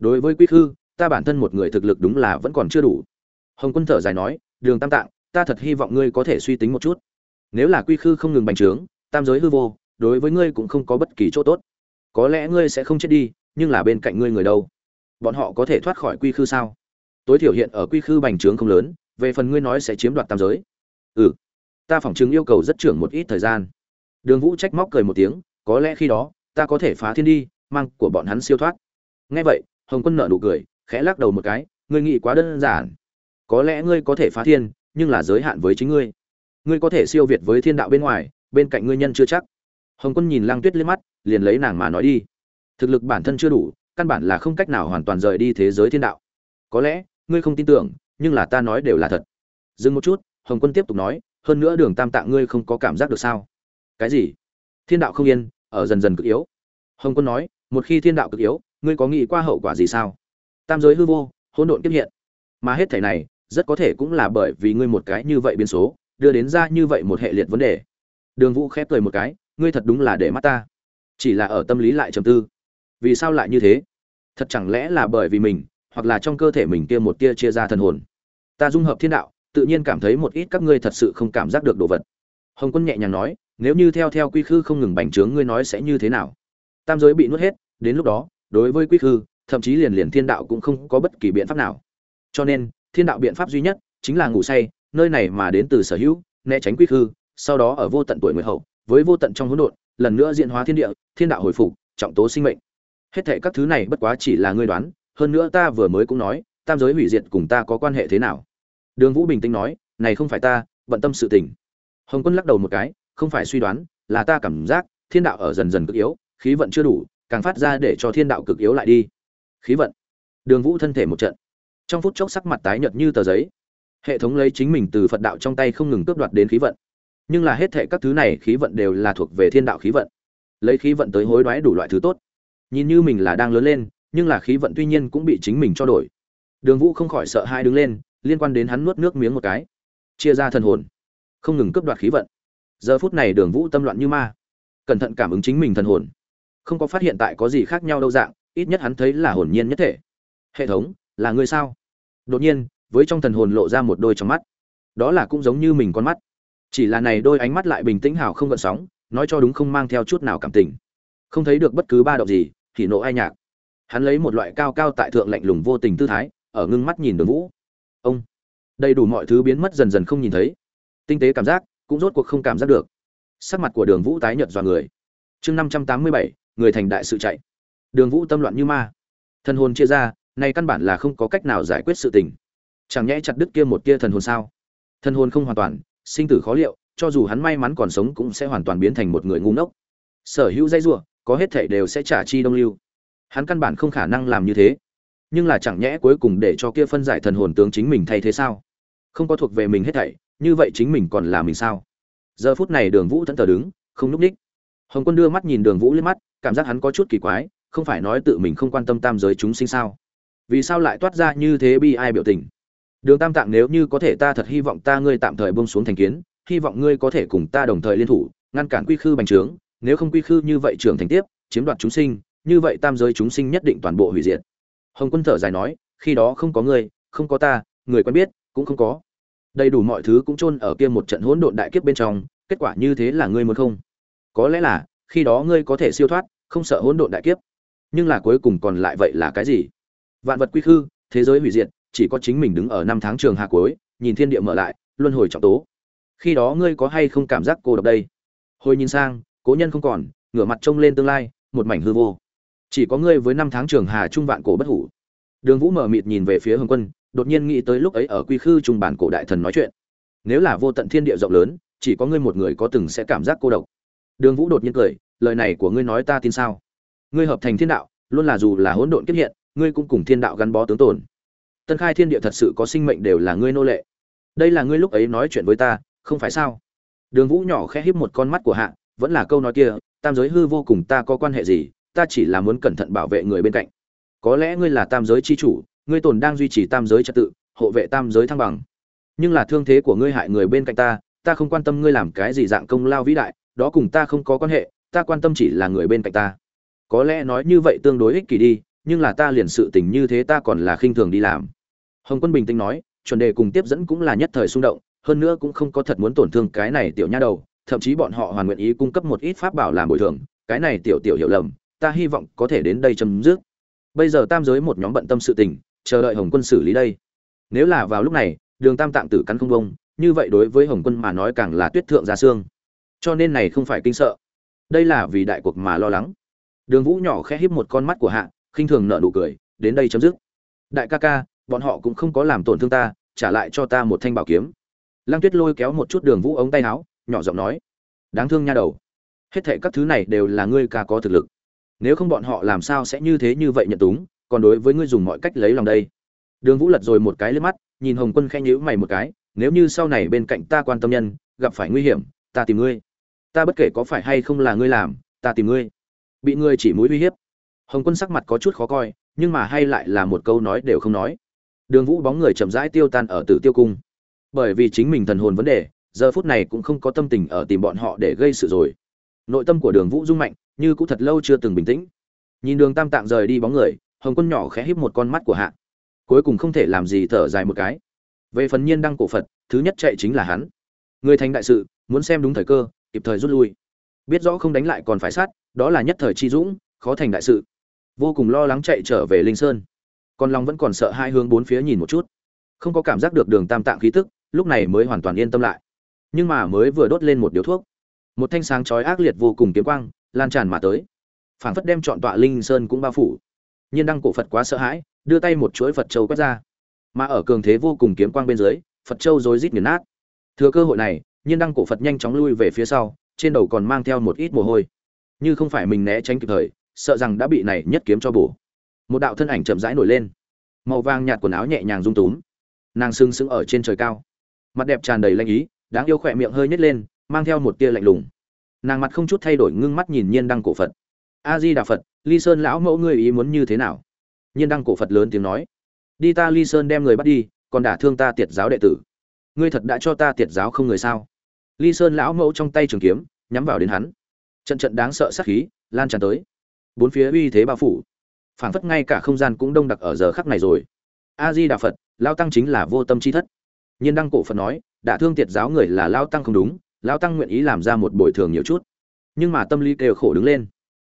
đối với quy khư, ta bản thân một người thực lực đúng là vẫn còn chưa đủ. Hồng quân thở dài nói, đường tam tạng, ta thật hy vọng ngươi có thể suy tính một chút. Nếu là quy khư không ngừng bành trướng, tam giới hư vô, đối với ngươi cũng không có bất kỳ chỗ tốt. Có lẽ ngươi sẽ không chết đi, nhưng là bên cạnh ngươi người đâu? Bọn họ có thể thoát khỏi quy khư sao? Tối thiểu hiện ở quy khư bành trướng không lớn, về phần ngươi nói sẽ chiếm đoạt tam giới. Ừ ta phỏng chứng yêu cầu rất trưởng một ít thời gian. Đường vũ trách móc cười một tiếng, có lẽ khi đó, ta có thể phá thiên đi, mang của bọn hắn siêu thoát. Ngay vậy hồng quân nợ nụ cười, khẽ lắc đầu một cái, ngươi nghĩ quá đơn giản. Có lẽ ngươi có thể phá thiên, nhưng là giới hạn với chính ngươi. Ngươi có thể siêu việt với thiên đạo bên ngoài, bên cạnh ngươi nhân chưa chắc. Hồng quân nhìn lang tuyết liếc mắt, liền lấy nàng mà nói đi. Thực lực bản thân chưa đủ, căn bản là không cách nào hoàn toàn rời đi thế giới thiên đạo. Có lẽ, ngươi không tin tưởng, nhưng là ta nói đều là thật. Dừng một chút, hồng quân tiếp tục nói, hơn nữa đường tam tạng ngươi không có cảm giác được sao? Cái gì? Thiên đạo không yên, ở dần dần cực yếu. Hồng quân nói, một khi thiên đạo cực yếu ngươi có nghĩ qua hậu quả gì sao? Tam giới hư vô, hỗn độn tiếp hiện. Mà hết thảy này, rất có thể cũng là bởi vì ngươi một cái như vậy biến số, đưa đến ra như vậy một hệ liệt vấn đề. Đường vũ khép cười một cái, ngươi thật đúng là để mắt ta. Chỉ là ở tâm lý lại trầm tư. Vì sao lại như thế? Thật chẳng lẽ là bởi vì mình, hoặc là trong cơ thể mình kia một tia chia ra thần hồn? Ta dung hợp thiên đạo, tự nhiên cảm thấy một ít các ngươi thật sự không cảm giác được đồ vật. Hồng quân nhẹ nhàng nói, nếu như theo theo quy khư không ngừng bành trướng ngươi nói sẽ như thế nào? Tam giới bị nuốt hết, đến lúc đó đối với quy khư, thậm chí liền liền thiên đạo cũng không có bất kỳ biện pháp nào. Cho nên, thiên đạo biện pháp duy nhất chính là ngủ say, nơi này mà đến từ sở hữu, né tránh quy khư, sau đó ở vô tận tuổi người hậu, với vô tận trong hỗn độn, lần nữa diễn hóa thiên địa, thiên đạo hồi phục, trọng tố sinh mệnh. Hết thệ các thứ này bất quá chỉ là ngươi đoán, hơn nữa ta vừa mới cũng nói, tam giới hủy diệt cùng ta có quan hệ thế nào? Đường vũ bình tĩnh nói, này không phải ta, bận tâm sự tình. Hồng quân lắc đầu một cái, không phải suy đoán, là ta cảm giác, thiên đạo ở dần dần cực yếu, khí vận chưa đủ càng phát ra để cho thiên đạo cực yếu lại đi. Khí vận. Đường vũ thân thể một trận. Trong phút chốc sắc mặt tái nhợt như tờ giấy. Hệ thống lấy chính mình từ phật đạo trong tay không ngừng cướp đoạt đến khí vận. Nhưng là hết thệ các thứ này khí vận đều là thuộc về thiên đạo khí vận. Lấy khí vận tới hối đoái đủ loại thứ tốt. Nhìn như mình là đang lớn lên, nhưng là khí vận tuy nhiên cũng bị chính mình cho đổi. Đường vũ không khỏi sợ hai đứng lên, liên quan đến hắn nuốt nước miếng một cái. Chia ra thần hồn. Không ngừng cướp đoạt khí vận. Giờ phút này đường vũ tâm loạn như ma. Cẩn thận cảm ứng chính mình thần hồn không có phát hiện tại có gì khác nhau đâu dạng, ít nhất hắn thấy là hồn nhiên nhất thể. Hệ thống, là người sao? Đột nhiên, với trong thần hồn lộ ra một đôi trong mắt. Đó là cũng giống như mình con mắt. Chỉ là này đôi ánh mắt lại bình tĩnh hào không gợn sóng, nói cho đúng không mang theo chút nào cảm tình. Không thấy được bất cứ ba động gì, thì nộ ai nhạc. Hắn lấy một loại cao cao tại thượng lạnh lùng vô tình tư thái, ở ngưng mắt nhìn đường vũ. Ông. Đầy đủ mọi thứ biến mất dần dần không nhìn thấy. Tinh tế cảm giác, cũng rốt cuộc không cảm giác được. Sắc mặt của đường vũ tái nhợt dọa người. Chương năm trăm tám mươi bảy người thành đại sự chạy. Đường vũ tâm loạn như ma. Thân hồn chia ra nay căn bản là không có cách nào giải quyết sự tình. Chẳng nhẽ chặt đứt kia một tia thần hồn sao? Thân hồn không hoàn toàn, sinh tử khó liệu, cho dù hắn may mắn còn sống cũng sẽ hoàn toàn biến thành một người ngu ngốc. Sở hữu dây giụa có hết thảy đều sẽ trả chi đông lưu. Hắn căn bản không khả năng làm như thế. Nhưng là chẳng nhẽ cuối cùng để cho kia phân giải thần hồn tướng chính mình thay thế sao? Không có thuộc về mình hết thảy, như vậy chính mình còn là mình sao? Giờ phút này đường vũ thẫn thờ đứng, không núp ních. Hồng quân đưa mắt nhìn đường vũ lên mắt cảm giác hắn có chút kỳ quái, không phải nói tự mình không quan tâm tam giới chúng sinh sao? Vì sao lại toát ra như thế bi ai biểu tình? Đường tam tạng nếu như có thể ta thật hy vọng ta ngươi tạm thời bông xuống thành kiến, hy vọng ngươi có thể cùng ta đồng thời liên thủ, ngăn cản quy khư bành trướng, nếu không quy khư như vậy trưởng thành tiếp, chiếm đoạt chúng sinh, như vậy tam giới chúng sinh nhất định toàn bộ hủy diệt. Hồng quân thở dài nói, khi đó không có ngươi, không có ta, người quen biết, cũng không có. Đầy đủ mọi thứ cũng chôn ở kia một trận hỗn độn đại kiếp bên trong, kết quả như thế là ngươi muốn không? Có lẽ là khi đó ngươi có thể siêu thoát, không sợ hỗn độn đại kiếp. Nhưng là cuối cùng còn lại vậy là cái gì? Vạn vật quy khư, thế giới hủy diệt, chỉ có chính mình đứng ở năm tháng trường hạ cuối, nhìn thiên địa mở lại, luân hồi trọng tố. Khi đó ngươi có hay không cảm giác cô độc đây? Hồi nhìn sang, cố nhân không còn, ngửa mặt trông lên tương lai, một mảnh hư vô. Chỉ có ngươi với năm tháng trường hà trung vạn cổ bất hủ. Đường vũ mở mịt nhìn về phía hồng quân, đột nhiên nghĩ tới lúc ấy ở quy khư trung bản cổ đại thần nói chuyện. Nếu là vô tận thiên địa rộng lớn, chỉ có ngươi một người có từng sẽ cảm giác cô độc đường vũ đột nhiên cười, lời này của ngươi nói ta tin sao? Ngươi hợp thành thiên đạo, luôn là dù là hỗn độn kiếp hiện, ngươi cũng cùng thiên đạo gắn bó tướng tồn. Tân khai thiên địa thật sự có sinh mệnh đều là ngươi nô lệ. Đây là ngươi lúc ấy nói chuyện với ta, không phải sao? Đường vũ nhỏ khẽ híp một con mắt của hạ, vẫn là câu nói kia, tam giới hư vô cùng ta có quan hệ gì? Ta chỉ là muốn cẩn thận bảo vệ người bên cạnh. Có lẽ ngươi là tam giới chi chủ, ngươi tồn đang duy trì tam giới trật tự, hộ vệ tam giới thăng bằng. Nhưng là thương thế của ngươi hại người bên cạnh ta ta không quan tâm ngươi làm cái gì dạng công lao vĩ đại đó cùng ta không có quan hệ, ta quan tâm chỉ là người bên cạnh ta. Có lẽ nói như vậy tương đối ích kỷ đi, nhưng là ta liền sự tình như thế ta còn là khinh thường đi làm. Hồng quân bình tĩnh nói, chuẩn đề cùng tiếp dẫn cũng là nhất thời xung động, hơn nữa cũng không có thật muốn tổn thương cái này tiểu nha đầu, thậm chí bọn họ hoàn nguyện ý cung cấp một ít pháp bảo làm bồi thường, cái này tiểu tiểu hiểu lầm, ta hy vọng có thể đến đây chấm dứt. Bây giờ tam giới một nhóm bận tâm sự tình, chờ đợi hồng quân xử lý đây. Nếu là vào lúc này, đường tam tạng tử cắn không bông như vậy đối với hồng quân mà nói càng là tuyết thượng ra xương cho nên này không phải kinh sợ. Đây là vì đại cuộc mà lo lắng. Đường vũ nhỏ khẽ híp một con mắt của hạ, khinh thường nợ nụ cười, đến đây chấm dứt. Đại ca ca, bọn họ cũng không có làm tổn thương ta, trả lại cho ta một thanh bảo kiếm. Lăng tuyết lôi kéo một chút đường vũ ống tay áo, nhỏ giọng nói, đáng thương nha đầu. Hết thệ các thứ này đều là ngươi ca có thực lực. Nếu không bọn họ làm sao sẽ như thế như vậy nhận túng, còn đối với ngươi dùng mọi cách lấy lòng đây. Đường vũ lật rồi một cái lên mắt, nhìn hồng quân khen nhữ mày một cái, nếu như sau này bên cạnh ta quan tâm nhân, gặp phải nguy hiểm, ta tìm ngươi ta bất kể có phải hay không là ngươi làm, ta tìm ngươi. Bị ngươi chỉ mũi uy hiếp. Hồng quân sắc mặt có chút khó coi, nhưng mà hay lại là một câu nói đều không nói. Đường vũ bóng người chậm rãi tiêu tan ở tử tiêu cung. Bởi vì chính mình thần hồn vấn đề, giờ phút này cũng không có tâm tình ở tìm bọn họ để gây sự rồi. Nội tâm của đường vũ rung mạnh, như cũng thật lâu chưa từng bình tĩnh. Nhìn đường tam tạng rời đi bóng người, hồng quân nhỏ khẽ híp một con mắt của hạ. Cuối cùng không thể làm gì thở dài một cái. Về phần nhiên đăng cổ phật, thứ nhất chạy chính là hắn. Người thành đại sự, muốn xem đúng thời cơ kịp thời rút lui. Biết rõ không đánh lại còn phải sát, đó là nhất thời chi dũng, khó thành đại sự. Vô cùng lo lắng chạy trở về linh sơn. Còn long vẫn còn sợ hai hướng bốn phía nhìn một chút. Không có cảm giác được đường tam tạng khí tức, lúc này mới hoàn toàn yên tâm lại. Nhưng mà mới vừa đốt lên một điếu thuốc. Một thanh sáng chói ác liệt vô cùng kiếm quang, lan tràn mà tới. Phảng phất đem chọn tọa linh sơn cũng bao phủ. Nhiên đăng cổ phật quá sợ hãi, đưa tay một chuỗi phật châu quét ra. Mà ở cường thế vô cùng kiếm quang bên dưới, phật châu rối rít nghiền nát. Thừa cơ hội này nhiên đăng cổ phật nhanh chóng lui về phía sau, trên đầu còn mang theo một ít mồ hôi. Như không phải mình né tránh kịp thời, sợ rằng đã bị này nhất kiếm cho bổ. Một đạo thân ảnh chậm rãi nổi lên. Màu vàng nhạt quần áo nhẹ nhàng rung túm. Nàng sưng sững ở trên trời cao. Mặt đẹp tràn đầy lanh ý, đáng yêu khỏe miệng hơi nhếch lên, mang theo một tia lạnh lùng. Nàng mặt không chút thay đổi ngưng mắt nhìn nhiên đăng cổ phật. A di đà phật, ly sơn lão mẫu ngươi ý muốn như thế nào? Nhiên đăng cổ phật lớn tiếng nói. Đi ta ly sơn đem người bắt đi, còn đả thương ta tiệt giáo đệ tử. Ngươi thật đã cho ta tiệt giáo không người sao? Ly sơn lão mẫu trong tay trường kiếm, nhắm vào đến hắn. Trận trận đáng sợ sát khí, lan tràn tới. Bốn phía uy thế bao phủ. Phảng phất ngay cả không gian cũng đông đặc ở giờ khắc này rồi. A di đà phật lao tăng chính là vô tâm chi thất. Nhiên đăng cổ phật nói đã thương tiệt giáo người là lao tăng không đúng lao tăng nguyện ý làm ra một bồi thường nhiều chút. Nhưng mà tâm lý kêu khổ đứng lên.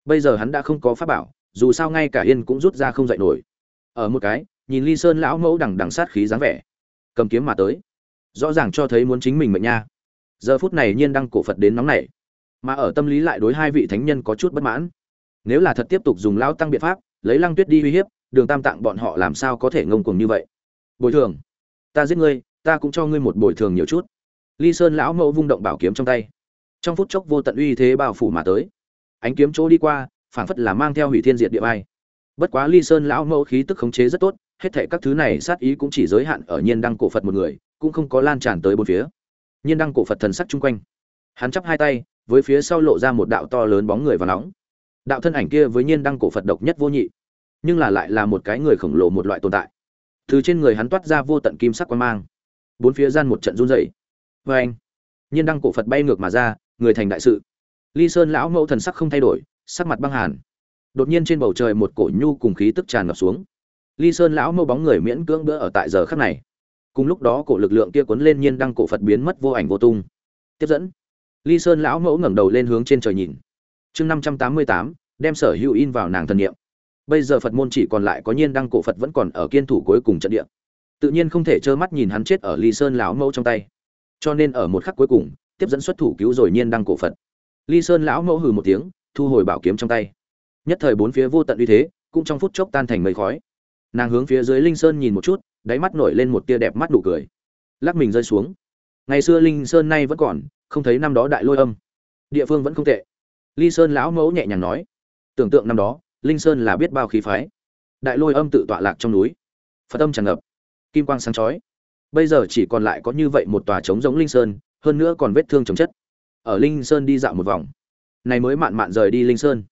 Bây giờ hắn đã không có pháp bảo, dù sao ngay cả yên cũng rút ra không dậy nổi. Ở một cái, nhìn ly sơn lão mẫu đằng đằng sát khí dáng vẻ. Cầm kiếm mà tới. Rõ ràng cho thấy muốn chính mình mệnh nha giờ phút này nhiên đăng cổ phật đến nóng này mà ở tâm lý lại đối hai vị thánh nhân có chút bất mãn. Nếu là thật tiếp tục dùng lao tăng biện pháp, lấy lăng tuyết đi uy hiếp, đường tam tạng bọn họ làm sao có thể ngông cuồng như vậy? Bồi thường. Ta giết ngươi, ta cũng cho ngươi một bồi thường nhiều chút. Ly sơn lão mẫu vung động bảo kiếm trong tay. Trong phút chốc vô tận uy thế bao phủ mà tới. Ánh kiếm chỗ đi qua, phảng phất là mang theo hủy thiên diệt địa bay. Bất quá ly sơn lão mẫu khí tức khống chế rất tốt, hết thệ các thứ này sát ý cũng chỉ giới hạn ở nhiên đăng cổ phật một người, cũng không có lan tràn tới bốn phía nhiên đăng cổ phật thần sắc chung quanh. Hắn chắp hai tay, với phía sau lộ ra một đạo to lớn bóng người và nóng. Đạo thân ảnh kia với nhiên đăng cổ phật độc nhất vô nhị, nhưng là lại là một cái người khổng lồ một loại tồn tại. Từ trên người hắn toát ra vô tận kim sắc quan mang. Bốn phía gian một trận run rẩy. Vê anh, nhiên đăng cổ phật bay ngược mà ra, người thành đại sự. Ly sơn lão mẫu thần sắc không thay đổi, sắc mặt băng hàn. Đột nhiên trên bầu trời một cổ nhu cùng khí tức tràn ngập xuống. Ly sơn lão mẫu bóng người miễn cưỡng bữa ở tại giờ khắc này cùng lúc đó cổ lực lượng kia cuốn lên nhiên đăng cổ phật biến mất vô ảnh vô tung. Tiếp dẫn. Ly sơn lão mẫu ngẩng đầu lên hướng trên trời nhìn. Chương năm trăm tám mươi tám, đem sở hữu in vào nàng thần niệm. Bây giờ phật môn chỉ còn lại có nhiên đăng cổ phật vẫn còn ở kiên thủ cuối cùng trận địa. Tự nhiên không thể trơ mắt nhìn hắn chết ở ly sơn lão mẫu trong tay. Cho nên ở một khắc cuối cùng, tiếp dẫn xuất thủ cứu rồi nhiên đăng cổ phật. Ly sơn lão mẫu hừ một tiếng, thu hồi bảo kiếm trong tay. Nhất thời bốn phía vô tận uy thế, cũng trong phút chốc tan thành mây khói. Nàng hướng phía dưới linh sơn nhìn một chút đáy mắt nổi lên một tia đẹp mắt nụ cười. Lắc mình rơi xuống. Ngày xưa linh sơn nay vẫn còn, không thấy năm đó đại lôi âm. Địa phương vẫn không tệ. Ly sơn lão mẫu nhẹ nhàng nói, tưởng tượng năm đó, linh sơn là biết bao khí phái. Đại lôi âm tự tọa lạc trong núi. Phật âm tràn ngập. Kim quang sáng chói. Bây giờ chỉ còn lại có như vậy một tòa trống giống linh sơn, hơn nữa còn vết thương chồng chất. Ở linh sơn đi dạo một vòng. Này mới mạn mạn rời đi linh sơn.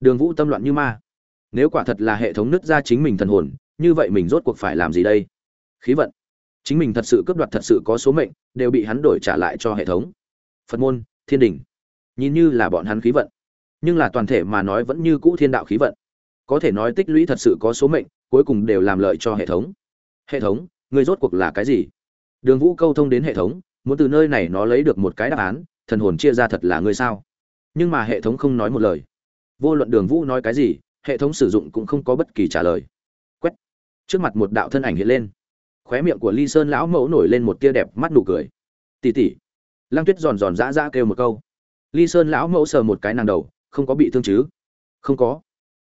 Đường vũ tâm loạn như ma. Nếu quả thật là hệ thống nứt ra chính mình thần hồn, như vậy mình rốt cuộc phải làm gì đây? Khí vận. Chính mình thật sự cướp đoạt thật sự có số mệnh, đều bị hắn đổi trả lại cho hệ thống. Phật môn, thiên đình. Nhìn như là bọn hắn khí vận, nhưng là toàn thể mà nói vẫn như cũ thiên đạo khí vận. Có thể nói tích lũy thật sự có số mệnh, cuối cùng đều làm lợi cho hệ thống. Hệ thống người rốt cuộc là cái gì? Đường vũ câu thông đến hệ thống, muốn từ nơi này nó lấy được một cái đáp án, thần hồn chia ra thật là ngươi sao? Nhưng mà hệ thống không nói một lời. Vô luận đường vũ nói cái gì, hệ thống sử dụng cũng không có bất kỳ trả lời. Quét. Trước mặt một đạo thân ảnh hiện lên khóe miệng của ly sơn lão mẫu nổi lên một tia đẹp mắt nụ cười. Tỉ tỉ. Lăng tuyết giòn giòn dã dã kêu một câu. Ly sơn lão mẫu sờ một cái nàng đầu, không có bị thương chứ? Không có.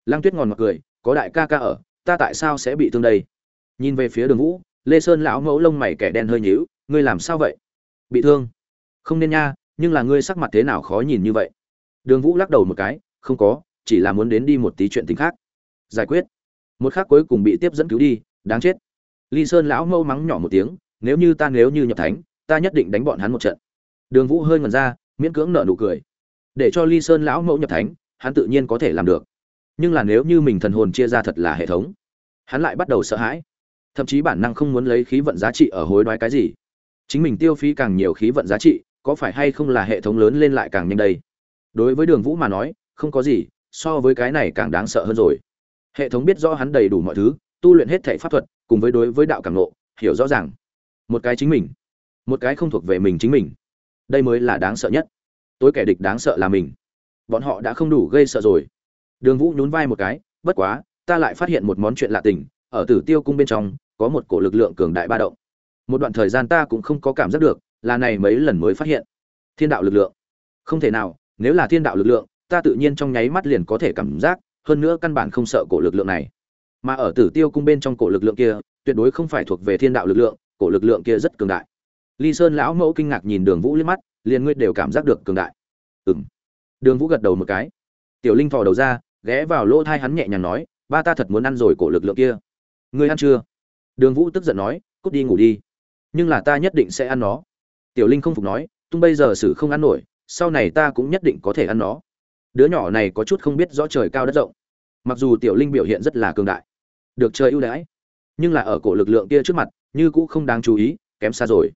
Lăng tuyết ngòn mặt cười, có đại ca ca ở, ta tại sao sẽ bị thương đây? Nhìn về phía đường vũ, lê sơn lão mẫu lông mày kẻ đen hơi nhíu, ngươi làm sao vậy? Bị thương. Không nên nha, nhưng là ngươi sắc mặt thế nào khó nhìn như vậy? Đường vũ lắc đầu một cái, không có, chỉ là muốn đến đi một tí chuyện tính khác. Giải quyết. Một khác cuối cùng bị tiếp dẫn cứu đi, đáng chết ly sơn lão mâu mắng nhỏ một tiếng, nếu như ta, nếu như nhập thánh, ta nhất định đánh bọn hắn một trận. Đường vũ hơi ngần ra, miễn cưỡng nợ nụ cười. Để cho ly sơn lão mẫu nhập thánh, hắn tự nhiên có thể làm được. Nhưng là nếu như mình thần hồn chia ra thật là hệ thống, hắn lại bắt đầu sợ hãi. Thậm chí bản năng không muốn lấy khí vận giá trị ở hối đoái cái gì. Chính mình tiêu phí càng nhiều khí vận giá trị, có phải hay không là hệ thống lớn lên lại càng nhanh đây? Đối với đường vũ mà nói, không có gì, so với cái này càng đáng sợ hơn rồi. Hệ thống biết rõ hắn đầy đủ mọi thứ tu luyện hết thể pháp thuật, cùng với đối với đạo cảm nộ hiểu rõ ràng. Một cái chính mình, một cái không thuộc về mình chính mình. Đây mới là đáng sợ nhất. Tối kẻ địch đáng sợ là mình. Bọn họ đã không đủ gây sợ rồi. Đường vũ nhún vai một cái, bất quá, ta lại phát hiện một món chuyện lạ tình, ở tử tiêu cung bên trong, có một cổ lực lượng cường đại ba động. Một đoạn thời gian ta cũng không có cảm giác được, là này mấy lần mới phát hiện. Thiên đạo lực lượng. Không thể nào, nếu là thiên đạo lực lượng, ta tự nhiên trong nháy mắt liền có thể cảm giác, hơn nữa căn bản không sợ cổ lực lượng này mà ở tử tiêu cung bên trong cổ lực lượng kia, tuyệt đối không phải thuộc về thiên đạo lực lượng, cổ lực lượng kia rất cường đại. Ly sơn lão mẫu kinh ngạc nhìn đường vũ liếc mắt, liền ngươi đều cảm giác được cường đại. Ừng đường vũ gật đầu một cái. Tiểu linh thò đầu ra, ghé vào lỗ thai hắn nhẹ nhàng nói, ba ta thật muốn ăn rồi cổ lực lượng kia. Ngươi ăn chưa? Đường vũ tức giận nói, cút đi ngủ đi. Nhưng là ta nhất định sẽ ăn nó. Tiểu linh không phục nói, tung bây giờ xử không ăn nổi, sau này ta cũng nhất định có thể ăn nó. Đứa nhỏ này có chút không biết rõ trời cao đất rộng. Mặc dù tiểu linh biểu hiện rất là cường đại được trời ưu đãi. Nhưng là ở cổ lực lượng kia trước mặt, như cũ không đáng chú ý, kém xa rồi.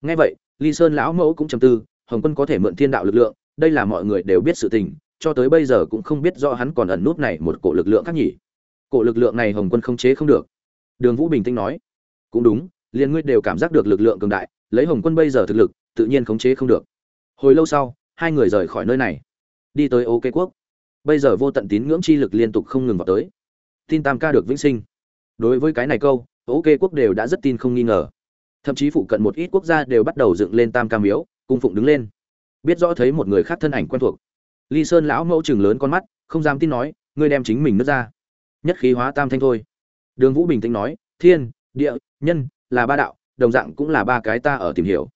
Ngay vậy, ly sơn lão mẫu cũng trầm tư, hồng quân có thể mượn thiên đạo lực lượng, đây là mọi người đều biết sự tình, cho tới bây giờ cũng không biết rõ hắn còn ẩn nút này một cổ lực lượng khác nhỉ. Cổ lực lượng này hồng quân không chế không được. Đường vũ bình tĩnh nói, cũng đúng, liền ngươi đều cảm giác được lực lượng cường đại, lấy hồng quân bây giờ thực lực, tự nhiên khống chế không được. Hồi lâu sau, hai người rời khỏi nơi này. Đi tới ok quốc. Bây giờ vô tận tín ngưỡng chi lực liên tục không ngừng vào tới tin tam ca được vĩnh sinh. Đối với cái này câu ok quốc đều đã rất tin không nghi ngờ. Thậm chí phụ cận một ít quốc gia đều bắt đầu dựng lên tam ca miếu, cung phụng đứng lên. Biết rõ thấy một người khác thân ảnh quen thuộc. Ly sơn lão mẫu chừng lớn con mắt, không dám tin nói, ngươi đem chính mình nước ra. Nhất khí hóa tam thanh thôi. Đường vũ bình tĩnh nói, thiên, địa, nhân là ba đạo, đồng dạng cũng là ba cái ta ở tìm hiểu.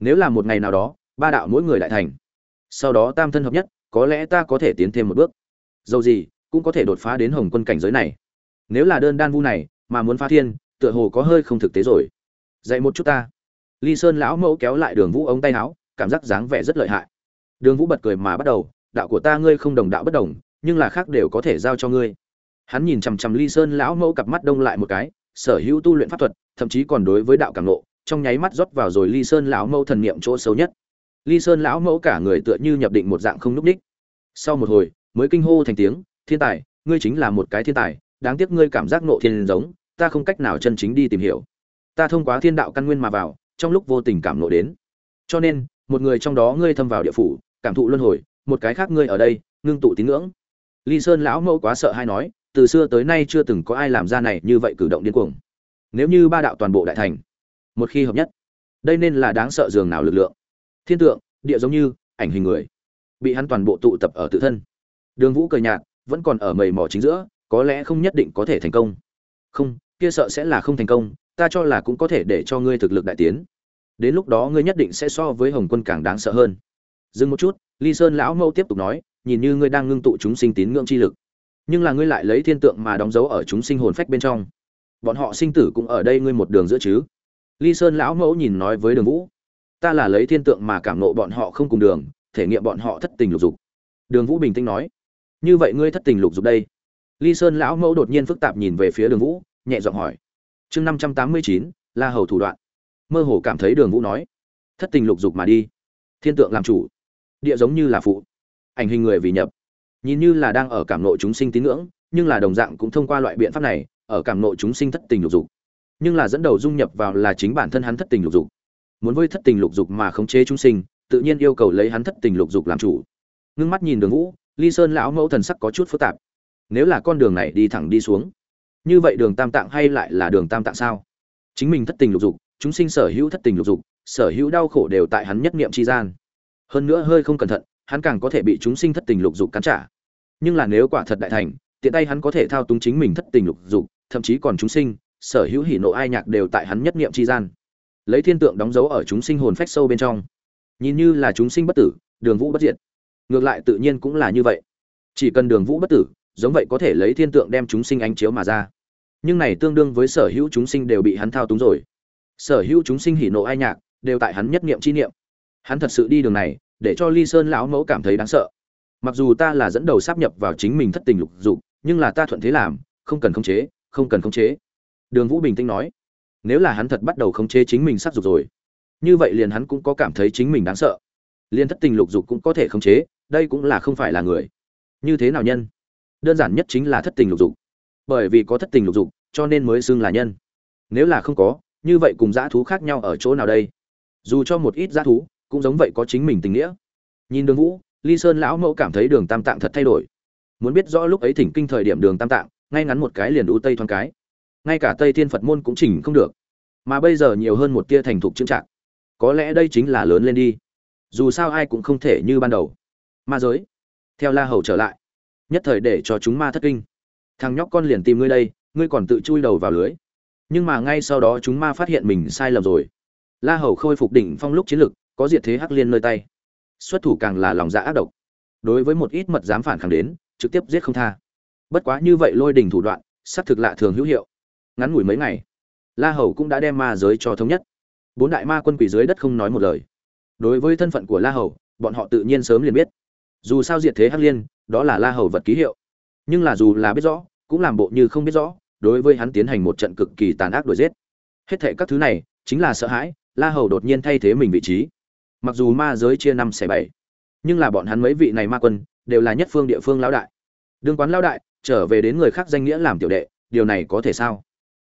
Nếu là một ngày nào đó, ba đạo mỗi người đại thành, sau đó tam thân hợp nhất, có lẽ ta có thể tiến thêm một bước. Dầu gì, cũng có thể đột phá đến hồng quân cảnh giới này nếu là đơn đan vu này mà muốn phá thiên tựa hồ có hơi không thực tế rồi. Dạy một chút ta. Ly sơn lão mẫu kéo lại đường vũ ống tay áo cảm giác dáng vẻ rất lợi hại. Đường vũ bật cười mà bắt đầu đạo của ta ngươi không đồng đạo bất đồng nhưng là khác đều có thể giao cho ngươi. Hắn nhìn chằm chằm ly sơn lão mẫu cặp mắt đông lại một cái sở hữu tu luyện pháp thuật thậm chí còn đối với đạo cảm lộ, trong nháy mắt rót vào rồi ly sơn lão mẫu thần niệm chỗ sâu nhất. Ly sơn lão mẫu cả người tựa như nhập định một dạng không núp ních. Sau một hồi mới kinh hô thành tiếng thiên tài ngươi chính là một cái thiên tài đáng tiếc ngươi cảm giác nộ thiên giống, ta không cách nào chân chính đi tìm hiểu. Ta thông qua thiên đạo căn nguyên mà vào, trong lúc vô tình cảm nộ đến. Cho nên, một người trong đó ngươi thâm vào địa phủ, cảm thụ luân hồi, một cái khác ngươi ở đây, ngưng tụ tín ngưỡng. Ly sơn lão mẫu quá sợ hay nói, từ xưa tới nay chưa từng có ai làm ra này như vậy cử động điên cuồng. Nếu như ba đạo toàn bộ đại thành, một khi hợp nhất, đây nên là đáng sợ dường nào lực lượng. Thiên tượng, địa giống như, ảnh hình người, bị hắn toàn bộ tụ tập ở tự thân. Đường vũ cười nhạt, vẫn còn ở mầy mò chính giữa có lẽ không nhất định có thể thành công. Không, kia sợ sẽ là không thành công, ta cho là cũng có thể để cho ngươi thực lực đại tiến. Đến lúc đó ngươi nhất định sẽ so với hồng quân càng đáng sợ hơn. Dừng một chút, ly sơn lão mâu tiếp tục nói, nhìn như ngươi đang ngưng tụ chúng sinh tín ngưỡng chi lực, nhưng là ngươi lại lấy thiên tượng mà đóng dấu ở chúng sinh hồn phách bên trong. Bọn họ sinh tử cũng ở đây ngươi một đường giữa chứ. Ly sơn lão mẫu nhìn nói với đường vũ, ta là lấy thiên tượng mà cảm nộ bọn họ không cùng đường, thể nghiệm bọn họ thất tình lục dục. Đường vũ bình tĩnh nói, như vậy ngươi thất tình lục dục đây ly sơn lão mẫu đột nhiên phức tạp nhìn về phía đường vũ, nhẹ giọng hỏi. Chương năm trăm tám mươi chín, la hầu thủ đoạn. Mơ hồ cảm thấy đường vũ nói, thất tình lục dục mà đi. Thiên tượng làm chủ. Địa giống như là phụ. Ảnh hình người vì nhập. Nhìn như là đang ở cảm nội chúng sinh tín ngưỡng, nhưng là đồng dạng cũng thông qua loại biện pháp này, ở cảm nội chúng sinh thất tình lục dục. Nhưng là dẫn đầu dung nhập vào là chính bản thân hắn thất tình lục dục. Muốn với thất tình lục dục mà khống chế chúng sinh, tự nhiên yêu cầu lấy hắn thất tình lục dục làm chủ. Ngưng mắt nhìn đường vũ, ly sơn lão mẫu thần sắc có chút phức tạp nếu là con đường này đi thẳng đi xuống, như vậy đường tam tạng hay lại là đường tam tạng sao? Chính mình thất tình lục dục, chúng sinh sở hữu thất tình lục dục, sở hữu đau khổ đều tại hắn nhất niệm tri gian. Hơn nữa hơi không cẩn thận, hắn càng có thể bị chúng sinh thất tình lục dục cắn trả. Nhưng là nếu quả thật đại thành, tiện tay hắn có thể thao túng chính mình thất tình lục dục, thậm chí còn chúng sinh, sở hữu hỉ nộ ai nhạc đều tại hắn nhất niệm tri gian. Lấy thiên tượng đóng dấu ở chúng sinh hồn phách sâu bên trong. Nhìn như là chúng sinh bất tử, đường vũ bất diệt. Ngược lại tự nhiên cũng là như vậy. Chỉ cần đường vũ bất tử giống vậy có thể lấy thiên tượng đem chúng sinh ánh chiếu mà ra. Nhưng này tương đương với sở hữu chúng sinh đều bị hắn thao túng rồi. Sở hữu chúng sinh hỉ nộ ai nhạc, đều tại hắn nhất niệm chi niệm. Hắn thật sự đi đường này, để cho ly sơn lão mẫu cảm thấy đáng sợ. Mặc dù ta là dẫn đầu sáp nhập vào chính mình thất tình lục dục, nhưng là ta thuận thế làm, không cần khống chế, không cần khống chế. Đường vũ bình tĩnh nói, nếu là hắn thật bắt đầu khống chế chính mình sắc dục rồi, như vậy liền hắn cũng có cảm thấy chính mình đáng sợ. Liền thất tình lục dục cũng có thể khống chế, đây cũng là không phải là người. Như thế nào nhân? Đơn giản nhất chính là thất tình lục dục. Bởi vì có thất tình lục dục, cho nên mới xưng là nhân. Nếu là không có, như vậy cùng dã thú khác nhau ở chỗ nào đây? Dù cho một ít dã thú, cũng giống vậy có chính mình tình nghĩa. Nhìn đường vũ, ly sơn lão mẫu cảm thấy đường tam tạng thật thay đổi. Muốn biết rõ lúc ấy thỉnh kinh thời điểm đường tam tạng, ngay ngắn một cái liền đu tây thoáng cái. Ngay cả tây thiên phật môn cũng chỉnh không được. Mà bây giờ nhiều hơn một tia thành thục trưng trạng có lẽ đây chính là lớn lên đi. Dù sao ai cũng không thể như ban đầu. Ma giới. Theo la hầu trở lại nhất thời để cho chúng ma thất kinh. Thằng nhóc con liền tìm ngươi đây, ngươi còn tự chui đầu vào lưới. Nhưng mà ngay sau đó chúng ma phát hiện mình sai lầm rồi. La hầu khôi phục đỉnh phong lúc chiến lực, có diệt thế hắc liên nơi tay. Xuất thủ càng là lòng dạ ác độc. Đối với một ít mật dám phản kháng đến, trực tiếp giết không tha. Bất quá như vậy lôi đình thủ đoạn sắp thực lạ thường hữu hiệu. Ngắn ngủi mấy ngày, la hầu cũng đã đem ma giới cho thống nhất. Bốn đại ma quân quỷ dưới đất không nói một lời. Đối với thân phận của la hầu, bọn họ tự nhiên sớm liền biết. Dù sao diệt thế hắc liên đó là la hầu vật ký hiệu. Nhưng là dù là biết rõ, cũng làm bộ như không biết rõ, đối với hắn tiến hành một trận cực kỳ tàn ác đuổi giết. Hết thệ các thứ này, chính là sợ hãi, la hầu đột nhiên thay thế mình vị trí. Mặc dù ma giới chia năm xẻ bảy, nhưng là bọn hắn mấy vị này ma quân, đều là nhất phương địa phương lão đại. Đương quán lão đại trở về đến người khác danh nghĩa làm tiểu đệ, điều này có thể sao?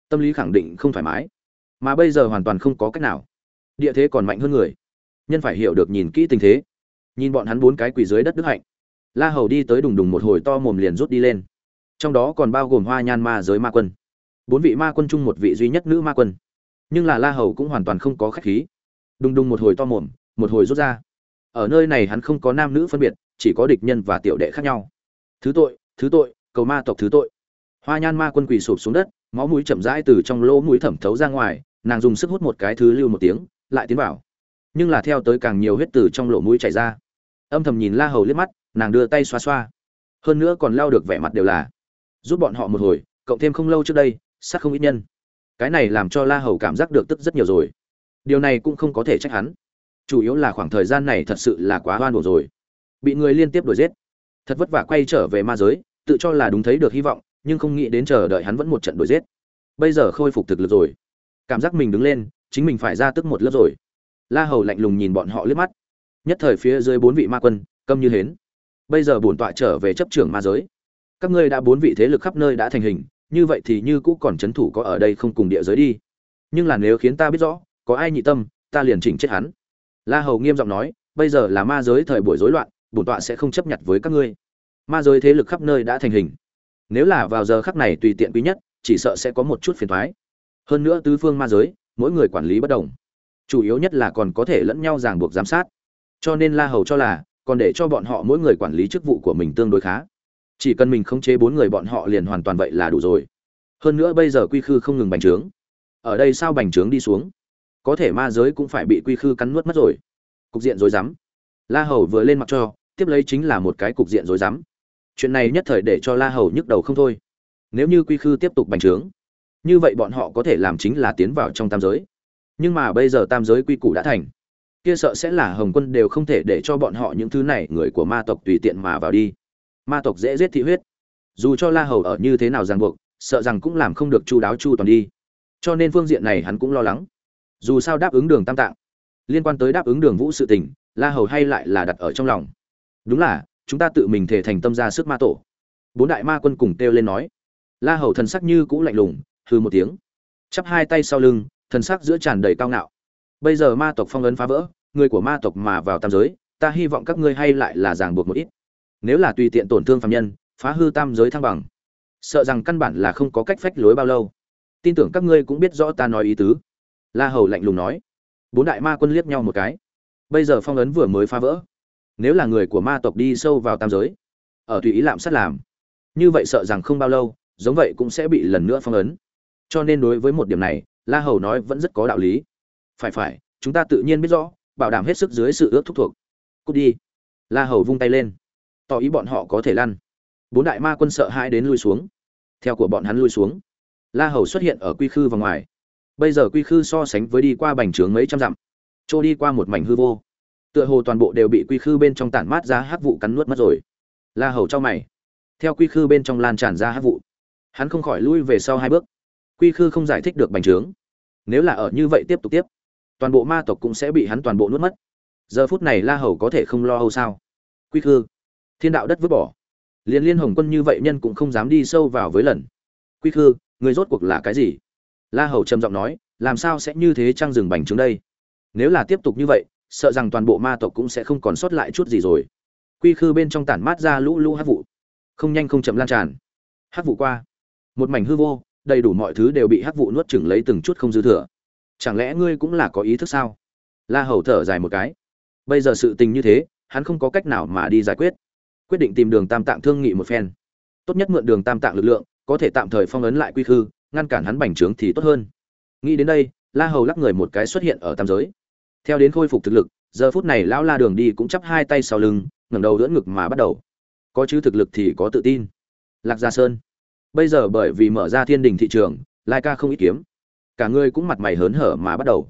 Tâm lý khẳng định không thoải mái. Mà bây giờ hoàn toàn không có cách nào. Địa thế còn mạnh hơn người. Nhân phải hiểu được nhìn kỹ tình thế. Nhìn bọn hắn bốn cái quỳ dưới đất đức hạnh la hầu đi tới đùng đùng một hồi to mồm liền rút đi lên. Trong đó còn bao gồm hoa nhan ma giới ma quân. Bốn vị ma quân chung một vị duy nhất nữ ma quân. Nhưng là la hầu cũng hoàn toàn không có khách khí. Đùng đùng một hồi to mồm, một hồi rút ra. Ở nơi này hắn không có nam nữ phân biệt, chỉ có địch nhân và tiểu đệ khác nhau. Thứ tội thứ tội, cầu ma tộc thứ tội. Hoa nhan ma quân quỳ sụp xuống đất, máu mũi chậm rãi từ trong lỗ mũi thẩm thấu ra ngoài, nàng dùng sức hút một cái thứ lưu một tiếng, lại tiến vào. Nhưng là theo tới càng nhiều huyết từ trong lỗ mũi chảy ra. Âm thầm nhìn la hầu liếc mắt nàng đưa tay xoa xoa. Hơn nữa còn lao được vẻ mặt đều là. Giúp bọn họ một hồi, cộng thêm không lâu trước đây, sát không ít nhân. Cái này làm cho la hầu cảm giác được tức rất nhiều rồi. Điều này cũng không có thể trách hắn. Chủ yếu là khoảng thời gian này thật sự là quá hoan hồ rồi. Bị người liên tiếp đuổi giết. Thật vất vả quay trở về ma giới, tự cho là đúng thấy được hy vọng, nhưng không nghĩ đến chờ đợi hắn vẫn một trận đuổi giết. Bây giờ khôi phục thực lực rồi. Cảm giác mình đứng lên, chính mình phải ra tức một lớp rồi. La hầu lạnh lùng nhìn bọn họ liếc mắt. Nhất thời phía dưới bốn vị ma quân, câm như hến bây giờ bổn tọa trở về chấp trưởng ma giới. Các ngươi đã bốn vị thế lực khắp nơi đã thành hình, như vậy thì như cũ còn c h ấ n thủ có ở đây không cùng địa giới đi. Nhưng là nếu khiến ta biết rõ, có ai nhị tâm, ta liền chỉnh chết hắn. La hầu nghiêm giọng nói, bây giờ là ma giới thời buổi rối loạn, bổn tọa sẽ không chấp nhận với các ngươi. Ma giới thế lực khắp nơi đã thành hình. Nếu là vào giờ khắc này tùy tiện quý nhất, chỉ sợ sẽ có một chút phiền thoái hơn nữa tứ phương ma giới, mỗi người quản lý bất đồng. Chủ yếu nhất là còn có thể lẫn nhau ràng buộc giám sát. Cho nên la hầu cho là còn để cho bọn họ mỗi người quản lý chức vụ của mình tương đối khá. Chỉ cần mình khống chế bốn người bọn họ liền hoàn toàn vậy là đủ rồi. Hơn nữa bây giờ quy khư không ngừng bành trướng. Ở đây sao bành trướng đi xuống? Có thể ma giới cũng phải bị quy khư cắn nuốt mất rồi. Cục diện rối rắm. La hầu vừa lên mặt cho, tiếp lấy chính là một cái cục diện rối rắm. Chuyện này nhất thời để cho la hầu nhức đầu không thôi. Nếu như quy khư tiếp tục bành trướng, như vậy bọn họ có thể làm chính là tiến vào trong tam giới. Nhưng mà bây giờ tam giới quy củ đã thành kia sợ sẽ là hồng quân đều không thể để cho bọn họ những thứ này, người của ma tộc tùy tiện mà vào đi. Ma tộc dễ giết thị huyết. Dù cho la hầu ở như thế nào ràng buộc, sợ rằng cũng làm không được chu đáo chu toàn đi. Cho nên phương diện này hắn cũng lo lắng. Dù sao đáp ứng đường tam tạng, liên quan tới đáp ứng đường vũ sự tình, la hầu hay lại là đặt ở trong lòng. Đúng là, chúng ta tự mình thể thành tâm ra sức ma tổ. Bốn đại ma quân cùng kêu lên nói. La hầu thần sắc như cũ lạnh lùng hư một tiếng. Chắp hai tay sau lưng, thần sắc giữa tràn đầy cao ngạo bây giờ ma tộc phong ấn phá vỡ, người của ma tộc mà vào tam giới, ta hy vọng các ngươi hay lại là ràng buộc một ít. Nếu là tùy tiện tổn thương phạm nhân, phá hư tam giới thăng bằng. Sợ rằng căn bản là không có cách phách lối bao lâu. Tin tưởng các ngươi cũng biết rõ ta nói ý tứ. La hầu lạnh lùng nói. Bốn đại ma quân liếc nhau một cái. Bây giờ phong ấn vừa mới phá vỡ, nếu là người của ma tộc đi sâu vào tam giới, ở tùy ý lạm sát làm, như vậy sợ rằng không bao lâu, giống vậy cũng sẽ bị lần nữa phong ấn. Cho nên đối với một điểm này, la hầu nói vẫn rất có đạo lý phải phải, chúng ta tự nhiên biết rõ, bảo đảm hết sức dưới sự ước thúc thuộc. Cút đi. La hầu vung tay lên. Tỏ ý bọn họ có thể lăn. Bốn đại ma quân sợ hãi đến lui xuống. Theo của bọn hắn lui xuống. La hầu xuất hiện ở quy khư và ngoài. Bây giờ quy khư so sánh với đi qua bành trướng mấy trăm dặm, trôi đi qua một mảnh hư vô. Tựa hồ toàn bộ đều bị quy khư bên trong tản mát ra hắc vụ cắn nuốt mất rồi. La hầu cho mày. Theo quy khư bên trong lan tràn ra hắc vụ, hắn không khỏi lui về sau hai bước. Quy khư không giải thích được bành trướng. Nếu là ở như vậy tiếp tục tiếp toàn bộ ma tộc cũng sẽ bị hắn toàn bộ nuốt mất. Giờ phút này la hầu có thể không lo âu sao? Quy khư, thiên đạo đất vứt bỏ. Liên liên hồng quân như vậy nhân cũng không dám đi sâu vào với lần. Quy khư, người rốt cuộc là cái gì? La hầu trầm giọng nói, làm sao sẽ như thế trăng rừng bành trướng đây? Nếu là tiếp tục như vậy, sợ rằng toàn bộ ma tộc cũng sẽ không còn sót lại chút gì rồi. Quy khư bên trong tản mát ra lũ lũ hát vụ. Không nhanh không chậm lan tràn. Hát vụ qua. Một mảnh hư vô, đầy đủ mọi thứ đều bị hát vụ nuốt chửng lấy từng chút không dư thừa chẳng lẽ ngươi cũng là có ý thức sao? La hầu thở dài một cái. Bây giờ sự tình như thế, hắn không có cách nào mà đi giải quyết. Quyết định tìm đường tam tạng thương nghị một phen. Tốt nhất mượn đường tam tạng lực lượng, có thể tạm thời phong ấn lại quy khư, ngăn cản hắn bành trướng thì tốt hơn. Nghĩ đến đây, la hầu lắc người một cái xuất hiện ở tam giới. Theo đến khôi phục thực lực, giờ phút này lão la đường đi cũng chắp hai tay sau lưng, ngẩng đầu đỡ ngực mà bắt đầu. Có chứ thực lực thì có tự tin. Lạc gia sơn. Bây giờ bởi vì mở ra thiên đình thị trường, lai ca không ít kiếm cả người cũng mặt mày hớn hở mà bắt đầu.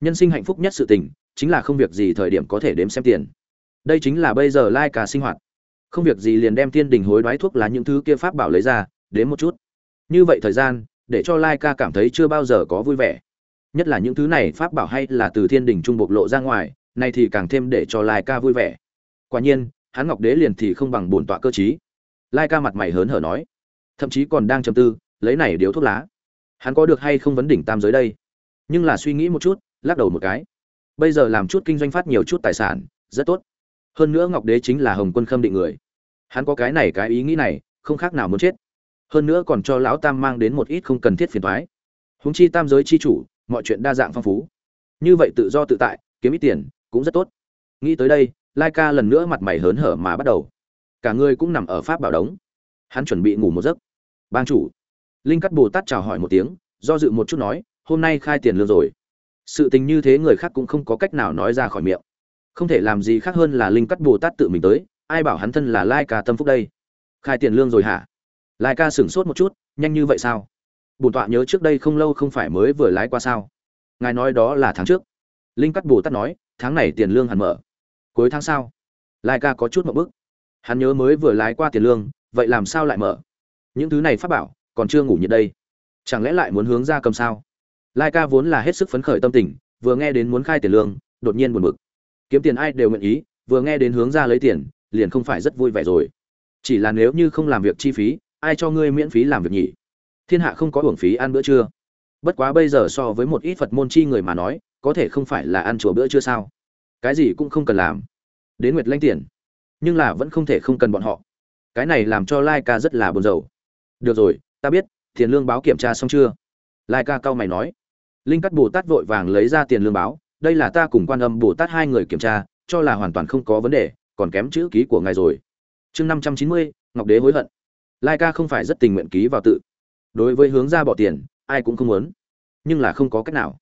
Nhân sinh hạnh phúc nhất sự tình, chính là không việc gì thời điểm có thể đếm xem tiền. Đây chính là bây giờ lai ca sinh hoạt. Không việc gì liền đem thiên đình hối đoái thuốc lá những thứ kia pháp bảo lấy ra đến một chút. Như vậy thời gian, để cho lai ca cảm thấy chưa bao giờ có vui vẻ. Nhất là những thứ này pháp bảo hay là từ thiên đình trung bộc lộ ra ngoài, nay thì càng thêm để cho lai ca vui vẻ. Quả nhiên, hắn ngọc đế liền thì không bằng bổn tọa cơ trí. Lai ca mặt mày hớn hở nói, thậm chí còn đang chầm tư, lấy này điếu thuốc lá hắn có được hay không vấn đỉnh tam giới đây? Nhưng là suy nghĩ một chút, lắc đầu một cái. Bây giờ làm chút kinh doanh phát nhiều chút tài sản, rất tốt. Hơn nữa ngọc đế chính là hồng quân khâm định người. Hắn có cái này cái ý nghĩ này, không khác nào muốn chết. Hơn nữa còn cho lão tam mang đến một ít không cần thiết phiền thoái húng chi tam giới chi chủ, mọi chuyện đa dạng phong phú. Như vậy tự do tự tại, kiếm ít tiền, cũng rất tốt. Nghĩ tới đây, lai ca lần nữa mặt mày hớn hở mà bắt đầu. Cả người cũng nằm ở pháp bảo đống. Hắn chuẩn bị ngủ một giấc. Bang chủ linh cắt bồ tát chào hỏi một tiếng, do dự một chút nói, hôm nay khai tiền lương rồi. Sự tình như thế người khác cũng không có cách nào nói ra khỏi miệng. Không thể làm gì khác hơn là linh cắt bồ tát tự mình tới, ai bảo hắn thân là lai ca tâm phúc đây? Khai tiền lương rồi hả? Lai ca sửng sốt một chút, nhanh như vậy sao? Bổn tọa nhớ trước đây không lâu không phải mới vừa lái qua sao? Ngài nói đó là tháng trước. Linh cắt bồ tát nói, tháng này tiền lương hẳn mở. Cuối tháng sau, lai ca có chút một bức. Hắn nhớ mới vừa lái qua tiền lương, vậy làm sao lại mở? Những thứ này phát bảo còn chưa ngủ nhiệt đây. Chẳng lẽ lại muốn hướng ra cầm sao? Lai ca vốn là hết sức phấn khởi tâm tình, vừa nghe đến muốn khai tiền lương, đột nhiên buồn bực. Kiếm tiền ai đều nguyện ý, vừa nghe đến hướng ra lấy tiền, liền không phải rất vui vẻ rồi. Chỉ là nếu như không làm việc chi phí, ai cho ngươi miễn phí làm việc nhỉ? Thiên hạ không có hưởng phí ăn bữa trưa. Bất quá bây giờ so với một ít phật môn chi người mà nói, có thể không phải là ăn chùa bữa trưa sao? Cái gì cũng không cần làm. Đến nguyệt lanh tiền. Nhưng là vẫn không thể không cần bọn họ. Cái này làm cho lai ca rất là buồn rầu. Được rồi ta biết, tiền lương báo kiểm tra xong chưa? Lai ca cao mày nói. Linh cắt bồ tát vội vàng lấy ra tiền lương báo, đây là ta cùng quan âm bồ tát hai người kiểm tra, cho là hoàn toàn không có vấn đề, còn kém chữ ký của ngài rồi. Chương năm trăm chín mươi, ngọc đế hối hận. Lai ca không phải rất tình nguyện ký vào tự. Đối với hướng ra bỏ tiền, ai cũng không muốn. Nhưng là không có cách nào.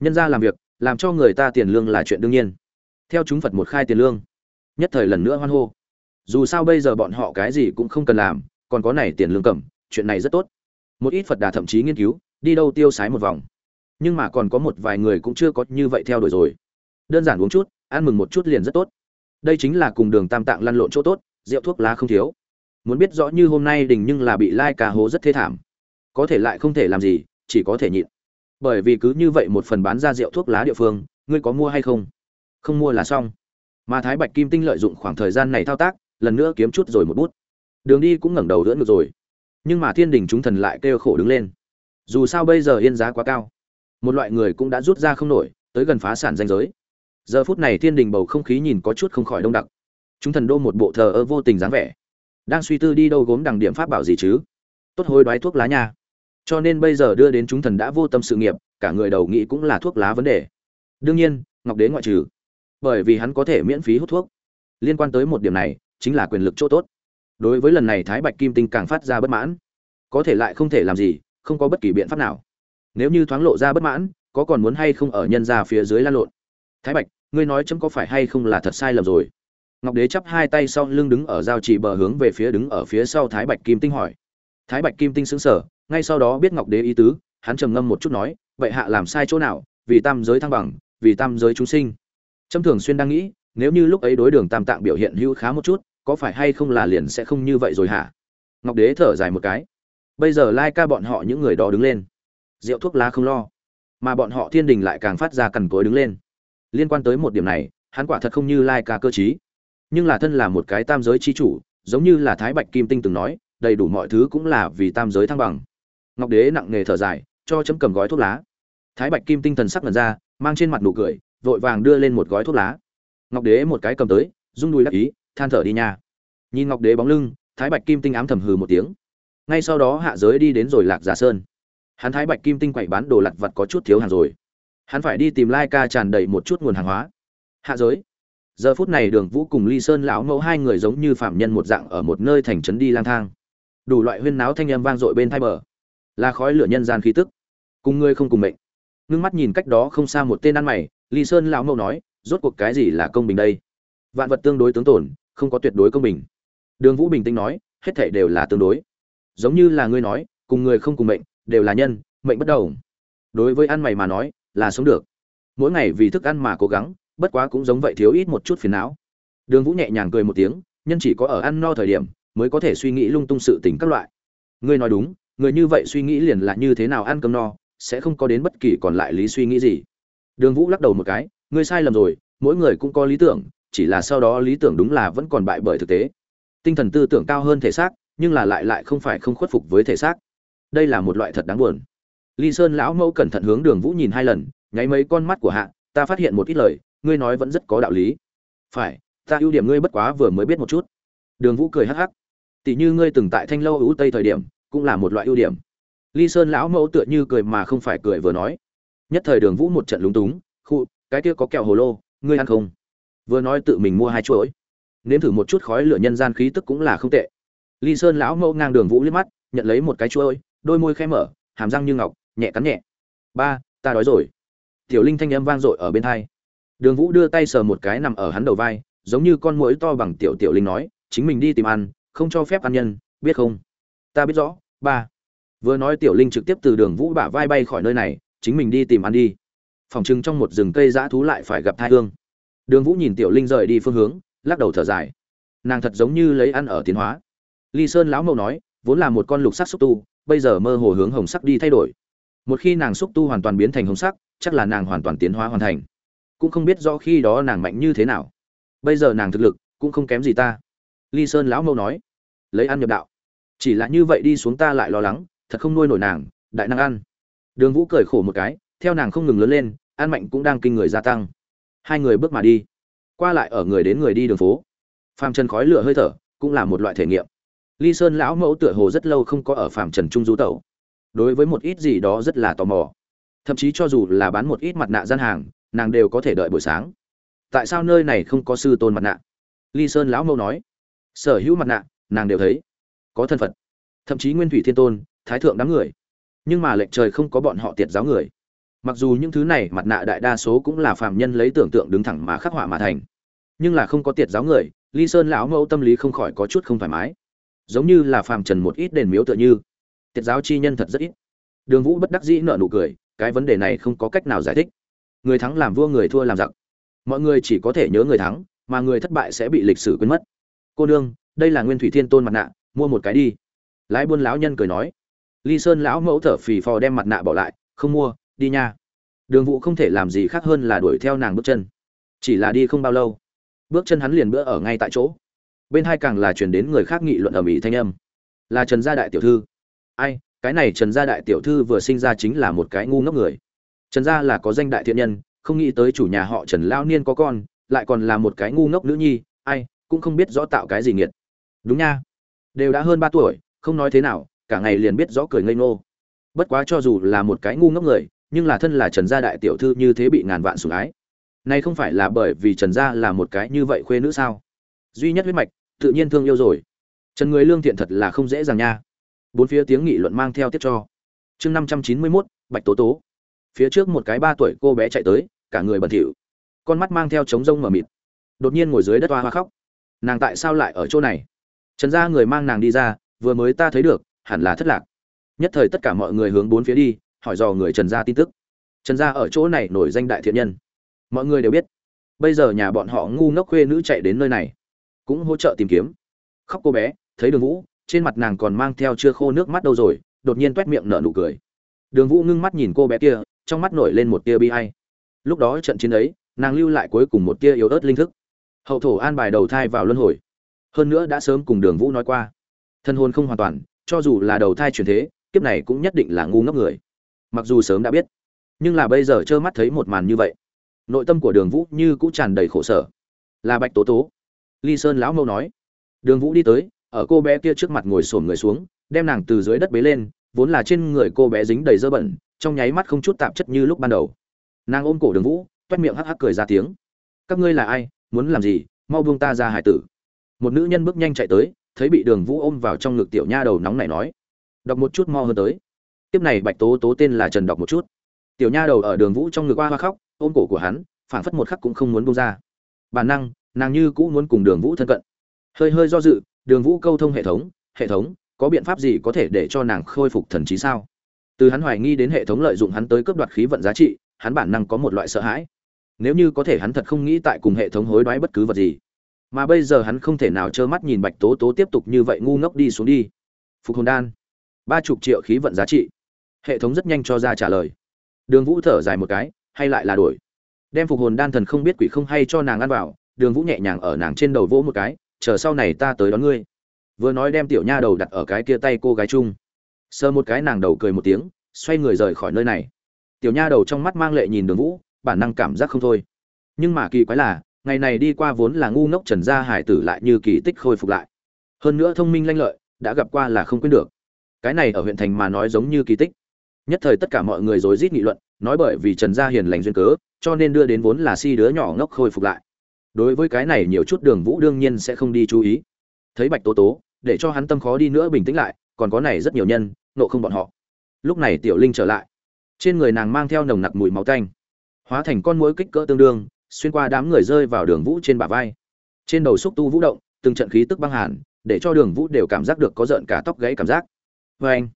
Nhân ra làm việc, làm cho người ta tiền lương là chuyện đương nhiên. Theo chúng phật một khai tiền lương, nhất thời lần nữa hoan hô. Dù sao bây giờ bọn họ cái gì cũng không cần làm, còn có này tiền lương cầm chuyện này rất tốt. Một ít phật đà thậm chí nghiên cứu, đi đâu tiêu sái một vòng. Nhưng mà còn có một vài người cũng chưa có như vậy theo đuổi rồi. Đơn giản uống chút, ăn mừng một chút liền rất tốt. Đây chính là cùng đường tam tạng lăn lộn chỗ tốt, rượu thuốc lá không thiếu. Muốn biết rõ như hôm nay đình nhưng là bị lai ca hố rất thê thảm. Có thể lại không thể làm gì, chỉ có thể nhịn. Bởi vì cứ như vậy một phần bán ra rượu thuốc lá địa phương, ngươi có mua hay không? Không mua là xong. Mà thái bạch kim tinh lợi dụng khoảng thời gian này thao tác, lần nữa kiếm chút rồi một bút. Đường đi cũng ngẩng đầu đỡ ngược rồi nhưng mà thiên đình chúng thần lại kêu khổ đứng lên. Dù sao bây giờ yên giá quá cao, một loại người cũng đã rút ra không nổi, tới gần phá sản danh giới. Giờ phút này thiên đình bầu không khí nhìn có chút không khỏi đông đặc. Chúng thần đô một bộ thờ ơ vô tình dáng vẻ, đang suy tư đi đâu gốm đằng điểm pháp bảo gì chứ? Tốt hối đoái thuốc lá nha. Cho nên bây giờ đưa đến chúng thần đã vô tâm sự nghiệp, cả người đầu nghĩ cũng là thuốc lá vấn đề. Đương nhiên, ngọc đế ngoại trừ, bởi vì hắn có thể miễn phí hút thuốc. Liên quan tới một điểm này, chính là quyền lực chỗ tốt đối với lần này thái bạch kim tinh càng phát ra bất mãn. Có thể lại không thể làm gì, không có bất kỳ biện pháp nào. Nếu như thoáng lộ ra bất mãn, có còn muốn hay không ở nhân ra phía dưới lan lộn? Thái bạch, ngươi nói chấm có phải hay không là thật sai lầm rồi? Ngọc đế chắp hai tay sau lưng đứng ở giao chỉ bờ hướng về phía đứng ở phía sau thái bạch kim tinh hỏi. Thái bạch kim tinh xứng sở ngay sau đó biết ngọc đế ý tứ, hắn trầm ngâm một chút nói, vậy hạ làm sai chỗ nào? Vì tam giới thăng bằng, vì tam giới chúng sinh. Trâm thường xuyên đang nghĩ, nếu như lúc ấy đối đường tam tạng biểu hiện hữu khá một chút có phải hay không là liền sẽ không như vậy rồi hả? Ngọc đế thở dài một cái. Bây giờ lai ca bọn họ những người đó đứng lên. Rượu thuốc lá không lo. Mà bọn họ thiên đình lại càng phát ra cằn cối đứng lên. Liên quan tới một điểm này, hắn quả thật không như lai ca cơ chí nhưng là thân là một cái tam giới chi chủ, giống như là thái bạch kim tinh từng nói, đầy đủ mọi thứ cũng là vì tam giới thăng bằng. Ngọc đế nặng nề thở dài, cho chấm cầm gói thuốc lá. Thái bạch kim tinh thần sắc lần ra, mang trên mặt nụ cười, vội vàng đưa lên một gói thuốc lá. Ngọc đế một cái cầm tới, rung đùi đắc ý than thở đi nha. Nhìn ngọc đế bóng lưng, thái bạch kim tinh ám thầm hừ một tiếng. Ngay sau đó hạ giới đi đến rồi lạc giả sơn. Hắn thái bạch kim tinh quậy bán đồ lặt vặt có chút thiếu hàng rồi. Hắn phải đi tìm lai ca tràn đầy một chút nguồn hàng hóa. Hạ giới. Giờ phút này đường vũ cùng ly sơn lão mẫu hai người giống như phạm nhân một dạng ở một nơi thành trấn đi lang thang. Đủ loại huyên náo thanh âm vang dội bên thai bờ. Là khói lửa nhân gian khí tức. Cùng ngươi không cùng mệnh. Ngưng mắt nhìn cách đó không xa một tên ăn mày, ly sơn lão mẫu nói, rốt cuộc cái gì là công bình đây? Vạn vật tương đối tướng tổn không có tuyệt đối công bình. Đường vũ bình tĩnh nói, hết thảy đều là tương đối. Giống như là ngươi nói, cùng người không cùng mệnh, đều là nhân, mệnh bất đầu đối với ăn mày mà nói, là sống được. Mỗi ngày vì thức ăn mà cố gắng, bất quá cũng giống vậy thiếu ít một chút phiền não. Đường vũ nhẹ nhàng cười một tiếng, nhân chỉ có ở ăn no thời điểm, mới có thể suy nghĩ lung tung sự tình các loại. Ngươi nói đúng, người như vậy suy nghĩ liền là như thế nào ăn cơm no, sẽ không có đến bất kỳ còn lại lý suy nghĩ gì. Đường vũ lắc đầu một cái, ngươi sai lầm rồi, mỗi người cũng có lý tưởng chỉ là sau đó lý tưởng đúng là vẫn còn bại bởi thực tế. Tinh thần tư tưởng cao hơn thể xác, nhưng là lại lại không phải không khuất phục với thể xác. Đây là một loại thật đáng buồn. Ly sơn lão mẫu cẩn thận hướng đường vũ nhìn hai lần, nháy mấy con mắt của hạ, ta phát hiện một ít lời, ngươi nói vẫn rất có đạo lý. Phải, ta ưu điểm ngươi bất quá vừa mới biết một chút. Đường vũ cười hắc hắc. Tỷ như ngươi từng tại thanh lâu ưu tây thời điểm, cũng là một loại ưu điểm. Ly sơn lão mẫu tựa như cười mà không phải cười vừa nói. Nhất thời đường vũ một trận lúng túng khu cái kia có kẹo hồ lô, ngươi ăn không? Vừa nói tự mình mua hai chuỗi. Nếm thử một chút khói lửa nhân gian khí tức cũng là không tệ. Ly sơn lão mẫu ngang đường vũ liếc mắt, nhận lấy một cái chuỗi, đôi môi khẽ mở, hàm răng như ngọc, nhẹ cắn nhẹ. Ba, ta đói rồi. Tiểu linh thanh âm vang dội ở bên thai đường vũ đưa tay sờ một cái nằm ở hắn đầu vai, giống như con muỗi to bằng tiểu tiểu linh nói, chính mình đi tìm ăn, không cho phép ăn nhân, biết không? Ta biết rõ, ba. Vừa nói tiểu linh trực tiếp từ đường vũ bả vai bay khỏi nơi này, chính mình đi tìm ăn đi. Phòng chừng trong một rừng cây dã thú lại phải gặp thai hương đường vũ nhìn tiểu linh rời đi phương hướng, lắc đầu thở dài. Nàng thật giống như lấy ăn ở tiến hóa. Ly sơn lão mẫu nói, vốn là một con lục sắc xúc tu, bây giờ mơ hồ hướng hồng sắc đi thay đổi. Một khi nàng xúc tu hoàn toàn biến thành hồng sắc, chắc là nàng hoàn toàn tiến hóa hoàn thành. Cũng không biết rõ khi đó nàng mạnh như thế nào. Bây giờ nàng thực lực cũng không kém gì ta. Ly sơn lão mẫu nói, lấy ăn nhập đạo. Chỉ là như vậy đi xuống ta lại lo lắng, thật không nuôi nổi nàng, đại năng ăn. Đường vũ cười khổ một cái, theo nàng không ngừng lớn lên, ăn mạnh cũng đang kinh người gia tăng hai người bước mà đi. Qua lại ở người đến người đi đường phố. Phàm trần khói lửa hơi thở cũng là một loại thể nghiệm. Ly sơn lão mẫu tựa hồ rất lâu không có ở phàm trần trung du tẩu. Đối với một ít gì đó rất là tò mò. Thậm chí cho dù là bán một ít mặt nạ gian hàng, nàng đều có thể đợi buổi sáng. Tại sao nơi này không có sư tôn mặt nạ? Ly sơn lão mẫu nói. Sở hữu mặt nạ, nàng đều thấy. Có thân phận. Thậm chí nguyên thủy thiên tôn, thái thượng đám người. Nhưng mà lệnh trời không có bọn họ tiệt giáo người mặc dù những thứ này mặt nạ đại đa số cũng là phàm nhân lấy tưởng tượng đứng thẳng mà khắc họa mà thành, nhưng là không có tiệt giáo người, ly sơn lão mẫu tâm lý không khỏi có chút không thoải mái. Giống như là phàm trần một ít đền miếu tựa như, tiệt giáo chi nhân thật rất ít. Đường vũ bất đắc dĩ nợ nụ cười, cái vấn đề này không có cách nào giải thích. Người thắng làm vua, người thua làm giặc. Mọi người chỉ có thể nhớ người thắng, mà người thất bại sẽ bị lịch sử quên mất. Cô nương, đây là nguyên thủy thiên tôn mặt nạ, mua một cái đi. Lái buôn lão nhân cười nói. Ly sơn lão mẫu thở phì phò đem mặt nạ bỏ lại, không mua đi nha. Đường vũ không thể làm gì khác hơn là đuổi theo nàng bước chân. Chỉ là đi không bao lâu, bước chân hắn liền bữa ở ngay tại chỗ. Bên hai càng là chuyển đến người khác nghị luận ở mỹ thanh âm. Là trần gia đại tiểu thư. Ai, cái này trần gia đại tiểu thư vừa sinh ra chính là một cái ngu ngốc người. Trần gia là có danh đại thiện nhân, không nghĩ tới chủ nhà họ trần lao niên có con, lại còn là một cái ngu ngốc nữ nhi, ai, cũng không biết rõ tạo cái gì nghiệt. Đúng nha. Đều đã hơn ba tuổi, không nói thế nào, cả ngày liền biết rõ cười ngây ngô. Bất quá cho dù là một cái ngu ngốc người nhưng là thân là trần gia đại tiểu thư như thế bị ngàn vạn sủng ái. Nay không phải là bởi vì trần gia là một cái như vậy khuê nữ sao? Duy nhất huyết mạch, tự nhiên thương yêu rồi. Trần người lương thiện thật là không dễ dàng nha. Bốn phía tiếng nghị luận mang theo tiết cho. Chương năm trăm chín mươi mốt, bạch tố tố. Phía trước một cái ba tuổi cô bé chạy tới, cả người bẩn thỉu. Con mắt mang theo trống rông mờ mịt. Đột nhiên ngồi dưới đất hoa hoa khóc. Nàng tại sao lại ở chỗ này? Trần gia người mang nàng đi ra, vừa mới ta thấy được, hẳn là thất lạc. Nhất thời tất cả mọi người hướng bốn phía đi hỏi dò người trần gia tin tức. Trần gia ở chỗ này nổi danh đại thiện nhân. Mọi người đều biết, bây giờ nhà bọn họ ngu ngốc khuê nữ chạy đến nơi này, cũng hỗ trợ tìm kiếm. Khóc cô bé, thấy đường vũ, trên mặt nàng còn mang theo chưa khô nước mắt đâu rồi, đột nhiên t u é t miệng nở nụ cười. Đường vũ ngưng mắt nhìn cô bé kia, trong mắt nổi lên một tia bi hay lúc đó trận chiến ấy, nàng lưu lại cuối cùng một tia yếu ớt linh thức. Hậu thổ an bài đầu thai vào luân hồi. Hơn nữa đã sớm cùng đường vũ nói qua. Thân hôn không hoàn toàn, cho dù là đầu thai truyền thế, kiếp này cũng nhất định là ngu ngốc người mặc dù sớm đã biết, nhưng là bây giờ trơ mắt thấy một màn như vậy, nội tâm của đường vũ như cũng tràn đầy khổ sở. Là bạch tố tố. Ly sơn lão mâu nói. Đường vũ đi tới, ở cô bé kia trước mặt ngồi xổm người xuống, đem nàng từ dưới đất bế lên, vốn là trên người cô bé dính đầy dơ bẩn, trong nháy mắt không chút tạp chất như lúc ban đầu. Nàng ôm cổ đường vũ, toét miệng hắc hắc cười ra tiếng. Các ngươi là ai? Muốn làm gì? Mau buông ta ra, hải tử. Một nữ nhân bước nhanh chạy tới, thấy bị đường vũ ôm vào trong ngực tiểu nha đầu nóng này nói. Đọc một chút mo hơn tới tiếp này bạch tố tố tên là trần đọc một chút. Tiểu nha đầu ở đường vũ trong ngực hoa hoa khóc, ôm cổ của hắn, phảng phất một khắc cũng không muốn buông ra. Bản năng, nàng như cũ muốn cùng đường vũ thân cận. Hơi hơi do dự, đường vũ câu thông hệ thống hệ thống, có biện pháp gì có thể để cho nàng khôi phục thần trí sao? Từ hắn hoài nghi đến hệ thống lợi dụng hắn tới cướp đoạt khí vận giá trị, hắn bản năng có một loại sợ hãi. Nếu như có thể hắn thật không nghĩ tại cùng hệ thống hối đoái bất cứ vật gì. Mà bây giờ hắn không thể nào trơ mắt nhìn bạch tố tố tiếp tục như vậy ngu ngốc đi xuống đi. Phục hồn đan. Ba chục triệu khí vận giá trị hệ thống rất nhanh cho ra trả lời. Đường vũ thở dài một cái, hay lại là đổi. Đem phục hồn đan thần không biết quỷ không hay cho nàng ăn vào, đường vũ nhẹ nhàng ở nàng trên đầu vỗ một cái, chờ sau này ta tới đón ngươi. Vừa nói đem tiểu nha đầu đặt ở cái kia tay cô gái chung. Sờ một cái nàng đầu cười một tiếng, xoay người rời khỏi nơi này. Tiểu nha đầu trong mắt mang lệ nhìn đường vũ, bản năng cảm giác không thôi. Nhưng mà kỳ quái là, ngày này đi qua vốn là ngu ngốc trần gia hải tử lại như kỳ tích khôi phục lại. Hơn nữa thông minh lanh lợi, đã gặp qua là không quên được. Cái này ở huyện thành mà nói giống như kỳ tích nhất thời tất cả mọi người rối rít nghị luận, nói bởi vì trần gia hiền lành duyên cớ, cho nên đưa đến vốn là si đứa nhỏ ngốc khôi phục lại. Đối với cái này nhiều chút đường vũ đương nhiên sẽ không đi chú ý. Thấy bạch tố tố, để cho hắn tâm khó đi nữa bình tĩnh lại, còn có này rất nhiều nhân, nộ không bọn họ. Lúc này tiểu linh trở lại. Trên người nàng mang theo nồng nặc mùi máu tanh. Hóa thành con mũi kích cỡ tương đương, xuyên qua đám người rơi vào đường vũ trên bả vai. Trên đầu xúc tu vũ động, từng trận khí tức băng hàn, để cho đường vũ đều cảm giác được có rợn cả tóc gãy cảm giác. Vê anh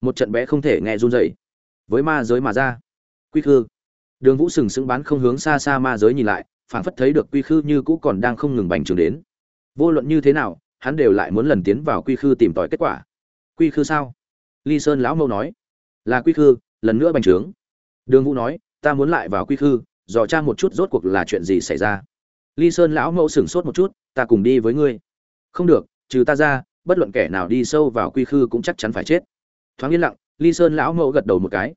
một trận bé không thể nghe run dậy với ma giới mà ra. Quy khư. Đường vũ sừng sững bán không hướng xa xa ma giới nhìn lại, phảng phất thấy được quy khư như cũ còn đang không ngừng bành trướng đến. Vô luận như thế nào, hắn đều lại muốn lần tiến vào quy khư tìm tòi kết quả. Quy khư sao? Ly sơn lão mâu nói. Là quy khư, lần nữa bành trướng. Đường vũ nói, ta muốn lại vào quy khư, dò tra một chút rốt cuộc là chuyện gì xảy ra. Ly sơn lão mẫu sửng sốt một chút, ta cùng đi với ngươi. Không được, trừ ta ra, bất luận kẻ nào đi sâu vào quy khư cũng chắc chắn phải chết thoáng yên lặng, ly sơn lão mẫu gật đầu một cái.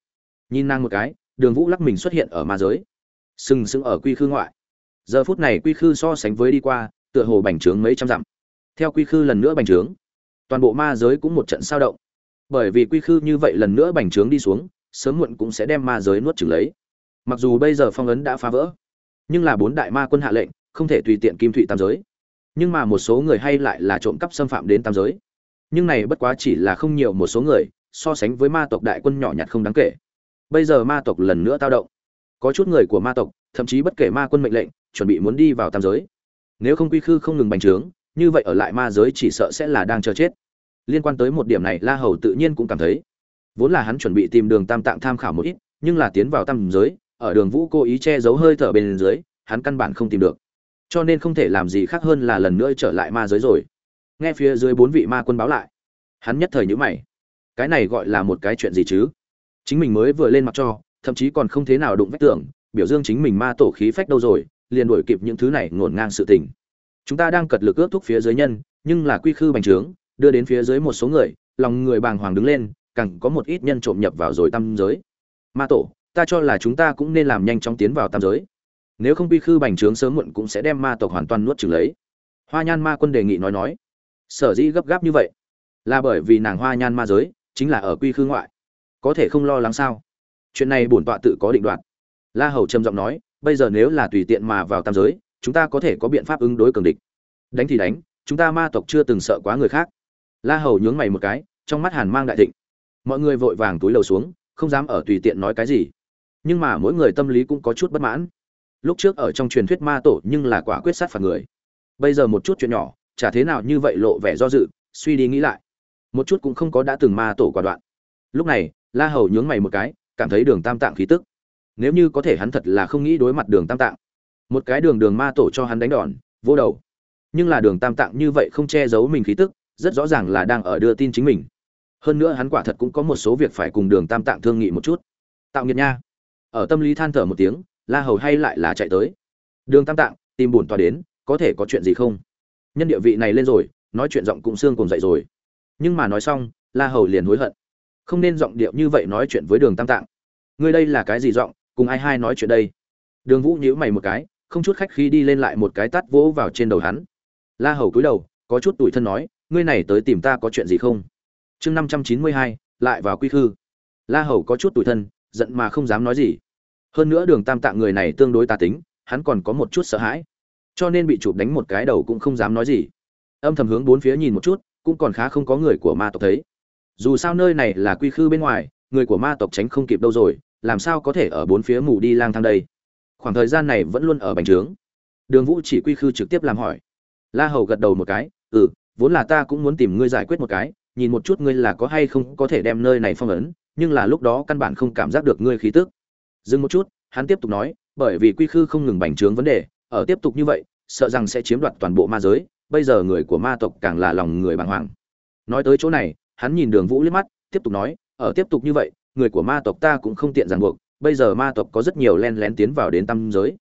Nhìn nàng một cái, đường vũ lắc mình xuất hiện ở ma giới. Sừng sững ở quy khư ngoại. Giờ phút này quy khư so sánh với đi qua, tựa hồ bành trướng mấy trăm dặm. Theo quy khư lần nữa bành trướng, toàn bộ ma giới cũng một trận sao động. Bởi vì quy khư như vậy lần nữa bành trướng đi xuống, sớm muộn cũng sẽ đem ma giới nuốt chửng lấy. Mặc dù bây giờ phong ấn đã phá vỡ, nhưng là bốn đại ma quân hạ lệnh, không thể tùy tiện kim thụy tam giới. Nhưng mà một số người hay lại là trộm cắp xâm phạm đến tam giới. Nhưng này bất quá chỉ là không nhiều một số người so sánh với ma tộc đại quân nhỏ nhặt không đáng kể. Bây giờ ma tộc lần nữa tao động. Có chút người của ma tộc, thậm chí bất kể ma quân mệnh lệnh, chuẩn bị muốn đi vào tam giới. Nếu không quy khư không ngừng bành trướng, như vậy ở lại ma giới chỉ sợ sẽ là đang chờ chết. Liên quan tới một điểm này, la hầu tự nhiên cũng cảm thấy. Vốn là hắn chuẩn bị tìm đường tam tạng tham khảo một ít, nhưng là tiến vào tam giới, ở đường vũ cố ý che giấu hơi thở bên dưới, hắn căn bản không tìm được. Cho nên không thể làm gì khác hơn là lần nữa trở lại ma giới rồi. Nghe phía dưới bốn vị ma quân báo lại. Hắn nhất thời nhữ mày cái này gọi là một cái chuyện gì chứ? Chính mình mới vừa lên mặt cho, thậm chí còn không thế nào đụng vách tường, biểu dương chính mình ma tổ khí phách đâu rồi, liền đuổi kịp những thứ này ngổn ngang sự tình. Chúng ta đang cật lực ước thúc phía dưới nhân, nhưng là quy khư bành trướng, đưa đến phía dưới một số người, lòng người bàng hoàng đứng lên, càng có một ít nhân trộm nhập vào rồi tam giới. Ma tổ, ta cho là chúng ta cũng nên làm nhanh chóng tiến vào tam giới. Nếu không quy khư bành trướng sớm muộn cũng sẽ đem ma tộc hoàn toàn nuốt trừng lấy. Hoa nhan ma quân đề nghị nói nói. Sở dĩ gấp gáp như vậy, là bởi vì nàng hoa nhan ma giới chính là ở quy khư ngoại. Có thể không lo lắng sao? Chuyện này bổn tọa tự có định đoạt. La hầu trầm giọng nói, bây giờ nếu là tùy tiện mà vào tam giới, chúng ta có thể có biện pháp ứng đối cường địch. Đánh thì đánh, chúng ta ma tộc chưa từng sợ quá người khác. La hầu nhướng mày một cái, trong mắt hàn mang đại thịnh. Mọi người vội vàng túi lầu xuống, không dám ở tùy tiện nói cái gì. Nhưng mà mỗi người tâm lý cũng có chút bất mãn. Lúc trước ở trong truyền thuyết ma tổ nhưng là quả quyết sát phạt người. Bây giờ một chút chuyện nhỏ, chả thế nào như vậy lộ vẻ do dự, suy đi nghĩ lại một chút cũng không có đã từng ma tổ quả đoạn. Lúc này, la hầu nhướng mày một cái, cảm thấy đường tam tạng khí tức. Nếu như có thể hắn thật là không nghĩ đối mặt đường tam tạng. Một cái đường đường ma tổ cho hắn đánh đòn, vô đầu. Nhưng là đường tam tạng như vậy không che giấu mình khí tức, rất rõ ràng là đang ở đưa tin chính mình. Hơn nữa hắn quả thật cũng có một số việc phải cùng đường tam tạng thương nghị một chút. Tạo nghiệt nha. Ở tâm lý than thở một tiếng, la hầu hay lại là chạy tới. Đường tam tạng, tìm bổn tòa đến, có thể có chuyện gì không? Nhân địa vị này lên rồi, nói chuyện giọng cũng xương cùng dậy rồi nhưng mà nói xong, la hầu liền hối hận. Không nên giọng điệu như vậy nói chuyện với đường tam tạng. Ngươi đây là cái gì giọng, cùng ai hai nói chuyện đây? Đường vũ nhíu mày một cái, không chút khách khi đi lên lại một cái tát vỗ vào trên đầu hắn. La hầu cúi đầu, có chút tủi thân nói, ngươi này tới tìm ta có chuyện gì không? Chương năm trăm chín mươi hai, lại vào quy khư. La hầu có chút tủi thân, giận mà không dám nói gì. Hơn nữa đường tam tạng người này tương đối tà tính, hắn còn có một chút sợ hãi. Cho nên bị chụp đánh một cái đầu cũng không dám nói gì. Âm thầm hướng bốn phía nhìn một chút cũng còn khá không có người của ma tộc thấy. Dù sao nơi này là quy khư bên ngoài, người của ma tộc tránh không kịp đâu rồi, làm sao có thể ở bốn phía mù đi lang thang đây? Khoảng thời gian này vẫn luôn ở bành trướng. Đường vũ chỉ quy khư trực tiếp làm hỏi. La hầu gật đầu một cái ừ vốn là ta cũng muốn tìm ngươi giải quyết một cái, nhìn một chút ngươi là có hay không có thể đem nơi này phong ấn, nhưng là lúc đó căn bản không cảm giác được ngươi khí tức. Dừng một chút, hắn tiếp tục nói, bởi vì quy khư không ngừng bành trướng vấn đề, ở tiếp tục như vậy, sợ rằng sẽ chiếm đoạt toàn bộ ma giới bây giờ người của ma tộc càng là lòng người bàng hoàng. Nói tới chỗ này, hắn nhìn đường vũ liếc mắt, tiếp tục nói, ở tiếp tục như vậy, người của ma tộc ta cũng không tiện ràng buộc, bây giờ ma tộc có rất nhiều len lén tiến vào đến tam giới.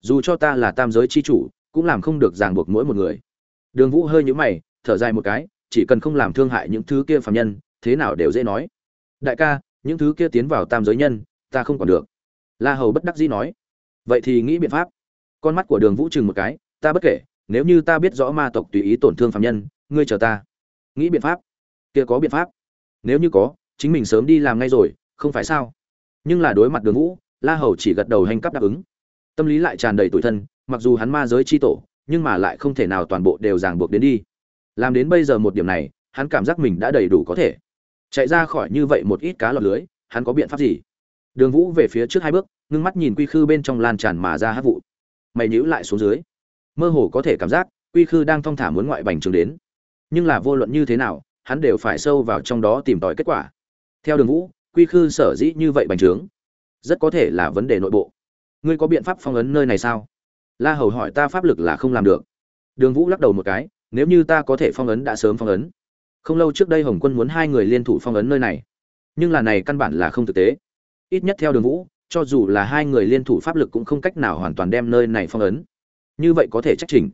Dù cho ta là tam giới chi chủ, cũng làm không được ràng buộc mỗi một người. Đường vũ hơi nhũ mày, thở dài một cái, chỉ cần không làm thương hại những thứ kia phạm nhân, thế nào đều dễ nói. Đại ca, những thứ kia tiến vào tam giới nhân, ta không còn được. La hầu bất đắc dĩ nói. Vậy thì nghĩ biện pháp. Con mắt của đường vũ chừng một cái, ta bất kể nếu như ta biết rõ ma tộc tùy ý tổn thương phạm nhân, ngươi chờ ta. Nghĩ biện pháp. Kia có biện pháp. Nếu như có, chính mình sớm đi làm ngay rồi, không phải sao? Nhưng là đối mặt đường vũ, la hầu chỉ gật đầu hành cấp đáp ứng. Tâm lý lại tràn đầy tủi thân, mặc dù hắn ma giới chi tổ, nhưng mà lại không thể nào toàn bộ đều ràng buộc đến đi. Làm đến bây giờ một điểm này, hắn cảm giác mình đã đầy đủ có thể. Chạy ra khỏi như vậy một ít cá lọt lưới, hắn có biện pháp gì? Đường vũ về phía trước hai bước, ngưng mắt nhìn quy khư bên trong lan tràn mà ra hát vụ. Mày nhữ lại xuống dưới mơ hồ có thể cảm giác quy khư đang thong thả muốn ngoại bành trường đến. Nhưng là vô luận như thế nào, hắn đều phải sâu vào trong đó tìm tòi kết quả. Theo đường vũ, quy khư sở dĩ như vậy bành trướng, rất có thể là vấn đề nội bộ. Ngươi có biện pháp phong ấn nơi này sao? La hầu hỏi ta pháp lực là không làm được. Đường vũ lắc đầu một cái, nếu như ta có thể phong ấn đã sớm phong ấn. Không lâu trước đây hồng quân muốn hai người liên thủ phong ấn nơi này. Nhưng là này căn bản là không thực tế. Ít nhất theo đường vũ, cho dù là hai người liên thủ pháp lực cũng không cách nào hoàn toàn đem nơi này phong ấn như vậy có thể trách trình.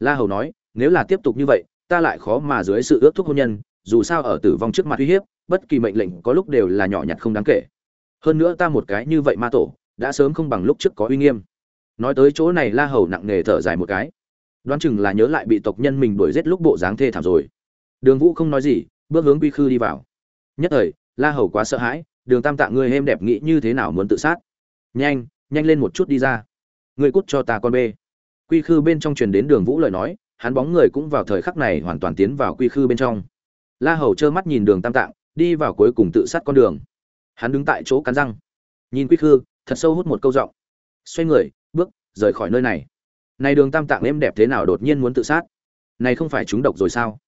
La hầu nói, nếu là tiếp tục như vậy, ta lại khó mà dưới sự ước thúc hôn nhân, dù sao ở tử vong trước mặt uy hiếp, bất kỳ mệnh lệnh có lúc đều là nhỏ nhặt không đáng kể. Hơn nữa ta một cái như vậy ma tổ, đã sớm không bằng lúc trước có uy nghiêm. Nói tới chỗ này la hầu nặng nề thở dài một cái. Đoán chừng là nhớ lại bị tộc nhân mình đuổi giết lúc bộ dáng thê thảm rồi. Đường vũ không nói gì, bước hướng quy khư đi vào. Nhất thời, la hầu quá sợ hãi, đường tam tạng ngươi êm đẹp nghĩ như thế nào muốn tự sát? Nhanh nhanh lên một chút đi ra. Ngươi cút cho ta con bê quy khư bên trong truyền đến đường vũ lời nói, hắn bóng người cũng vào thời khắc này hoàn toàn tiến vào quy khư bên trong. La hầu trơ mắt nhìn đường tam tạng, đi vào cuối cùng tự sát con đường. Hắn đứng tại chỗ cắn răng. Nhìn quy khư, thật sâu hút một câu giọng. Xoay người, bước, rời khỏi nơi này. Này đường tam tạng êm đẹp thế nào đột nhiên muốn tự sát? Này không phải chúng độc rồi sao?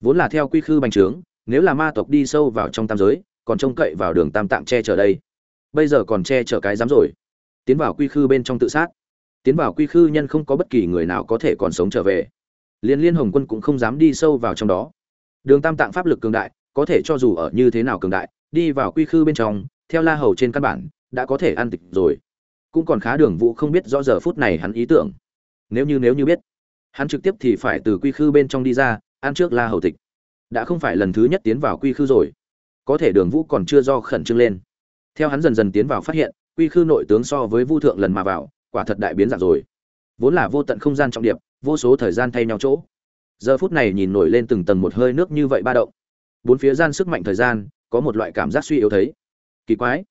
Vốn là theo quy khư bành trướng, nếu là ma tộc đi sâu vào trong tam giới, còn trông cậy vào đường tam tạng che chở đây. Bây giờ còn che chở cái dám rồi. Tiến vào quy khư bên trong tự sát tiến vào quy khư nhân không có bất kỳ người nào có thể còn sống trở về. Liên liên hồng quân cũng không dám đi sâu vào trong đó. Đường tam tạng pháp lực cường đại, có thể cho dù ở như thế nào cường đại, đi vào quy khư bên trong, theo la hầu trên căn bản, đã có thể ăn tịch rồi. Cũng còn khá đường vũ không biết rõ giờ phút này hắn ý tưởng. Nếu như nếu như biết, hắn trực tiếp thì phải từ quy khư bên trong đi ra, ăn trước la hầu tịch. Đã không phải lần thứ nhất tiến vào quy khư rồi. Có thể đường vũ còn chưa do khẩn trương lên. Theo hắn dần dần tiến vào phát hiện, quy khư nội tướng so với vu thượng lần mà vào quả thật đại biến dạng rồi. Vốn là vô tận không gian trọng điệp, vô số thời gian thay nhau chỗ. Giờ phút này nhìn nổi lên từng tầng một hơi nước như vậy ba động. Bốn phía gian sức mạnh thời gian, có một loại cảm giác suy yếu thấy. Kỳ quái.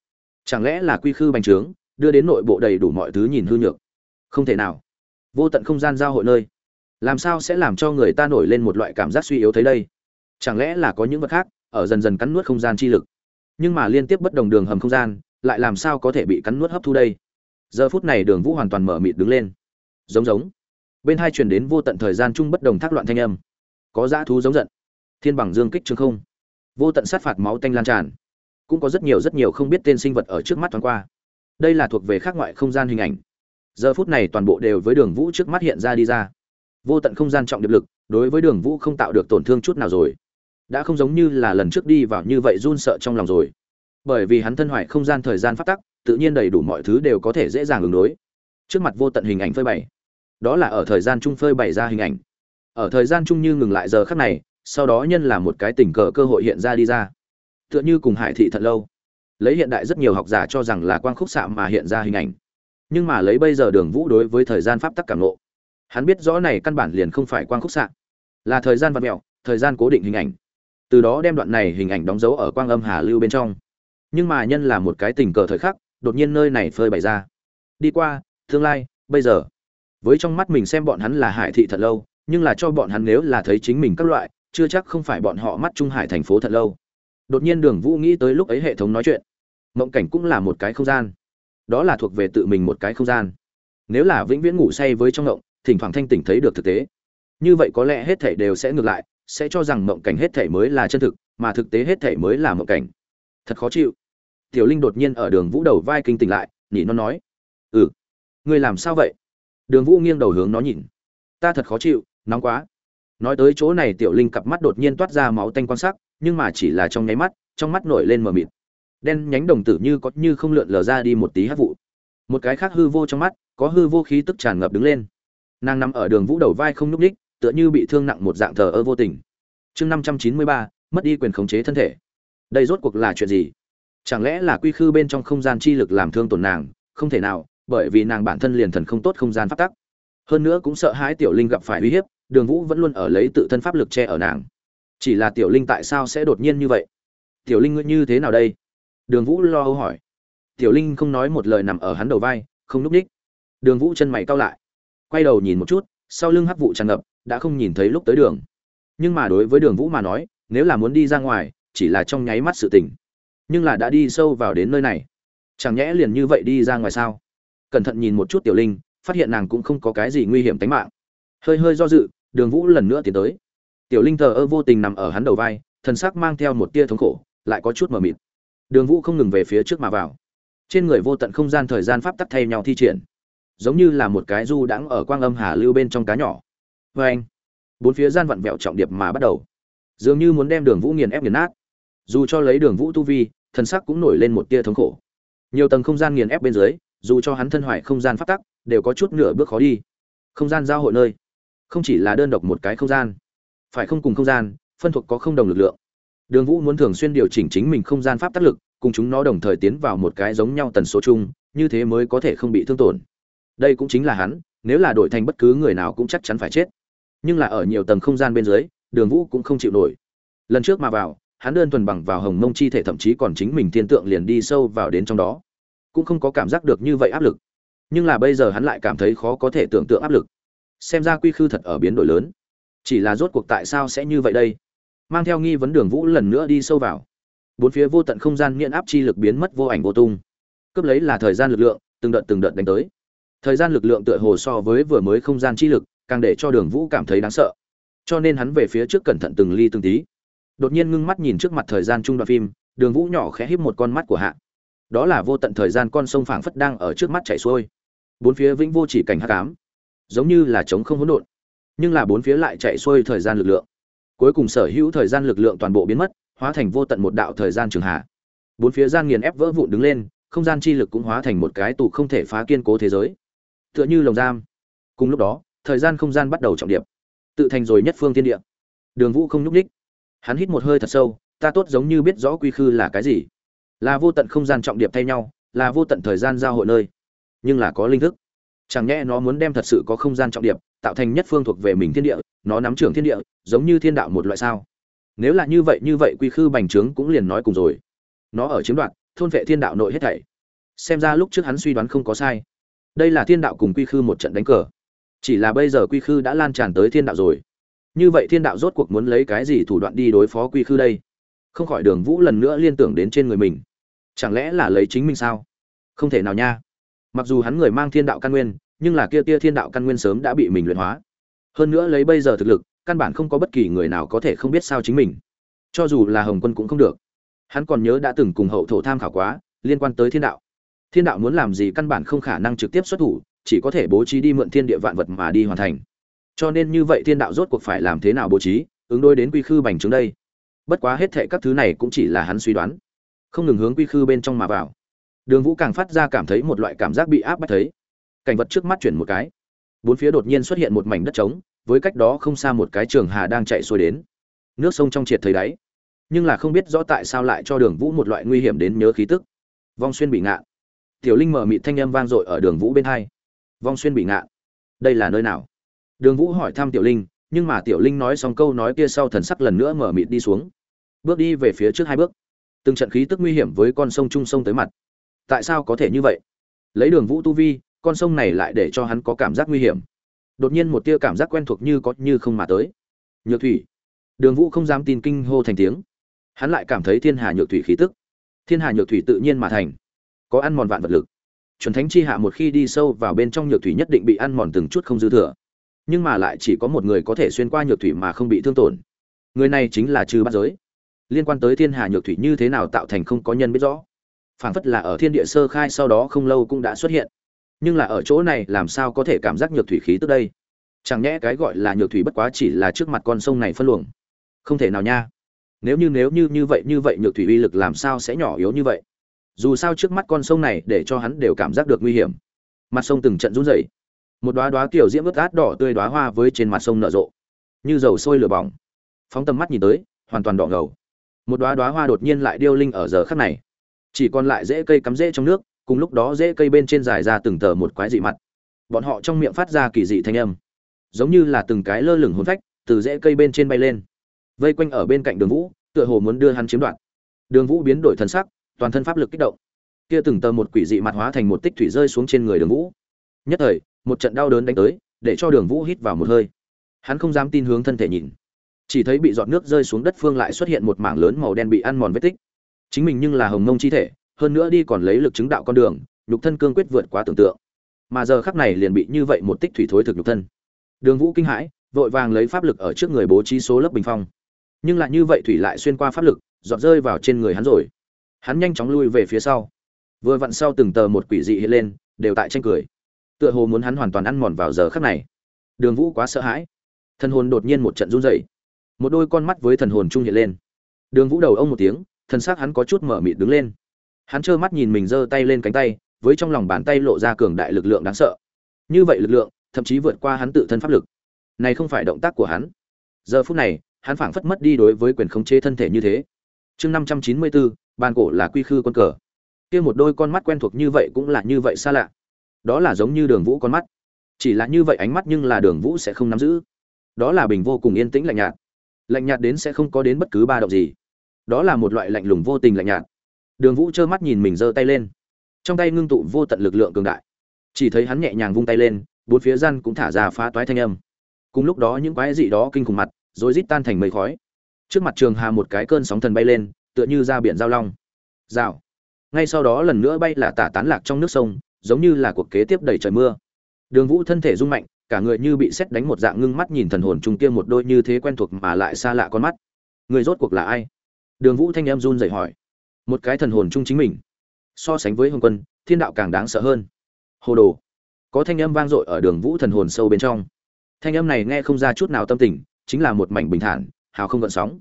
Chẳng lẽ là quy khư bành trướng, đưa đến nội bộ đầy đủ mọi thứ nhìn hư nhược? Không thể nào. Vô tận không gian giao hội nơi. Làm sao sẽ làm cho người ta nổi lên một loại cảm giác suy yếu thấy đây? Chẳng lẽ là có những vật khác, ở dần dần cắn nuốt không gian chi lực? Nhưng mà liên tiếp bất đồng đường hầm không gian, lại làm sao có thể bị cắn nuốt hấp thu đây? Giờ phút này đường vũ hoàn toàn mở mịt đứng lên. Giống giống. Bên hai truyền đến vô tận thời gian chung bất đồng thác loạn thanh âm. Có dã thú giống giận. Thiên bằng dương kích trường không. Vô tận sát phạt máu tanh lan tràn. Cũng có rất nhiều rất nhiều không biết tên sinh vật ở trước mắt thoáng qua. Đây là thuộc về khác ngoại không gian hình ảnh. Giờ phút này toàn bộ đều với đường vũ trước mắt hiện ra đi ra. Vô tận không gian trọng điệp lực, đối với đường vũ không tạo được tổn thương chút nào rồi. Đã không giống như là lần trước đi vào như vậy run sợ trong lòng rồi. Bởi vì hắn thân hoại không gian thời gian phát tắc tự nhiên đầy đủ mọi thứ đều có thể dễ dàng ứng đối. Trước mặt vô tận hình ảnh phơi bày. Đó là ở thời gian chung phơi bày ra hình ảnh. Ở thời gian chung như ngừng lại giờ khắc này, sau đó nhân là một cái tình cờ cơ hội hiện ra đi ra. Tựa như cùng hải thị thật lâu. Lấy hiện đại rất nhiều học giả cho rằng là quang khúc xạ mà hiện ra hình ảnh. Nhưng mà lấy bây giờ đường vũ đối với thời gian pháp tắc cảm ngộ. Hắn biết rõ này căn bản liền không phải quang khúc xạ. Là thời gian vật mẹo, thời gian cố định hình ảnh. Từ đó đem đoạn này hình ảnh đóng dấu ở quang âm hà lưu bên trong. Nhưng mà nhân là một cái tình cờ thời khắc đột nhiên nơi này phơi bày ra. Đi qua, tương lai, bây giờ. Với trong mắt mình xem bọn hắn là hải thị thật lâu, nhưng là cho bọn hắn nếu là thấy chính mình các loại, chưa chắc không phải bọn họ mắt trung hải thành phố thật lâu. Đột nhiên đường vũ nghĩ tới lúc ấy hệ thống nói chuyện. Mộng cảnh cũng là một cái không gian. Đó là thuộc về tự mình một cái không gian. Nếu là vĩnh viễn ngủ say với trong ngộng thỉnh thoảng thanh tỉnh thấy được thực tế. Như vậy có lẽ hết thể đều sẽ ngược lại, sẽ cho rằng mộng cảnh hết thể mới là chân thực, mà thực tế hết thể mới là mộng cảnh. Thật khó chịu tiểu linh đột nhiên ở đường vũ đầu vai kinh tỉnh lại nhỉ nó nói. Ừ. Ngươi làm sao vậy? Đường vũ nghiêng đầu hướng nó nhìn. Ta thật khó chịu, nóng quá. Nói tới chỗ này tiểu linh cặp mắt đột nhiên toát ra máu tanh quan sắc, nhưng mà chỉ là trong nháy mắt, trong mắt nổi lên mờ mịt. Đen nhánh đồng tử như có như không lượn lờ ra đi một tí hát vụ. Một cái khác hư vô trong mắt, có hư vô khí tức tràn ngập đứng lên. Nàng nằm ở đường vũ đầu vai không nhúc ních tựa như bị thương nặng một dạng thờ ơ vô tình. Chương năm trăm chín mươi ba, mất đi quyền khống chế thân thể. Đây rốt cuộc là chuyện gì? Chẳng lẽ là quy khư bên trong không gian chi lực làm thương tổn nàng? Không thể nào, bởi vì nàng bản thân liền thần không tốt không gian phát tắc. Hơn nữa cũng sợ hãi tiểu linh gặp phải uy hiếp, đường vũ vẫn luôn ở lấy tự thân pháp lực che ở nàng. Chỉ là tiểu linh tại sao sẽ đột nhiên như vậy? Tiểu linh ngươi như thế nào đây? Đường vũ lo âu hỏi. Tiểu linh không nói một lời nằm ở hắn đầu vai, không núp ních. Đường vũ chân mày cau lại. Quay đầu nhìn một chút, sau lưng hắc vụ tràn ngập, đã không nhìn thấy lúc tới đường. Nhưng mà đối với đường vũ mà nói, nếu là muốn đi ra ngoài, chỉ là trong nháy mắt sự tình nhưng là đã đi sâu vào đến nơi này. Chẳng nhẽ liền như vậy đi ra ngoài sao? Cẩn thận nhìn một chút tiểu linh, phát hiện nàng cũng không có cái gì nguy hiểm tính mạng. Hơi hơi do dự, đường vũ lần nữa tiến tới. Tiểu linh thờ ơ vô tình nằm ở hắn đầu vai, thần sắc mang theo một tia thống khổ, lại có chút mờ mịt. Đường vũ không ngừng về phía trước mà vào. Trên người vô tận không gian thời gian pháp tắc thay nhau thi triển. Giống như là một cái du đãng ở quang âm hà lưu bên trong cá nhỏ. Vê anh bốn phía gian vặn vẹo trọng điệp mà bắt đầu. Dường như muốn đem đường vũ nghiền ép nghiền nát dù cho lấy đường vũ tu vi, thần sắc cũng nổi lên một tia thống khổ. Nhiều tầng không gian nghiền ép bên dưới, dù cho hắn thân hoại không gian phát tắc, đều có chút nửa bước khó đi. Không gian giao hội nơi, không chỉ là đơn độc một cái không gian, phải không cùng không gian, phân thuộc có không đồng lực lượng. Đường vũ muốn thường xuyên điều chỉnh chính mình không gian pháp tác lực, cùng chúng nó đồng thời tiến vào một cái giống nhau tần số chung, như thế mới có thể không bị thương tổn. Đây cũng chính là hắn, nếu là đổi thành bất cứ người nào cũng chắc chắn phải chết. Nhưng là ở nhiều tầng không gian bên dưới, đường vũ cũng không chịu nổi. Lần trước mà vào hắn đơn thuần bằng vào hồng mông chi thể thậm chí còn chính mình thiên tượng liền đi sâu vào đến trong đó. Cũng không có cảm giác được như vậy áp lực. Nhưng là bây giờ hắn lại cảm thấy khó có thể tưởng tượng áp lực. Xem ra quy khư thật ở biến đổi lớn. Chỉ là rốt cuộc tại sao sẽ như vậy đây? Mang theo nghi vấn đường vũ lần nữa đi sâu vào. Bốn phía vô tận không gian nghiện áp chi lực biến mất vô ảnh vô tung. Cướp lấy là thời gian lực lượng, từng đợt từng đợt đánh tới. Thời gian lực lượng tựa hồ so với vừa mới không gian chi lực, càng để cho đường vũ cảm thấy đáng sợ. Cho nên hắn về phía trước cẩn thận từng ly từng tí đột nhiên ngưng mắt nhìn trước mặt thời gian trung đoạn phim, đường vũ nhỏ khẽ híp một con mắt của hạ. Đó là vô tận thời gian con sông phảng phất đang ở trước mắt chảy xuôi. Bốn phía vĩnh vô chỉ cảnh hắc ám, giống như là trống không hỗn độn, nhưng là bốn phía lại chạy xuôi thời gian lực lượng. Cuối cùng sở hữu thời gian lực lượng toàn bộ biến mất, hóa thành vô tận một đạo thời gian trường hạ. Bốn phía gian nghiền ép vỡ vụn đứng lên, không gian chi lực cũng hóa thành một cái tụ không thể phá kiên cố thế giới. Tựa như lồng giam. Cùng lúc đó, thời gian không gian bắt đầu trọng điệp, tự thành rồi nhất phương thiên địa. Đường vũ không nhúc ních hắn hít một hơi thật sâu, ta tốt giống như biết rõ quy khư là cái gì. Là vô tận không gian trọng điệp thay nhau, là vô tận thời gian giao hội nơi. Nhưng là có linh thức. Chẳng nhẽ nó muốn đem thật sự có không gian trọng điệp, tạo thành nhất phương thuộc về mình thiên địa, nó nắm trưởng thiên địa, giống như thiên đạo một loại sao? Nếu là như vậy như vậy quy khư bành trướng cũng liền nói cùng rồi. Nó ở chiếm đoạt, thôn vệ thiên đạo nội hết thảy. Xem ra lúc trước hắn suy đoán không có sai. Đây là thiên đạo cùng quy khư một trận đánh cờ. Chỉ là bây giờ quy khư đã lan tràn tới thiên đạo rồi như vậy thiên đạo rốt cuộc muốn lấy cái gì thủ đoạn đi đối phó quy khư đây? Không khỏi đường vũ lần nữa liên tưởng đến trên người mình. Chẳng lẽ là lấy chính mình sao? Không thể nào nha. Mặc dù hắn người mang thiên đạo căn nguyên, nhưng là kia tia thiên đạo căn nguyên sớm đã bị mình luyện hóa. Hơn nữa lấy bây giờ thực lực, căn bản không có bất kỳ người nào có thể không biết sao chính mình. Cho dù là hồng quân cũng không được. Hắn còn nhớ đã từng cùng hậu thổ tham khảo quá, liên quan tới thiên đạo. Thiên đạo muốn làm gì căn bản không khả năng trực tiếp xuất thủ, chỉ có thể bố trí đi mượn thiên địa vạn vật mà đi hoàn thành cho nên như vậy thiên đạo rốt cuộc phải làm thế nào bố trí, ứng đối đến quy khư bành trướng đây? Bất quá hết thệ các thứ này cũng chỉ là hắn suy đoán. Không ngừng hướng quy khư bên trong mà vào. Đường vũ càng phát ra cảm thấy một loại cảm giác bị áp bách thấy. Cảnh vật trước mắt chuyển một cái. Bốn phía đột nhiên xuất hiện một mảnh đất trống, với cách đó không xa một cái trường hà đang chạy xuôi đến. Nước sông trong triệt thấy đáy. Nhưng là không biết rõ tại sao lại cho đường vũ một loại nguy hiểm đến nhớ khí tức. Vong xuyên bị ngạn tiểu linh mở mịt thanh âm vang dội ở đường vũ bên hai. Vong xuyên bị ngạn đây là nơi nào? Đường vũ hỏi thăm tiểu linh, nhưng mà tiểu linh nói xong câu nói kia sau thần sắc lần nữa mở mịt đi xuống. Bước đi về phía trước hai bước. Từng trận khí tức nguy hiểm với con sông trung sông tới mặt. Tại sao có thể như vậy? Lấy đường vũ tu vi, con sông này lại để cho hắn có cảm giác nguy hiểm. Đột nhiên một tia cảm giác quen thuộc như có như không mà tới. Nhược thủy. Đường vũ không dám tin kinh hô thành tiếng. Hắn lại cảm thấy thiên hà nhược thủy khí tức. Thiên hà nhược thủy tự nhiên mà thành. Có ăn mòn vạn vật lực. Chuẩn thánh chi hạ một khi đi sâu vào bên trong nhược thủy nhất định bị ăn mòn từng chút không dư thừa nhưng mà lại chỉ có một người có thể xuyên qua nhược thủy mà không bị thương tổn. Người này chính là trừ bát giới. Liên quan tới thiên hà nhược thủy như thế nào tạo thành không có nhân biết rõ. Phảng phất là ở thiên địa sơ khai sau đó không lâu cũng đã xuất hiện. Nhưng là ở chỗ này làm sao có thể cảm giác nhược thủy khí tức đây? Chẳng nhẽ cái gọi là nhược thủy bất quá chỉ là trước mặt con sông này phân luồng. Không thể nào nha. Nếu như nếu như như vậy như vậy nhược thủy uy lực làm sao sẽ nhỏ yếu như vậy? Dù sao trước mắt con sông này để cho hắn đều cảm giác được nguy hiểm. Mặt sông từng trận run rẩy một đoá đoá kiểu diễm ướt át đỏ tươi đoá hoa với trên mặt sông nở rộ. Như dầu sôi lửa bỏng. Phóng tầm mắt nhìn tới, hoàn toàn đỏ ngầu. Một đoá đoá hoa đột nhiên lại điêu linh ở giờ khắc này. Chỉ còn lại rễ cây cắm rễ trong nước, cùng lúc đó rễ cây bên trên dài ra từng tờ một quái dị mặt. Bọn họ trong miệng phát ra kỳ dị thanh âm. Giống như là từng cái lơ lửng hôn phách, từ rễ cây bên trên bay lên. Vây quanh ở bên cạnh đường vũ, tựa hồ muốn đưa hắn chiếm đoạt. Đường vũ biến đổi thân sắc, toàn thân pháp lực kích động. Kia từng tờ một quỷ dị mặt hóa thành một tích thủy rơi xuống trên người đường vũ. Nhất thời một trận đau đớn đánh tới, để cho đường vũ hít vào một hơi. Hắn không dám tin hướng thân thể nhìn. Chỉ thấy bị giọt nước rơi xuống đất phương lại xuất hiện một mảng lớn màu đen bị ăn mòn vết tích. Chính mình nhưng là hồng mông chi thể, hơn nữa đi còn lấy lực chứng đạo con đường, nhục thân cương quyết vượt quá tưởng tượng. Mà giờ khắc này liền bị như vậy một tích thủy thối thực nhục thân. Đường vũ kinh hãi, vội vàng lấy pháp lực ở trước người bố trí số lớp bình phong. Nhưng lại như vậy thủy lại xuyên qua pháp lực, giọt rơi vào trên người hắn rồi. Hắn nhanh chóng lui về phía sau. Vừa vặn sau từng tờ một quỷ dị hiện lên, đều tại tranh cười tựa hồ muốn hắn hoàn toàn ăn mòn vào giờ khắc này. Đường vũ quá sợ hãi. Thần hồn đột nhiên một trận run rẩy. Một đôi con mắt với thần hồn trung hiện lên. Đường vũ đầu ông một tiếng thần xác hắn có chút mở mịt đứng lên. Hắn trơ mắt nhìn mình giơ tay lên cánh tay, với trong lòng bàn tay lộ ra cường đại lực lượng đáng sợ. Như vậy lực lượng, thậm chí vượt qua hắn tự thân pháp lực. Này không phải động tác của hắn. Giờ phút này, hắn phảng phất mất đi đối với quyền khống chế thân thể như thế. Chương năm trăm chín mươi bốn, bàn cổ là quy khư quân cờ. Kia một đôi con mắt quen thuộc như vậy cũng là như vậy xa lạ đó là giống như đường vũ con mắt. Chỉ là như vậy ánh mắt nhưng là đường vũ sẽ không nắm giữ. Đó là bình vô cùng yên tĩnh lạnh nhạt. Lạnh nhạt đến sẽ không có đến bất cứ ba động gì. Đó là một loại lạnh lùng vô tình lạnh nhạt. Đường vũ trơ mắt nhìn mình giơ tay lên. Trong tay ngưng tụ vô tận lực lượng cường đại. Chỉ thấy hắn nhẹ nhàng vung tay lên, bốn phía răn cũng thả ra phá toái thanh âm. Cùng lúc đó những quái dị đó kinh khủng mặt, rồi rít tan thành mây khói. Trước mặt trường hà một cái cơn sóng thần bay lên, tựa như ra biển giao long. Rào. Ngay sau đó lần nữa bay là tả tán lạc trong nước sông giống như là cuộc kế tiếp đầy trời mưa. Đường vũ thân thể rung mạnh, cả người như bị xét đánh một dạng ngưng mắt nhìn thần hồn trung kia một đôi như thế quen thuộc mà lại xa lạ con mắt. Người rốt cuộc là ai? Đường vũ thanh em run dậy hỏi. Một cái thần hồn chung chính mình. So sánh với hồng quân, thiên đạo càng đáng sợ hơn. Hồ đồ. Có thanh âm vang dội ở đường vũ thần hồn sâu bên trong. Thanh âm này nghe không ra chút nào tâm tình, chính là một mảnh bình thản, hào không gợn sóng.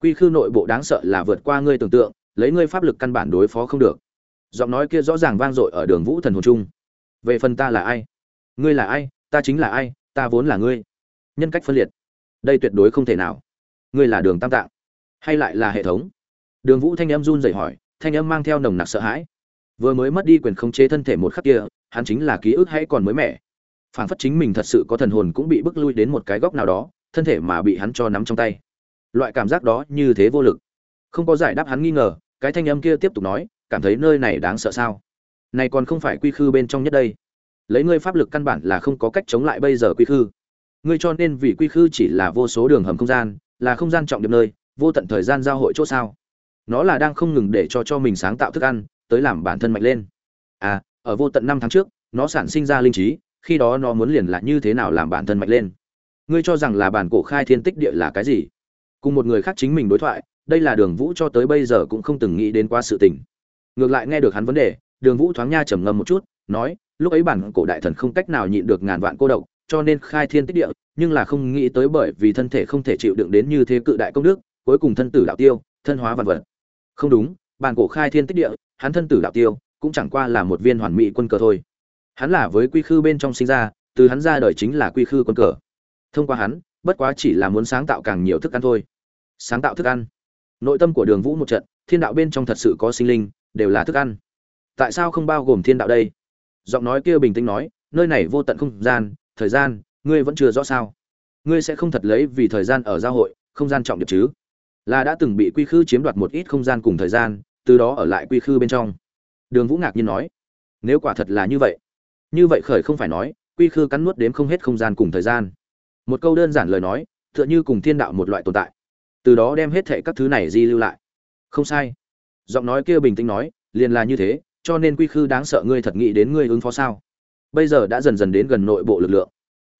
Quy khư nội bộ đáng sợ là vượt qua ngươi tưởng tượng, lấy ngươi pháp lực căn bản đối phó không được giọng nói kia rõ ràng vang dội ở đường vũ thần hồn trung. Về phần ta là ai? Ngươi là ai? Ta chính là ai? Ta vốn là ngươi. Nhân cách phân liệt. Đây tuyệt đối không thể nào. Ngươi là đường tam tạng, hay lại là hệ thống? Đường vũ thanh âm run rẩy hỏi, thanh âm mang theo nồng nặc sợ hãi. Vừa mới mất đi quyền khống chế thân thể một khắc kia, hắn chính là ký ức hay còn mới mẻ. Phảng phất chính mình thật sự có thần hồn cũng bị bức lui đến một cái góc nào đó, thân thể mà bị hắn cho nắm trong tay. Loại cảm giác đó như thế vô lực. Không có giải đáp hắn nghi ngờ, cái thanh âm kia tiếp tục nói cảm thấy nơi này đáng sợ sao? Này còn không phải quy khư bên trong nhất đây. Lấy ngươi pháp lực căn bản là không có cách chống lại bây giờ quy khư. Ngươi cho nên vì quy khư chỉ là vô số đường hầm không gian, là không gian trọng điểm nơi, vô tận thời gian giao hội chỗ sao? Nó là đang không ngừng để cho cho mình sáng tạo thức ăn, tới làm bản thân mạnh lên. À ở vô tận năm tháng trước, nó sản sinh ra linh trí, khi đó nó muốn liền là như thế nào làm bản thân mạnh lên? Ngươi cho rằng là bản cổ khai thiên tích địa là cái gì? Cùng một người khác chính mình đối thoại, đây là đường vũ cho tới bây giờ cũng không từng nghĩ đến qua sự tình ngược lại nghe được hắn vấn đề, đường vũ thoáng nha trầm ngâm một chút, nói, lúc ấy bản cổ đại thần không cách nào nhịn được ngàn vạn cô độc, cho nên khai thiên tích địa, nhưng là không nghĩ tới bởi vì thân thể không thể chịu đựng đến như thế cự đại công đức, cuối cùng thân tử đạo tiêu, thân hóa vạn vật. Không đúng, bản cổ khai thiên tích địa, hắn thân tử đạo tiêu, cũng chẳng qua là một viên hoàn mỹ quân cờ thôi. Hắn là với quy khư bên trong sinh ra, từ hắn ra đời chính là quy khư quân cờ. Thông qua hắn, bất quá chỉ là muốn sáng tạo càng nhiều thức ăn thôi. Sáng tạo thức ăn? Nội tâm của đường vũ một trận, thiên đạo bên trong thật sự có sinh linh đều là thức ăn. Tại sao không bao gồm thiên đạo đây? Giọng nói kia bình tĩnh nói, nơi này vô tận không gian, thời gian, ngươi vẫn chưa rõ sao? Ngươi sẽ không thật lấy vì thời gian ở giao hội, không gian trọng điệp chứ? Là đã từng bị quy khư chiếm đoạt một ít không gian cùng thời gian, từ đó ở lại quy khư bên trong. Đường vũ ngạc nhiên nói, nếu quả thật là như vậy như vậy khởi không phải nói, quy khư cắn nuốt đếm không hết không gian cùng thời gian. Một câu đơn giản lời nói, tựa như cùng thiên đạo một loại tồn tại. Từ đó đem hết thệ các thứ này di lưu lại. Không sai giọng nói kia bình tĩnh nói, liền là như thế, cho nên quy khư đáng sợ ngươi thật nghĩ đến ngươi ứng phó sao? Bây giờ đã dần dần đến gần nội bộ lực lượng.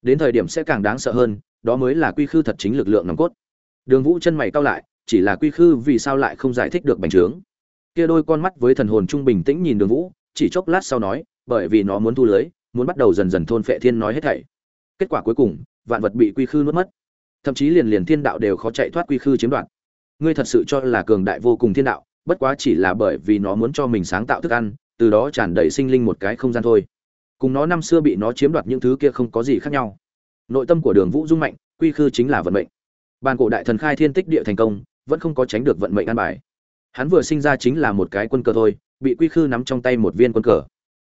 Đến thời điểm sẽ càng đáng sợ hơn, đó mới là quy khư thật chính lực lượng nòng cốt. Đường vũ chân mày cao lại, chỉ là quy khư vì sao lại không giải thích được bành trướng? Kia đôi con mắt với thần hồn trung bình tĩnh nhìn đường vũ, chỉ chốc lát sau nói, bởi vì nó muốn thu lưới, muốn bắt đầu dần dần thôn phệ thiên nói hết thảy. Kết quả cuối cùng, vạn vật bị quy khư nuốt mất. Thậm chí liền liền thiên đạo đều khó chạy thoát quy khư chiếm đoạt. Ngươi thật sự cho là cường đại vô cùng thiên đạo bất quá chỉ là bởi vì nó muốn cho mình sáng tạo thức ăn, từ đó tràn đầy sinh linh một cái không gian thôi. Cùng nó năm xưa bị nó chiếm đoạt những thứ kia không có gì khác nhau. Nội tâm của đường vũ dung mạnh, quy khư chính là vận mệnh. Bàn cổ đại thần khai thiên tích địa thành công, vẫn không có tránh được vận mệnh an bài. Hắn vừa sinh ra chính là một cái quân cờ thôi, bị quy khư nắm trong tay một viên quân cờ.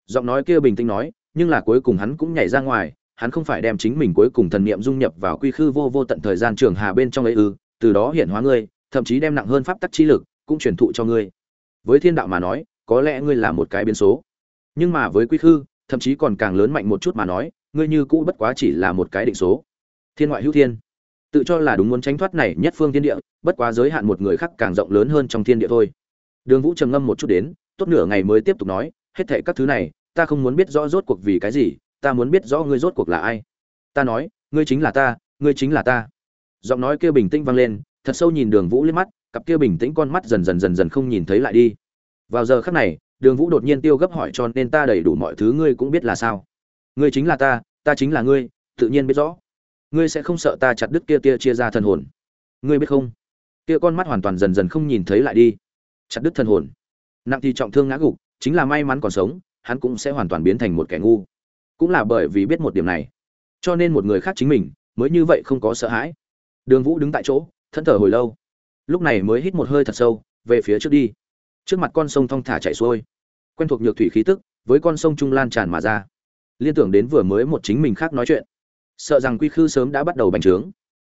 Giọng nói kia bình tĩnh nói, nhưng là cuối cùng hắn cũng nhảy ra ngoài, hắn không phải đem chính mình cuối cùng thần niệm dung nhập vào quy khư vô vô tận thời gian trường hà bên trong ấy ư, từ đó hiện hóa ngươi, thậm chí đem nặng hơn pháp tắc chi lực cũng truyền thụ cho ngươi. Với thiên đạo mà nói, có lẽ ngươi là một cái biến số. Nhưng mà với quy khư, thậm chí còn càng lớn mạnh một chút mà nói, ngươi như cũ bất quá chỉ là một cái định số. Thiên ngoại hữu thiên. Tự cho là đúng muốn tránh thoát này nhất phương thiên địa, bất quá giới hạn một người khác càng rộng lớn hơn trong thiên địa thôi. Đường vũ trầm ngâm một chút đến, tốt nửa ngày mới tiếp tục nói, hết thảy các thứ này, ta không muốn biết rõ rốt cuộc vì cái gì, ta muốn biết rõ ngươi rốt cuộc là ai. Ta nói, ngươi chính là ta, ngươi chính là ta. Giọng nói kia bình tĩnh vang lên, thật sâu nhìn đường vũ liếc mắt cặp kia bình tĩnh con mắt dần dần dần dần không nhìn thấy lại đi. Vào giờ khắc này, đường vũ đột nhiên tiêu gấp hỏi cho nên ta đầy đủ mọi thứ ngươi cũng biết là sao? Ngươi chính là ta ta chính là ngươi, tự nhiên biết rõ. Ngươi sẽ không sợ ta chặt đứt kia kia chia ra thần hồn. Ngươi biết không? Kia con mắt hoàn toàn dần dần không nhìn thấy lại đi. Chặt đứt thần hồn. Nặng thì trọng thương ngã gục, chính là may mắn còn sống, hắn cũng sẽ hoàn toàn biến thành một kẻ ngu. Cũng là bởi vì biết một điểm này. Cho nên một người khác chính mình, mới như vậy không có sợ hãi. Đường vũ đứng tại chỗ, thẫn thờ hồi lâu lúc này mới hít một hơi thật sâu, về phía trước đi. Trước mặt con sông thong thả chảy xuôi. Quen thuộc nhược thủy khí tức, với con sông trung lan tràn mà ra. Liên tưởng đến vừa mới một chính mình khác nói chuyện. Sợ rằng quy khư sớm đã bắt đầu bành trướng.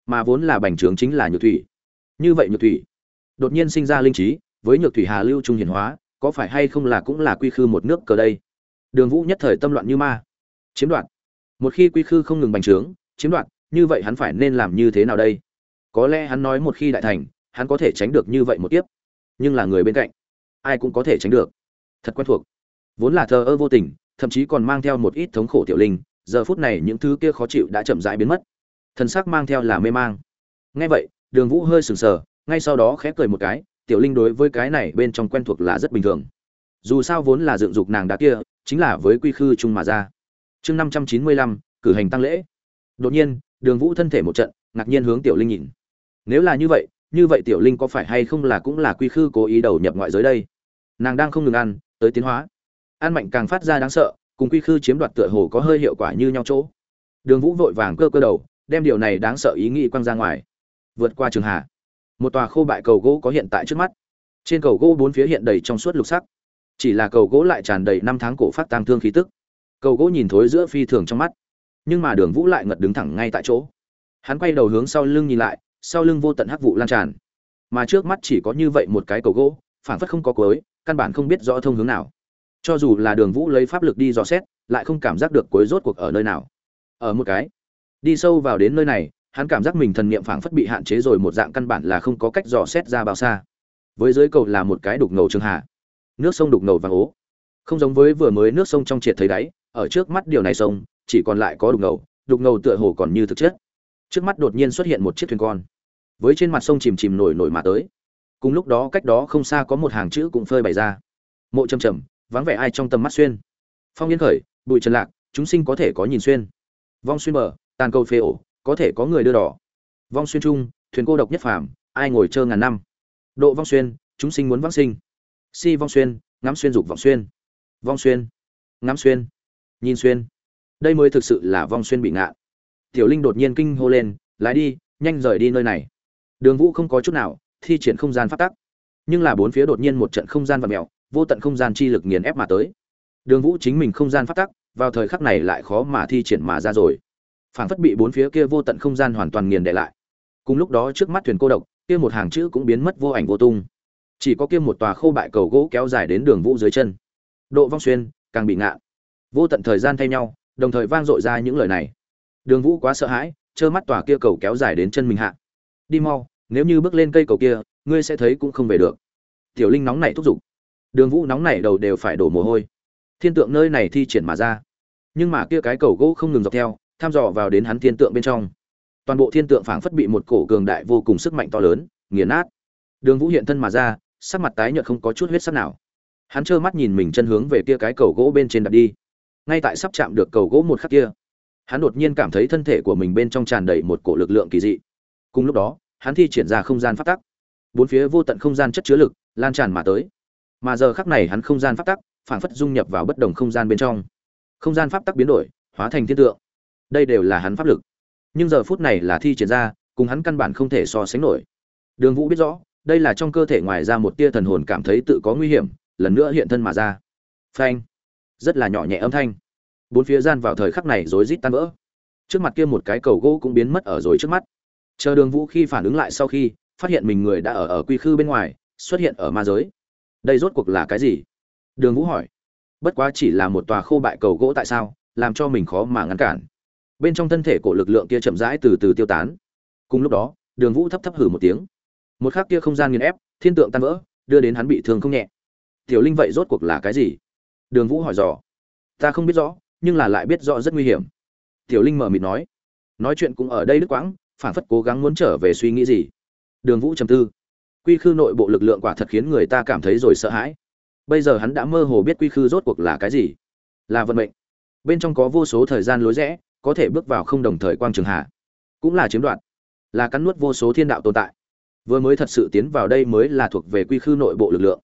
Mà vốn là bành trướng chính là nhược thủy. Như vậy nhược thủy, đột nhiên sinh ra linh trí, với nhược thủy hà lưu trung hiển hóa, có phải hay không là cũng là quy khư một nước cờ đây? Đường vũ nhất thời tâm loạn như ma. Chiếm đoạt. Một khi quy khư không ngừng bành trướng, chiếm đoạt, như vậy hắn phải nên làm như thế nào đây? Có lẽ hắn nói một khi đại thành hắn có thể tránh được như vậy một tiếp nhưng là người bên cạnh, ai cũng có thể tránh được. Thật quen thuộc. Vốn là thờ ơ vô tình, thậm chí còn mang theo một ít thống khổ tiểu linh, giờ phút này những thứ kia khó chịu đã chậm rãi biến mất. Thân sắc mang theo là mê mang. Ngay vậy, đường vũ hơi sừng sờ, ngay sau đó khẽ cười một cái, tiểu linh đối với cái này bên trong quen thuộc là rất bình thường. Dù sao vốn là dựng dục nàng đá kia, chính là với quy khư chung mà ra. Chương năm trăm chín mươi lăm, cử hành tăng lễ. Đột nhiên, đường vũ thân thể một trận, ngạc nhiên hướng tiểu linh nhìn. Nếu là như vậy như vậy tiểu linh có phải hay không là cũng là quy khư cố ý đầu nhập ngoại giới đây? Nàng đang không ngừng ăn, tới tiến hóa. Ăn mạnh càng phát ra đáng sợ, cùng quy khư chiếm đoạt tựa hồ có hơi hiệu quả như nhau chỗ. Đường vũ vội vàng cơ cơ đầu, đem điều này đáng sợ ý nghĩ quăng ra ngoài. Vượt qua trường hà một tòa khô bại cầu gỗ có hiện tại trước mắt. Trên cầu gỗ bốn phía hiện đầy trong suốt lục sắc. Chỉ là cầu gỗ lại tràn đầy năm tháng cổ phát tang thương khí tức. Cầu gỗ nhìn thối giữa phi thường trong mắt. Nhưng mà đường vũ lại ngật đứng thẳng ngay tại chỗ. Hắn quay đầu hướng sau lưng nhìn lại sau lưng vô tận hắc vụ lan tràn. Mà trước mắt chỉ có như vậy một cái cầu gỗ phản phất không có cuối, căn bản không biết rõ thông hướng nào. Cho dù là đường vũ lấy pháp lực đi dò xét, lại không cảm giác được cuối rốt cuộc ở nơi nào. Ở một cái, đi sâu vào đến nơi này, hắn cảm giác mình thần niệm phảng phất bị hạn chế rồi một dạng căn bản là không có cách dò xét ra bao xa. Với dưới cầu là một cái đục ngầu trường hạ. Nước sông đục ngầu vàng ố. Không giống với vừa mới nước sông trong triệt thấy đáy, ở trước mắt điều này sông, chỉ còn lại có đục ngầu đục ngầu tựa hồ còn như thực chất trước mắt đột nhiên xuất hiện một chiếc thuyền con, với trên mặt sông chìm chìm nổi nổi mà tới. Cùng lúc đó cách đó không xa có một hàng chữ cũng phơi bày ra. Mộ trầm trầm, vắng vẻ ai trong tầm mắt xuyên? Phong yên khởi bụi trần lạc, chúng sinh có thể có nhìn xuyên. Vong xuyên bờ, tàn cầu phê ổ, có thể có người đưa đỏ. Vong xuyên trung, thuyền cô độc nhất phàm, ai ngồi chơi ngàn năm? Độ vong xuyên, chúng sinh muốn vắng sinh. Si vong xuyên, ngắm xuyên dục vọng xuyên. Vong xuyên, ngắm xuyên, nhìn xuyên. Đây mới thực sự là vong xuyên bị ngạ tiểu linh đột nhiên kinh hô lên, lái đi, nhanh rời đi nơi này. Đường vũ không có chút nào, thi triển không gian phát tắc. Nhưng là bốn phía đột nhiên một trận không gian và mèo, vô tận không gian chi lực nghiền ép mà tới. Đường vũ chính mình không gian phát tắc, vào thời khắc này lại khó mà thi triển mà ra rồi. Phảng phất bị bốn phía kia vô tận không gian hoàn toàn nghiền đè lại. Cùng lúc đó trước mắt thuyền cô độc, kia một hàng chữ cũng biến mất vô ảnh vô tung. Chỉ có kia một tòa khô bại cầu gỗ kéo dài đến đường vũ dưới chân. Độ vong xuyên, càng bị ngạ. Vô tận thời gian thay nhau, đồng thời vang dội ra những lời này đường vũ quá sợ hãi, trơ mắt tòa kia cầu kéo dài đến chân mình hạ. Đi mau, nếu như bước lên cây cầu kia, ngươi sẽ thấy cũng không về được. Tiểu linh nóng này thúc giục. Đường vũ nóng này đầu đều phải đổ mồ hôi. Thiên tượng nơi này thi triển mà ra. Nhưng mà kia cái cầu gỗ không ngừng dọc theo, tham dò vào đến hắn thiên tượng bên trong. Toàn bộ thiên tượng phảng phất bị một cổ cường đại vô cùng sức mạnh to lớn, nghiền nát. Đường vũ hiện thân mà ra, sắc mặt tái nhợt không có chút huyết sắc nào. Hắn trơ mắt nhìn mình chân hướng về kia cái cầu gỗ bên trên đặt đi. Ngay tại sắp chạm được cầu gỗ một khắc kia hắn đột nhiên cảm thấy thân thể của mình bên trong tràn đầy một cổ lực lượng kỳ dị. Cùng lúc đó, hắn thi triển ra không gian phát tắc. Bốn phía vô tận không gian chất chứa lực lan tràn mà tới. Mà giờ khắc này hắn không gian pháp tắc phảng phất dung nhập vào bất đồng không gian bên trong. Không gian pháp tắc biến đổi, hóa thành thiên tượng. Đây đều là hắn pháp lực. Nhưng giờ phút này là thi triển ra, cùng hắn căn bản không thể so sánh nổi. Đường vũ biết rõ, đây là trong cơ thể ngoài ra một tia thần hồn cảm thấy tự có nguy hiểm, lần nữa hiện thân mà ra. Phanh. Rất là nhỏ nhẹ âm thanh bốn phía gian vào thời khắc này rối rít tan vỡ. Trước mặt kia một cái cầu gỗ cũng biến mất ở rồi trước mắt. Chờ đường vũ khi phản ứng lại sau khi, phát hiện mình người đã ở ở quy khư bên ngoài, xuất hiện ở ma giới. Đây rốt cuộc là cái gì? Đường vũ hỏi. Bất quá chỉ là một tòa khô bại cầu gỗ tại sao, làm cho mình khó mà ngăn cản. Bên trong thân thể của lực lượng kia chậm rãi từ từ tiêu tán. Cùng lúc đó, đường vũ thấp thấp hử một tiếng. Một khắc kia không gian nghiền ép, thiên tượng tan vỡ, đưa đến hắn bị thương không nhẹ. Tiểu linh vậy rốt cuộc là cái gì? Đường vũ hỏi dò. Ta không biết rõ nhưng là lại biết rõ rất nguy hiểm. Tiểu linh mở mịt nói nói chuyện cũng ở đây đức quãng, phản phất cố gắng muốn trở về suy nghĩ gì. Đường vũ trầm tư. Quy khư nội bộ lực lượng quả thật khiến người ta cảm thấy rồi sợ hãi. Bây giờ hắn đã mơ hồ biết quy khư rốt cuộc là cái gì. Là vận mệnh. Bên trong có vô số thời gian lối rẽ, có thể bước vào không đồng thời quang trường hạ. Cũng là chiếm đoạt. Là cắn nuốt vô số thiên đạo tồn tại. Vừa mới thật sự tiến vào đây mới là thuộc về quy khư nội bộ lực lượng.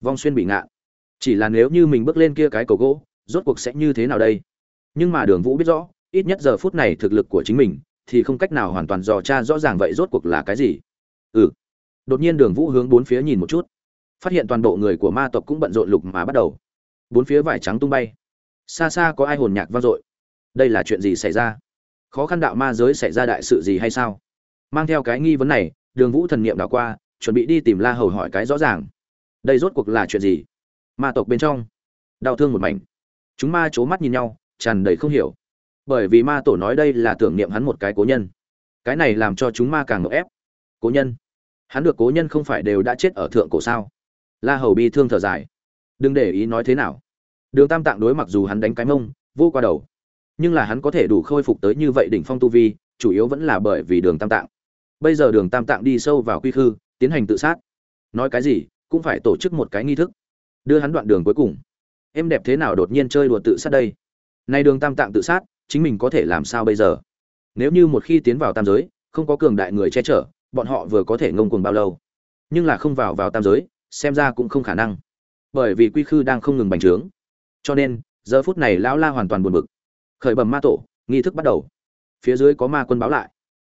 Vong xuyên bị ngạn. Chỉ là nếu như mình bước lên kia cái cầu gỗ rốt cuộc sẽ như thế nào đây? Nhưng mà đường vũ biết rõ, ít nhất giờ phút này thực lực của chính mình thì không cách nào hoàn toàn dò tra rõ ràng vậy rốt cuộc là cái gì. Ừ. Đột nhiên đường vũ hướng bốn phía nhìn một chút. Phát hiện toàn bộ người của ma tộc cũng bận rộn lục mà bắt đầu. Bốn phía vải trắng tung bay. Xa xa có ai hồn nhạc vang dội. Đây là chuyện gì xảy ra? Khó khăn đạo ma giới xảy ra đại sự gì hay sao? Mang theo cái nghi vấn này, đường vũ thần niệm đảo qua, chuẩn bị đi tìm la hầu hỏi cái rõ ràng. Đây rốt cuộc là chuyện gì? Ma tộc bên trong. Đau thương một mảnh chúng ma c mắt nhìn nhau, tràn đầy không hiểu. Bởi vì ma tổ nói đây là tưởng niệm hắn một cái cố nhân. Cái này làm cho chúng ma càng ngộ ép. Cố nhân. Hắn được cố nhân không phải đều đã chết ở thượng cổ sao? La hầu bi thương thở dài. Đừng để ý nói thế nào. Đường tam tạng đối mặc dù hắn đánh cái mông, vô qua đầu. Nhưng là hắn có thể đủ khôi phục tới như vậy đỉnh phong tu vi, chủ yếu vẫn là bởi vì đường tam tạng. Bây giờ đường tam tạng đi sâu vào quy khư, tiến hành tự sát. Nói cái gì, cũng phải tổ chức một cái nghi thức. Đưa hắn đoạn đường cuối cùng em đẹp thế nào đột nhiên chơi đùa tự sát đây? Nay đường tam tạng tự sát, chính mình có thể làm sao bây giờ? Nếu như một khi tiến vào tam giới, không có cường đại người che chở, bọn họ vừa có thể ngông cuồng bao lâu? Nhưng là không vào vào tam giới, xem ra cũng không khả năng. Bởi vì quy khư đang không ngừng bành trướng. Cho nên, giờ phút này lão la hoàn toàn buồn bực. Khởi bẩm ma tổ, nghi thức bắt đầu. Phía dưới có ma quân báo lại.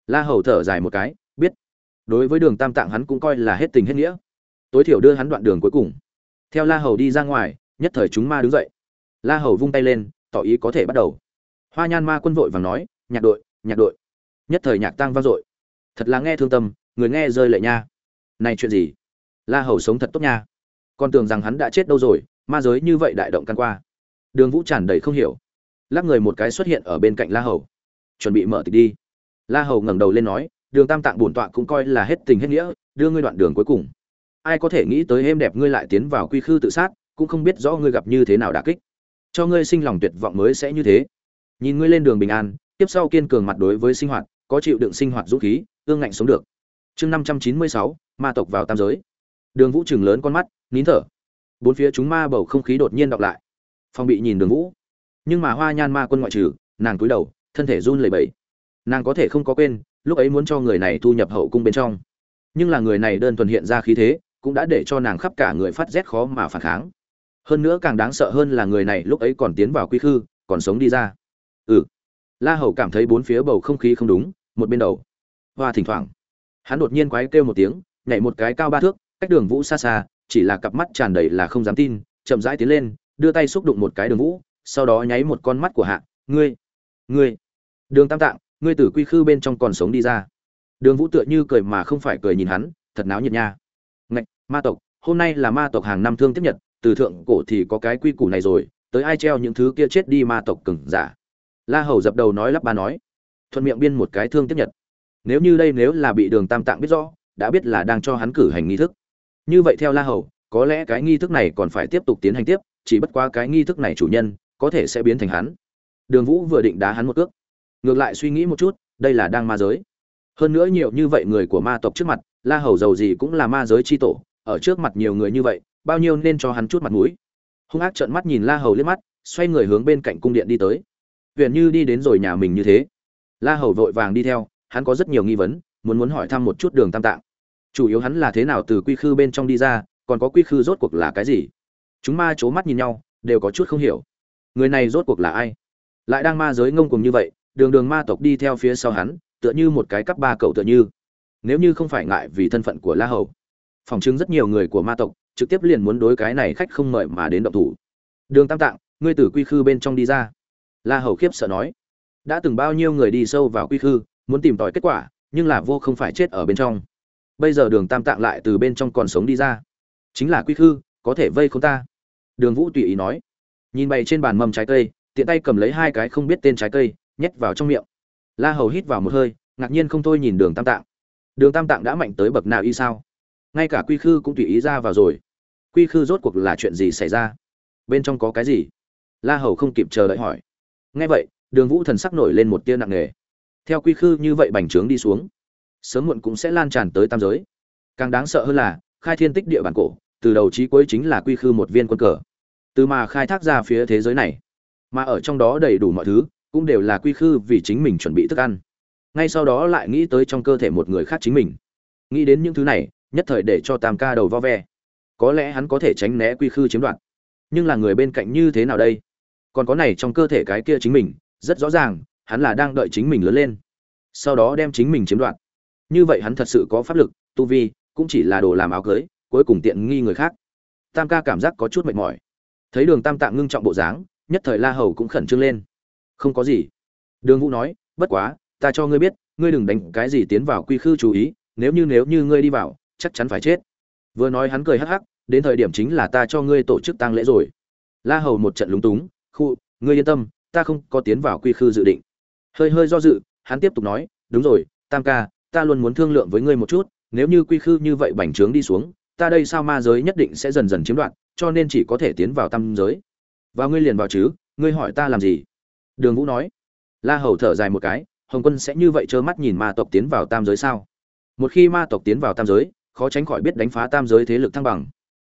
La hầu thở dài một cái, biết. Đối với đường tam tạng hắn cũng coi là hết tình hết nghĩa. Tối thiểu đưa hắn đoạn đường cuối cùng. Theo la hầu đi ra ngoài nhất thời chúng ma đứng dậy. La hầu vung tay lên, tỏ ý có thể bắt đầu. Hoa nhan ma quân vội vàng nói, nhạc đội nhạc đội. Nhất thời nhạc tăng vang dội. Thật là nghe thương tâm, người nghe rơi lệ nha. Này chuyện gì? La hầu sống thật tốt nha. Con tưởng rằng hắn đã chết đâu rồi, ma giới như vậy đại động căn qua. Đường vũ tràn đầy không hiểu. Lắc người một cái xuất hiện ở bên cạnh la hầu. Chuẩn bị mở tịch đi. La hầu ngẩng đầu lên nói, đường tam tạng bổn tọa cũng coi là hết tình hết nghĩa, đưa ngươi đoạn đường cuối cùng. Ai có thể nghĩ tới êm đẹp ngươi lại tiến vào quy khư tự sát cũng không biết rõ ngươi gặp như thế nào đả kích. Cho ngươi sinh lòng tuyệt vọng mới sẽ như thế. Nhìn ngươi lên đường bình an, tiếp sau kiên cường mặt đối với sinh hoạt, có chịu đựng sinh hoạt dũng khí, ương ngạnh sống được. Chương năm trăm chín mươi sáu, ma tộc vào tam giới. Đường vũ chừng lớn con mắt, nín thở. Bốn phía chúng ma bầu không khí đột nhiên đọc lại. Phong bị nhìn đường vũ. Nhưng mà hoa nhan ma quân ngoại trừ, nàng cúi đầu, thân thể run lẩy bẩy. Nàng có thể không có quên, lúc ấy muốn cho người này thu nhập hậu cung bên trong. Nhưng là người này đơn thuần hiện ra khí thế, cũng đã để cho nàng khắp cả người phát rét khó mà phản kháng hơn nữa càng đáng sợ hơn là người này lúc ấy còn tiến vào quy khư, còn sống đi ra. Ừ. La hầu cảm thấy bốn phía bầu không khí không đúng, một bên đầu. Hoa thỉnh thoảng, hắn đột nhiên quái kêu một tiếng, nhảy một cái cao ba thước, cách đường vũ xa xa, chỉ là cặp mắt tràn đầy là không dám tin, chậm rãi tiến lên, đưa tay xúc đụng một cái đường vũ, sau đó nháy một con mắt của hạ. Ngươi ngươi. Đường tam tạng, ngươi từ quy khư bên trong còn sống đi ra. Đường vũ tựa như cười mà không phải cười nhìn hắn, thật náo nhiệt nha. Ngạch, ma tộc, hôm nay là ma tộc hàng năm thương tiếp nhật từ thượng cổ thì có cái quy củ này rồi, tới ai treo những thứ kia chết đi ma tộc cừng giả. La hầu dập đầu nói lắp ba nói, thuận miệng biên một cái thương tiếp nhật. Nếu như đây nếu là bị đường tam tạng biết rõ, đã biết là đang cho hắn cử hành nghi thức. Như vậy theo la hầu, có lẽ cái nghi thức này còn phải tiếp tục tiến hành tiếp, chỉ bất qua cái nghi thức này chủ nhân, có thể sẽ biến thành hắn. Đường vũ vừa định đá hắn một cước. Ngược lại suy nghĩ một chút, đây là đang ma giới. Hơn nữa nhiều như vậy người của ma tộc trước mặt, la hầu giàu gì cũng là ma giới c h i tổ, ở trước mặt nhiều người như vậy bao nhiêu nên cho hắn chút mặt mũi. Hung ác trợn mắt nhìn la hầu liếc mắt, xoay người hướng bên cạnh cung điện đi tới. Huyện như đi đến rồi nhà mình như thế. La hầu vội vàng đi theo, hắn có rất nhiều nghi vấn, muốn muốn hỏi thăm một chút đường tam tạng. Chủ yếu hắn là thế nào từ quy khư bên trong đi ra, còn có quy khư rốt cuộc là cái gì? Chúng ma c h ố mắt nhìn nhau, đều có chút không hiểu. Người này rốt cuộc là ai? Lại đang ma giới ngông cùng như vậy, đường đường ma tộc đi theo phía sau hắn, tựa như một cái cắp ba cậu tựa như. Nếu như không phải ngại vì thân phận của la hầu. Phòng chứng rất nhiều người của ma tộc trực tiếp liền muốn đối cái này khách không mời mà đến động thủ. Đường tam tạng, ngươi từ quy khư bên trong đi ra. La hầu khiếp sợ nói, đã từng bao nhiêu người đi sâu vào quy khư, muốn tìm tòi kết quả, nhưng là vô không phải chết ở bên trong. Bây giờ đường tam tạng lại từ bên trong còn sống đi ra. Chính là quy khư, có thể vây không ta. Đường vũ tùy ý nói, nhìn bày trên bàn mầm trái cây, tiện tay cầm lấy hai cái không biết tên trái cây, nhét vào trong miệng. La hầu hít vào một hơi, ngạc nhiên không thôi nhìn đường tam tạng. Đường tam tạng đã mạnh tới bậc nào y sao? Ngay cả quy khư cũng tùy ý ra vào rồi. Quy khư rốt cuộc là chuyện gì xảy ra? Bên trong có cái gì? La hầu không kịp chờ đợi hỏi. Nghe vậy, đường vũ thần sắc nổi lên một tia nặng nề. Theo quy khư như vậy bành trướng đi xuống, sớm muộn cũng sẽ lan tràn tới tam giới. Càng đáng sợ hơn là, khai thiên tích địa bản cổ, từ đầu chí cuối chính là quy khư một viên quân cờ. Từ mà khai thác ra phía thế giới này, mà ở trong đó đầy đủ mọi thứ, cũng đều là quy khư vì chính mình chuẩn bị thức ăn. Ngay sau đó lại nghĩ tới trong cơ thể một người khác chính mình. Nghĩ đến những thứ này nhất thời để cho tam ca đầu vo ve. Có lẽ hắn có thể tránh né quy khư chiếm đoạt. Nhưng là người bên cạnh như thế nào đây? Còn có này trong cơ thể cái kia chính mình, rất rõ ràng, hắn là đang đợi chính mình lớn lên. Sau đó đem chính mình chiếm đoạt. Như vậy hắn thật sự có pháp lực, tu vi, cũng chỉ là đồ làm áo cưới, cuối cùng tiện nghi người khác. Tam ca cảm giác có chút mệt mỏi. Thấy đường tam tạng ngưng trọng bộ dáng, nhất thời la hầu cũng khẩn trương lên. Không có gì. Đường vũ nói, bất quá, ta cho ngươi biết, ngươi đừng đánh cái gì tiến vào quy khư chú ý, nếu như nếu như ngươi đi vào chắc chắn phải chết. Vừa nói hắn cười hắc hắc, đến thời điểm chính là ta cho ngươi tổ chức tang lễ rồi. La hầu một trận lúng túng, khu, ngươi yên tâm, ta không có tiến vào quy khư dự định. Hơi hơi do dự, hắn tiếp tục nói, đúng rồi, tam ca, ta luôn muốn thương lượng với ngươi một chút, nếu như quy khư như vậy bành trướng đi xuống, ta đây sao ma giới nhất định sẽ dần dần chiếm đoạt, cho nên chỉ có thể tiến vào tam giới. Và ngươi liền vào chứ, ngươi hỏi ta làm gì? Đường vũ nói. La hầu thở dài một cái, hồng quân sẽ như vậy trơ mắt nhìn ma tộc tiến vào tam giới sao? Một khi ma tộc tiến vào tam giới khó tránh khỏi biết đánh phá tam giới thế lực thăng bằng.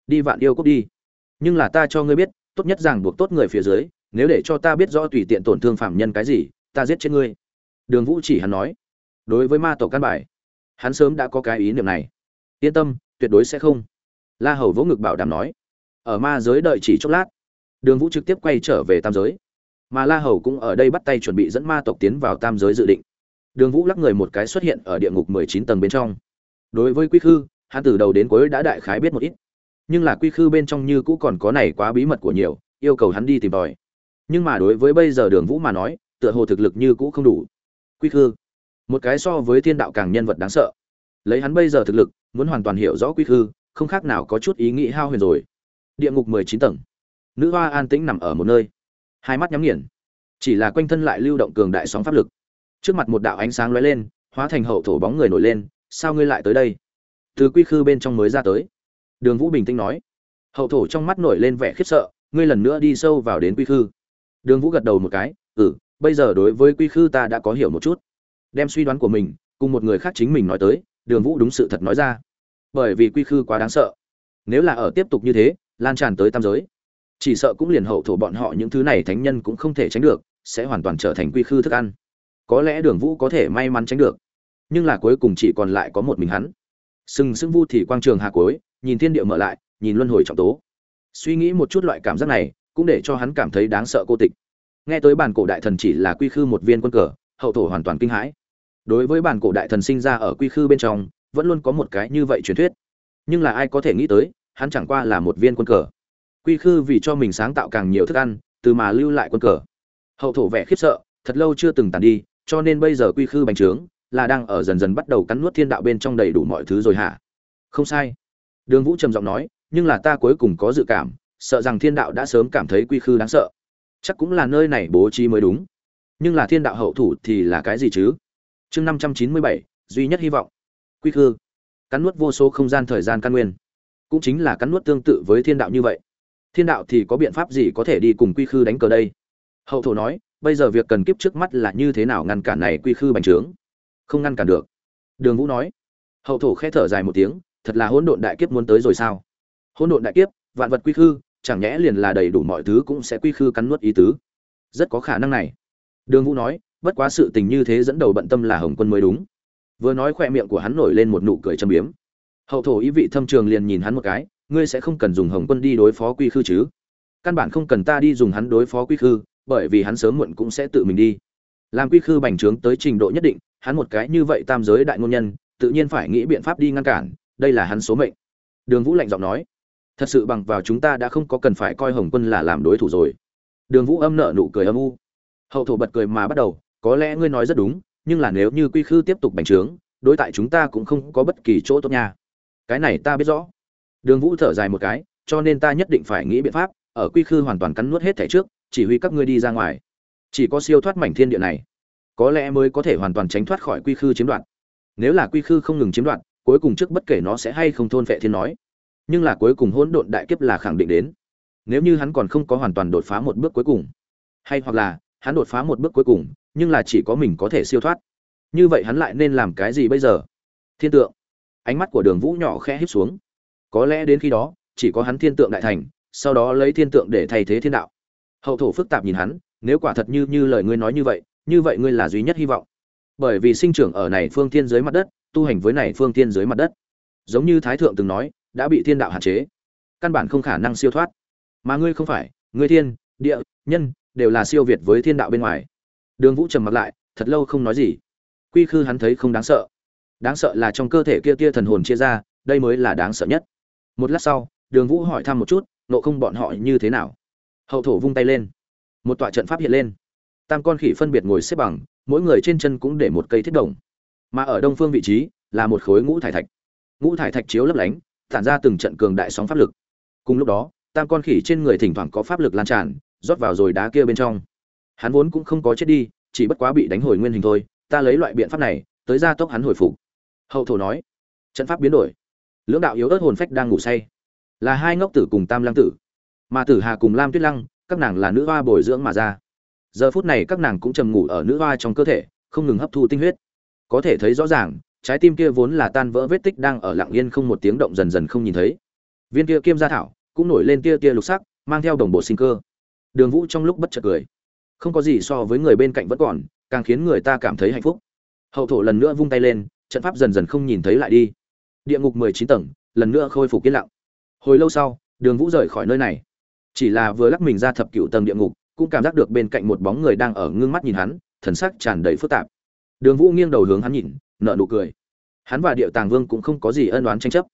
Đi vạn yêu cốc đi. Nhưng là ta cho ngươi biết, tốt nhất rằng buộc tốt người phía dưới, nếu để cho ta biết rõ tùy tiện tổn thương phạm nhân cái gì, ta giết chết ngươi. Đường vũ chỉ hắn nói. Đối với ma tổ căn bài, hắn sớm đã có cái ý niệm này. Yên tâm, tuyệt đối sẽ không. La hầu vỗ ngực bảo đảm nói. Ở ma giới đợi chỉ chốc lát. Đường vũ trực tiếp quay trở về tam giới. Mà la hầu cũng ở đây bắt tay chuẩn bị dẫn ma tộc tiến vào tam giới dự định. Đường vũ lắc người một cái xuất hiện ở địa ngục mười chín tầng bên trong đối với quy khư, hắn từ đầu đến cuối đã đại khái biết một ít. Nhưng là quy khư bên trong như cũ còn có này quá bí mật của nhiều, yêu cầu hắn đi tìm tòi. Nhưng mà đối với bây giờ đường vũ mà nói, tựa hồ thực lực như cũ không đủ. Quy khư, một cái so với thiên đạo càng nhân vật đáng sợ. Lấy hắn bây giờ thực lực, muốn hoàn toàn hiểu rõ quy khư, không khác nào có chút ý nghĩ hao huyền rồi. Địa ngục mười chín tầng. Nữ hoa an tĩnh nằm ở một nơi. Hai mắt nhắm nghiền. Chỉ là quanh thân lại lưu động cường đại sóng pháp lực. Trước mặt một đạo ánh sáng lóe lên, hóa thành hậu thổ bóng người nổi lên sao ngươi lại tới đây? Từ quy khư bên trong mới ra tới. Đường vũ bình tĩnh nói. Hậu thổ trong mắt nổi lên vẻ khiếp sợ, ngươi lần nữa đi sâu vào đến quy khư. Đường vũ gật đầu một cái ừ bây giờ đối với quy khư ta đã có hiểu một chút. Đem suy đoán của mình, cùng một người khác chính mình nói tới, đường vũ đúng sự thật nói ra. Bởi vì quy khư quá đáng sợ. Nếu là ở tiếp tục như thế, lan tràn tới tam giới, chỉ sợ cũng liền hậu thổ bọn họ những thứ này thánh nhân cũng không thể tránh được, sẽ hoàn toàn trở thành quy khư thức ăn. Có lẽ đường vũ có thể may mắn tránh được nhưng là cuối cùng chỉ còn lại có một mình hắn. Sừng sững vu thì quang trường hạ cuối, nhìn thiên địa mở lại, nhìn luân hồi trọng tố. Suy nghĩ một chút loại cảm giác này, cũng để cho hắn cảm thấy đáng sợ cô tịch. Nghe tới bản cổ đại thần chỉ là quy khư một viên quân cờ, hậu thổ hoàn toàn kinh hãi. Đối với bản cổ đại thần sinh ra ở quy khư bên trong, vẫn luôn có một cái như vậy truyền thuyết. Nhưng là ai có thể nghĩ tới, hắn chẳng qua là một viên quân cờ. Quy khư vì cho mình sáng tạo càng nhiều thức ăn, từ mà lưu lại quân cờ. Hậu thổ vẻ khiếp sợ, thật lâu chưa từng tàn đi, cho nên bây giờ quy khư bành trướng là đang ở dần dần bắt đầu cắn nuốt thiên đạo bên trong đầy đủ mọi thứ rồi hả? Không sai. Đường vũ trầm giọng nói, nhưng là ta cuối cùng có dự cảm, sợ rằng thiên đạo đã sớm cảm thấy quy khư đáng sợ. Chắc cũng là nơi này bố trí mới đúng. Nhưng là thiên đạo hậu thủ thì là cái gì chứ? Chương năm trăm chín mươi bảy, duy nhất hy vọng. Quy khư. Cắn nuốt vô số không gian thời gian căn nguyên. Cũng chính là cắn nuốt tương tự với thiên đạo như vậy. Thiên đạo thì có biện pháp gì có thể đi cùng quy khư đánh cờ đây? Hậu thổ nói, bây giờ việc cần kiếp trước mắt là như thế nào ngăn cản này quy khư bành trướng? Không ngăn cản được. Đường vũ nói. Hậu thổ khẽ thở dài một tiếng, thật là hỗn độn đại kiếp muốn tới rồi sao? Hỗn độn đại kiếp, vạn vật quy khư, chẳng nhẽ liền là đầy đủ mọi thứ cũng sẽ quy khư cắn nuốt ý tứ? Rất có khả năng này. Đường vũ nói, bất quá sự tình như thế dẫn đầu bận tâm là hồng quân mới đúng. Vừa nói khoe miệng của hắn nổi lên một nụ cười châm biếm. Hậu thổ ý vị thâm trường liền nhìn hắn một cái, ngươi sẽ không cần dùng hồng quân đi đối phó quy khư chứ? Căn bản không cần ta đi dùng hắn đối phó quy khư, bởi vì hắn sớm muộn cũng sẽ tự mình đi. Làm quy khư bành trướng tới trình độ nhất định hắn một cái như vậy tam giới đại ngôn nhân, tự nhiên phải nghĩ biện pháp đi ngăn cản, đây là hắn số mệnh. Đường vũ lạnh giọng nói, thật sự bằng vào chúng ta đã không có cần phải coi hồng quân là làm đối thủ rồi. Đường vũ âm nợ nụ cười âm u. Hậu thổ bật cười mà bắt đầu, có lẽ ngươi nói rất đúng, nhưng là nếu như quy khư tiếp tục bành trướng, đối tại chúng ta cũng không có bất kỳ chỗ tốt nha. Cái này ta biết rõ. Đường vũ thở dài một cái, cho nên ta nhất định phải nghĩ biện pháp, ở quy khư hoàn toàn cắn nuốt hết thể trước, chỉ huy các ngươi đi ra ngoài. Chỉ có siêu thoát mảnh thiên địa này có lẽ mới có thể hoàn toàn tránh thoát khỏi quy khư chiếm đoạt. Nếu là quy khư không ngừng chiếm đoạt, cuối cùng trước bất kể nó sẽ hay không thôn vệ thiên nói. Nhưng là cuối cùng hỗn độn đại kiếp là khẳng định đến. Nếu như hắn còn không có hoàn toàn đột phá một bước cuối cùng, hay hoặc là hắn đột phá một bước cuối cùng, nhưng là chỉ có mình có thể siêu thoát, như vậy hắn lại nên làm cái gì bây giờ? Thiên tượng. Ánh mắt của đường vũ nhỏ khẽ híp xuống. Có lẽ đến khi đó, chỉ có hắn thiên tượng đại thành, sau đó lấy thiên tượng để thay thế thiên đạo. Hậu thổ phức tạp nhìn hắn, nếu quả thật như như lời ngươi nói như vậy như vậy ngươi là duy nhất hy vọng. Bởi vì sinh trưởng ở này phương thiên dưới mặt đất, tu hành với này phương thiên dưới mặt đất. Giống như thái thượng từng nói, đã bị thiên đạo hạn chế. Căn bản không khả năng siêu thoát. Mà ngươi không phải, ngươi thiên, địa, nhân, đều là siêu việt với thiên đạo bên ngoài. Đường vũ trầm mặt lại, thật lâu không nói gì. Quy khư hắn thấy không đáng sợ. Đáng sợ là trong cơ thể kia tia thần hồn chia ra, đây mới là đáng sợ nhất. Một lát sau, đường vũ hỏi thăm một chút, nộ không bọn họ như thế nào. Hậu thổ vung tay lên. Một tọa trận pháp hiện lên tam con khỉ phân biệt ngồi xếp bằng, mỗi người trên chân cũng để một cây thiết đồng. Mà ở đông phương vị trí, là một khối ngũ thải thạch. Ngũ thải thạch chiếu lấp lánh, tản ra từng trận cường đại sóng pháp lực. Cùng lúc đó, tam con khỉ trên người thỉnh thoảng có pháp lực lan tràn, rót vào rồi đá kia bên trong. Hắn vốn cũng không có chết đi, chỉ bất quá bị đánh hồi nguyên hình thôi, ta lấy loại biện pháp này, tới gia tốc hắn hồi phục. Hậu thổ nói, trận pháp biến đổi. Lưỡng đạo yếu ớt hồn phách đang ngủ say. Là hai ngốc tử cùng tam lăng tử. Mà tử hà cùng lam tuyết lăng, các nàng là nữ hoa bồi dưỡng mà ra giờ phút này các nàng cũng trầm ngủ ở nữ hoa trong cơ thể, không ngừng hấp thu tinh huyết. Có thể thấy rõ ràng, trái tim kia vốn là tan vỡ vết tích đang ở lặng yên không một tiếng động dần dần không nhìn thấy. Viên kia kiêm gia thảo cũng nổi lên tia tia lục sắc, mang theo đồng bộ sinh cơ. Đường vũ trong lúc bất chợt cười. Không có gì so với người bên cạnh vẫn còn, càng khiến người ta cảm thấy hạnh phúc. Hậu thổ lần nữa vung tay lên, trận pháp dần dần không nhìn thấy lại đi. Địa ngục mười chín tầng, lần nữa khôi phục yên lặng. Hồi lâu sau, đường vũ rời khỏi nơi này. Chỉ là vừa lắc mình ra thập cựu tầng địa ngục cũng cảm giác được bên cạnh một bóng người đang ở ngưng mắt nhìn hắn, thần sắc tràn đầy phức tạp. Đường vũ nghiêng đầu hướng hắn nhìn nợ nụ cười. Hắn và địa tàng vương cũng không có gì ân oán tranh chấp.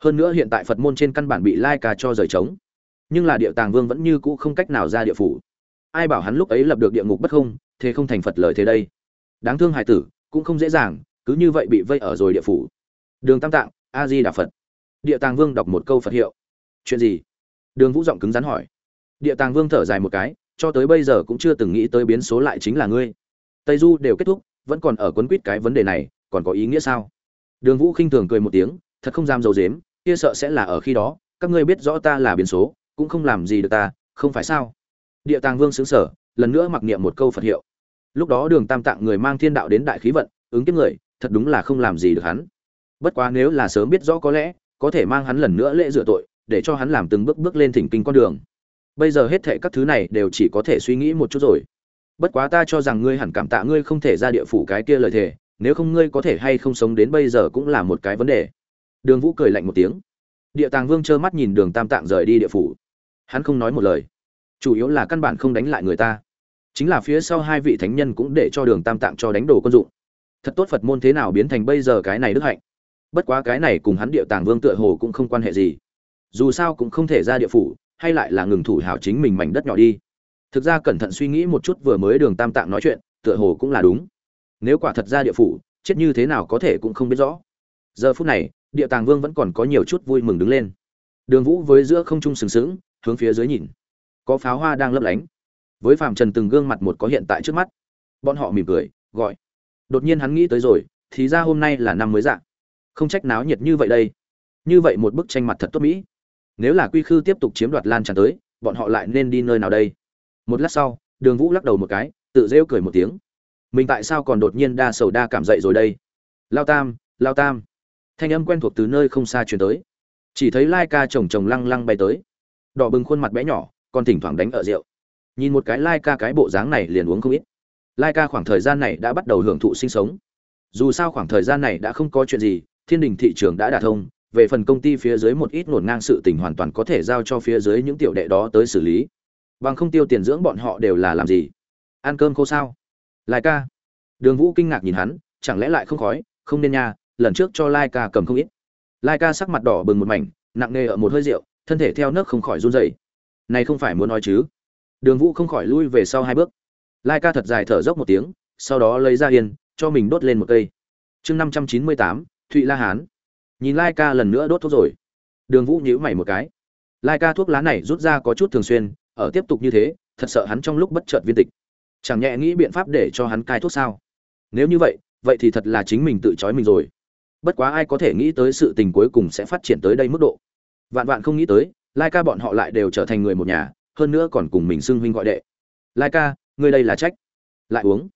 Hơn nữa hiện tại phật môn trên căn bản bị lai ca cho rời trống. Nhưng là địa tàng vương vẫn như cũ không cách nào ra địa phủ. Ai bảo hắn lúc ấy lập được địa ngục bất không, thế không thành phật lời thế đây. Đáng thương hải tử, cũng không dễ dàng, cứ như vậy bị vây ở rồi địa phủ. Đường tam tạng a di đà phật. Địa tàng vương đọc một câu phật hiệu. Chuyện gì? Đường vũ giọng cứng rắn hỏi. Địa tàng vương thở dài một cái cho tới bây giờ cũng chưa từng nghĩ tới biến số lại chính là ngươi. Tây du đều kết thúc, vẫn còn ở quấn quýt cái vấn đề này, còn có ý nghĩa sao? Đường vũ khinh thường cười một tiếng, thật không dám dầu dếm kia sợ sẽ là ở khi đó, các ngươi biết rõ ta là biến số, cũng không làm gì được ta, không phải sao? Địa tàng vương xứng sở, lần nữa mặc niệm một câu phật hiệu. Lúc đó đường tam tạng người mang thiên đạo đến đại khí vận, ứng kiếp người, thật đúng là không làm gì được hắn. Bất quá nếu là sớm biết rõ có lẽ, có thể mang hắn lần nữa lễ rửa tội, để cho hắn làm từng bước bước lên thỉnh kinh con đường bây giờ hết thệ các thứ này đều chỉ có thể suy nghĩ một chút rồi. Bất quá ta cho rằng ngươi hẳn cảm tạ ngươi không thể ra địa phủ cái kia lời thề, nếu không ngươi có thể hay không sống đến bây giờ cũng là một cái vấn đề. Đường vũ cười lạnh một tiếng. Địa tàng vương trơ mắt nhìn đường tam tạng rời đi địa phủ. Hắn không nói một lời. Chủ yếu là căn bản không đánh lại người ta. Chính là phía sau hai vị thánh nhân cũng để cho đường tam tạng cho đánh đồ quân dụng. Thật tốt phật môn thế nào biến thành bây giờ cái này đức hạnh? Bất quá cái này cùng hắn địa tàng vương tựa hồ cũng không quan hệ gì. Dù sao cũng không thể ra địa phủ hay lại là ngừng thủ hảo chính mình mảnh đất nhỏ đi. Thực ra cẩn thận suy nghĩ một chút vừa mới đường tam tạng nói chuyện, tựa hồ cũng là đúng. Nếu quả thật ra địa phủ, chết như thế nào có thể cũng không biết rõ. Giờ phút này, địa tàng vương vẫn còn có nhiều chút vui mừng đứng lên. Đường vũ với giữa không trung sừng sững, hướng phía dưới nhìn. Có pháo hoa đang lấp lánh. Với phạm trần từng gương mặt một có hiện tại trước mắt. Bọn họ mỉm cười, gọi. Đột nhiên hắn nghĩ tới rồi, thì ra hôm nay là năm mới dạng không trách náo nhiệt như vậy đây. Như vậy một bức tranh mặt thật tốt mỹ nếu là quy khư tiếp tục chiếm đoạt lan tràn tới, bọn họ lại nên đi nơi nào đây? Một lát sau, đường vũ lắc đầu một cái, tự rêu cười một tiếng. Mình tại sao còn đột nhiên đa sầu đa cảm dậy rồi đây? Lao tam lao tam. Thanh âm quen thuộc từ nơi không xa chuyển tới. Chỉ thấy lai ca chồng chồng lăng lăng bay tới. Đỏ bừng khuôn mặt bé nhỏ, còn thỉnh thoảng đánh ở rượu. Nhìn một cái lai ca cái bộ dáng này liền uống không ít. Lai ca khoảng thời gian này đã bắt đầu hưởng thụ sinh sống. Dù sao khoảng thời gian này đã không có chuyện gì, thiên đình thị trường đã đả thông về phần công ty phía dưới một ít nổn ngang sự tình hoàn toàn có thể giao cho phía dưới những tiểu đệ đó tới xử lý. Bằng không tiêu tiền dưỡng bọn họ đều là làm gì? Ăn cơm khô sao? Lai ca. Đường vũ kinh ngạc nhìn hắn, chẳng lẽ lại không khói? Không nên nha, lần trước cho lai ca cầm không ít. Lai ca sắc mặt đỏ bừng một mảnh, nặng nề ở một hơi rượu, thân thể theo nước không khỏi run rẩy. Này không phải muốn nói chứ? Đường vũ không khỏi lui về sau hai bước. Lai ca thật dài thở dốc một tiếng, sau đó lấy ra yên, cho mình đốt lên một cây. Chương năm trăm chín mươi tám, thụy la hán nhìn lai ca lần nữa đốt thuốc rồi. Đường vũ nhíu mày một cái. Lai ca thuốc lá này rút ra có chút thường xuyên, ở tiếp tục như thế, thật sợ hắn trong lúc bất chợt viên tịch. Chẳng nhẹ nghĩ biện pháp để cho hắn cai thuốc sao? Nếu như vậy vậy thì thật là chính mình tự trói mình rồi. Bất quá ai có thể nghĩ tới sự tình cuối cùng sẽ phát triển tới đây mức độ. Vạn vạn không nghĩ tới, lai ca bọn họ lại đều trở thành người một nhà, hơn nữa còn cùng mình xưng huynh gọi đệ. Lai ca, ngươi đây là trách. Lại uống.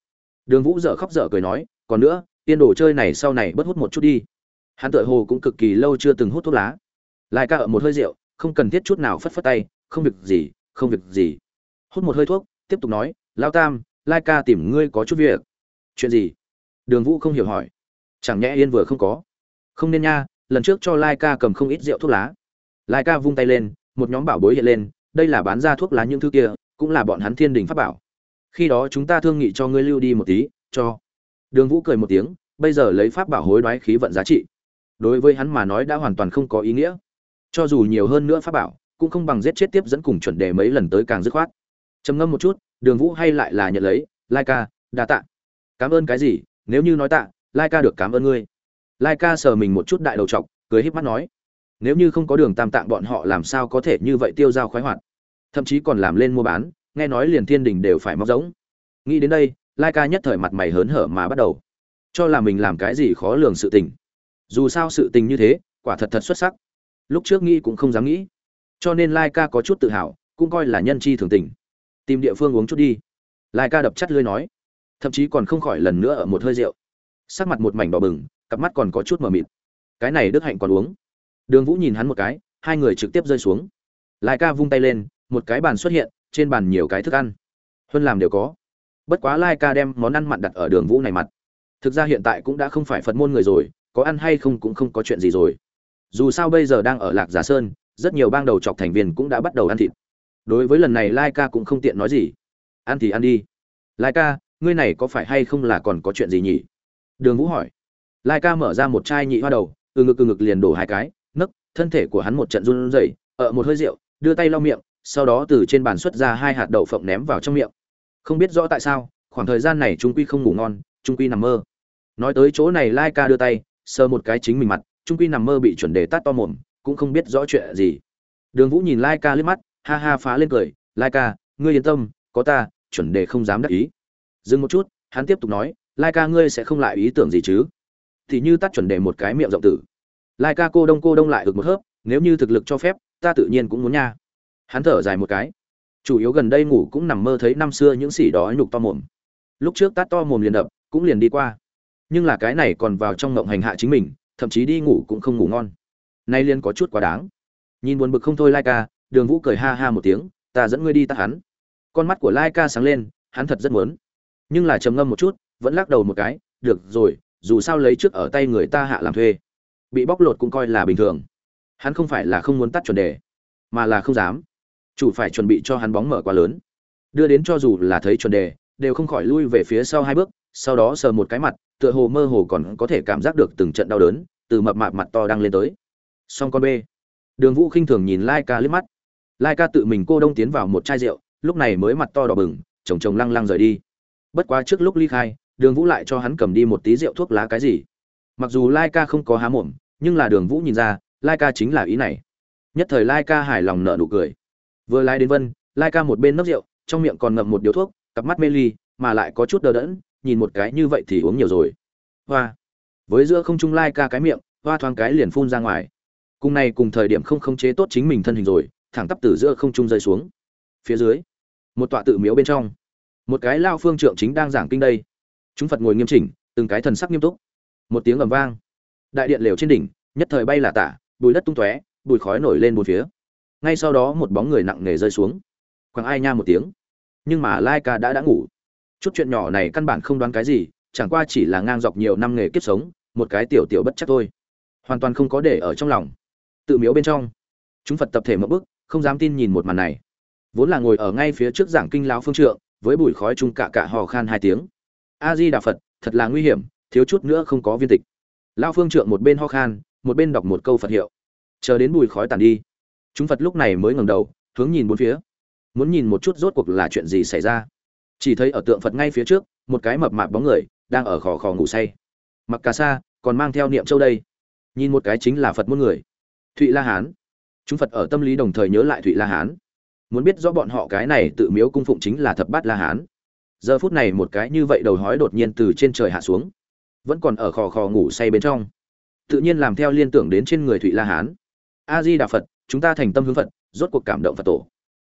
Đường vũ dở khóc dở cười nói, còn nữa, tiên đồ chơi này sau này bất hút một chút đi hắn tựa hồ cũng cực kỳ lâu chưa từng hút thuốc lá. Lai ca ở một hơi rượu, không cần thiết chút nào phất phất tay, không việc gì, không việc gì. Hút một hơi thuốc, tiếp tục nói, lao tam, lai ca tìm ngươi có chút việc. Chuyện gì? Đường vũ không hiểu hỏi. Chẳng nhẽ yên vừa không có? Không nên nha, lần trước cho lai ca cầm không ít rượu thuốc lá. Lai ca vung tay lên, một nhóm bảo bối hiện lên, đây là bán ra thuốc lá những thứ kia, cũng là bọn hắn thiên đình pháp bảo. Khi đó chúng ta thương nghị cho ngươi lưu đi một tí, cho. Đường vũ cười một tiếng, bây giờ lấy pháp bảo hối đoái khí vận giá trị đối với hắn mà nói đã hoàn toàn không có ý nghĩa. Cho dù nhiều hơn nữa pháp bảo, cũng không bằng giết chết tiếp dẫn cùng chuẩn đề mấy lần tới càng dứt khoát. Trầm ngâm một chút, đường vũ hay lại là nhận lấy, lai ca, đa tạ. Cảm ơn cái gì? Nếu như nói tạ, lai ca được cảm ơn ngươi. Lai ca sờ mình một chút đại đầu t cười híp mắt nói, nếu như không có đường tam tạng bọn họ làm sao có thể như vậy tiêu dao khoái hoạt? Thậm chí còn làm lên mua bán, nghe nói liền thiên đình đều phải móc giống. Nghĩ đến đây, lai ca nhất thời mặt mày hớn hở mà bắt đầu. Cho là mình làm cái gì khó lường sự tình dù sao sự tình như thế, quả thật thật xuất sắc. Lúc trước nghĩ cũng không dám nghĩ. Cho nên lai ca có chút tự hào, cũng coi là nhân chi thường tình. Tìm địa phương uống chút đi. Lai ca đập chắt lưới nói. Thậm chí còn không khỏi lần nữa ở một hơi rượu. Sắc mặt một mảnh đỏ bừng, cặp mắt còn có chút mờ mịt. Cái này đức hạnh còn uống. Đường vũ nhìn hắn một cái, hai người trực tiếp rơi xuống. Lai ca vung tay lên, một cái bàn xuất hiện, trên bàn nhiều cái thức ăn. Huân làm đều có. Bất quá lai ca đem món ăn mặn đặt ở đường vũ này mặt. Thực ra hiện tại cũng đã không phải phật môn người rồi có ăn hay không cũng không có chuyện gì rồi. Dù sao bây giờ đang ở lạc giả sơn, rất nhiều bang đầu chọc thành viên cũng đã bắt đầu ăn thịt. Đối với lần này lai ca cũng không tiện nói gì. Ăn thì ăn đi. Lai ca, ngươi này có phải hay không là còn có chuyện gì nhỉ? Đường vũ hỏi. Lai ca mở ra một chai nhị hoa đầu, từ ngực từ ngực liền đổ hai cái, nấc, thân thể của hắn một trận run rẩy ở một hơi rượu, đưa tay lau miệng, sau đó từ trên bàn xuất ra hai hạt đậu phộng ném vào trong miệng. Không biết rõ tại sao, khoảng thời gian này trung quy không ngủ ngon, trung quy nằm mơ. Nói tới chỗ này lai ca đưa tay sờ một cái chính mình mặt, trung quy nằm mơ bị chuẩn đề tát to mồm, cũng không biết rõ chuyện gì. Đường vũ nhìn lai ca liếc mắt, ha ha phá lên cười, lai ca, ngươi yên tâm, có ta, chuẩn đề không dám đắc ý. Dừng một chút, hắn tiếp tục nói, lai ca ngươi sẽ không lại ý tưởng gì chứ? Thì như tắt chuẩn đề một cái miệng rộng tử. Lai ca cô đông cô đông lại được một hớp, nếu như thực lực cho phép, ta tự nhiên cũng muốn nha. Hắn thở dài một cái. Chủ yếu gần đây ngủ cũng nằm mơ thấy năm xưa những xỉ đó nhục to mồm. Lúc trước tát to mồm liền đập, cũng liền đi qua nhưng là cái này còn vào trong ngộng hành hạ chính mình, thậm chí đi ngủ cũng không ngủ ngon. Nay liên có chút quá đáng. Nhìn buồn bực không thôi lai ca, đường vũ cười ha ha một tiếng, ta dẫn ngươi đi tắt hắn. Con mắt của lai ca sáng lên, hắn thật rất muốn. Nhưng là trầm ngâm một chút, vẫn lắc đầu một cái, được rồi, dù sao lấy trước ở tay người ta hạ làm thuê. Bị bóc lột cũng coi là bình thường. Hắn không phải là không muốn tắt chuẩn đề, mà là không dám. Chủ phải chuẩn bị cho hắn bóng mở quá lớn. Đưa đến cho dù là thấy chuẩn đề, đều không khỏi lui về phía sau hai bước sau đó sờ một cái mặt, tựa hồ mơ hồ còn có thể cảm giác được từng trận đau đớn từ mập mạp mặt to đang lên tới. Song con b đường vũ khinh thường nhìn lai ca liếc mắt. Lai ca tự mình cô đông tiến vào một chai rượu, lúc này mới mặt to đỏ bừng, chồng chồng lăng lăng rời đi. Bất quá trước lúc ly khai, đường vũ lại cho hắn cầm đi một tí rượu thuốc lá cái gì. Mặc dù lai ca không có há mồm, nhưng là đường vũ nhìn ra, lai ca chính là ý này. Nhất thời lai ca hài lòng nợ nụ cười. Vừa lai đến vân, lai ca một bên nốc rượu, trong miệng còn ngậm một điếu thuốc, cặp mắt mê ly, mà lại có chút đờ đẫn nhìn một cái như vậy thì uống nhiều rồi. Hoa. Với giữa không trung lai ca cái miệng, hoa thoáng cái liền phun ra ngoài. Cùng này cùng thời điểm không khống chế tốt chính mình thân hình rồi, thẳng tắp từ giữa không trung rơi xuống. Phía dưới, một tọa tự miếu bên trong. Một cái lao phương trượng chính đang giảng kinh đây. Chúng phật ngồi nghiêm chỉnh, từng cái thần sắc nghiêm túc. Một tiếng ầm vang. Đại điện lều trên đỉnh, nhất thời bay là tả, bùi đất tung tóe, bùi khói nổi lên bốn phía. Ngay sau đó một bóng người nặng nề rơi xuống. Quảng ai nha một tiếng. Nhưng mà lai ca đã đã ngủ chút chuyện nhỏ này căn bản không đoán cái gì, chẳng qua chỉ là ngang dọc nhiều năm nghề kiếp sống, một cái tiểu tiểu bất chắc thôi. Hoàn toàn không có để ở trong lòng. Tự miếu bên trong. Chúng phật tập thể một bức không dám tin nhìn một màn này. Vốn là ngồi ở ngay phía trước giảng kinh lão phương trượng, với bụi khói chung cả cả hò khan hai tiếng. A di đà phật, thật là nguy hiểm, thiếu chút nữa không có viên tịch. Lão phương trượng một bên ho khan, một bên đọc một câu phật hiệu. Chờ đến bụi khói tàn đi. Chúng phật lúc này mới ngẩng đầu, hướng nhìn bốn phía. Muốn nhìn một chút rốt cuộc là chuyện gì xảy ra chỉ thấy ở tượng phật ngay phía trước, một cái mập mạp bóng người đang ở khò khò ngủ say. Mặc cà sa, còn mang theo niệm châu đây. Nhìn một cái chính là phật muôn người. Thụy la hán. Chúng phật ở tâm lý đồng thời nhớ lại thụy la hán. Muốn biết rõ bọn họ cái này tự miếu cung phụng chính là thập bát la hán. Giờ phút này một cái như vậy đầu hói đột nhiên từ trên trời hạ xuống. Vẫn còn ở khò khò ngủ say bên trong. Tự nhiên làm theo liên tưởng đến trên người thụy la hán. A di đà phật, chúng ta thành tâm hướng phật, rốt cuộc cảm động phật tổ.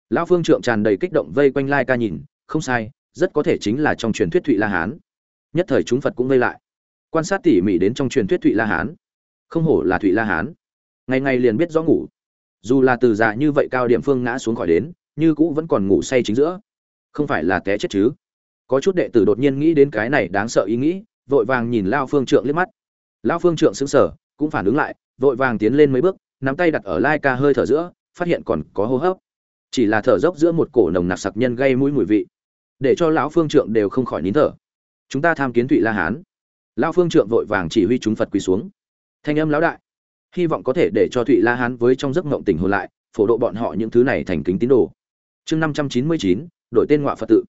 Lão phương trượng tràn đầy kích động vây quanh lai ca nhìn, không sai rất có thể chính là trong truyền thuyết thụy la hán. Nhất thời chúng phật cũng vây lại. Quan sát tỉ mỉ đến trong truyền thuyết thụy la hán. Không hổ là thụy la hán. Ngày ngày liền biết rõ ngủ. Dù là từ già như vậy cao điểm phương ngã xuống khỏi đến, như cũ vẫn còn ngủ say chính giữa. Không phải là té chết chứ? Có chút đệ tử đột nhiên nghĩ đến cái này đáng sợ ý nghĩ, vội vàng nhìn lao phương trượng liếc mắt. Lao phương trượng xứng sở cũng phản ứng lại, vội vàng tiến lên mấy bước, nắm tay đặt ở lai ca hơi thở giữa, phát hiện còn có hô hấp. Chỉ là thở dốc giữa một cổ nồng nặc sặc nhân gây mũi mùi vị để cho lão phương trượng đều không khỏi nín thở. Chúng ta tham kiến thụy la hán. Lão phương trượng vội vàng chỉ huy chúng phật quỳ xuống. Thanh âm lão đại. Hy vọng có thể để cho thụy la hán với trong giấc mộng tỉnh hồn lại, phổ độ bọn họ những thứ này thành kính tín đồ. Chương năm trăm chín mươi chín, đổi tên ngoại phật tự.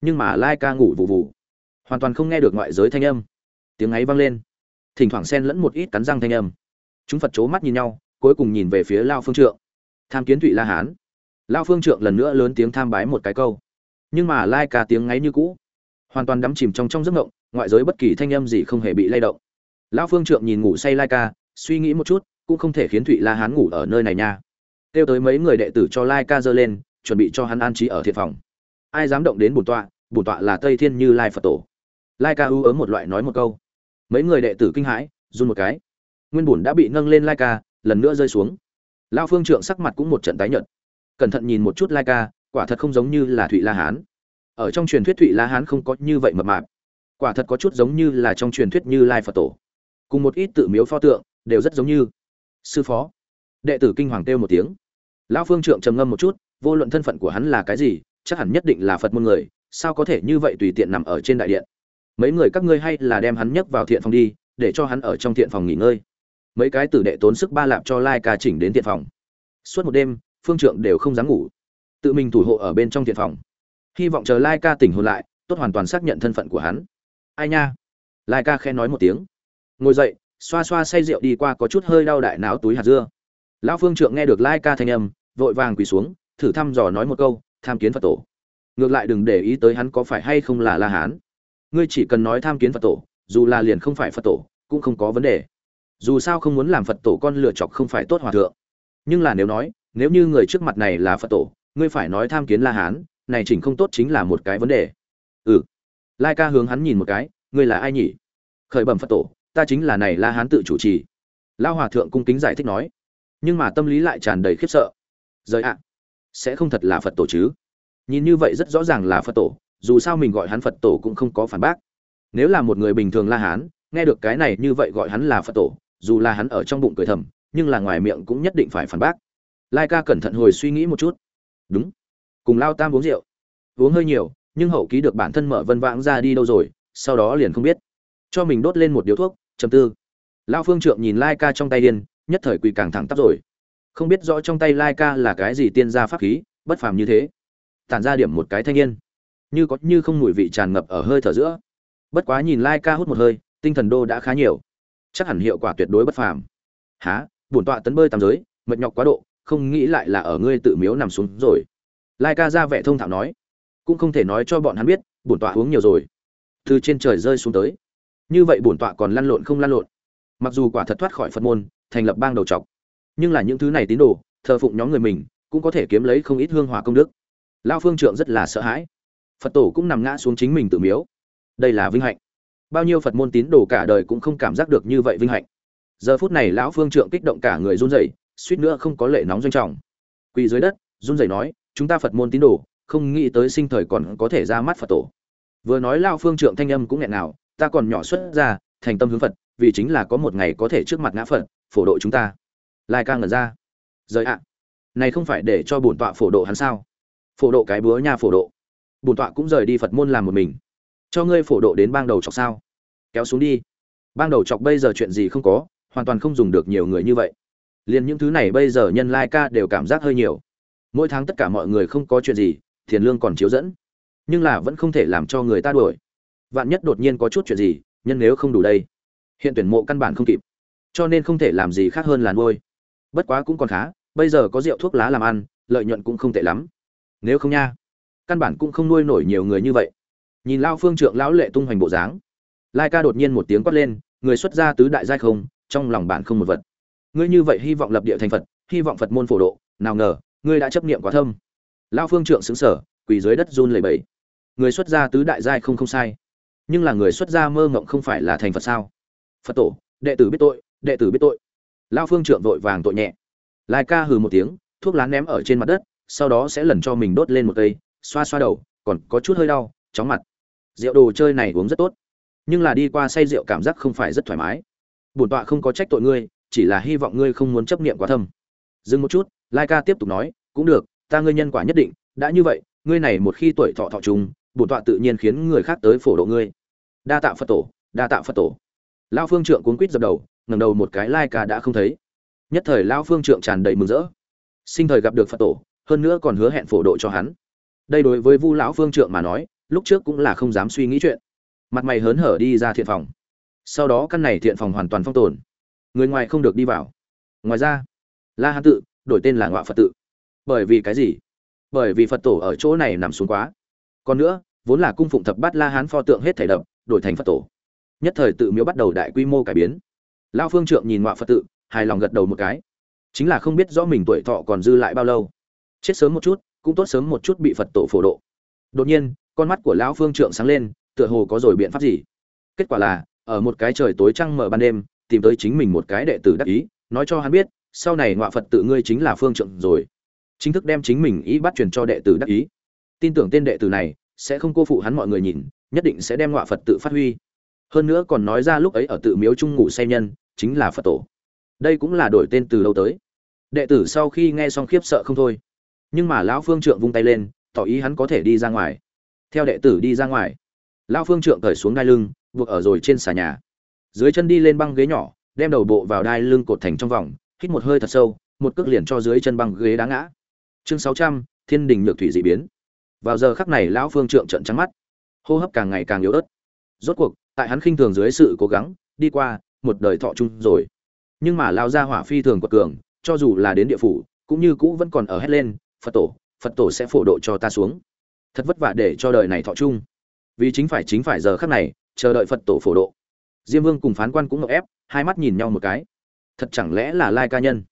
Nhưng mà lai ca ngủ vụ vụ hoàn toàn không nghe được ngoại giới thanh âm. Tiếng ấy vang lên. Thỉnh thoảng xen lẫn một ít cắn răng thanh âm. Chúng phật c mắt nhìn nhau, cuối cùng nhìn về phía lao phương trượng. Tham kiến thụy la hán. Lao phương trượng lần nữa lớn tiếng tham bái một cái câu nhưng mà lai ca tiếng ngáy như cũ. Hoàn toàn đắm chìm trong trong giấc mộng, ngoại giới bất kỳ thanh âm gì không hề bị lay động. Lão phương trượng nhìn ngủ say lai ca, suy nghĩ một chút, cũng không thể khiến thụy la hán ngủ ở nơi này nha. Kêu tới mấy người đệ tử cho lai ca dơ lên, chuẩn bị cho hắn an trí ở thiệt phòng. Ai dám động đến bổn tọa bổn tọa là tây thiên như lai phật tổ. Lai ca ưu ớm một loại nói một câu. Mấy người đệ tử kinh hãi, run một cái. Nguyên bổn đã bị nâng lên lai ca, lần nữa rơi xuống. Lao phương trượng sắc mặt cũng một trận tái nhợt. Cẩn thận nhìn một chút lai ca quả thật không giống như là thụy la hán. Ở trong truyền thuyết thụy la hán không có như vậy mập mạp. Quả thật có chút giống như là trong truyền thuyết như lai phật tổ. Cùng một ít tự miếu pho tượng, đều rất giống như. Sư phó. Đệ tử kinh hoàng kêu một tiếng. Lão phương trượng trầm ngâm một chút, vô luận thân phận của hắn là cái gì, chắc hẳn nhất định là phật môn người, sao có thể như vậy tùy tiện nằm ở trên đại điện? Mấy người các ngươi hay là đem hắn nhấc vào thiện phòng đi, để cho hắn ở trong thiện phòng nghỉ ngơi. Mấy cái tử đệ tốn sức ba lạp cho lai ca chỉnh đến thiện phòng. Suốt một đêm, phương trượng đều không dám ngủ tự mình thủ hộ ở bên trong thiện phòng. Hy vọng chờ lai ca tỉnh hồn lại, tốt hoàn toàn xác nhận thân phận của hắn. Ai nha? Lai ca khen nói một tiếng. Ngồi dậy, xoa xoa say rượu đi qua có chút hơi đau đại não túi hạt dưa. Lão phương trượng nghe được lai ca thanh âm, vội vàng quỳ xuống, thử thăm dò nói một câu, tham kiến phật tổ. Ngược lại đừng để ý tới hắn có phải hay không là la hán. Ngươi chỉ cần nói tham kiến phật tổ, dù là liền không phải phật tổ, cũng không có vấn đề. Dù sao không muốn làm phật tổ con lựa chọc không phải tốt hòa thượng. Nhưng là nếu nói, nếu như người trước mặt này là phật tổ ngươi phải nói tham kiến la hán, này chỉnh không tốt chính là một cái vấn đề. Ừ. Lai ca hướng hắn nhìn một cái, ngươi là ai nhỉ? Khởi bẩm phật tổ, ta chính là này la hán tự chủ trì. Lao hòa thượng cung kính giải thích nói. Nhưng mà tâm lý lại tràn đầy khiếp sợ. Rời ạ. Sẽ không thật là phật tổ chứ? Nhìn như vậy rất rõ ràng là phật tổ, dù sao mình gọi hắn phật tổ cũng không có phản bác. Nếu là một người bình thường la hán, nghe được cái này như vậy gọi hắn là phật tổ, dù là hắn ở trong bụng cười thầm, nhưng là ngoài miệng cũng nhất định phải phản bác. Lai ca cẩn thận hồi suy nghĩ một chút đúng. Cùng lao tam uống rượu. Uống hơi nhiều, nhưng hậu ký được bản thân mở vân vãng ra đi đâu rồi, sau đó liền không biết. Cho mình đốt lên một điếu thuốc chầm tư. Lao phương trượng nhìn lai ca trong tay điên, nhất thời quỳ càng thẳng tắp rồi. Không biết rõ trong tay lai ca là cái gì tiên gia pháp khí, bất phàm như thế. Tản ra điểm một cái thanh niên. Như có như không mùi vị tràn ngập ở hơi thở giữa. Bất quá nhìn lai ca hút một hơi, tinh thần đô đã khá nhiều. Chắc hẳn hiệu quả tuyệt đối bất phàm. Há bổn tọa tấn bơi tam giới, mệt nhọc quá độ không nghĩ lại là ở ngươi tự miếu nằm xuống rồi. Lai ca ra vẻ thông thạo nói, cũng không thể nói cho bọn hắn biết, bổn tọa uống nhiều rồi. Từ trên trời rơi xuống tới. Như vậy bổn tọa còn lăn lộn không lăn lộn. Mặc dù quả thật thoát khỏi phật môn, thành lập bang đầu trọc, nhưng là những thứ này tín đồ, thờ phụng nhóm người mình, cũng có thể kiếm lấy không ít hương hỏa công đức. Lao phương trượng rất là sợ hãi. Phật tổ cũng nằm ngã xuống chính mình tự miếu. Đây là vinh hạnh. Bao nhiêu phật môn tín đồ cả đời cũng không cảm giác được như vậy vinh hạnh. Giờ phút này lão phương trượng kích động cả người run rẩy suýt nữa không có lệ nóng doanh trọng. Quỳ dưới đất, run rẩy nói, chúng ta phật môn tín đồ, không nghĩ tới sinh thời còn có thể ra mắt phật tổ. Vừa nói lao phương trượng thanh âm cũng nghẹn nào ta còn nhỏ xuất ra, thành tâm hướng phật, vì chính là có một ngày có thể trước mặt ngã phật, phổ độ chúng ta. Lai ca ngẩn ra. Rời ạ, này không phải để cho bổn tọa phổ độ hắn sao? Phổ độ cái búa nha phổ độ. Bổn tọa cũng rời đi phật môn làm một mình. Cho ngươi phổ độ đến bang đầu chọc sao? Kéo xuống đi. Bang đầu chọc bây giờ chuyện gì không có, hoàn toàn không dùng được nhiều người như vậy liền những thứ này bây giờ nhân lai ca đều cảm giác hơi nhiều. Mỗi tháng tất cả mọi người không có chuyện gì, tiền lương còn chiếu dẫn. Nhưng là vẫn không thể làm cho người ta đuổi. Vạn nhất đột nhiên có chút chuyện gì, nhân nếu không đủ đây. Hiện tuyển mộ căn bản không kịp. Cho nên không thể làm gì khác hơn là nuôi. Bất quá cũng còn khá, bây giờ có rượu thuốc lá làm ăn, lợi nhuận cũng không tệ lắm. Nếu không nha, căn bản cũng không nuôi nổi nhiều người như vậy. Nhìn lao phương trượng lão lệ tung hoành bộ dáng, lai ca đột nhiên một tiếng quát lên, người xuất gia tứ đại giai không, trong lòng bạn không một vật ngươi như vậy hy vọng lập địa thành phật, hy vọng phật môn phổ độ, nào ngờ, ngươi đã chấp niệm quá thâm. Lao phương trượng xứng sở quỳ dưới đất run lẩy bẩy. Người xuất gia tứ đại giai không không sai, nhưng là người xuất gia mơ ngộng không phải là thành phật sao? Phật tổ, đệ tử biết tội, đệ tử biết tội. Lao phương trượng vội vàng tội nhẹ. Lai ca hừ một tiếng, thuốc lá ném ở trên mặt đất, sau đó sẽ lần cho mình đốt lên một cây, xoa xoa đầu, còn có chút hơi đau, chóng mặt. Rượu đồ chơi này uống rất tốt, nhưng là đi qua say rượu cảm giác không phải rất thoải mái. Bổn tọa không có trách tội ngươi chỉ là hy vọng ngươi không muốn chấp niệm quá thâm. Dừng một chút, lai ca tiếp tục nói, cũng được, ta ngươi nhân quả nhất định, đã như vậy, ngươi này một khi tuổi thọ thọ trùng, bổn tọa tự nhiên khiến người khác tới phổ độ ngươi. Đa tạ phật tổ, đa tạ phật tổ. Lao phương trượng cuốn quýt dập đầu, ngẩng đầu một cái lai ca đã không thấy. Nhất thời lao phương trượng tràn đầy mừng rỡ. Sinh thời gặp được phật tổ, hơn nữa còn hứa hẹn phổ độ cho hắn. Đây đối với vu lão phương trượng mà nói, lúc trước cũng là không dám suy nghĩ chuyện. Mặt mày hớn hở đi ra thiện phòng. Sau đó căn này thiện phòng hoàn toàn phong tồn người ngoài không được đi vào. Ngoài ra, la hán tự, đổi tên là ngọa phật tự. Bởi vì cái gì? Bởi vì phật tổ ở chỗ này nằm xuống quá. Còn nữa, vốn là cung phụng thập bát la hán pho tượng hết thảy đập, đổi thành phật tổ. Nhất thời tự miếu bắt đầu đại quy mô cải biến. Lao phương trượng nhìn ngọa phật tự, hài lòng gật đầu một cái. Chính là không biết rõ mình tuổi thọ còn dư lại bao lâu. Chết sớm một chút, cũng tốt sớm một chút bị phật tổ phổ độ. Đột nhiên, con mắt của lão phương trượng sáng lên, tựa hồ có rồi biện pháp gì. Kết quả là, ở một cái trời tối trăng mở ban đêm tìm tới chính mình một cái đệ tử đắc ý, nói cho hắn biết, sau này ngọa phật tự ngươi chính là phương trượng rồi. Chính thức đem chính mình ý bắt truyền cho đệ tử đắc ý. Tin tưởng tên đệ tử này sẽ không cô phụ hắn mọi người nhìn, nhất định sẽ đem ngọa phật tự phát huy. Hơn nữa còn nói ra lúc ấy ở tự miếu trung ngủ say nhân, chính là phật tổ. Đây cũng là đổi tên từ lâu tới. Đệ tử sau khi nghe xong khiếp sợ không thôi. Nhưng mà lão phương trượng vung tay lên, tỏ ý hắn có thể đi ra ngoài. Theo đệ tử đi ra ngoài, lão phương trượng cởi xuống đai lưng, buộc ở rồi trên xà nhà dưới chân đi lên băng ghế nhỏ, đem đầu bộ vào đai lưng cột thành trong vòng, hít một hơi thật sâu, một cước liền cho dưới chân băng ghế đá ngã. Chương sáu trăm, thiên đình nhược thủy dị biến. Vào giờ khắc này lão phương trượng trận trắng mắt. Hô hấp càng ngày càng yếu ớt. Rốt cuộc, tại hắn khinh thường dưới sự cố gắng, đi qua, một đời thọ chung rồi. Nhưng mà lao ra hỏa phi thường quật cường, cho dù là đến địa phủ, cũng như cũ vẫn còn ở hết lên, phật tổ phật tổ sẽ phổ độ cho ta xuống. Thật vất vả để cho đời này thọ chung. Vì chính phải chính phải giờ khắc này, chờ đợi phật tổ phổ độ diêm vương cùng phán quan cũng ngọc ép, hai mắt nhìn nhau một cái. Thật chẳng lẽ là lai ca nhân?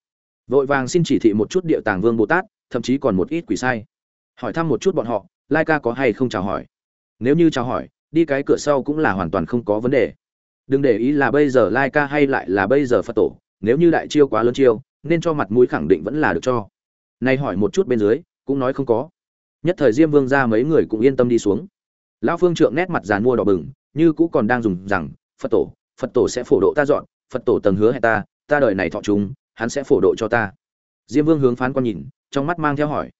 Vội vàng xin chỉ thị một chút địa tàng vương bồ tát, thậm chí còn một ít quỷ sai. Hỏi thăm một chút bọn họ, lai ca có hay không chào hỏi? Nếu như chào hỏi, đi cái cửa sau cũng là hoàn toàn không có vấn đề. Đừng để ý là bây giờ lai ca hay lại là bây giờ phật tổ, nếu như đại chiêu quá lớn chiêu, nên cho mặt mũi khẳng định vẫn là được cho. Nay hỏi một chút bên dưới, cũng nói không có. Nhất thời diêm vương ra mấy người cũng yên tâm đi xuống. Lão phương trượng nét mặt dàn mua đỏ bừng, như cũ còn đang dùng rằng phật tổ phật tổ sẽ phổ độ ta dọn, phật tổ tầng hứa hẹn ta ta đợi này thọ chúng hắn sẽ phổ độ cho ta. Diêm vương hướng phán quan nhìn, trong mắt mang theo hỏi.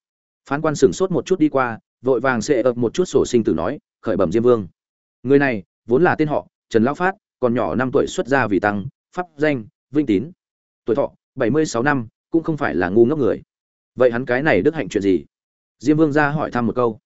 Phán quan sửng sốt một chút đi qua, vội vàng xệ ập một chút sổ sinh tử nói, khởi bẩm diêm vương. Người này, vốn là tên họ, trần lão phát, còn nhỏ năm tuổi xuất gia vì tăng, pháp danh, vinh tín. Tuổi thọ, bảy mươi sáu năm, cũng không phải là ngu ngốc người. Vậy hắn cái này đức hạnh chuyện gì? Diêm vương ra hỏi thăm một câu.